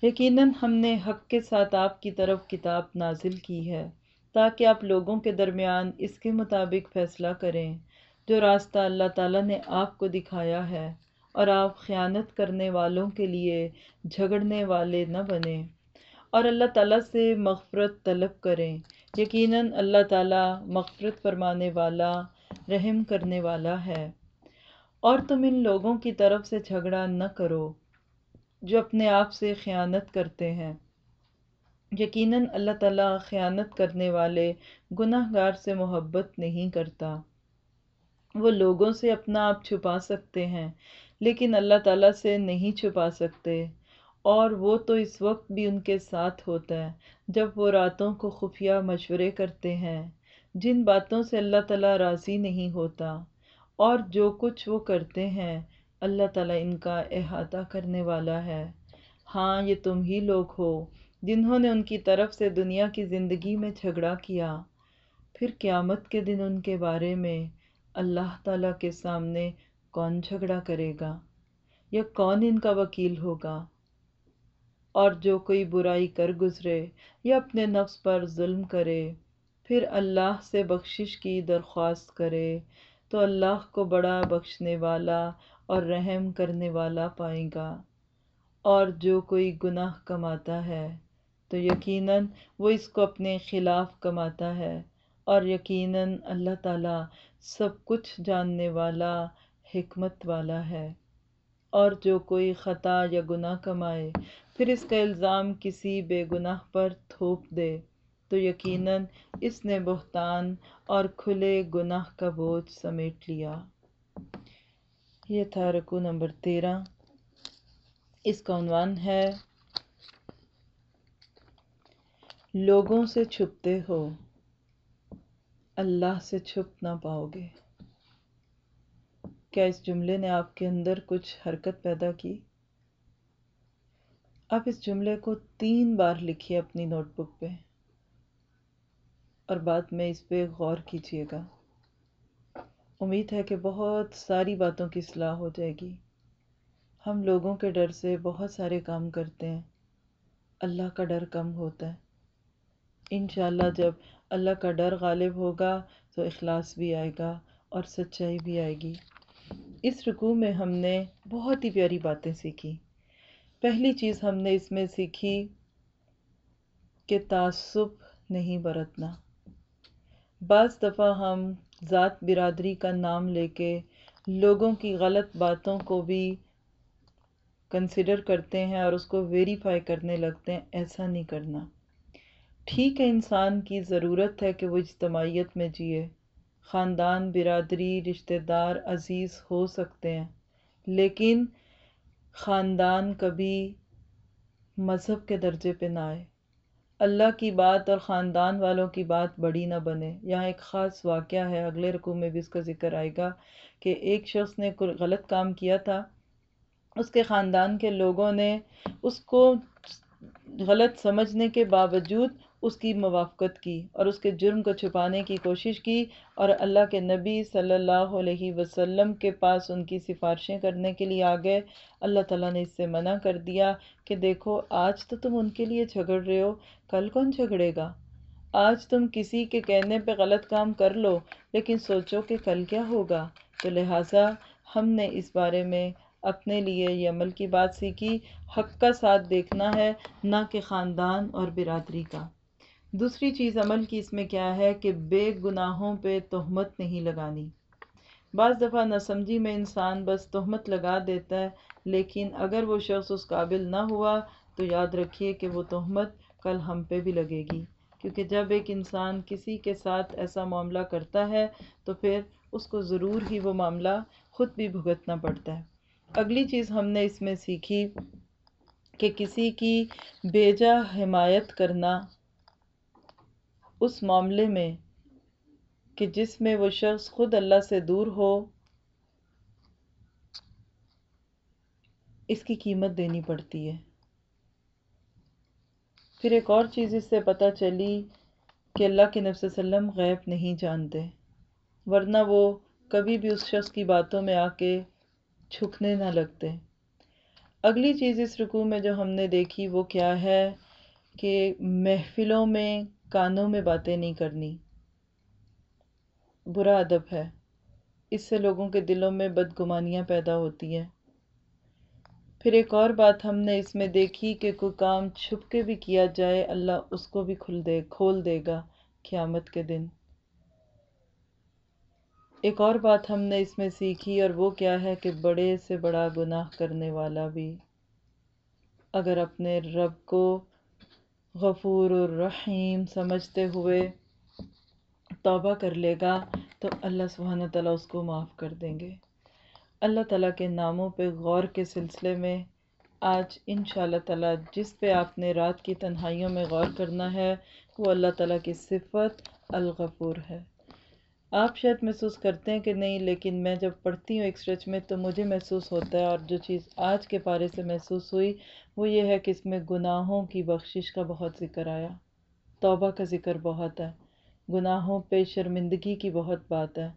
یقیناً ہم نے حق کے ساتھ آپ کی طرف کتاب نازل کی ہے، تاکہ آپ لوگوں کے درمیان اس کے مطابق فیصلہ کریں۔ جو راستہ اللہ تعالیٰ نے آپ کو دکھایا ہے، اور آپ خیانت کرنے والوں کے لیے جھگڑنے والے نہ بنیں۔ اور اللہ تعالیٰ سے مغفرت طلب کریں۔ یقیناً اللہ تعالیٰ مغفرت فرمانے والا، رحم کرنے والا ہے۔ اور تم ان لوگوں کی طرف سے جھگڑا نہ کرو۔ جو اپنے آپ سے خیانت کرتے ہیں۔ یقیناً اللہ تعالیٰ خیانت کرنے والے گناہ گار سے محبت نہیں کرتا۔ وہ لوگوں سے اپنا آپ چھپا سکتے ہیں، لیکن اللہ تعالیٰ سے نہیں چھپا سکتے۔ اور وہ تو اس وقت بھی ان کے ساتھ ہوتا ہے جب وہ راتوں کو خفیہ مشورے کرتے ہیں۔ جن باتوں سے اللہ تعالیٰ راضی نہیں ہوتا، اور جو کچھ وہ کرتے ہیں اللہ تعالیٰ ان کا احاطہ کرنے والا ہے۔ ہاں یہ تم ہی لوگ ہو جنہوں نے ان کی طرف سے دنیا کی زندگی میں جھگڑا کیا۔ پھر قیامت کے دن ان کے بارے میں اللہ تعالیٰ کے سامنے کون جھگڑا کرے گا؟ یا کون ان کا وکیل ہوگا؟ اور جو کوئی برائی کر گزرے یا اپنے نفس پر ظلم کرے، پھر اللہ سے بخشش کی درخواست کرے تو اللہ کو بڑا بخشنے والا اور رحم کرنے والا پائے گا۔ اور جو کوئی گناہ کماتا ہے، تو یقیناً وہ اس کو اپنے خلاف کماتا ہے۔ اور یقیناً اللہ تعالیٰ سب کچھ جاننے والا، حکمت والا ہے۔ اور جو کوئی خطا یا گناہ کمائے، پھر اس کا الزام کسی بے گناہ پر تھوپ دے۔ تو یقیناً اس نے بہتان اور کھلے گناہ کا بوجھ سمیٹ لیا۔ یہ تھا رکو نمبر تیرہ۔ اس کا عنوان ہے لوگوں سے چھپتے ہو۔ اللہ سے چھپ نہ پاؤ گے۔ کیا اس جملے نے آپ کے اندر کچھ حرکت پیدا کی؟ آپ اس جملے کو تین بار لکھیے اپنی نوٹ بک پہ اور بعد میں اس پہ غور کیجیے گا۔ امید ہے کہ بہت ساری باتوں کی اصلاح ہو جائے گی۔ ہم لوگوں کے ڈر سے بہت سارے کام کرتے ہیں۔ اللہ کا ڈر کم ہوتا ہے۔ انشاءاللہ جب اللہ کا ڈر غالب ہوگا تو اخلاص بھی آئے گا اور سچائی بھی آئے گی۔ اس رکوع میں ہم نے بہت ہی پیاری باتیں سیکھی۔ پہلی چیز ہم نے اس میں سیکھی کہ تعصب نہیں برتنا۔ بعض دفعہ ہم ذات برادری کا نام لے کے لوگوں کی غلط باتوں کو بھی کنسیڈر کرتے ہیں اور اس کو ویریفائی کرنے لگتے ہیں، ایسا نہیں کرنا۔ ٹھیک ہے، انسان کی ضرورت ہے کہ وہ اجتماعیت میں جیے۔ خاندان، برادری رشتہ دار عزیز ہو سکتے ہیں۔ لیکن خاندان کبھی مذہب کے درجے پہ نہ آئے۔ اللہ کی بات اور خاندان والوں کی بات بڑی نہ بنے۔ یہاں ایک خاص واقعہ ہے، اگلے رقوع میں بھی اس کا ذکر آئے گا کہ ایک شخص نے غلط کام کیا تھا۔ اس کے خاندان کے لوگوں نے اس کو غلط سمجھنے کے باوجود اس کی موافقت کی اور اس کے جرم کو چھپانے کی کوشش کی اور اللہ کے نبی صلی اللہ علیہ وسلم کے پاس ان کی سفارشیں کرنے کے لیے آ گئے۔ اللہ تعالیٰ نے اس سے منع کر دیا کہ دیکھو، آج تو تم ان کے لیے جھگڑ رہے ہو، کل کون جھگڑے گا؟ آج تم کسی کے کہنے پہ غلط کام کر لو، لیکن سوچو کہ کل کیا ہوگا۔ تو لہٰذا ہم نے اس بارے میں اپنے لیے یہ عمل کی بات سیکھی۔ حق کا ساتھ دیکھنا ہے، نہ کہ خاندان اور برادری کا۔ دوسری چیز عمل کی اس میں کیا ہے کہ بے گناہوں پہ تہمت نہیں لگانی۔ بعض دفعہ نہ سمجھی میں انسان بس تہمت لگا دیتا ہے، لیکن اگر وہ شخص اس قابل نہ ہوا تو یاد رکھیے کہ وہ تہمت کل ہم پہ بھی لگے گی۔ کیونکہ جب ایک انسان کسی کے ساتھ ایسا معاملہ کرتا ہے تو پھر اس کو ضرور ہی وہ معاملہ خود بھی بھگتنا پڑتا ہے۔ اگلی چیز ہم نے اس میں سیکھی کہ کسی کی بیجا حمایت کرنا اس معاملے میں کہ جس میں وہ شخص خود اللہ سے دور ہو، اس کی قیمت دینی پڑتی ہے۔ پھر ایک اور چیز اس سے پتہ چلی کہ اللہ کے نفس وسلم غیب نہیں جانتے، ورنہ وہ کبھی بھی اس شخص کی باتوں میں آ کے چھکنے نہ لگتے۔ اگلی چیز اس رکوع میں جو ہم نے دیکھی وہ کیا ہے کہ محفلوں میں کانوں میں باتیں نہیں کرنی۔ برا ادب ہے۔ اس سے لوگوں کے دلوں میں بدگمانیاں پیدا ہوتی ہیں۔ پھر ایک اور بات ہم نے اس میں دیکھی کہ کوئی کام چھپ کے بھی کیا جائے، اللہ اس کو بھی کھل دے، کھول دے گا قیامت کے دن۔ ایک اور بات ہم نے اس میں سیکھی اور وہ کیا ہے کہ بڑے سے بڑا گناہ کرنے والا بھی۔ اگر اپنے رب کو غفور الرحیم سمجھتے ہوئے توبہ کر لے گا تو اللہ سبحانہ تعالیٰ اس کو معاف کر دیں گے۔ اللہ تعالیٰ کے ناموں پہ غور کے سلسلے میں آج ان شاء اللہ تعالیٰ جس پہ آپ نے رات کی تنہائیوں میں غور کرنا ہے وہ اللہ تعالیٰ کی صفت الغفور ہے۔ آپ شاید محسوس کرتے ہیں کہ نہیں، لیکن میں جب پڑھتی ہوں ایک اسٹریچ میں تو مجھے محسوس ہوتا ہے اور جو چیز آج کے پارے سے محسوس ہوئی وہ یہ ہے کہ اس میں گناہوں کی بخشش کا بہت ذکر آیا۔ توبہ کا ذکر بہت ہے۔ گناہوں پہ شرمندگی کی بہت بات ہے۔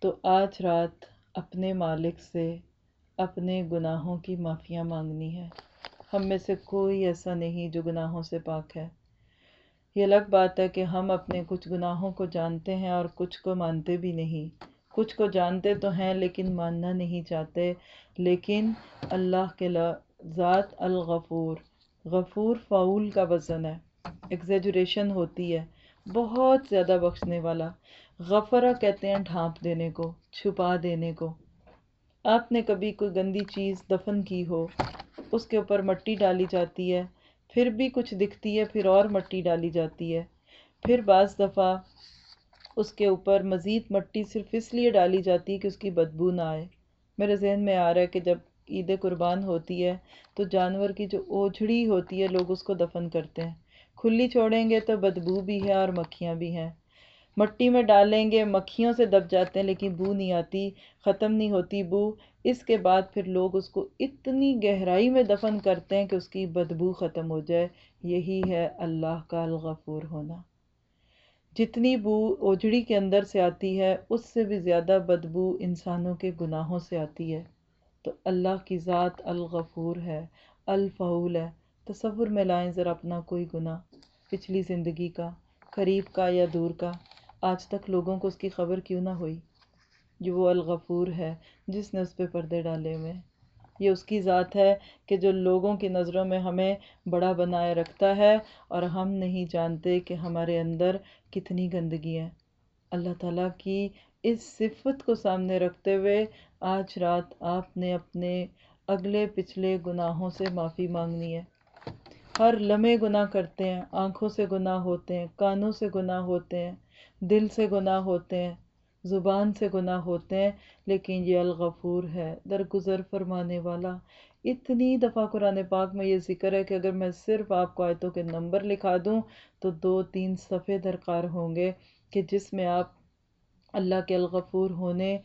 تو آج رات اپنے مالک سے اپنے گناہوں کی معافیاں مانگنی ہے۔ ہم میں سے کوئی ایسا نہیں جو گناہوں سے پاک ہے۔ یہ الگ بات ہے کہ ہم اپنے کچھ گناہوں کو جانتے ہیں اور کچھ کو مانتے بھی نہیں۔ کچھ کو جانتے تو ہیں لیکن ماننا نہیں چاہتے۔ لیکن اللہ کے ذات الغفور۔ غفور فعول کا وزن ہے۔ ایگزیجوریشن ہوتی ہے۔ بہت زیادہ بخشنے والا۔ غفرہ کہتے ہیں ڈھانپ دینے کو، چھپا دینے کو۔ آپ نے کبھی کوئی گندی چیز دفن کی ہو، اس کے اوپر مٹی ڈالی جاتی ہے۔ پھر بھی کچھ دکھتی ہے، پھر اور مٹی ڈالی جاتی ہے۔ پھر بعض دفعہ اس کے اوپر مزید مٹی صرف اس لیے ڈالی جاتی ہے کہ اس کی بدبو نہ آئے۔ میرے ذہن میں آ رہا ہے کہ جب عید قربان ہوتی ہے تو جانور کی جو اوجھڑی ہوتی ہے، لوگ اس کو دفن کرتے ہیں۔ کھلی چھوڑیں گے تو بدبو بھی ہے اور مکھیاں بھی ہیں۔ مٹی میں ڈالیں گے، مکھیوں سے دب جاتے ہیں، لیکن بو نہیں آتی، ختم نہیں ہوتی بو۔ اس کے بعد پھر لوگ اس کو اتنی گہرائی میں دفن کرتے ہیں کہ اس کی بدبو ختم ہو جائے۔ یہی ہے اللہ کا الغفور ہونا۔ جتنی بو اوجڑی کے اندر سے آتی ہے، اس سے بھی زیادہ بدبو انسانوں کے گناہوں سے آتی ہے۔ تو اللہ کی ذات الغفور ہے، الفعول ہے۔ تصور میں لائیں ذرا اپنا کوئی گناہ، پچھلی زندگی کا، قریب کا یا دور کا۔ آج تک لوگوں کو اس کی خبر کیوں نہ ہوئی جو وہ الغفور ہے جس نے اس پہ پردے ڈالے ہوئے یہ اس کی ذات ہے کہ جو لوگوں کی نظروں میں ہمیں بڑا بنائے رکھتا ہے اور ہم نہیں جانتے کہ ہمارے اندر کتنی گندگی ہے۔ اللہ تعالیٰ کی اس صفت کو سامنے رکھتے ہوئے آج رات آپ نے اپنے اگلے پچھلے گناہوں سے معافی مانگنی ہے۔ ہر لمحے گناہ کرتے ہیں، آنکھوں سے گناہ ہوتے ہیں، کانوں سے گناہ ہوتے ہیں۔ دل سے گناہ ہوتے ہیں، زبان سے گناہ ہوتے ہیں، لیکن یہ الغفور ہے، درگزر فرمانے والا۔ اتنی دفعہ قرآن پاک میں یہ ذکر ہے کہ اگر میں صرف آپ کو آیتوں کے نمبر لکھا دوں، تو دو تین صفحے درکار ہوں گے کہ جس میں آپ اللہ کے الغفور ہونے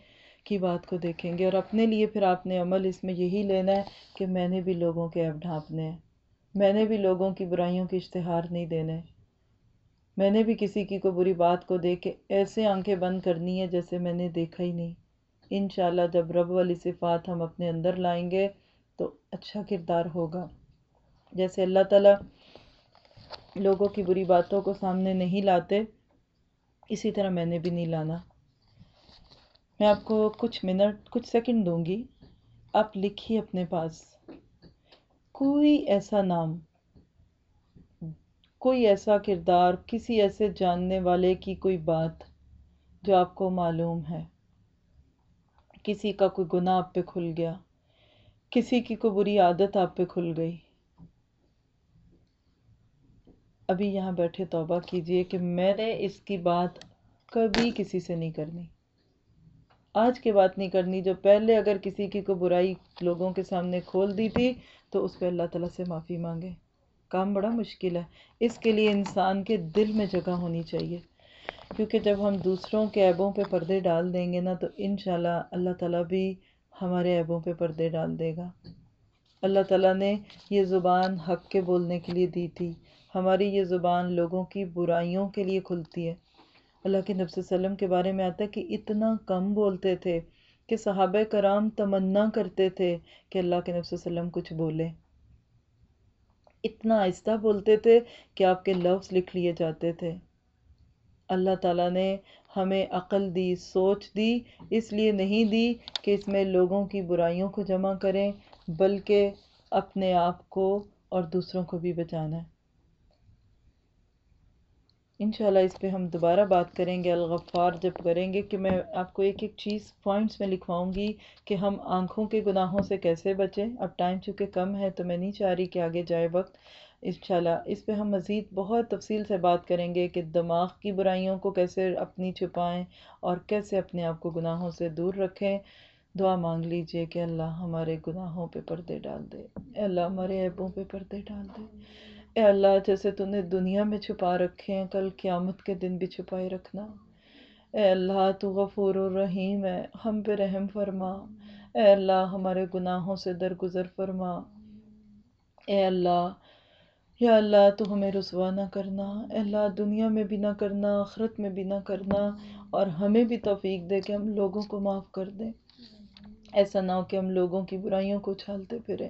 کی بات کو دیکھیں گے۔ اور اپنے لیے پھر آپ نے عمل اس میں یہی لینا ہے کہ میں نے بھی لوگوں کے ایپ ڈھانپنے ہیں۔ میں نے بھی لوگوں کی برائیوں کی اشتہار نہیں دینے۔ میں نے بھی کسی کی کو بری بات کو دیکھ کے ایسے آنکھیں بند کرنی ہے جیسے میں نے دیکھا ہی نہیں۔ انشاءاللہ جب رب والی صفات ہم اپنے اندر لائیں گے تو اچھا کردار ہوگا۔ جیسے اللہ تعالیٰ لوگوں کی بری باتوں کو سامنے نہیں لاتے، اسی طرح میں نے بھی نہیں لانا۔ میں آپ کو کچھ منٹ، کچھ سیکنڈ دوں گی۔ آپ لکھیے اپنے پاس۔ کوئی ایسا نام کوئی ایسا کردار، کسی ایسے جاننے والے کی کوئی بات جو آپ کو معلوم ہے؟ کسی کا کوئی گناہ آپ پہ کھل گیا، کسی کی کوئی بری عادت آپ پہ کھل گئی؟ ابھی یہاں بیٹھے توبہ کیجیے کہ میں نے اس کی بات کبھی کسی سے نہیں کرنی۔ آج کی بات نہیں کرنی جو پہلے اگر کسی کی کوئی برائی لوگوں کے سامنے کھول دی تھی تو اس پہ اللہ تعالیٰ سے معافی مانگے۔ کام بڑا مشکل ہے۔ اس کے لیے انسان کے دل میں جگہ ہونی چاہیے۔ کیونکہ جب ہم دوسروں کے عیبوں پہ پردے ڈال دیں گے نا تو انشاءاللہ اللہ تعالیٰ بھی ہمارے عیبوں پہ پردے ڈال دے گا۔ اللہ تعالیٰ نے یہ زبان حق کے بولنے کے لیے دی تھی۔ ہماری یہ زبان لوگوں کی برائیوں کے لیے کھلتی ہے۔ اللہ کے نبی وسلم کے بارے میں آتا ہے کہ اتنا کم بولتے تھے کہ صحابہ کرام تمنا کرتے تھے کہ اللہ کے نبی وسلم کچھ بولے۔ اتنا آہستہ بولتے تھے کہ آپ کے لفظ لکھ لیے جاتے تھے۔ اللہ تعالیٰ نے ہمیں عقل دی، سوچ دی، اس لیے نہیں دی کہ اس میں لوگوں کی برائیوں کو جمع کریں، بلکہ اپنے آپ کو اور دوسروں کو بھی بچانا۔ ہے انشاءاللہ اس پہ ہم دوبارہ بات کریں گے، الغفار جب کریں گے کہ میں آپ کو ایک ایک چیز پوائنٹس میں لکھواؤں گی کہ ہم آنکھوں کے گناہوں سے کیسے بچیں۔ اب ٹائم چونکہ کم ہے تو میں نہیں چاہ رہی کہ آگے جائے وقت۔ انشاءاللہ اس پہ ہم مزید بہت تفصیل سے بات کریں گے کہ دماغ کی برائیوں کو کیسے اپنی چھپائیں اور کیسے اپنے آپ کو گناہوں سے دور رکھیں۔ دعا مانگ لیجیے کہ اللہ ہمارے گناہوں پہ پردے ڈال دے۔ اے اللہ ہمارے عیبوں پہ پردے ڈال دے۔ اے اللہ، جیسے تو نے دنیا میں چھپا رکھے ہیں، کل قیامت کے دن بھی چھپائے رکھنا۔ اے اللہ، تو غفور الرحیم ہے، ہم پہ رحم فرما۔ اے اللہ، ہمارے گناہوں سے درگزر فرما۔ اے اللہ، یا اللہ، تو ہمیں رسوا نہ کرنا۔ اے اللہ، دنیا میں بھی نہ کرنا، آخرت میں بھی نہ کرنا، اور ہمیں بھی توفیق دے کہ ہم لوگوں کو معاف کر دیں۔ ایسا نہ ہو کہ ہم لوگوں کی برائیوں کو چھالتے پھریں۔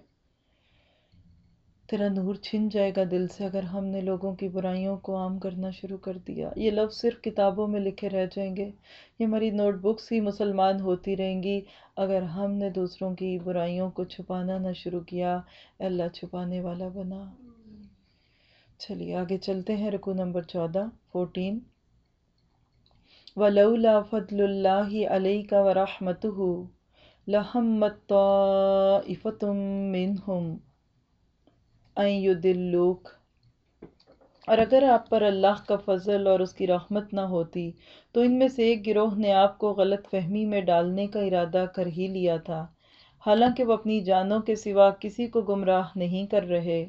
تیرا نور چھن جائے گا دل سے اگر ہم نے لوگوں کی برائیوں کو عام کرنا شروع کر دیا۔ یہ لفظ صرف کتابوں میں لکھے رہ جائیں گے۔ یہ ہماری نوٹ بکس ہی مسلمان ہوتی رہیں گی۔ اگر ہم نے دوسروں کی برائیوں کو چھپانا نہ شروع کیا اللہ چھپانے والا بنا۔ چلیے، آگے چلتے ہیں رکو نمبر چودہ فورٹین ولولا فضل اللہ علیہ کا ورحمت ہو لہمت منہم یدلوک اور اگر آپ پر اللہ کا فضل اور اس کی رحمت نہ ہوتی، تو ان میں سے ایک گروہ نے آپ کو غلط فہمی میں ڈالنے کا ارادہ کر ہی لیا تھا۔ حالانکہ وہ اپنی جانوں کے سوا کسی کو گمراہ نہیں کر رہے۔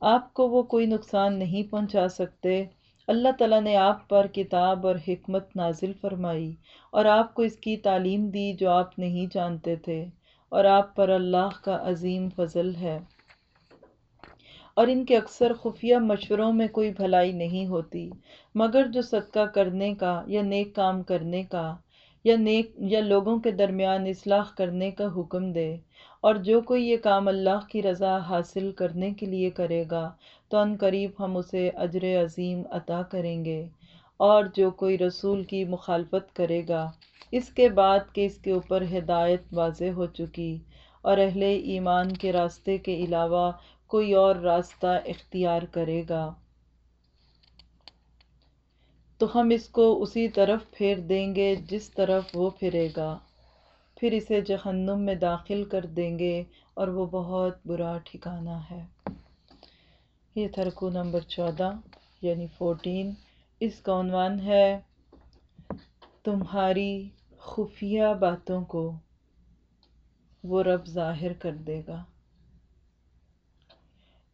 آپ کو وہ کوئی نقصان نہیں پہنچا سکتے۔ اللہ تعالیٰ نے آپ پر کتاب اور حکمت نازل فرمائی اور آپ کو اس کی تعلیم دی جو آپ نہیں جانتے تھے۔ اور آپ پر اللہ کا عظیم فضل ہے۔ اور ان کے اکثر خفیہ مشوروں میں کوئی بھلائی نہیں ہوتی، مگر جو صدقہ کرنے کا یا نیک کام کرنے کا یا نیک یا لوگوں کے درمیان اصلاح کرنے کا حکم دے اور جو کوئی یہ کام اللہ کی رضا حاصل کرنے کے لیے کرے گا، تو ان قریب ہم اسے اجر عظیم عطا کریں گے اور جو کوئی رسول کی مخالفت کرے گا، اس کے بعد کہ اس کے اوپر ہدایت واضح ہو چکی اور اہل ایمان کے راستے کے علاوہ کوئی اور راستہ اختیار کرے گا۔ تو ہم اس کو اسی طرف پھیر دیں گے جس طرف وہ پھرے گا۔ پھر اسے جہنم میں داخل کر دیں گے اور وہ بہت برا ٹھکانہ ہے۔ یہ تھرکو نمبر چودہ یعنی فورٹین اس کا عنوان ہے تمہاری خفیہ باتوں کو وہ رب ظاہر کر دے گا۔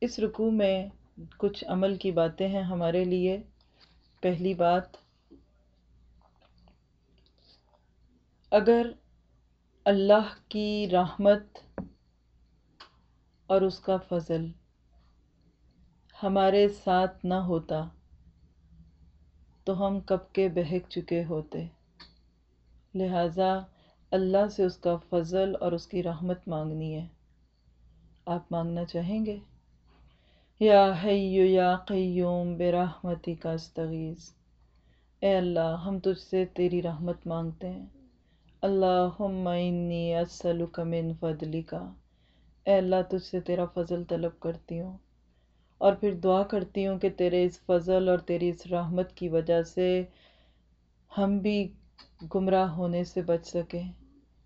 اس رکوع میں کچھ عمل کی باتیں ہیں ہمارے لیے۔ پہلی بات، اگر اللہ کی رحمت اور اس کا فضل ہمارے ساتھ نہ ہوتا، تو ہم کب کے بہک چکے ہوتے؟ لہٰذا اللہ سے اس کا فضل اور اس کی رحمت مانگنی ہے۔ آپ مانگنا چاہیں گے؟ یا حیو یا قیوم برحمتی کا استغیث۔ اے اللہ، ہم تجھ سے تیری رحمت مانگتے ہیں۔ اللہم انی اسلک من فضلی کا اے اللہ، تجھ سے تیرا فضل طلب کرتی ہوں۔ اور پھر دعا کرتی ہوں کہ تیرے اس فضل اور تیری اس رحمت کی وجہ سے ہم بھی گمراہ ہونے سے بچ سکیں۔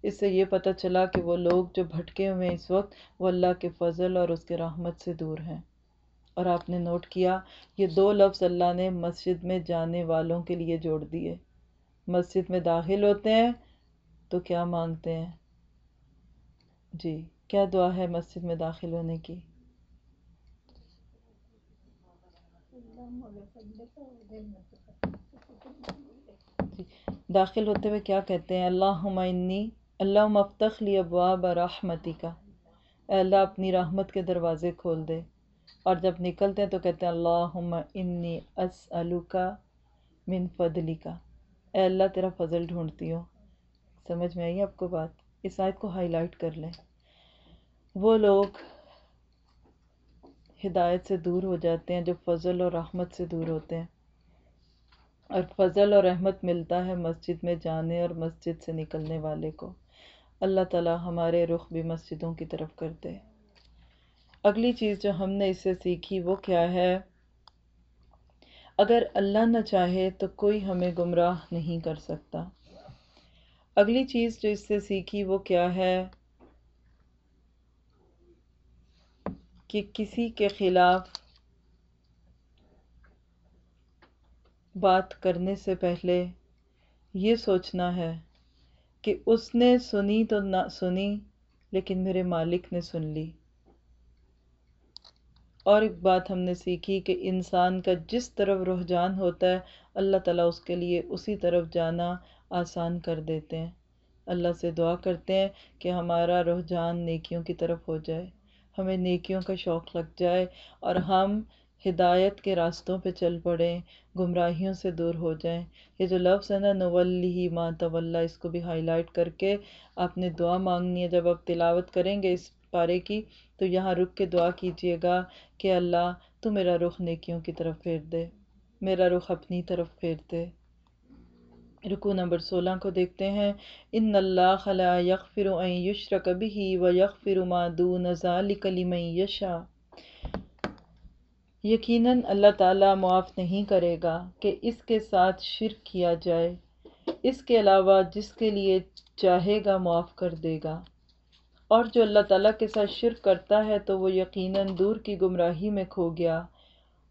اس سے یہ پتہ چلا کہ وہ لوگ جو بھٹکے ہوئے اس وقت، وہ اللہ کے فضل اور اس کے رحمت سے دور ہیں۔ اور آپ نے نوٹ کیا، یہ دو لفظ اللہ نے مسجد میں جانے والوں کے لیے جوڑ دیے۔ مسجد میں داخل ہوتے ہیں تو کیا مانگتے ہیں؟ جی کیا دعا ہے مسجد میں داخل ہونے کی؟ جی داخل ہوتے ہوئے کیا کہتے ہیں؟ اللہ انی اللہ مفتخ لی ابواب رحمتی کا اے اللہ، اپنی رحمت کے دروازے کھول دے۔ اور جب نکلتے ہیں تو کہتے ہیں، اللہم انی اسألوکا من فضلی کا اے اللہ، تیرا فضل ڈھونڈتی ہو سمجھ میں آئی آپ کو بات؟ اس آیت کو ہائی لائٹ کر لیں۔ وہ لوگ ہدایت سے دور ہو جاتے ہیں، جو فضل اور رحمت سے دور ہوتے ہیں۔ اور فضل اور رحمت ملتا ہے مسجد میں جانے اور مسجد سے نکلنے والے کو۔ اللہ تعالی ہمارے رخ بھی مسجدوں کی طرف کرتے اگلی چیز جو ہم نے اس سے سیکھی وہ کیا ہے؟ اگر اللہ نہ چاہے تو کوئی ہمیں گمراہ نہیں کر سکتا۔ اگلی چیز جو اس سے سیکھی وہ کیا ہے؟ کہ کسی کے خلاف بات کرنے سے پہلے یہ سوچنا ہے کہ اس نے سنی تو نہ سنی، لیکن میرے مالک نے سن لی۔ اور ایک بات ہم نے سیکھی کہ انسان کا جس طرف رجحان ہوتا ہے، اللہ تعالیٰ اس کے لیے اسی طرف جانا آسان کر دیتے ہیں۔ اللہ سے دعا کرتے ہیں کہ ہمارا رجحان نیکیوں کی طرف ہو جائے، ہمیں نیکیوں کا شوق لگ جائے اور ہم ہدایت کے راستوں پہ چل پڑیں، گمراہیوں سے دور ہو جائیں۔ یہ جو لفظ ہے نا نولی ہی ماں طول اس کو بھی ہائی لائٹ کر کے آپ نے دعا مانگنی ہے۔ جب آپ تلاوت کریں گے، اس پارے کی، تو یہاں رک کے دعا کیجیے گا کہ اللہ تو میرا رخ نیکیوں کی طرف پھیر دے، میرا رخ اپنی طرف پھیر دے۔ رکو نمبر سولہ کو دیکھتے ہیں۔ ان اللہ خلا یغفر ان یشرک به و یغفر ما دون ذلک لمن یشا یقیناً اللہ تعالیٰ معاف نہیں کرے گا کہ اس کے ساتھ شرک کیا جائے۔ اس کے علاوہ جس کے لیے چاہے گا معاف کر دے گا۔ اور جو اللہ تعالیٰ کے ساتھ شرک کرتا ہے تو وہ یقیناً دور کی گمراہی میں کھو گیا۔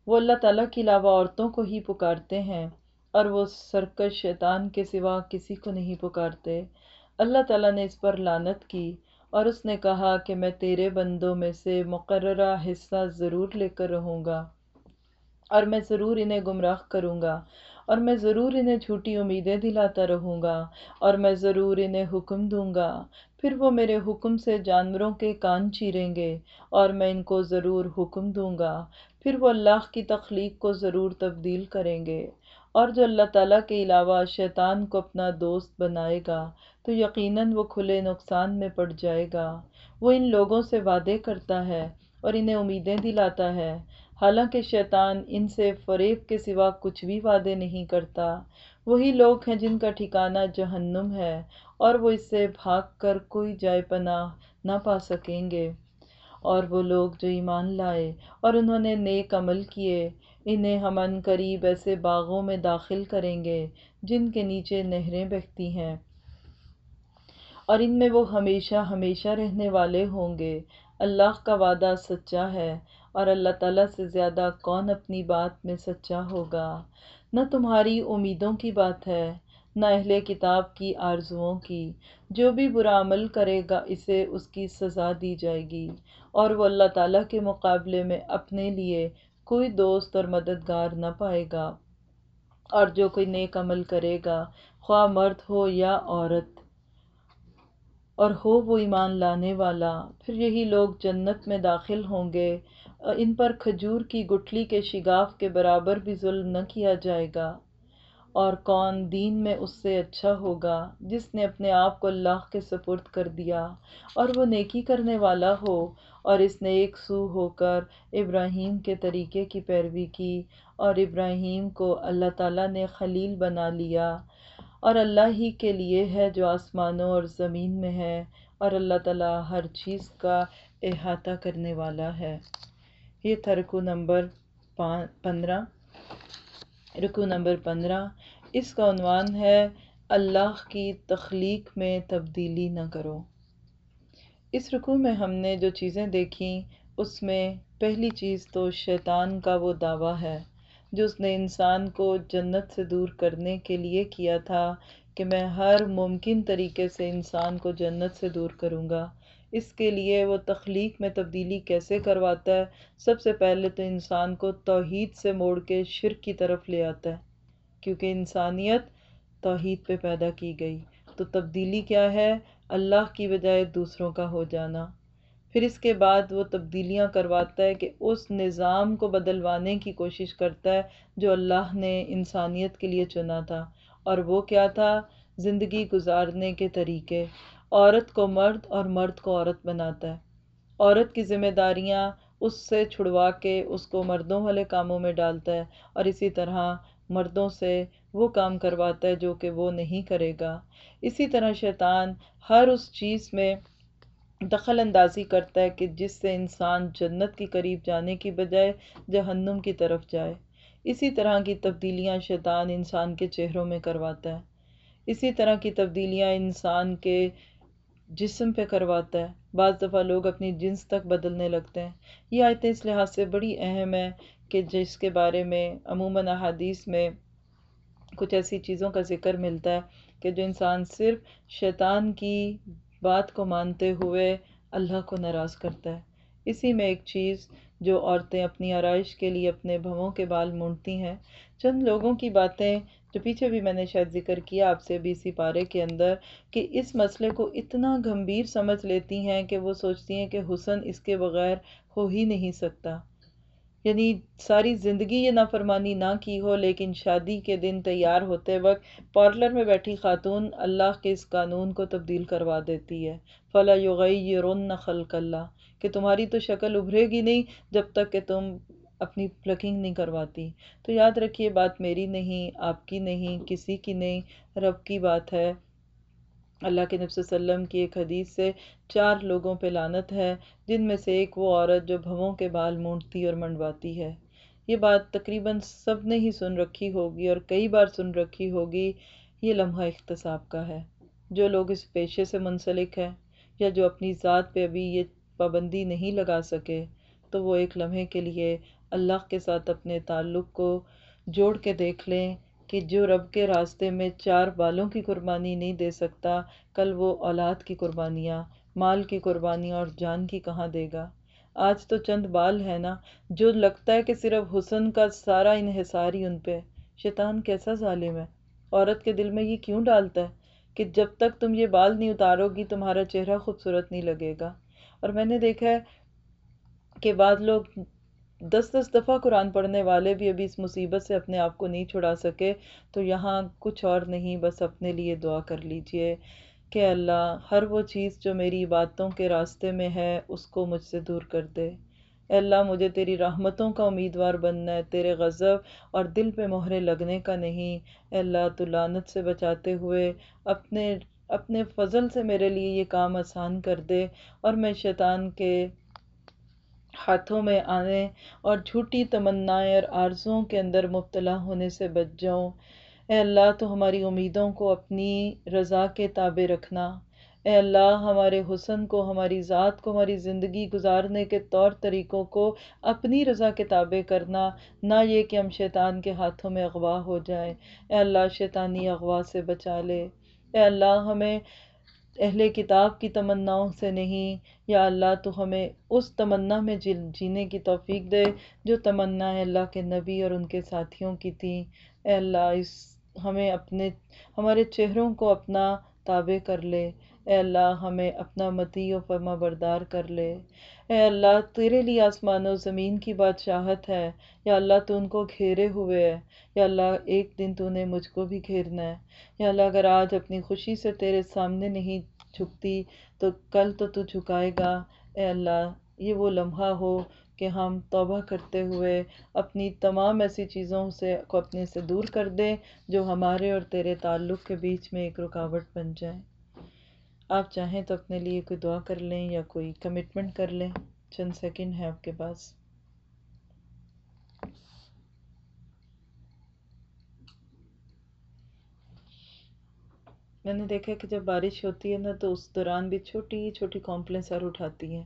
وہ اللہ تعالیٰ کے علاوہ عورتوں کو ہی پکارتے ہیں اور وہ سرکش شیطان کے سوا کسی کو نہیں پکارتے۔ اللہ تعالیٰ نے اس پر لانت کی اور اس نے کہا کہ میں تیرے بندوں میں سے مقررہ حصہ ضرور لے کر رہوں گا اور میں ضرور انہیں گمراہ کروں گا اور میں ضرور انہیں جھوٹی امیدیں دلاتا رہوں گا اور میں ضرور انہیں حکم دوں گا۔ پھر وہ میرے حکم سے جانوروں کے کان چیریں گے اور میں ان کو ضرور حکم دوں گا۔ پھر وہ اللہ کی تخلیق کو ضرور تبدیل کریں گے اور جو اللہ تعالیٰ کے علاوہ شیطان کو اپنا دوست بنائے گا تو یقیناً وہ کھلے نقصان میں پڑ جائے گا۔ وہ ان لوگوں سے وعدے کرتا ہے اور انہیں امیدیں دلاتا ہے۔ حالانکہ شیطان ان سے فریب کے سوا کچھ بھی وعدے نہیں کرتا۔ وہی لوگ ہیں جن کا ٹھکانہ جہنم ہے اور وہ اس سے بھاگ کر کوئی جائے پناہ نہ پا سکیں گے۔ اور وہ لوگ جو ایمان لائے اور انہوں نے نیک عمل کیے، انہیں ہم ان قریب ایسے باغوں میں داخل کریں گے جن کے نیچے نہریں بہتی ہیں۔ اور ان میں وہ ہمیشہ ہمیشہ رہنے والے ہوں گے۔ اللہ کا وعدہ سچا ہے اور اللہ تعالیٰ سے زیادہ کون اپنی بات میں سچا ہوگا؟ نہ تمہاری امیدوں کی بات ہے نہ اہل کتاب کی آرزوؤں کی۔ جو بھی برا عمل کرے گا، اسے اس کی سزا دی جائے گی۔ اور وہ اللہ تعالیٰ کے مقابلے میں اپنے لیے کوئی دوست اور مددگار نہ پائے گا۔ اور جو کوئی نیک عمل کرے گا، خواہ مرد ہو یا عورت، اور ہو وہ ایمان لانے والا، پھر یہی لوگ جنت میں داخل ہوں گے۔ ان پر کھجور کی گٹھلی کے شگاف کے برابر بھی ظلم نہ کیا جائے گا۔ اور کون دین میں اس سے اچھا ہوگا جس نے اپنے آپ کو اللہ کے سپرد کر دیا اور وہ نیکی کرنے والا ہو اور اس نے ایک سو ہو کر ابراہیم کے طریقے کی پیروی کی اور ابراہیم کو اللہ تعالیٰ نے خلیل بنا لیا اور اللہ ہی کے لیے ہے جو آسمانوں اور زمین میں ہے اور اللہ تعالیٰ ہر چیز کا احاطہ کرنے والا ہے۔ یہ تھا رکو نمبر پندرہ۔ رکو نمبر پندرہ۔ اس کا عنوان ہے، اللہ کی تخلیق میں تبدیلی نہ کرو۔ اس رکو میں ہم نے جو چیزیں دیکھیں، اس میں پہلی چیز تو شیطان کا وہ دعویٰ ہے، جو اس نے انسان کو جنت سے دور کرنے کے لیے کیا تھا کہ میں ہر ممکن طریقے سے انسان کو جنت سے دور کروں گا۔ اس کے لیے وہ تخلیق میں تبدیلی کیسے کرواتا ہے؟ سب سے پہلے تو انسان کو توحید سے موڑ کے شرک کی طرف لے آتا ہے، کیونکہ انسانیت توحید پہ پیدا کی گئی۔ تو تبدیلی کیا ہے؟ اللہ کی بجائے دوسروں کا ہو جانا۔ پھر اس کے بعد وہ تبدیلیاں کرواتا ہے کہ اس نظام کو بدلوانے کی کوشش کرتا ہے جو اللہ نے انسانیت کے لیے چنا تھا۔ اور وہ کیا تھا؟ زندگی گزارنے کے طریقے۔ عورت کو مرد اور مرد کو عورت بناتا ہے۔ عورت کی ذمہ داریاں اس سے چھڑوا کے اس کو مردوں والے کاموں میں ڈالتا ہے اور اسی طرح مردوں سے وہ کام کرواتا ہے جو کہ وہ نہیں کرے گا۔ اسی طرح شیطان ہر اس چیز میں دخل اندازی کرتا ہے کہ جس سے انسان جنت کے قریب جانے کی بجائے جہنم کی طرف جائے۔ اسی طرح کی تبدیلیاں شیطان انسان کے چہروں میں کرواتا ہے۔ اسی طرح کی تبدیلیاں انسان کے جسم پہ کرواتا ہے۔ بعض دفعہ لوگ اپنی جنس تک بدلنے لگتے ہیں۔ یہ آیتیں اس لحاظ سے بڑی اہم ہے کہ جس کے بارے میں عموماً احادیث میں کچھ ایسی چیزوں کا ذکر ملتا ہے کہ جو انسان صرف شیطان کی بات کو مانتے ہوئے اللہ کو ناراض کرتا ہے۔ اسی میں ایک چیز جو عورتیں اپنی آرائش کے لیے اپنے بھووں کے بال مونڈتی ہیں۔ چند لوگوں کی باتیں جو پیچھے بھی میں نے شاید ذکر کیا آپ سے بی سی پارے کے اندر کہ اس مسئلے کو اتنا گھمبیر سمجھ لیتی ہیں کہ وہ سوچتی ہیں کہ حسن اس کے بغیر ہو ہی نہیں سکتا۔ یعنی ساری زندگی یہ نافرمانی نہ کی ہو، لیکن شادی کے دن تیار ہوتے وقت پارلر میں بیٹھی خاتون اللہ کے اس قانون کو تبدیل کروا دیتی ہے۔ فلا یغیرن خلق اللہ کہ تمہاری تو شکل ابھرے گی نہیں جب تک کہ تم اپنی پلکنگ نہیں کرواتی۔ تو یاد رکھیے، بات میری نہیں، آپ کی نہیں، کسی کی نہیں، رب کی بات ہے۔ اللہ کے نبی صلی اللہ علیہ وسلم کی ایک حدیث سے چار لوگوں پہ لانت ہے، جن میں سے ایک وہ عورت جو بھووں کے بال مونڈتی اور منڈواتی ہے۔ یہ بات تقریباً سب نے ہی سن رکھی ہوگی اور کئی بار سن رکھی ہوگی۔ یہ لمحہ اختصاب کا ہے۔ جو لوگ اس پیشے سے منسلک ہے یا جو اپنی ذات پہ ابھی یہ پابندی نہیں لگا سکے، تو وہ ایک لمحے کے لیے اللہ کے ساتھ اپنے تعلق کو جوڑ کے دیکھ لیں کہ جو رب کے راستے میں چار بالوں کی قربانی نہیں دے سکتا، کل وہ اولاد کی قربانیاں، مال کی قربانیاں اور جان کی کہاں دے گا؟ آج تو چند بال ہے نا، جو لگتا ہے کہ صرف حسن کا سارا انحصار ہی ان پہ۔ شیطان کیسا ظالم ہے؟ عورت کے دل میں یہ کیوں ڈالتا ہے کہ جب تک تم یہ بال نہیں اتارو گی، تمہارا چہرہ خوبصورت نہیں لگے گا؟ اور میں نے دیکھا ہے کہ بعض لوگ دس دس دفعہ قرآن پڑھنے والے بھی ابھی اس مصیبت سے اپنے آپ کو نہیں چھڑا سکے، تو یہاں کچھ اور نہیں، بس اپنے لیے دعا کر لیجیے کہ اللہ ہر وہ چیز جو میری باتوں کے راستے میں ہے، اس کو مجھ سے دور کر دے۔ اے اللہ، مجھے تیری رحمتوں کا امیدوار بننا ہے، تیرے غضب اور دل پہ مہرے لگنے کا نہیں۔ اے اللہ، تو لانت سے بچاتے ہوئے اپنے اپنے فضل سے میرے لیے یہ کام آسان کر دے اور میں شیطان کے ہاتھوں میں آنے اور جھوٹی تمنائیں اور آرزوں کے اندر مبتلا ہونے سے بچ جاؤں۔ اے اللہ، تو ہماری امیدوں کو اپنی رضا کے تابع رکھنا۔ اے اللہ، ہمارے حسن کو، ہماری ذات کو، ہماری زندگی گزارنے کے طور طریقوں کو اپنی رضا کے تابع کرنا۔ نہ یہ کہ ہم شیطان کے ہاتھوں میں اغوا ہو جائیں۔ اے اللہ، شیطانی اغوا سے بچا لے۔ اے اللہ، ہمیں اہل کتاب کی تمناؤں سے نہیں، یا اللہ تو ہمیں اس تمنا میں جی-، جینے کی توفیق دے جو تمنا ہے اللہ کے نبی اور ان کے ساتھیوں کی تھیں اے اللہ، اس ہمیں اپنے، ہمارے چہروں کو اپنا تابع کر لے۔ اے اللہ، ہمیں اپنا متی و فرما بردار کر لے۔ اے اللہ، تیرے لیے آسمان و زمین کی بادشاہت ہے۔ یا اللہ، تو ان کو گھیرے ہوئے ہے۔ یا اللہ، ایک دن تو نے مجھ کو بھی گھیرنا ہے۔ یا اللہ، اگر آج اپنی خوشی سے تیرے سامنے نہیں جھکتی، تو کل تو تو جھکائے گا۔ اے اللہ، یہ وہ لمحہ ہو کہ ہم توبہ کرتے ہوئے اپنی تمام ایسی چیزوں سے کو اپنے سے دور کر دیں، جو ہمارے اور تیرے تعلق کے بیچ میں ایک رکاوٹ بن جائیں آپ چاہیں تو اپنے لیے کوئی دعا کر لیں یا کوئی کمٹمنٹ کر لیں، چند سیکنڈ ہے آپ کے پاس۔ میں نے دیکھا کہ جب بارش ہوتی ہے نا تو اس دوران بھی چھوٹی چھوٹی کمپلیں سر اٹھاتی ہیں۔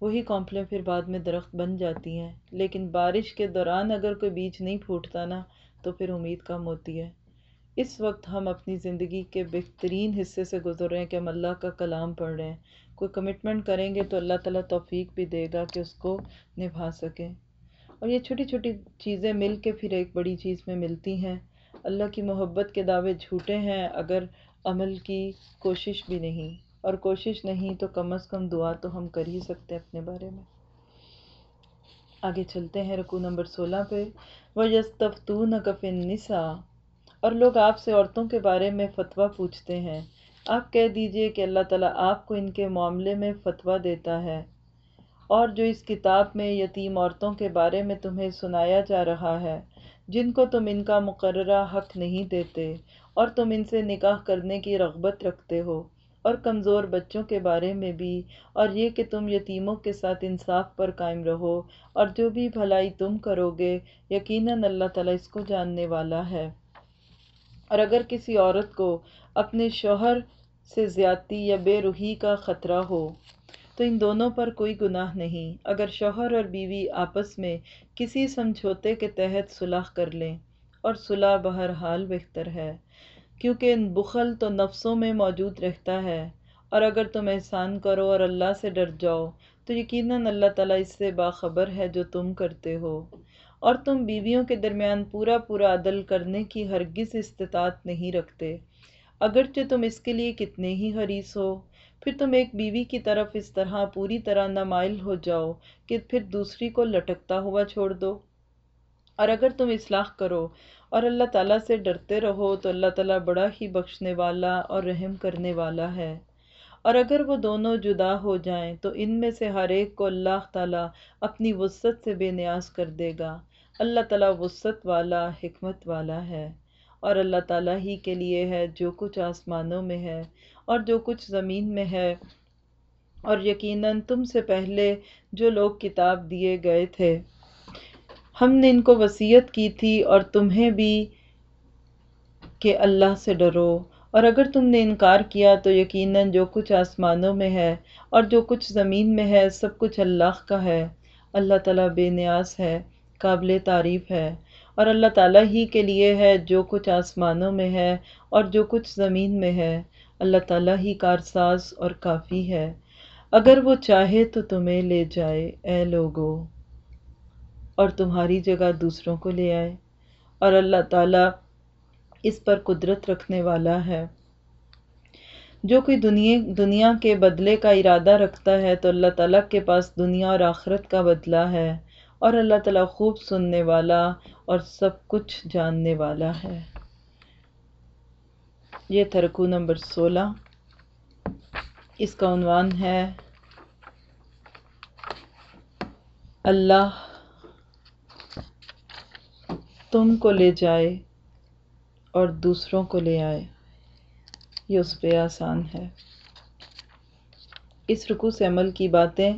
وہی کمپلیں پھر بعد میں درخت بن جاتی ہیں۔ لیکن بارش کے دوران اگر کوئی بیج نہیں پھوٹتا نا تو پھر امید کم ہوتی ہے۔ اس وقت ہم اپنی زندگی کے بہترین حصے سے گزر رہے ہیں کہ ہم اللہ کا کلام پڑھ رہے ہیں۔ کوئی کمٹمنٹ کریں گے تو اللہ تعالیٰ توفیق بھی دے گا کہ اس کو نبھا سکیں۔ اور یہ چھوٹی چھوٹی چیزیں مل کے پھر ایک بڑی چیز میں ملتی ہیں۔ اللہ کی محبت کے دعوے جھوٹے ہیں اگر عمل کی کوشش بھی نہیں۔ اور کوشش نہیں تو کم از کم دعا تو ہم کر ہی سکتے ہیں اپنے بارے میں۔ آگے چلتے ہیں رکو نمبر سولہ پہ۔ وہ یس کفن نسا اور لوگ آپ سے عورتوں کے بارے میں فتویٰ پوچھتے ہیں۔ آپ کہہ دیجیے کہ اللہ تعالیٰ آپ کو ان کے معاملے میں فتویٰ دیتا ہے۔ اور جو اس کتاب میں یتیم عورتوں کے بارے میں تمہیں سنایا جا رہا ہے، جن کو تم ان کا مقررہ حق نہیں دیتے اور تم ان سے نکاح کرنے کی رغبت رکھتے ہو، اور کمزور بچوں کے بارے میں بھی، اور یہ کہ تم یتیموں کے ساتھ انصاف پر قائم رہو، اور جو بھی بھلائی تم کرو گے، یقیناً اللہ تعالیٰ اس کو جاننے والا ہے۔ اور اگر کسی عورت کو اپنے شوہر سے زیادتی یا بے روحی کا خطرہ ہو، تو ان دونوں پر کوئی گناہ نہیں۔ اگر شوہر اور بیوی آپس میں کسی سمجھوتے کے تحت صلح کر لیں، اور صلح بہرحال بہتر ہے، کیونکہ بخل تو نفسوں میں موجود رہتا ہے۔ اور اگر تم احسان کرو اور اللہ سے ڈر جاؤ، تو یقیناً اللہ تعالیٰ اس سے باخبر ہے جو تم کرتے ہو۔ اور تم بیویوں کے درمیان پورا پورا عدل کرنے کی ہرگز استطاعت نہیں رکھتے۔ اگرچہ تم اس کے لیے کتنے ہی حریص ہو، پھر تم ایک بیوی کی طرف اس طرح پوری طرح نامائل ہو جاؤ کہ پھر دوسری کو لٹکتا ہوا چھوڑ دو۔ اور اگر تم اصلاح کرو اور اللہ تعالیٰ سے ڈرتے رہو تو اللہ تعالیٰ بڑا ہی بخشنے والا اور رحم کرنے والا ہے۔ اور اگر وہ دونوں جدا ہو جائیں تو ان میں سے ہر ایک کو اللہ تعالیٰ اپنی وسعت سے بے نیاز کر دے گا۔ اللہ تعالیٰ وسعت والا، حکمت والا ہے اور اللہ تعالیٰ ہی کے لیے ہے جو کچھ آسمانوں میں ہے اور جو کچھ زمین میں ہے۔ اور یقیناً تم سے پہلے جو لوگ کتاب دیے گئے تھے، ہم نے ان کو وصیت کی تھی اور تمہیں بھی کہ اللہ سے ڈرو۔ اور اگر تم نے انکار کیا تو یقیناً جو کچھ آسمانوں میں ہے اور جو کچھ زمین میں ہے، سب کچھ اللہ کا ہے۔ اللہ تعالیٰ بے نیاز ہے۔ قابل تعریف ہے۔ اور اللہ تعالیٰ ہی کے لیے ہے جو کچھ آسمانوں میں ہے اور جو کچھ زمین میں ہے۔ اللہ تعالیٰ ہی کارساز اور کافی ہے۔ اگر وہ چاہے تو تمہیں لے جائے، اے لوگو۔ اور تمہاری جگہ دوسروں کو لے آئے۔ اور اللہ تعالیٰ اس پر قدرت رکھنے والا ہے۔ جو کوئی دنیا دنیا کے بدلے کا ارادہ رکھتا ہے تو اللہ تعالیٰ کے پاس دنیا اور آخرت کا بدلہ ہے۔ اور اللہ تعالیٰ خوب سننے والا اور سب کچھ جاننے والا ہے۔ یہ ترکو نمبر سولہ۔ اس کا عنوان ہے اللہ تم کو لے جائے اور دوسروں کو لے آئے۔ یہ اس پہ آسان ہے۔ اس رکو سے عمل کی باتیں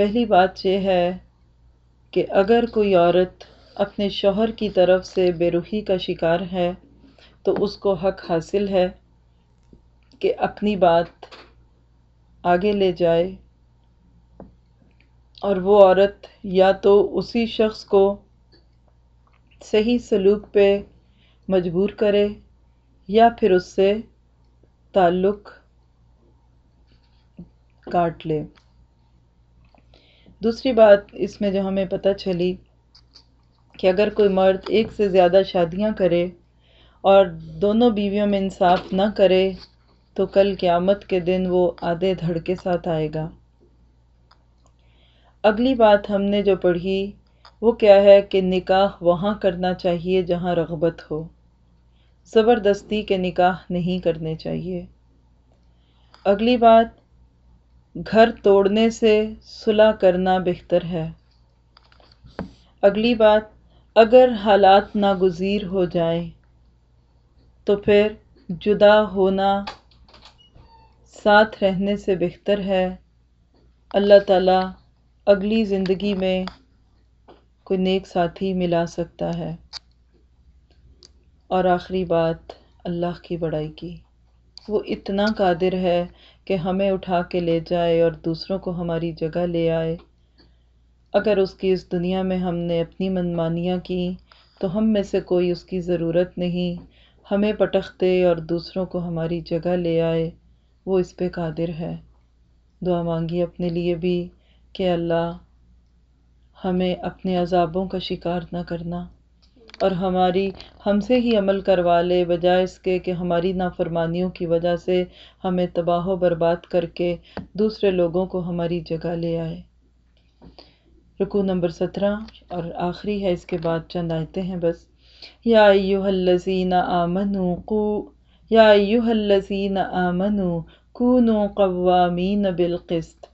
پہلی بات یہ ہے کہ اگر کوئی عورت اپنے شوہر کی طرف سے بے روحی کا شکار ہے، تو اس کو حق حاصل ہے کہ اپنی بات آگے لے جائے اور وہ عورت یا تو اسی شخص کو صحیح سلوک پہ مجبور کرے یا پھر اس سے تعلق کاٹ لے۔ دوسری بات اس میں جو ہمیں پتہ چلی کہ اگر کوئی مرد ایک سے زیادہ شادیاں کرے اور دونوں بیویوں میں انصاف نہ کرے، تو کل قیامت کے دن وہ آدھے دھڑ کے ساتھ آئے گا۔ اگلی بات ہم نے جو پڑھی، وہ کیا ہے کہ نکاح وہاں کرنا چاہیے جہاں رغبت ہو۔ زبردستی کے نکاح نہیں کرنے چاہیے۔ اگلی بات گھر توڑنے سے صلح کرنا بہتر ہے۔ اگلی بات، اگر حالات ناگزیر ہو جائیں تو پھر جدا ہونا ساتھ رہنے سے بہتر ہے۔ اللہ تعالیٰ اگلی زندگی میں کوئی نیک ساتھی ملا سکتا ہے۔ اور آخری بات، اللہ کی بڑائی کی۔ وہ اتنا قادر ہے کہ ہمیں اٹھا کے لے جائے اور دوسروں کو ہماری جگہ لے آئے۔ اگر اس کی اس دنیا میں ہم نے اپنی منمانیاں کی، تو ہم میں سے کوئی اس کی ضرورت نہیں۔ ہمیں پٹختے اور دوسروں کو ہماری جگہ لے آئے۔ وہ اس پہ قادر ہے۔ دعا مانگی اپنے لیے بھی کہ اللہ ہمیں اپنے عذابوں کا شکار نہ کرنا۔ اور ہماری ہم سے ہی عمل کروا لے، بجائے اس کے کہ ہماری نافرمانیوں کی وجہ سے ہمیں تباہ و برباد کر کے دوسرے لوگوں کو ہماری جگہ لے آئے۔ رکو نمبر سترہ۔ اور آخری ہے، اس کے بعد چند آیتیں ہیں بس۔ یا ایوہ الذین آمنوا قو یا ایوہ الذین آمنوا کونوا قوامین بالقسط۔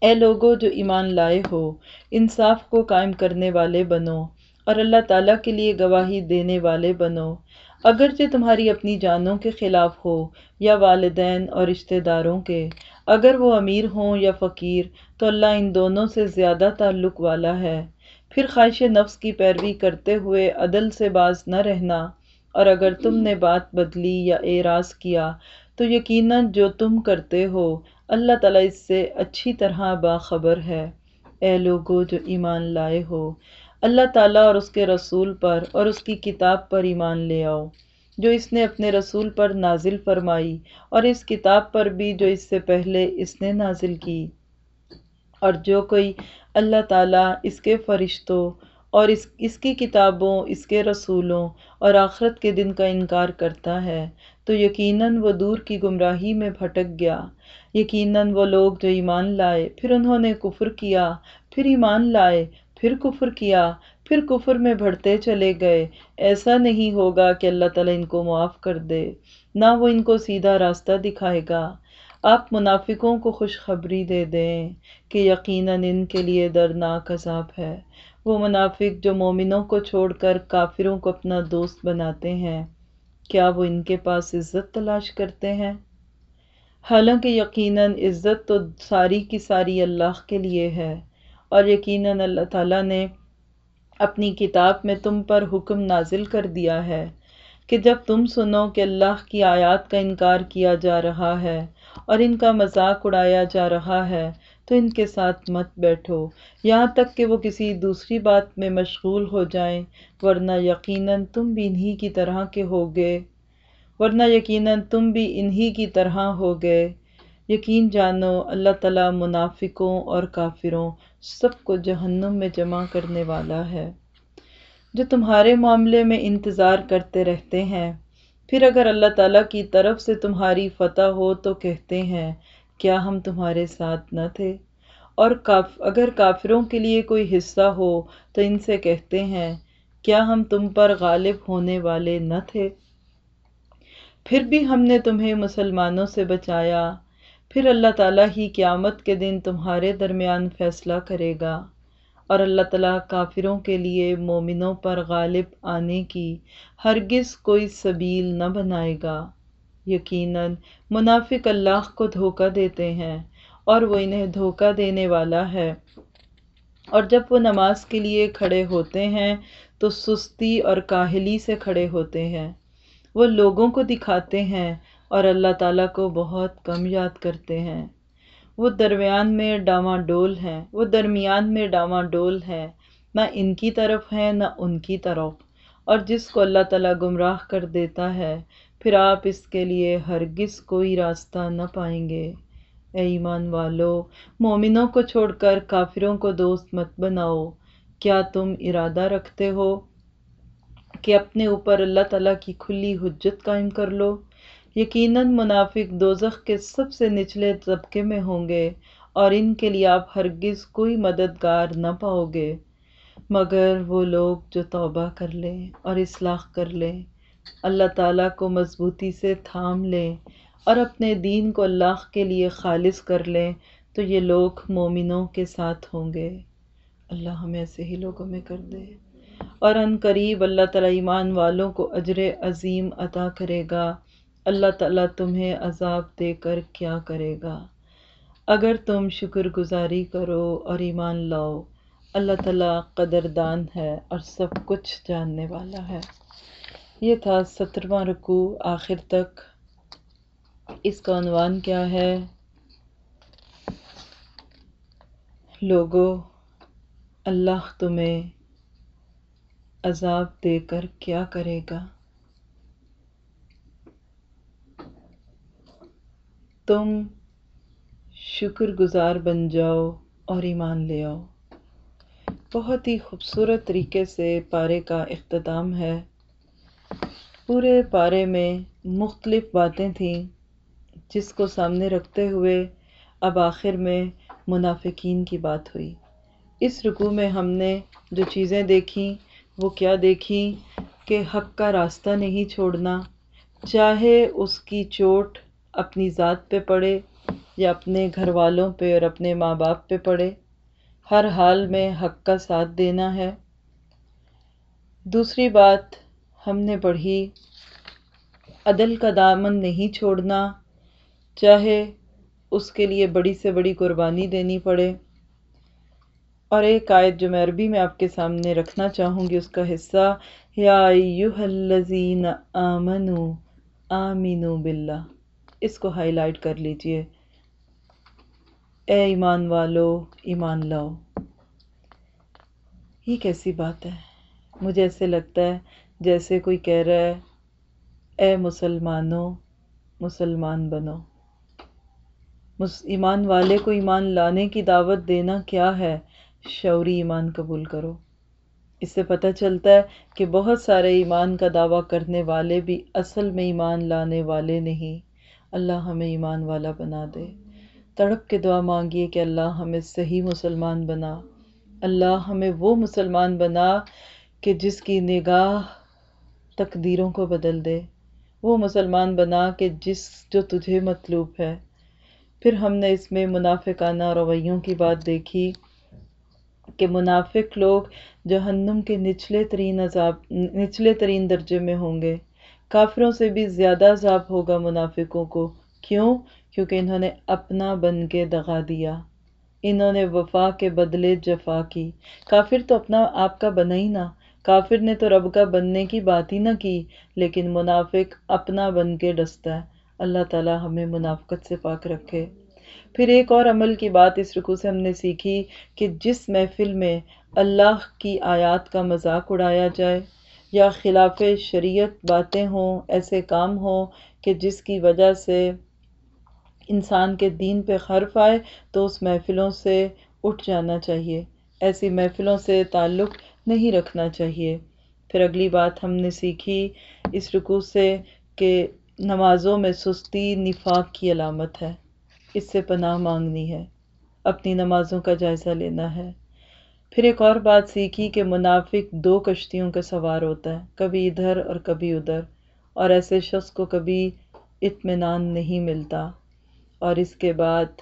اے لوگو جو ایمان لائے ہو، انصاف کو قائم کرنے والے بنو۔ اور اللہ تعالیٰ کے لیے گواہی دینے والے بنو۔ اگرچہ تمہاری اپنی جانوں کے خلاف ہو یا والدین اور رشتہ داروں کے، اگر وہ امیر ہوں یا فقیر، تو اللہ ان دونوں سے زیادہ تعلق والا ہے۔ پھر خواہش نفس کی پیروی کرتے ہوئے عدل سے باز نہ رہنا۔ اور اگر تم نے بات بدلی یا اعراض کیا، تو یقیناً جو تم کرتے ہو، اللہ تعالیٰ اس سے اچھی طرح باخبر ہے۔ اے لوگو جو ایمان لائے ہو اللہ تعالیٰ اور اس کے رسول پر اور اس کی کتاب پر ایمان لے آؤ، جو اس نے اپنے رسول پر نازل فرمائی اور اس کتاب پر بھی جو اس سے پہلے اس نے نازل کی۔ اور جو کوئی اللہ تعالیٰ اس کے فرشتوں اور اس اس کی کتابوں، اس کے رسولوں اور آخرت کے دن کا انکار کرتا ہے، تو یقیناً وہ دور کی گمراہی میں بھٹک گیا۔ یقیناً وہ لوگ جو ایمان لائے، پھر انہوں نے کفر کیا، پھر ایمان لائے پھر کفر کیا، پھر کفر میں بڑھتے چلے گئے۔ ایسا نہیں ہوگا کہ اللہ تعالیٰ ان کو معاف کر دے، نہ وہ ان کو سیدھا راستہ دکھائے گا۔ آپ منافقوں کو خوشخبری دے دیں کہ یقیناً ان کے لیے دردناک عذاب ہے۔ وہ منافق جو مومنوں کو چھوڑ کر کافروں کو اپنا دوست بناتے ہیں، کیا وہ ان کے پاس عزت تلاش کرتے ہیں؟ حالانکہ یقیناً عزت تو ساری کی ساری اللہ کے لیے ہے۔ اور یقیناً اللہ تعالیٰ نے اپنی کتاب میں تم پر حکم نازل کر دیا ہے کہ جب تم سنو کہ اللہ کی آیات کا انکار کیا جا رہا ہے اور ان کا مذاق اڑایا جا رہا ہے، تو ان کے ساتھ مت بیٹھو۔ یہاں تک کہ وہ کسی دوسری بات میں مشغول ہو جائیں، ورنہ یقیناً تم بھی انہی کی طرح کے ہوگے۔ ورنہ یقیناً تم بھی انہی کی طرح ہوگے۔ یقین جانو، اللہ تعالیٰ منافقوں اور کافروں سب کو جہنم میں جمع کرنے والا ہے۔ جو تمہارے معاملے میں انتظار کرتے رہتے ہیں، پھر اگر اللہ تعالیٰ کی طرف سے تمہاری فتح ہو تو کہتے ہیں، کیا ہم تمہارے ساتھ نہ تھے؟ اور کاف، اگر کافروں کے لیے کوئی حصہ ہو تو ان سے کہتے ہیں، کیا ہم تم پر غالب ہونے والے نہ تھے؟ پھر بھی ہم نے تمہیں مسلمانوں سے بچایا۔ پھر اللہ تعالیٰ ہی قیامت کے دن تمہارے درمیان فیصلہ کرے گا۔ اور اللہ تعالیٰ کافروں کے لیے مومنوں پر غالب آنے کی ہرگز کوئی سبیل نہ بنائے گا۔ یقیناً منافق اللہ کو دھوکہ دیتے ہیں اور وہ انہیں دھوکہ دینے والا ہے۔ اور جب وہ نماز کے لیے کھڑے ہوتے ہیں تو سستی اور کاہلی سے کھڑے ہوتے ہیں۔ وہ لوگوں کو دکھاتے ہیں اور اللہ تعالیٰ کو بہت کم یاد کرتے ہیں۔ وہ درمیان میں ڈاواں ڈول ہیں وہ درمیان میں ڈاواں ڈول ہیں نہ ان کی طرف ہیں نہ ان کی طرف۔ اور جس کو اللہ تعالیٰ گمراہ کر دیتا ہے، پھر آپ اس کے لیے ہرگز کوئی راستہ نہ پائیں گے۔ اے ایمان والو، مومنوں کو چھوڑ کر کافروں کو دوست مت بناؤ۔ کیا تم ارادہ رکھتے ہو کہ اپنے اوپر اللہ تعالیٰ کی کھلی حجت قائم کر لو؟ یقیناً منافق دوزخ کے سب سے نچلے طبقے میں ہوں گے اور ان کے لیے آپ ہرگز کوئی مددگار نہ پاؤ گے۔ مگر وہ لوگ جو توبہ کر لیں اور اصلاح کر لیں، اللہ تعالیٰ کو مضبوطی سے تھام لیں اور اپنے دین کو اللہ کے لیے خالص کر لیں، تو یہ لوگ مومنوں کے ساتھ ہوں گے۔ اللہ ہمیں ایسے ہی لوگوں میں کر دے۔ اور ان قریب اللہ تعالیٰ ایمان والوں کو اجر عظیم عطا کرے گا۔ اللہ تعالیٰ تمہیں عذاب دے کر کیا کرے گا؟ اگر تم شکر گزاری کرو اور ایمان لاؤ، اللہ تعالیٰ قدردان ہے اور سب کچھ جاننے والا ہے۔ یہ تھا سترواں رکوع آخر تک۔ اس کا عنوان کیا ہے؟ لوگو، اللہ تمہیں عذاب دے کر کیا کرے گا؟ تم شکر گزار بن جاؤ اور ایمان لے آؤ۔ بہت ہی خوبصورت طریقے سے پارے کا اختتام ہے۔ پورے پارے میں مختلف باتیں تھیں جس کو سامنے رکھتے ہوئے اب آخر میں منافقین کی بات ہوئی۔ اس رکوع میں ہم نے جو چیزیں دیکھیں، وہ کیا دیکھی کہ حق کا راستہ نہیں چھوڑنا، چاہے اس کی چوٹ اپنی ذات پہ پڑے یا اپنے گھر والوں پہ اور اپنے ماں باپ پہ پڑے ہر حال میں حق کا ساتھ دینا ہے۔ دوسری بات، ہم نے پڑھی، عدل کا دامن نہیں چھوڑنا، چاہے اس کے لیے بڑی سے بڑی قربانی دینی پڑے۔ اور ایک آیت جو میں عربی میں آپ کے سامنے رکھنا چاہوں گی، اس کا حصہ، یا ایوہ الذین آمنو آمینو باللہ۔ اس کو ہائی لائٹ کر لیجیے۔ اے ایمان والو، ایمان لاؤ۔ یہ کیسی بات ہے؟ مجھے ایسے لگتا ہے جیسے کوئی کہہ رہا ہے، اے مسلمانوں، مسلمان بنو۔ ایمان والے کو ایمان لانے کی دعوت دینا کیا ہے؟ شعوری ایمان قبول کرو۔ اس سے پتہ چلتا ہے کہ بہت سارے ایمان کا دعویٰ کرنے والے بھی اصل میں ایمان لانے والے نہیں۔ اللہ ہمیں ایمان والا بنا دے۔ تڑپ کے دعا مانگیے کہ اللہ ہمیں صحیح مسلمان بنا۔ اللہ ہمیں وہ مسلمان بنا کہ جس کی نگاہ تقدیروں کو بدل دے۔ وہ مسلمان بنا کہ جس جو تجھے مطلوب ہے۔ پھر ہم نے اس میں منافقانہ رویوں کی بات دیکھی کہ منافق لوگ جہنم کے نچلے ترین عذاب، نچلے ترین درجے میں ہوں گے۔ کافروں سے بھی زیادہ عذاب ہوگا منافقوں کو۔ کیوں؟ کیونکہ انہوں نے اپنا بن کے دغا دیا۔ انہوں نے وفا کے بدلے جفا کی۔ کافر تو اپنا آپ کا بنا ہی نہ۔ کافر نے تو رب کا بننے کی بات ہی نہ کی، لیکن منافق اپنا بن کے ڈستا ہے۔ اللہ تعالی ہمیں منافقت سے پاک رکھے۔ پھر ایک اور عمل کی بات اس رکو سے ہم نے سیکھی کہ جس محفل میں اللہ کی آیات کا مذاق اڑایا جائے۔ یا خلاف شریعت باتیں ہوں، ایسے کام ہوں کہ جس کی وجہ سے انسان کے دین پہ خرف آئے تو اس محفلوں سے اٹھ جانا چاہیے۔ ایسی محفلوں سے تعلق نہیں رکھنا چاہیے۔ پھر اگلی بات ہم نے سیکھی اس رکو سے کہ نمازوں میں سستی نفاق کی علامت ہے۔ اس سے پناہ مانگنی ہے۔ اپنی نمازوں کا جائزہ لینا ہے۔ پھر ایک اور بات سیکھی کہ منافق دو کشتیوں کا سوار ہوتا ہے، کبھی ادھر اور کبھی ادھر، اور ایسے شخص کو کبھی اطمینان نہیں ملتا۔ اور اس کے بعد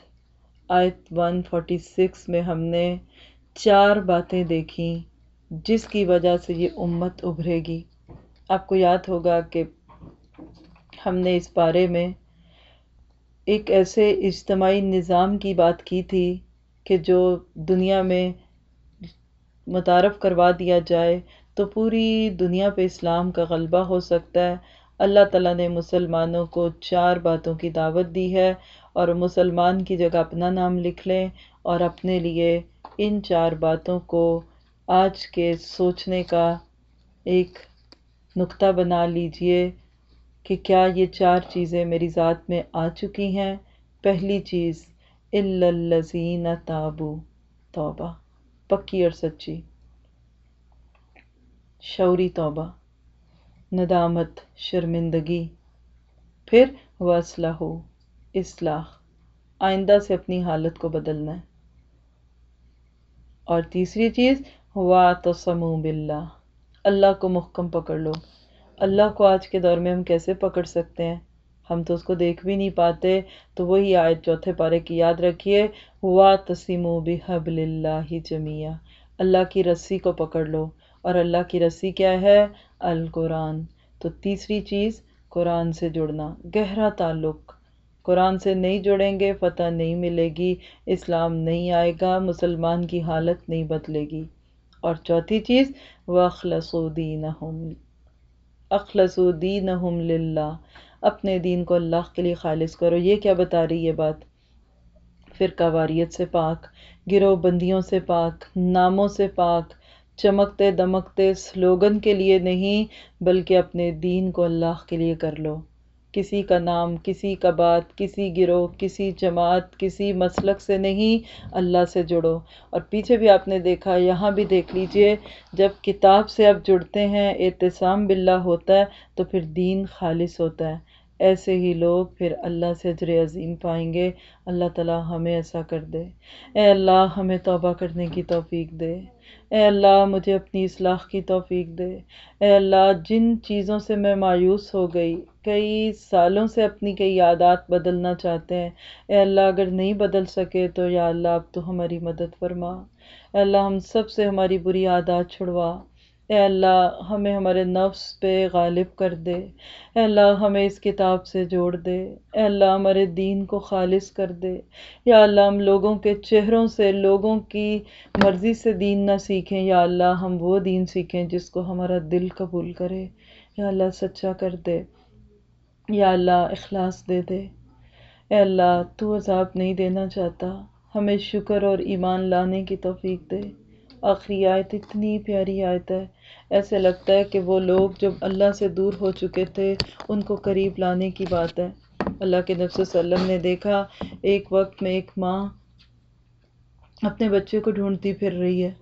آیت ون فورٹی سکس میں ہم نے چار باتیں دیکھیں جس کی وجہ سے یہ امت ابھرے گی۔ آپ کو یاد ہوگا کہ ہم نے اس بارے میں ایک ایسے اجتماعی نظام کی بات کی تھی کہ جو دنیا میں متعارف کروا دیا جائے تو پوری دنیا پہ اسلام کا غلبہ ہو سکتا ہے۔ اللہ تعالیٰ نے مسلمانوں کو چار باتوں کی دعوت دی ہے اور مسلمان کی جگہ اپنا نام لکھ لیں اور اپنے لیے ان چار باتوں کو آج کے سوچنے کا ایک نقطہ بنا لیجیے کہ کیا یہ چار چیزیں میری ذات میں آ چکی ہیں۔ پہلی چیز الزین تابو توبہ۔ پکی اور سچی۔ شعوری توبہ، ندامت شرمندگی، پھر وصلہ ہو اصلاح۔ آئندہ سے اپنی حالت کو بدلنا ہے۔ اور تیسری چیز ہوا تسمو باللہ۔ اللہ کو محکم پکڑ لو۔ اللہ کو آج کے دور میں ہم کیسے پکڑ سکتے ہیں؟ ہم تو اس کو دیکھ بھی نہیں پاتے۔ تو وہی آیت چوتھے پارے کی یاد رکھیے۔ ہوا تسیمو بحبل اللہ جمیہ اللہ کی رسی کو پکڑ لو۔ اور اللہ کی رسی کیا ہے؟ القرآن۔ تو تیسری چیز، قرآن سے جڑنا۔ گہرا تعلق۔ قرآن سے نہیں جڑیں گے، فتح نہیں ملے گی۔ اسلام نہیں آئے گا، مسلمان کی حالت نہیں بدلے گی۔ اور چوتھی چیز وہ اخلصودین اخلصودین للہ اپنے دین کو اللہ کے لیے خالص کرو۔ یہ کیا بتا رہی ہے بات؟ فرقہ واریت سے پاک، گروہ بندیوں سے پاک، ناموں سے پاک، چمکتے دمکتے سلوگن کے لیے نہیں، بلکہ اپنے دین کو اللہ کے لیے کر لو۔ کسی کا نام، کسی کا بات، کسی گروہ، کسی جماعت، کسی مسلک سے نہیں، اللہ سے جڑو۔ اور پیچھے بھی آپ نے دیکھا، یہاں بھی دیکھ لیجیے، جب کتاب سے آپ جڑتے ہیں، اعتصام باللہ ہوتا ہے، تو پھر دین خالص ہوتا ہے۔ ایسے ہی لوگ پھر اللہ سے اجر عظیم پائیں گے۔ اللہ تعالیٰ ہمیں ایسا کر دے۔ اے اللہ، ہمیں توبہ کرنے کی توفیق دے۔ اے اللہ، مجھے اپنی اصلاح کی توفیق دے۔ اے اللہ، جن چیزوں سے میں مایوس ہو گئی، کئی سالوں سے اپنی کئی عادات بدلنا چاہتے ہیں۔ اے اللہ، اگر نہیں بدل سکے تو یا اللہ، اب تو ہماری مدد فرما۔ اے اللہ، ہم سب سے ہماری بری عادات چھڑوا۔ اے اللہ، ہمیں ہمارے نفس پہ غالب کر دے۔ اے اللہ، ہمیں اس کتاب سے جوڑ دے۔ اے اللہ، ہمارے دین کو خالص کر دے۔ یا اللہ، ہم لوگوں کے چہروں سے لوگوں کی مرضی سے دین نہ سیکھیں۔ یا اللہ، ہم وہ دین سیکھیں جس کو ہمارا دل قبول کرے۔ یا اللہ، سچا کر دے۔ یا اللہ، اخلاص دے دے۔ اے اللہ، تو عذاب نہیں دینا چاہتا۔ ہمیں شکر اور ایمان لانے کی توفیق دے۔ آخری آیت اتنی پیاری آیت ہے۔ ایسے لگتا ہے کہ وہ لوگ جب اللہ سے دور ہو چکے تھے، ان کو قریب لانے کی بات ہے۔ اللہ کے نفس وسلم نے دیکھا، ایک وقت میں ایک ماں اپنے بچے کو ڈھونڈتی پھر رہی ہے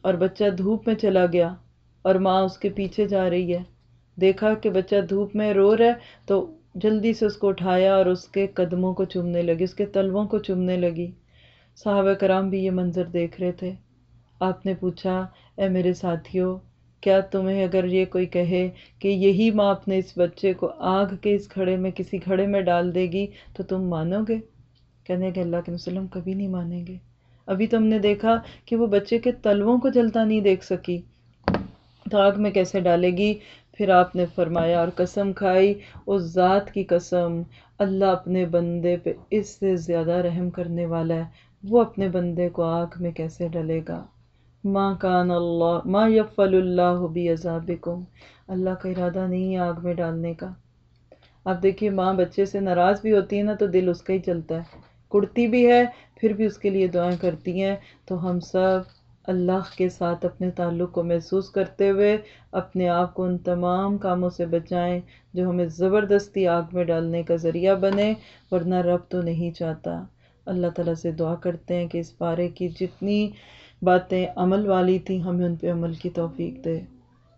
اور بچہ دھوپ میں چلا گیا اور ماں اس کے پیچھے جا رہی ہے۔ دیکھا کہ بچہ دھوپ میں رو رہا ہے تو جلدی سے اس کو اٹھایا اور اس کے قدموں کو چومنے لگی، اس کے تلووں کو چومنے لگی۔ صحابہ کرام بھی یہ منظر دیکھ رہے تھے۔ آپ نے پوچھا، اے میرے ساتھیوں کیا تمہیں اگر یہ کوئی کہے کہ یہی ماں اپنے اس بچے کو آگ کے اس کھڑے میں، کسی کھڑے میں ڈال دے گی، تو تم مانو گے؟ کہنے کہ اللہ کے وسلم کبھی نہیں مانیں گے۔ ابھی تم نے دیکھا کہ وہ بچے کے تلووں کو جلتا نہیں دیکھ سکی۔ تو آگ میں کیسے ڈالے گی؟ پھر آپ نے فرمایا، اور قسم کھائی، اس ذات کی قسم۔ اللہ اپنے بندے پہ اس سے زیادہ رحم کرنے والا ہے۔ وہ اپنے بندے کو آنکھ میں کیسے ڈلے گا؟ ماں کان اللہ ما یفل اللہ بھی عذابکم اللہ کا ارادہ نہیں ہے آگ میں ڈالنے کا۔ اب دیکھیے ماں بچے سے ناراض بھی ہوتی ہے نا تو دل اس کا ہی چلتا ہے۔ کڑتی بھی ہے، پھر بھی اس کے لیے دعائیں کرتی ہیں۔ تو ہم سب اللہ کے ساتھ اپنے تعلق کو محسوس کرتے ہوئے اپنے آپ کو ان تمام کاموں سے بچائیں جو ہمیں زبردستی آگ میں ڈالنے کا ذریعہ بنے، ورنہ رب تو نہیں چاہتا۔ اللہ تعالیٰ سے دعا کرتے ہیں کہ اس پارے کی جتنی باتیں عمل والی تھیں ہمیں ان پہ عمل کی توفیق دے۔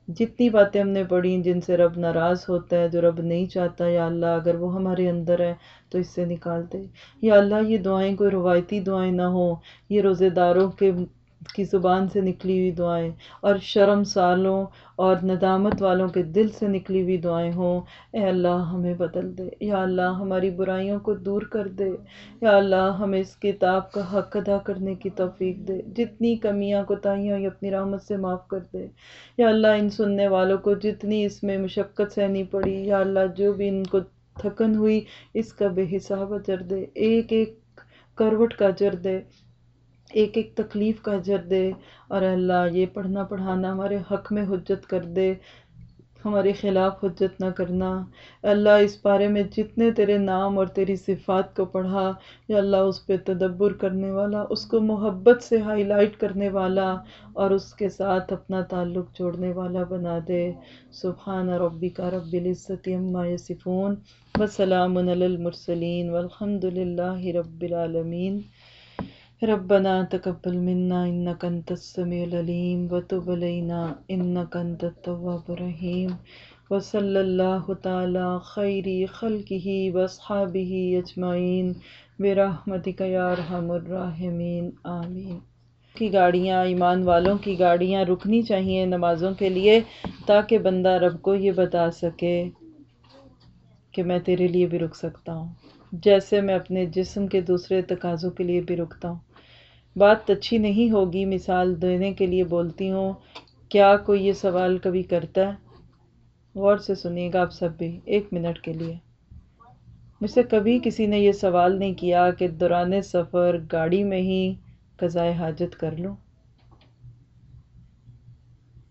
جتنی باتیں ہم نے پڑھی، جن سے رب ناراض ہوتا ہے، جو رب نہیں چاہتا، یا اللہ اگر وہ ہمارے اندر ہے، تو اس سے نکال دے۔ یا اللہ، یہ دعائیں کوئی روایتی دعائیں نہ ہوں۔ یہ روزے داروں کے کی زبان سے نکلی ہوئی دعائیں اور شرم سالوں اور ندامت والوں کے دل سے نکلی ہوئی دعائیں ہوں۔ اے اللہ، ہمیں بدل دے۔ یا اللہ، ہماری برائیوں کو دور کر دے۔ یا اللہ، ہمیں اس کتاب کا حق ادا کرنے کی توفیق دے۔ جتنی کمیاں، کوتاہیاں ہوئی اپنی رحمت سے معاف کر دے۔ یا اللہ، ان سننے والوں کو جتنی اس میں مشقت سہنی پڑی۔ یا اللہ، جو بھی ان کو تھکن ہوئی، اس کا بے حساب اجر دے۔ ایک ایک کروٹ کا اجر دے۔ ایک ایک تکلیف کا اجر دے۔ اور اللہ، یہ پڑھنا پڑھانا ہمارے حق میں حجت کر دے، ہمارے خلاف حجت نہ کرنا۔ اللہ، اس بارے میں جتنے تیرے نام اور تیری صفات کو پڑھا، یا اللہ، اس پہ تدبر کرنے والا، اس کو محبت سے ہائی لائٹ کرنے والا، اور اس کے ساتھ اپنا تعلق جوڑنے والا بنا دے۔ سبحان ربی کا رب العزت عما یصفون، وسلام علی المرسلین، والحمد للہ رب العالمین۔ ربنا تقبل منا انك انت السميع العليم وتب علينا انك انت التواب الرحيم وصلى الله تعالى خير خلقه واصحابه اجمعين برحمتك يا ارحم الراحمين آمین کی گاڑیاں، ایمان والوں کی گاڑیاں رکنی چاہیے نمازوں کے لیے تاکہ بندہ رب کو یہ بتا سکے کہ میں تیرے لیے بھی رک سکتا ہوں، جیسے میں اپنے جسم کے دوسرے تقاضوں کے لیے بھی رکتا ہوں۔ بات اچھی نہیں ہوگی، مثال دینے کے لیے بولتی ہوں، کیا کوئی یہ سوال کبھی کرتا ہے؟ غور سے سنیے گا آپ سب بھی، ایک منٹ کے لیے۔ مجھ سے کبھی کسی نے یہ سوال نہیں کیا کہ دوران سفر، گاڑی میں ہی قضائے حاجت کر لوں؟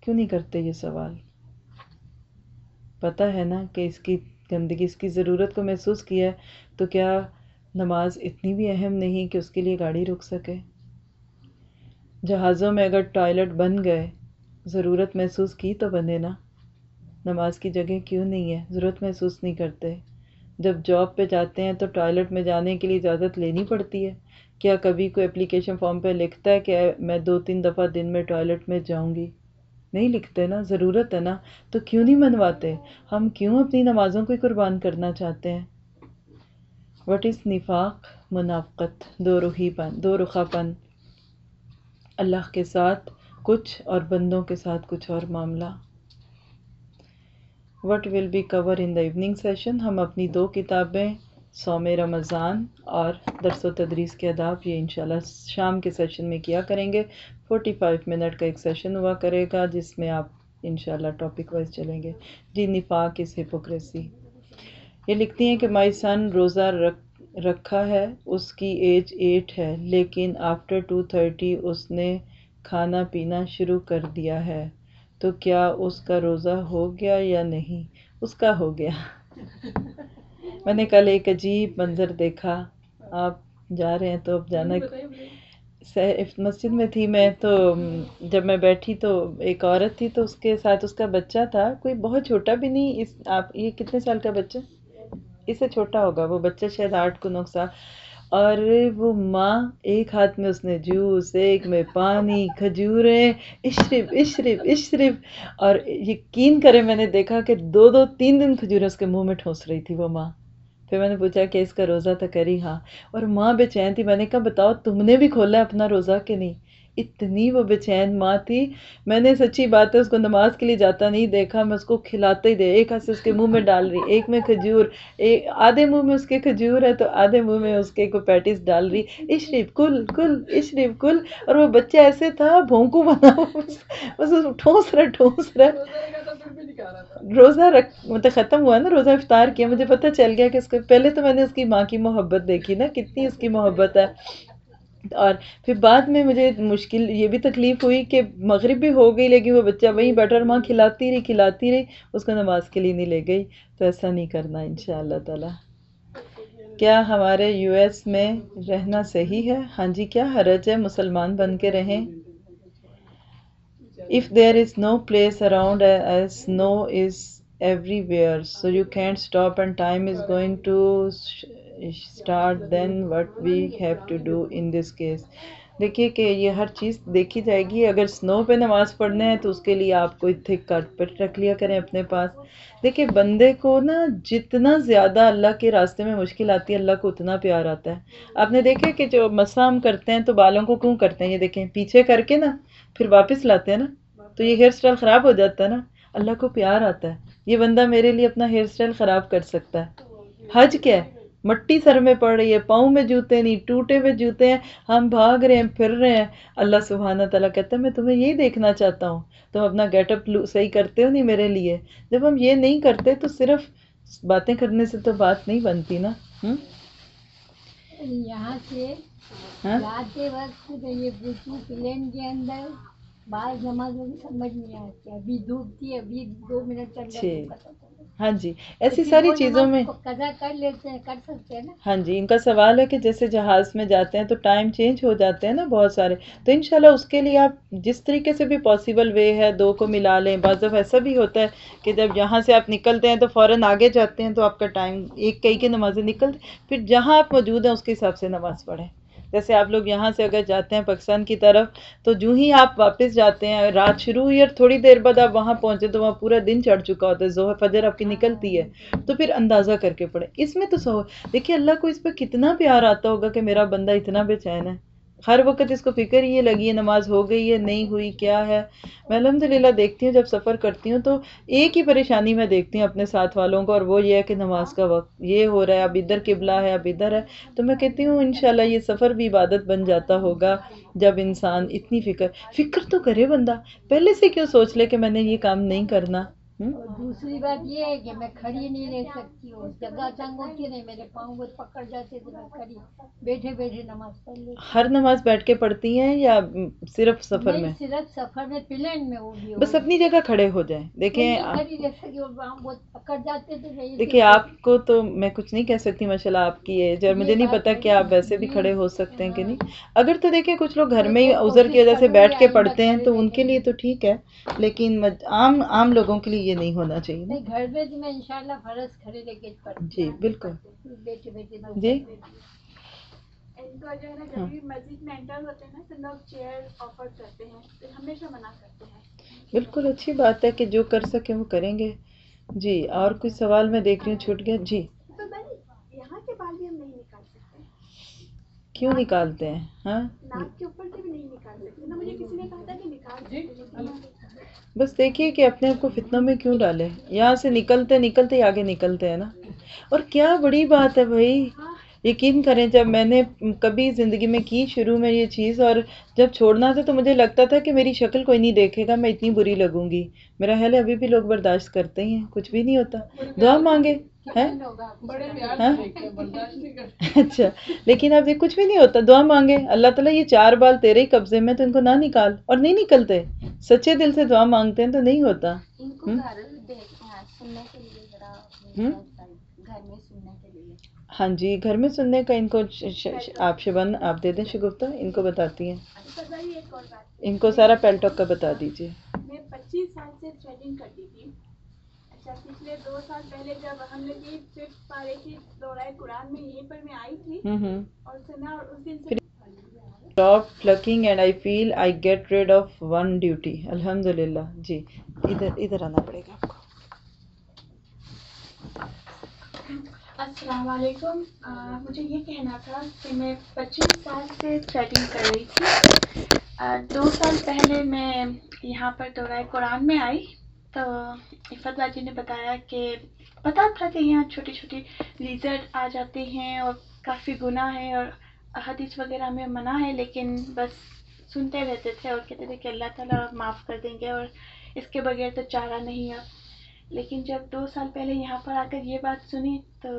کیوں نہیں کرتے یہ سوال؟ پتہ ہے نا کہ اس کی گندگی، اس کی ضرورت کو محسوس کیا ہے، تو کیا نماز اتنی بھی اہم نہیں کہ اس کے لیے گاڑی رک سکے؟ جہازوں میں اگر ٹوائلٹ بن گئے، ضرورت محسوس کی تو بنے نا۔ نماز کی جگہ کیوں نہیں ہے؟ ضرورت محسوس نہیں کرتے۔ جب جاب پہ جاتے ہیں تو ٹوائلٹ میں جانے کے لیے اجازت لینی پڑتی ہے۔ کیا کبھی کوئی اپلیکیشن فارم پہ لکھتا ہے کہ میں دو تین دفعہ دن میں ٹوائلٹ میں جاؤں گی؟ نہیں لکھتے نا، ضرورت ہے نا۔ تو کیوں نہیں منواتے؟ ہم کیوں اپنی نمازوں کو قربان کرنا چاہتے ہیں؟ وٹ از نفاق؟ منافقت۔ دو روحی پن، دو رخا پن۔ اللہ کے ساتھ کچھ اور بندوں کے ساتھ کچھ اور معاملہ۔ What will be covered in the evening session ہم اپنی دو کتابیں سوم رمضان اور درس و تدریس کے اداب یہ انشاءاللہ شام کے سیشن میں کیا کریں گے۔ فورٹی فائیو منٹ کا ایک سیشن ہوا کرے گا، جس میں آپ انشاءاللہ ٹاپک وائز چلیں گے۔ جی نفاق اس ہپوکریسی یہ لکھتی ہیں کہ مائی سن روزہ رکھ رکھا ہے اس کی ایج ایٹ ہے لیکن آفٹر ٹو تھرٹی اس نے کھانا پینا شروع کر دیا ہے۔ تو کیا اس کا روزہ ہو گیا یا نہیں؟ اس کا ہو گیا۔ *laughs* میں نے کل ایک عجیب منظر دیکھا۔ آپ جا رہے ہیں تو اب جانا مسجد میں تھی میں تو جب میں بیٹھی تو ایک عورت تھی تو اس کے ساتھ اس کا بچہ تھا۔ کوئی بہت چھوٹا بھی نہیں اس آپ یہ کتنے سال کا بچہ؟ اس سے چھوٹا ہوگا، وہ بچہ شاید آٹھ کو نقصان اور وہ ماں ایک ہاتھ میں اس نے جوس، ایک میں پانی، کھجوریں، اشرف اشرف اشرف۔ اور یقین کرے میں نے دیکھا کہ دو دو تین دن کھجوریں اس کے منہ میں ٹھونس رہی تھی وہ ماں۔ پھر میں نے پوچھا کہ اس کا روزہ تھا کری ہاں۔ اور ماں بے چین تھی، میں نے کہا بتاؤ تم نے بھی کھولا ہے اپنا روزہ کہ نہیں؟ اتنی وہ بے چین ماں تھی۔ میں نے سچی بات ہے، اس کو نماز کے لیے جاتا نہیں دیکھا، میں اس کو کھلاتے ہی دے ایک ہاتھ سے اس کے منہ میں ڈال رہی، ایک میں کھجور، ایک آدھے منہ میں اس کے کھجور ہے تو آدھے منہ میں اس کے کو پیٹیس ڈال رہی۔ اشریف، کل کل، اشریف، کل۔ اور وہ بچہ ایسے تھا بھونکو بنا بس ٹھوس رہا ٹھوس رہا۔ روزہ رکھ مطلب ختم ہوا نا، روزہ افطار کیا۔ مجھے پتہ چل گیا کہ اس کو، پہلے تو میں نے اس کی ماں کی محبت دیکھی نا، کتنی اس کی محبت ہے۔ اور پھر بعد میں مجھے مشکل، یہ بھی تکلیف ہوئی کہ مغرب بھی ہو گئی لیکن وہ بچہ وہیں بیٹھا ماں کھلاتی رہی کھلاتی رہی، اس کو نماز کے لیے نہیں لے گئی۔ تو ایسا نہیں کرنا ان شاء اللہ تعالیٰ۔ کیا ہمارے یو ایس میں رہنا صحیح ہے؟ ہاں جی کیا حرج ہے مسلمان بن کے رہیں؟ If there is no place around as no is everywhere so you can't stop and time is going to start then what we have to do in this case دیکھیے کہ یہ ہر چیز دیکھی جائے گی۔ اگر سنو پہ نماز پڑھنا ہے تو اس کے لیے آپ کو تھک کارپیٹ رکھ لیا کریں اپنے پاس۔ دیکھیے بندے کو نا جتنا زیادہ اللہ کے راستے میں مشکل آتی ہے، اللہ کو اتنا پیار آتا ہے۔ آپ نے دیکھا کہ جو مسا ہم کرتے ہیں تو بالوں کو کیوں کرتے ہیں؟ یہ دیکھیں، پیچھے کر کے نا پھر واپس لاتے ہیں نا۔ تو یہ ہیئر اسٹائل خراب ہو جاتا ہے نا۔ اللہ کو پیار آتا ہے۔ یہ بندہ میرے لیے اپنا ہیئر اسٹائل خراب کر سکتا ہے۔ حج کیا ہے؟ مٹی سر میں پڑ رہی ہے پاؤں میں جوتے نہیں ٹوٹے ہوئے جوتے ہیں ہم بھاگ رہے ہیں پھر رہے ہیں۔ اللہ سبحانہ تعالیٰ کہتا ہے میں تمہیں یہی دیکھنا چاہتا ہوں تم اپنا گیٹ اپ صحیح کرتے ہو نہیں میرے لیے؟ جب ہم یہ نہیں کرتے تو صرف باتیں کرنے سے تو بات نہیں بنتی نا۔ یہاں سے ہاں؟ جاتے وقت یہ پلین کے اندر بعض نمازوں سمجھ نہیں آتی ابھی دھوپ تھی ابھی دو منٹ ہاں جی ایسی ساری چیزوں میں کر لیتے ہیں کر سکتے ہیں نا۔ ہاں جی ان کا سوال ہے کہ جیسے جہاز میں جاتے ہیں تو ٹائم چینج ہو جاتے ہیں نا بہت سارے۔ تو انشاءاللہ اس کے لیے آپ جس طریقے سے بھی پاسبل وے ہے دو کو ملا لیں۔ بعض دفعہ ایسا بھی ہوتا ہے کہ جب یہاں سے آپ نکلتے ہیں تو فوراً آگے جاتے ہیں تو آپ کا ٹائم ایک کئی کے نمازیں نکلتے پھر جہاں آپ موجود ہیں اس کے حساب سے نماز پڑھیں۔ جیسے آپ لوگ یہاں سے اگر جاتے ہیں پاکستان کی طرف، تو جو ہی آپ واپس جاتے ہیں، رات شروع ہوئی اور تھوڑی دیر بعد آپ وہاں پہنچے تو وہاں پورا دن چڑھ چکا ہوتا ہے، ظہر، فجر آپ کی نکلتی ہے۔ تو پھر اندازہ کر کے پڑے اس میں تو سو دیکھیے اللہ کو اس پہ کتنا پیار آتا ہوگا کہ میرا بندہ اتنا بے چین ہے۔ ہر وقت اس کو فکر یہ لگی ہے نماز ہو گئی ہے، نہیں ہوئی، کیا ہے؟ میں الحمد للہ دیکھتی ہوں، جب سفر کرتی ہوں تو ایک ہی پریشانی میں دیکھتی ہوں اپنے ساتھ والوں کو، اور وہ یہ ہے کہ نماز کا وقت یہ ہو رہا ہے، اب ادھر قبلہ ہے، اب ادھر ہے۔ تو میں کہتی ہوں، انشاءاللہ یہ سفر بھی عبادت بن جاتا ہوگا جب انسان اتنی فکر فکر تو کرے بندہ، پہلے سے کیوں سوچ لے کہ میں نے یہ کام نہیں کرنا؟ دوسری بات یہ ہے کہ میں کھڑی نہیں رہ سکتی ہوں جگہ تنگ ہوتی ہے میرے پاؤں کو پکڑ جاتے تو میں کھڑی بیٹھے بیٹھے نماز پڑھ لیتی۔ ہر نماز بیٹھ کے پڑھتی ہیں یا صرف سفر میں؟ صرف سفر میں پلین میں وہ بھی بس اپنی جگہ کھڑے ہو جائیں۔ دیکھیں پکڑ جاتے دیکھیے آپ کو تو میں کچھ نہیں کہہ سکتی ماشاء اللہ آپ کی ایج اور مجھے نہیں پتا کہ آپ ویسے بھی کھڑے ہو سکتے ہیں کہ نہیں۔ اگر تو دیکھیں کچھ لوگ گھر میں ہی ازر کی وجہ سے بیٹھ کے پڑھتے ہیں تو ان کے لیے تو ٹھیک ہے لیکن عام عام لوگوں کے لیے یہ نہیں ہونا چاہیے گھر میں میں انشاءاللہ فرض کھڑے لے کے جی بالکل۔ بیٹھے بیٹھے جی۔ بالکل اچھی بات ہے کہ جو کر سکے وہ کریں گے۔ جی اور کچھ سوال میں دیکھ رہی ہوں چھوٹ گیا۔ جی۔ یہاں کے بال بھی ہم نہیں نکال سکتے۔ کیوں نکالتے ہیں؟ ہاں؟ ناک کے اوپر سے بھی نہیں نکال سکتے۔ مجھے کسی نے کہا تھا کہ نکال بس دیکھیے کہ اپنے آپ کو فتنوں میں کیوں ڈالے یہاں سے نکلتے نکلتے آگے نکلتے ہیں نا۔ اور کیا بڑی بات ہے بھائی۔ یقین کریں جب میں نے کبھی زندگی میں کی شروع میں یہ چیز اور جب چھوڑنا تھا تو مجھے لگتا تھا کہ میری شکل کوئی نہیں دیکھے گا، میں اتنی بری لگوں گی۔ میرا خیال ہے ابھی بھی لوگ برداشت کرتے ہی ہیں، کچھ بھی نہیں ہوتا۔ دعا مانگے۔ اچھا لیکن اب یہ کچھ بھی نہیں ہوتا دعا مانگے اللہ تعالیٰ یہ چار بال تیرے ہی قبضے میں تو ان کو نہ نکال اور نہیں نکلتے۔ سچے دل سے دعا مانگتے ہیں تو نہیں ہوتا۔ ہاں جی گھر میں سننے کا ان کو آپ شبن آپ دے دیں شگفتہ ان کو بتاتی ہیں۔ ان کو سارا پیلٹاک کا بتا دیجیے میں پچیس سال سے ٹریننگ کرتی تھی۔ اچھا پچھلے دو سال پہلے جب ہم نے کی پارے کی دورائے قرآن میں یہیں پر میں آئی تھی اور سنا اور اس دن سے stop plucking and I feel I get rid of one duty الحمد للہ جی ادھر ادھر آنا پڑے گا آپ کو۔ السلام علیکم۔ مجھے یہ کہنا تھا کہ میں پچیس سال سے تھریڈنگ کر رہی تھی۔ دو سال پہلے میں یہاں پر دورائے قرآن میں آئی۔ تو عفت باجی نے بتایا کہ پتا تھا کہ یہاں چھوٹی چھوٹی لیزرڈ آ جاتے ہیں اور کافی گناہ ہے اور حدیث وغیرہ میں منع ہے، لیکن بس سنتے رہتے تھے اور کہتے تھے کہ اللہ تعالیٰ معاف کر دیں گے اور اس کے بغیر تو چارہ نہیں اب لیکن جب دو سال پہلے یہاں پر آ کر یہ بات سنی تو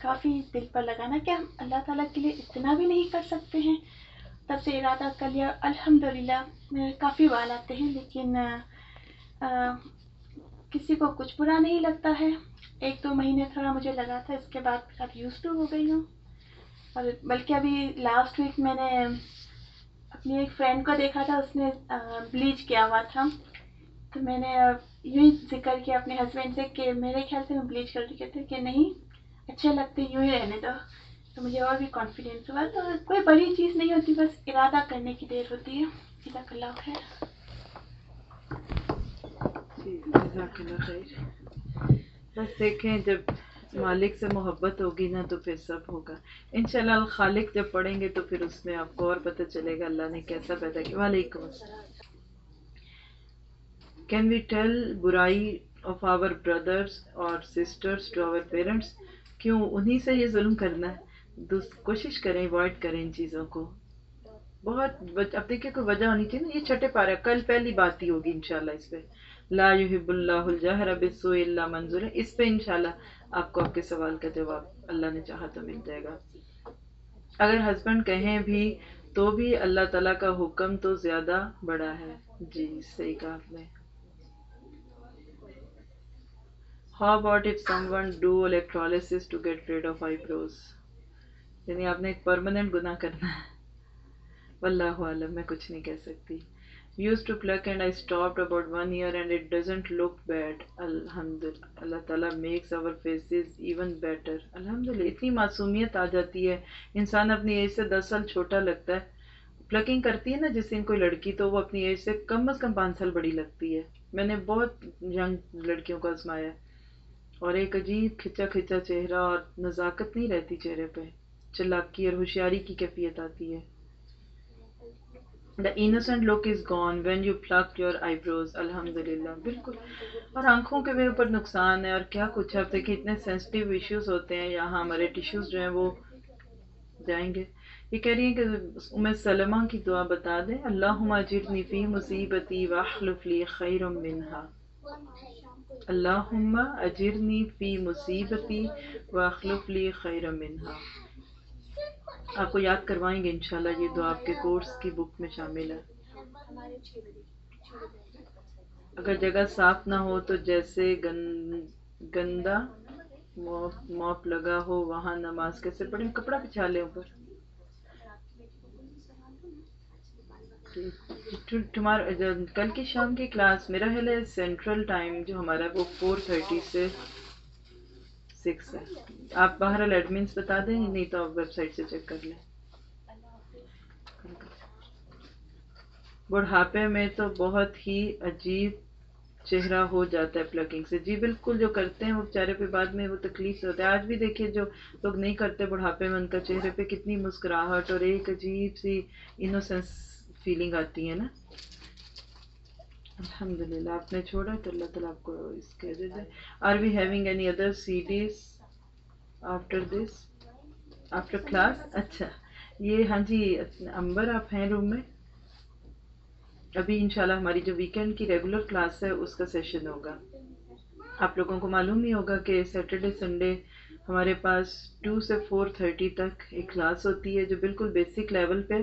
کافی دل پر لگانا کہ ہم اللہ تعالیٰ کے لیے اتنا بھی نہیں کر سکتے ہیں۔ تب سے ارادہ کر لیا الحمد للہ میرے کافی بال آتے ہیں، لیکن کسی کو کچھ برا نہیں لگتا ہے۔ ایک دو مہینے تھوڑا مجھے لگا تھا، اس کے بعد اب یوز ٹو ہو گئی ہوں۔ اور بلکہ ابھی لاسٹ ویک میں نے اپنی ایک فرینڈ کو دیکھا تھا، اس نے بلیچ کیا ہوا تھا۔ تو میں نے یوں ہی ذکر کیا اپنے ہسبینڈ سے کہ میرے خیال سے میں بلیچ کر چکے تھے کہ نہیں، اچھے لگتے یوں ہی رہنے دو۔ تو مجھے اور بھی کانفیڈینس ہوا۔ تو کوئی بڑی چیز نہیں ہوتی، بس ارادہ کرنے کی دیر ہوتی ہے۔ اللہ خیر۔ جی جزاک اللہ خیر۔ بس دیکھیں جب مالک سے محبت ہوگی نا تو پھر سب ہوگا۔ انشاءاللہ خالق جب پڑھیں گے تو پھر اس میں آپ کو اور پتہ چلے گا اللہ نے کیسا پیدا کیا۔ وعلیکم السلام۔ کین وی ٹیل برائی آف آور بردرس اور سسٹرس ٹو آور پیرنٹس کیوں انہی سے یہ ظلم کرنا ہے؟ کوشش کریں اوائڈ کریں ان چیزوں کو۔ بہت اب دیکھیں کوئی وجہ ہونی چاہیے نا، یہ چھٹے پا کل پہلی بات ہی ہوگی انشاءاللہ اس پہ۔ لا يحب اللہ الجہر بالسوء الا منظور اس پہ انشاءاللہ آپ کو آپ کے سوال کا جواب اللہ نے چاہا تو مل جائے گا۔ اگر ہسبینڈ کہیں بھی تو بھی اللہ تعالیٰ کا حکم تو زیادہ بڑا ہے۔ جی صحیح کہا آپ نے۔ How about if someone do electrolysis to get rid of eyebrows یعنی آپ نے ایک پرماننٹ گناہ کرنا ہے۔ واللہ عالم میں کچھ نہیں کہہ سکتی۔ Used to pluck and I stopped about one year and it doesn't look bad. Alhamdulillah اللہ تعالیٰ makes our faces even better. الحمدللہ اتنی معصومیت آ جاتی ہے انسان اپنی ایج سے دس سال چھوٹا لگتا ہے پلکنگ کرتی ہے نا جس دن کوئی لڑکی تو وہ اپنی ایج سے کم از کم پانچ سال بڑی لگتی ہے میں نے بہت ینگ لڑکیوں کو آزمایا اور ایک عجیب کھچا کھچا چہرہ اور نزاکت نہیں رہتی چہرے پہ چلاکی اور ہوشیاری کی کیفیت آتی ہے the innocent look is gone when you pluck your eyebrows الحمد للہ بالکل اور آنکھوں کے بھی اوپر نقصان ہے اور کیا کچھ ہے؟ اب اتنے سینسٹیو ایشوز ہوتے ہیں، یہاں ہمارے ٹیشوز جو ہیں وہ جائیں گے۔ یہ کہہ رہی ہیں کہ ام سلمہ کی دعا بتا دیں۔ اللہ اجرنی فی مصیبتی واخلف لی خیر منہا۔ اللہم اجرنی فی مصیبتی واخلف لی خیر منہا۔ آپ کو یاد کروائیں گے انشاءاللہ یہ دو آپ کے کورس کی بک میں شامل ہے اگر جگہ صاف نہ ہو تو جیسے گندا موپ لگا ہو، وہاں نماز کیسے پڑھیں یعنی کپڑا بچھا لیں اوپر کل کی شام کی کلاس، میرا خیال ہے سینٹرل ٹائم جو ہمارا ہے وہ فور تھرٹی سے سکس ہے. آپ باہر ایڈمنس بتا دیں، نہیں تو آپ ویب سائٹ سے چیک کر لیں۔ بڑھاپے میں تو بہت ہی عجیب چہرہ ہو جاتا ہے پلکنگ سے۔ جی بالکل، جو کرتے ہیں وہ چہرے پہ بعد میں وہ تکلیف سے ہوتا ہے آج بھی دیکھیے، جو لوگ نہیں کرتے بڑھاپے میں، ان کا چہرے پہ کتنی مسکراہٹ اور ایک عجیب سی انوسینس فیلنگ آتی ہے نا۔ الحمد للہ آپ نے چھوڑا تو اللہ تعالیٰ آپ کو اس کے دے دے۔ Are we having any other C Ds after this after class اچھا یہ ہاں جی امبر، آپ ہیں روم میں؟ ابھی انشاءاللہ ہماری جو ویکینڈ کی ریگولر کلاس ہے، اس کا سیشن ہوگا۔ آپ لوگوں کو معلوم ہی ہوگا کہ سیٹرڈے سنڈے ہمارے پاس ٹو سے فور تھرٹی تک ایک کلاس ہوتی ہے جو بالکل بیسک لیول پہ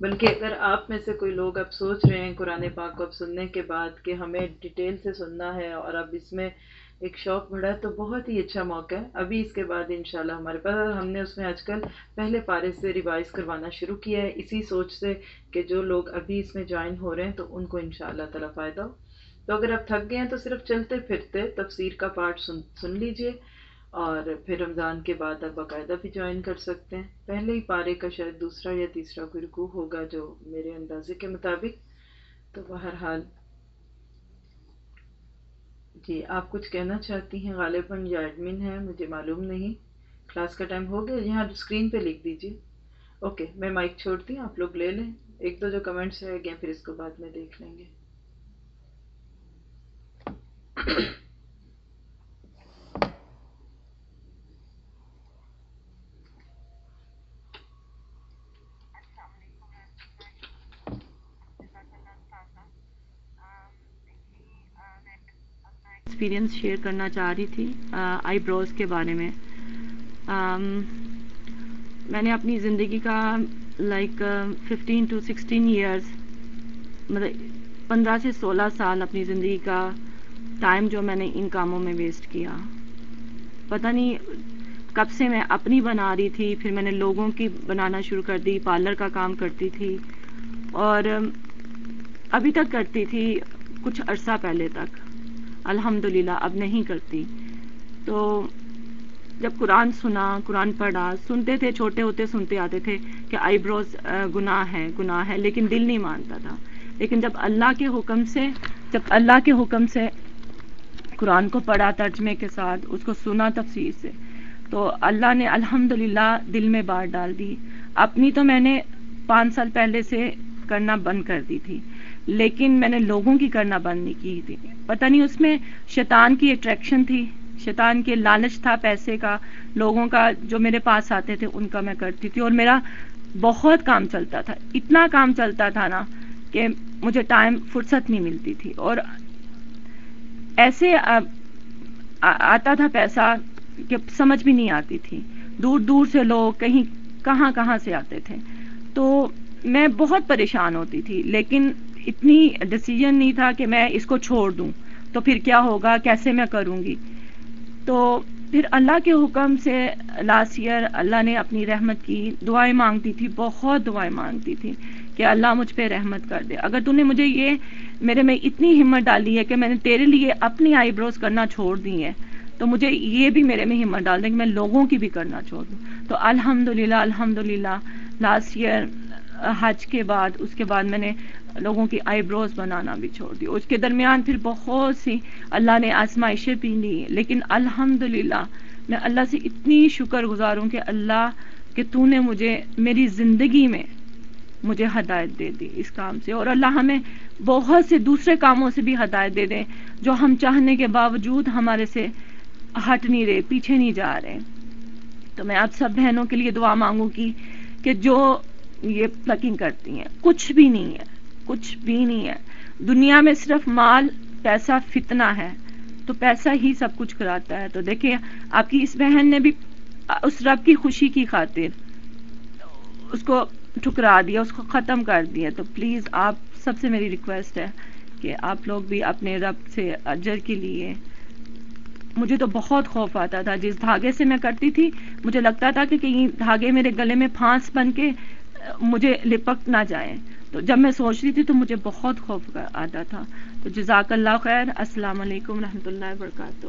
بلکہ اگر آپ میں سے کوئی لوگ اب سوچ رہے ہیں قرآن پاک کو اب سننے کے بعد کہ ہمیں ڈیٹیل سے سننا ہے اور اب اس میں ایک شوق بڑھا ہے تو بہت ہی اچھا موقع ہے۔ ابھی اس کے بعد انشاءاللہ ہمارے پاس ہم نے اس میں آج کل پہلے پارے سے ریوائز کروانا شروع کیا ہے۔ اسی سوچ سے کہ جو لوگ ابھی اس میں جوائن ہو رہے ہیں تو ان کو انشاءاللہ تعالی فائدہ ہو۔ تو اگر آپ تھک گئے ہیں تو صرف چلتے پھرتے تفسیر کا پارٹ سن سن لیجیے۔ اور پھر رمضان کے بعد آپ باقاعدہ بھی جوائن کر سکتے ہیں۔ پہلے ہی پارے کا شاید دوسرا یا تیسرا کوئی رکوع ہوگا جو میرے اندازے کے مطابق۔ تو بہرحال جی آپ کچھ کہنا چاہتی ہیں؟ غالباً یا ایڈمن ہے، مجھے معلوم نہیں۔ کلاس کا ٹائم ہو گیا، یہاں اسکرین پہ لکھ دیجیے۔ اوکے، میں مائک چھوڑتی ہوں، آپ لوگ لے لیں۔ ایک دو جو کمنٹس رہ گئے، پھر اس کو بعد میں دیکھ لیں گے۔ ایکسپیرینس شیئر کرنا چاہ رہی تھی آئی بروز کے بارے میں۔ میں نے اپنی زندگی کا like fifteen to sixteen years مطلب پندرہ سے سولہ سال اپنی زندگی کا ٹائم جو میں نے ان کاموں میں ویسٹ کیا۔ پتہ نہیں کب سے میں اپنی بنا رہی تھی، پھر میں نے لوگوں کی بنانا شروع کر دی پارلر کا کام کرتی تھی۔ اور ابھی تک کرتی تھی، کچھ عرصہ پہلے تک۔ الحمد اب نہیں کرتی۔ تو جب قرآن سنا، قرآن پڑھا، سنتے تھے، چھوٹے ہوتے سنتے آتے تھے کہ آئی بروز گناہ ہے گناہ ہے، لیکن دل نہیں مانتا تھا۔ لیکن جب اللہ کے حکم سے، جب اللہ کے حکم سے قرآن کو پڑھا ترجمے کے ساتھ، اس کو سنا تفصیل سے، تو اللہ نے الحمد دل میں بات ڈال دی۔ اپنی تو میں نے پانچ سال پہلے سے کرنا بند کر دی تھی۔ لیکن میں نے لوگوں کی کرنا بند نہیں کی تھی۔ پتہ نہیں اس میں شیطان کی اٹریکشن تھی۔ شیطان کے لالچ تھا پیسے کا، لوگوں کا جو میرے پاس آتے تھے ان کا میں کرتی تھی۔ اور میرا بہت کام چلتا تھا۔ اتنا کام چلتا تھا نا کہ مجھے ٹائم فرصت نہیں ملتی تھی۔ اور ایسے آتا تھا پیسہ کہ سمجھ بھی نہیں آتی تھی۔ دور دور سے لوگ کہیں کہاں کہاں سے آتے تھے۔ تو میں بہت پریشان ہوتی تھی، لیکن اتنی ڈسیزن نہیں تھا کہ میں اس کو چھوڑ دوں۔ تو پھر کیا ہوگا؟ کیسے میں کروں گی؟ تو پھر اللہ کے حکم سے لاسٹ ایئر اللہ نے اپنی رحمت کی۔ دعائیں مانگتی تھی، بہت دعائیں مانگتی تھی کہ اللہ مجھ پہ رحمت کر دے۔ اگر تو نے مجھے یہ میرے میں اتنی ہمت ڈالی ہے کہ میں نے تیرے لیے اپنی آئی بروز کرنا چھوڑ دی ہے تو مجھے یہ بھی میرے میں ہمت ڈال دیں کہ میں لوگوں کی بھی کرنا چھوڑ دوں۔ تو الحمد للہ الحمد للہ لاسٹ ایئر حج کے بعد، اس کے بعد میں نے لوگوں کی آئی بروز بنانا بھی چھوڑ دی۔ اس کے درمیان پھر بہت سی اللہ نے آزمائشیں بھی لی، لیکن الحمد میں اللہ سے اتنی شکر گزار ہوں کہ اللہ کہ تو نے مجھے، میری زندگی میں مجھے ہدایت دے دی اس کام سے۔ اور اللہ ہمیں بہت سے دوسرے کاموں سے بھی ہدایت دے دیں جو ہم چاہنے کے باوجود ہمارے سے ہٹ نہیں رہے، پیچھے نہیں جا رہے۔ تو میں آپ سب بہنوں کے لیے دعا مانگوں کی کہ جو یہ پلکنگ کرتی ہیں۔ کچھ بھی نہیں ہے۔ کچھ بھی نہیں ہے۔ دنیا میں صرف مال، پیسہ، فتنہ ہے۔ تو پیسہ ہی سب کچھ کراتا ہے۔ تو دیکھیں، آپ کی اس بہن نے بھی اس رب کی خوشی کی خاطر اس کو ٹھکرا دیا، اس کو ختم کر دیا۔ تو پلیز، آپ، سب سے میری ریکویسٹ ہے کہ آپ لوگ بھی اپنے رب سے اجر کے لیے، مجھے تو بہت خوف آتا تھا۔ جس دھاگے سے میں کرتی تھی، مجھے لگتا تھا کہ کہیں دھاگے میرے گلے میں پھانس بن کے مجھے لپک نہ جائیں۔ تو جب میں سوچ رہی تھی تو مجھے بہت خوف آتا تھا۔ تو جزاک اللہ خیر، السلام علیکم رحمۃ اللہ وبرکاتہ۔